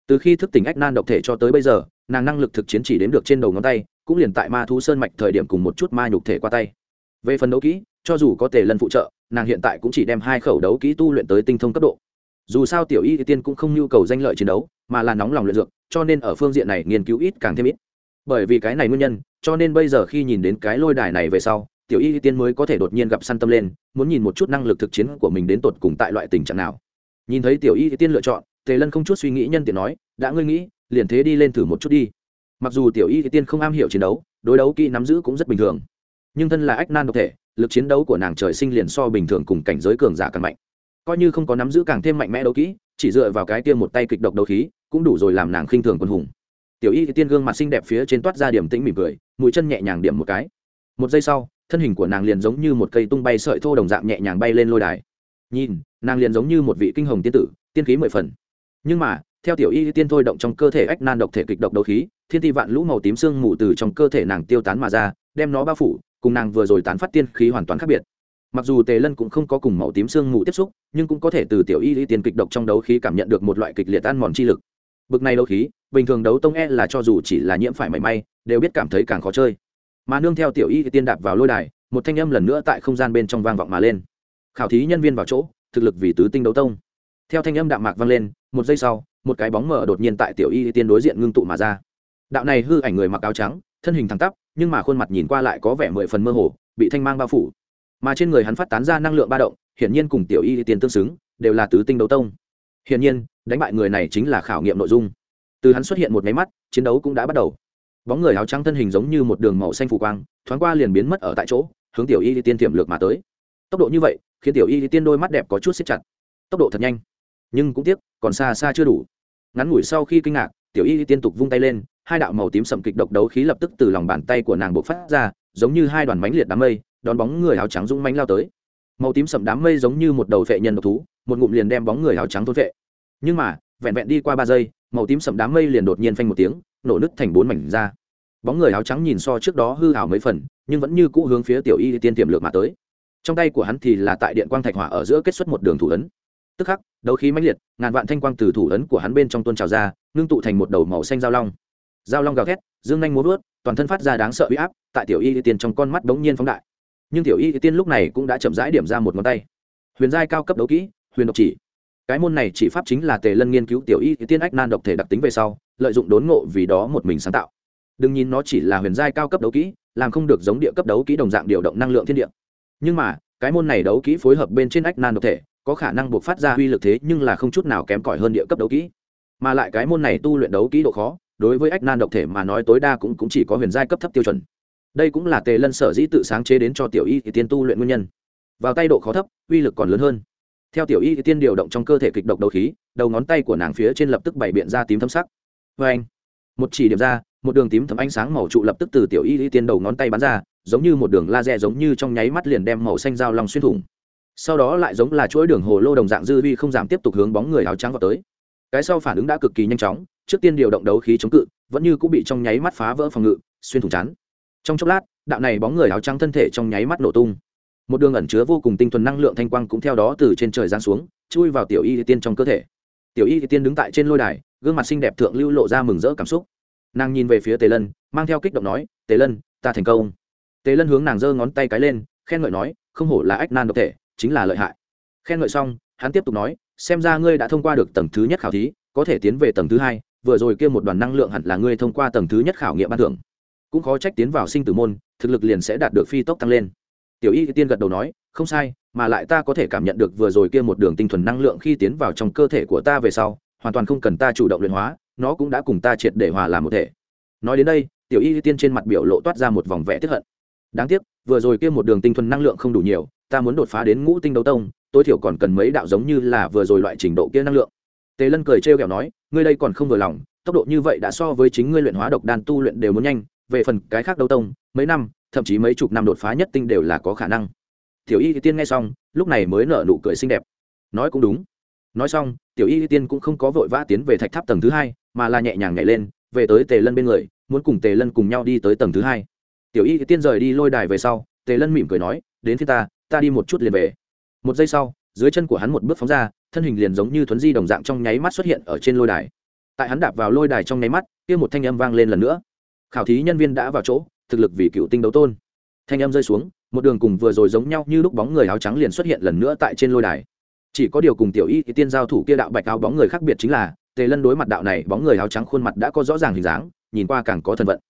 Từ khi thức tỉnh ách nan độc thể cho tới bây giờ nàng năng lực thực chiến chỉ đến được trên đầu ngón tay, cũng liền tại ma thú sơn mạch thời điểm cùng một chút ma nhục thể qua tay. Về phần đấu kỹ, cho dù có tề lân phụ trợ, nàng hiện tại cũng chỉ đem hai khẩu đấu kỹ tu luyện tới tinh thông cấp độ. Dù sao tiểu y tiên cũng không nhu cầu danh lợi chiến đấu, mà là nóng lòng luyện dược, cho nên ở phương diện này nghiên cứu ít càng thêm ít. Bởi vì cái này nguyên nhân, cho nên bây giờ khi nhìn đến cái lôi đài này về sau, tiểu y tiên mới có thể đột nhiên gặp săn tâm lên, muốn nhìn một chút năng lực thực chiến của mình đến tột cùng tại loại tình trạng nào. Nhìn thấy tiểu y tiên lựa chọn, tề lân không chút suy nghĩ nhân tiện nói, đã ngươi nghĩ liền thế đi lên thử một chút đi. Mặc dù tiểu y tiên không am hiểu chiến đấu, đối đấu kỹ nắm giữ cũng rất bình thường. Nhưng thân là ách nan độc thể, lực chiến đấu của nàng trời sinh liền so bình thường cùng cảnh giới cường giả càng mạnh. Coi như không có nắm giữ càng thêm mạnh mẽ đấu kỹ, chỉ dựa vào cái tiêm một tay kịch độc đấu khí, cũng đủ rồi làm nàng khinh thường quân hùng. Tiểu y tiên gương mặt xinh đẹp phía trên toát ra điểm tĩnh mỉm cười, mũi chân nhẹ nhàng điểm một cái. Một giây sau, thân hình của nàng liền giống như một cây tung bay sợi thô đồng dạng nhẹ nhàng bay lên lôi đài. Nhìn, nàng liền giống như một vị kinh hồng tiên tử, tiên khí mười phần. Nhưng mà theo tiểu y tiên thôi động trong cơ thể ách nan độc thể kịch độc đấu khí, thiên ti vạn lũ màu tím sương mù từ trong cơ thể nàng tiêu tán mà ra, đem nó bao phủ, cùng nàng vừa rồi tán phát tiên khí hoàn toàn khác biệt. Mặc dù tề lân cũng không có cùng màu tím sương mù tiếp xúc, nhưng cũng có thể từ tiểu y tiên kịch độc trong đấu khí cảm nhận được một loại kịch liệt ăn mòn chi lực. Bực này đấu khí, bình thường đấu tông e là cho dù chỉ là nhiễm phải mảy may, đều biết cảm thấy càng khó chơi. Mà nương theo tiểu y tiên đạp vào lôi đài, một thanh âm lần nữa tại không gian bên trong vang vọng mà lên. Khảo thí nhân viên vào chỗ, thực lực vì tứ tinh đấu tông. Theo thanh âm đạm mạc vang lên, một giây sau một cái bóng mờ đột nhiên tại tiểu y tiên đối diện ngưng tụ mà ra. Đạo này hư ảnh người mặc áo trắng, thân hình thẳng tắp, nhưng mà khuôn mặt nhìn qua lại có vẻ mười phần mơ hồ, bị thanh mang bao phủ. Mà trên người hắn phát tán ra năng lượng ba động, hiển nhiên cùng tiểu y tiên tương xứng, đều là tứ tinh đấu tông. Hiển nhiên, đánh bại người này chính là khảo nghiệm nội dung. Từ hắn xuất hiện một máy mắt, chiến đấu cũng đã bắt đầu. Bóng người áo trắng thân hình giống như một đường màu xanh phủ quang, thoáng qua liền biến mất ở tại chỗ, hướng tiểu y tiên tiềm lược mà tới. Tốc độ như vậy, khiến tiểu y tiên đôi mắt đẹp có chút xích chặt. Tốc độ thật nhanh nhưng cũng tiếc, còn xa xa chưa đủ. Ngắn ngủi sau khi kinh ngạc, tiểu y tiên tục vung tay lên, hai đạo màu tím sậm kịch độc đấu khí lập tức từ lòng bàn tay của nàng bộc phát ra, giống như hai đoàn mánh liệt đám mây, đón bóng người áo trắng rung mánh lao tới. Màu tím sậm đám mây giống như một đầu phệ nhân độc thú, một ngụm liền đem bóng người áo trắng thôn vệ. Nhưng mà, vẹn vẹn đi qua ba giây, màu tím sậm đám mây liền đột nhiên phanh một tiếng, nổ nứt thành bốn mảnh ra. Bóng người áo trắng nhìn so trước đó hư hào mấy phần, nhưng vẫn như cũ hướng phía tiểu y tiên tiềm lược mà tới. Trong tay của hắn thì là tại điện quang thạch hỏa ở giữa kết xuất một đường thủ ấn tức khắc, đấu khí mãnh liệt, ngàn vạn thanh quang từ thủ ấn của hắn bên trong tuôn trào ra, ngưng tụ thành một đầu màu xanh giao long. Giao long gào thét, dương nhanh múa vớt, toàn thân phát ra đáng sợ uy áp, tại tiểu y tiên trong con mắt bỗng nhiên phóng đại. Nhưng tiểu y tiên lúc này cũng đã chậm rãi điểm ra một ngón tay. Huyền giai cao cấp đấu kỹ, huyền độc chỉ. Cái môn này chỉ pháp chính là tề lân nghiên cứu tiểu y tiên ách nan độc thể đặc tính về sau, lợi dụng đốn ngộ vì đó một mình sáng tạo. Đừng nhìn nó chỉ là huyền giai cao cấp đấu kỹ, làm không được giống địa cấp đấu kỹ đồng dạng điều động năng lượng thiên địa. Nhưng mà, cái môn này đấu kỹ phối hợp bên trên ách nan độc thể có khả năng buộc phát ra uy lực thế nhưng là không chút nào kém cỏi hơn địa cấp đấu kỹ. Mà lại cái môn này tu luyện đấu kỹ độ khó đối với ách nan độc thể mà nói tối đa cũng, cũng chỉ có huyền giai cấp thấp tiêu chuẩn. Đây cũng là tề lân sở dĩ tự sáng chế đến cho tiểu y thì tiên tu luyện nguyên nhân. Vào tay độ khó thấp uy lực còn lớn hơn. Theo tiểu y thì tiên điều động trong cơ thể kịch độc đấu khí đầu ngón tay của nàng phía trên lập tức bày biện ra tím thâm sắc. Vê anh một chỉ điểm ra một đường tím thấm ánh sáng màu trụ lập tức từ tiểu y y tiên đầu ngón tay bắn ra giống như một đường laser giống như trong nháy mắt liền đem màu xanh dao long xuyên thủng sau đó lại giống là chuỗi đường hồ lô đồng dạng dư vi không giảm tiếp tục hướng bóng người áo trắng vào tới. Cái sau phản ứng đã cực kỳ nhanh chóng, trước tiên điều động đấu khí chống cự, vẫn như cũng bị trong nháy mắt phá vỡ phòng ngự, xuyên thủng chắn. Trong chốc lát, đạo này bóng người áo trắng thân thể trong nháy mắt nổ tung. Một đường ẩn chứa vô cùng tinh thuần năng lượng thanh quang cũng theo đó từ trên trời giáng xuống, chui vào tiểu y tiên trong cơ thể. Tiểu y tiên đứng tại trên lôi đài, gương mặt xinh đẹp thượng lưu lộ ra mừng rỡ cảm xúc. Nàng nhìn về phía tề lân, mang theo kích động nói, tề lân, ta thành công. Tề lân hướng nàng giơ ngón tay cái lên, khen ngợi nói, không hổ là ách nan độc thể chính là lợi hại. Khen ngợi xong, hắn tiếp tục nói, xem ra ngươi đã thông qua được tầng thứ nhất khảo thí, có thể tiến về tầng thứ hai, vừa rồi kia một đoàn năng lượng hẳn là ngươi thông qua tầng thứ nhất khảo nghiệm ban thưởng. Cũng khó trách tiến vào sinh tử môn, thực lực liền sẽ đạt được phi tốc tăng lên. Tiểu y tiên gật đầu nói, không sai, mà lại ta có thể cảm nhận được vừa rồi kia một đường tinh thuần năng lượng khi tiến vào trong cơ thể của ta về sau, hoàn toàn không cần ta chủ động luyện hóa, nó cũng đã cùng ta triệt để hòa làm một thể. Nói đến đây, tiểu y tiên trên mặt biểu lộ toát ra một vòng vẽ tiếp hận. Đáng tiếc, vừa rồi kia một đường tinh thuần năng lượng không đủ nhiều ta muốn đột phá đến ngũ tinh đấu tông, tối thiểu còn cần mấy đạo giống như là vừa rồi loại trình độ kia năng lượng. Tề lân cười trêu ghẹo nói, ngươi đây còn không vừa lòng, tốc độ như vậy đã so với chính ngươi luyện hóa độc đan tu luyện đều muốn nhanh, về phần cái khác đấu tông, mấy năm, thậm chí mấy chục năm đột phá nhất tinh đều là có khả năng. Tiểu y tiên nghe xong, lúc này mới nở nụ cười xinh đẹp. Nói cũng đúng. Nói xong, tiểu y tiên cũng không có vội vã tiến về thạch tháp tầng thứ hai, mà là nhẹ nhàng nhảy lên, về tới tề lân bên người, muốn cùng tề lân cùng nhau đi tới tầng thứ hai. Tiểu y tiên rời đi lôi đài về sau, tề lân mỉm cười nói, đến phía ta ta đi một chút liền về. Một giây sau, dưới chân của hắn một bước phóng ra, thân hình liền giống như thuấn di đồng dạng trong nháy mắt xuất hiện ở trên lôi đài. Tại hắn đạp vào lôi đài trong nháy mắt, kia một thanh âm vang lên lần nữa. Khảo thí nhân viên đã vào chỗ, thực lực vì cựu tinh đấu tôn. Thanh âm rơi xuống, một đường cùng vừa rồi giống nhau như lúc bóng người áo trắng liền xuất hiện lần nữa tại trên lôi đài. Chỉ có điều cùng tiểu y tiên giao thủ kia đạo bạch áo bóng người khác biệt chính là, tề lân đối mặt đạo này bóng người áo trắng khuôn mặt đã có rõ ràng hình dáng, nhìn qua càng có thần vận.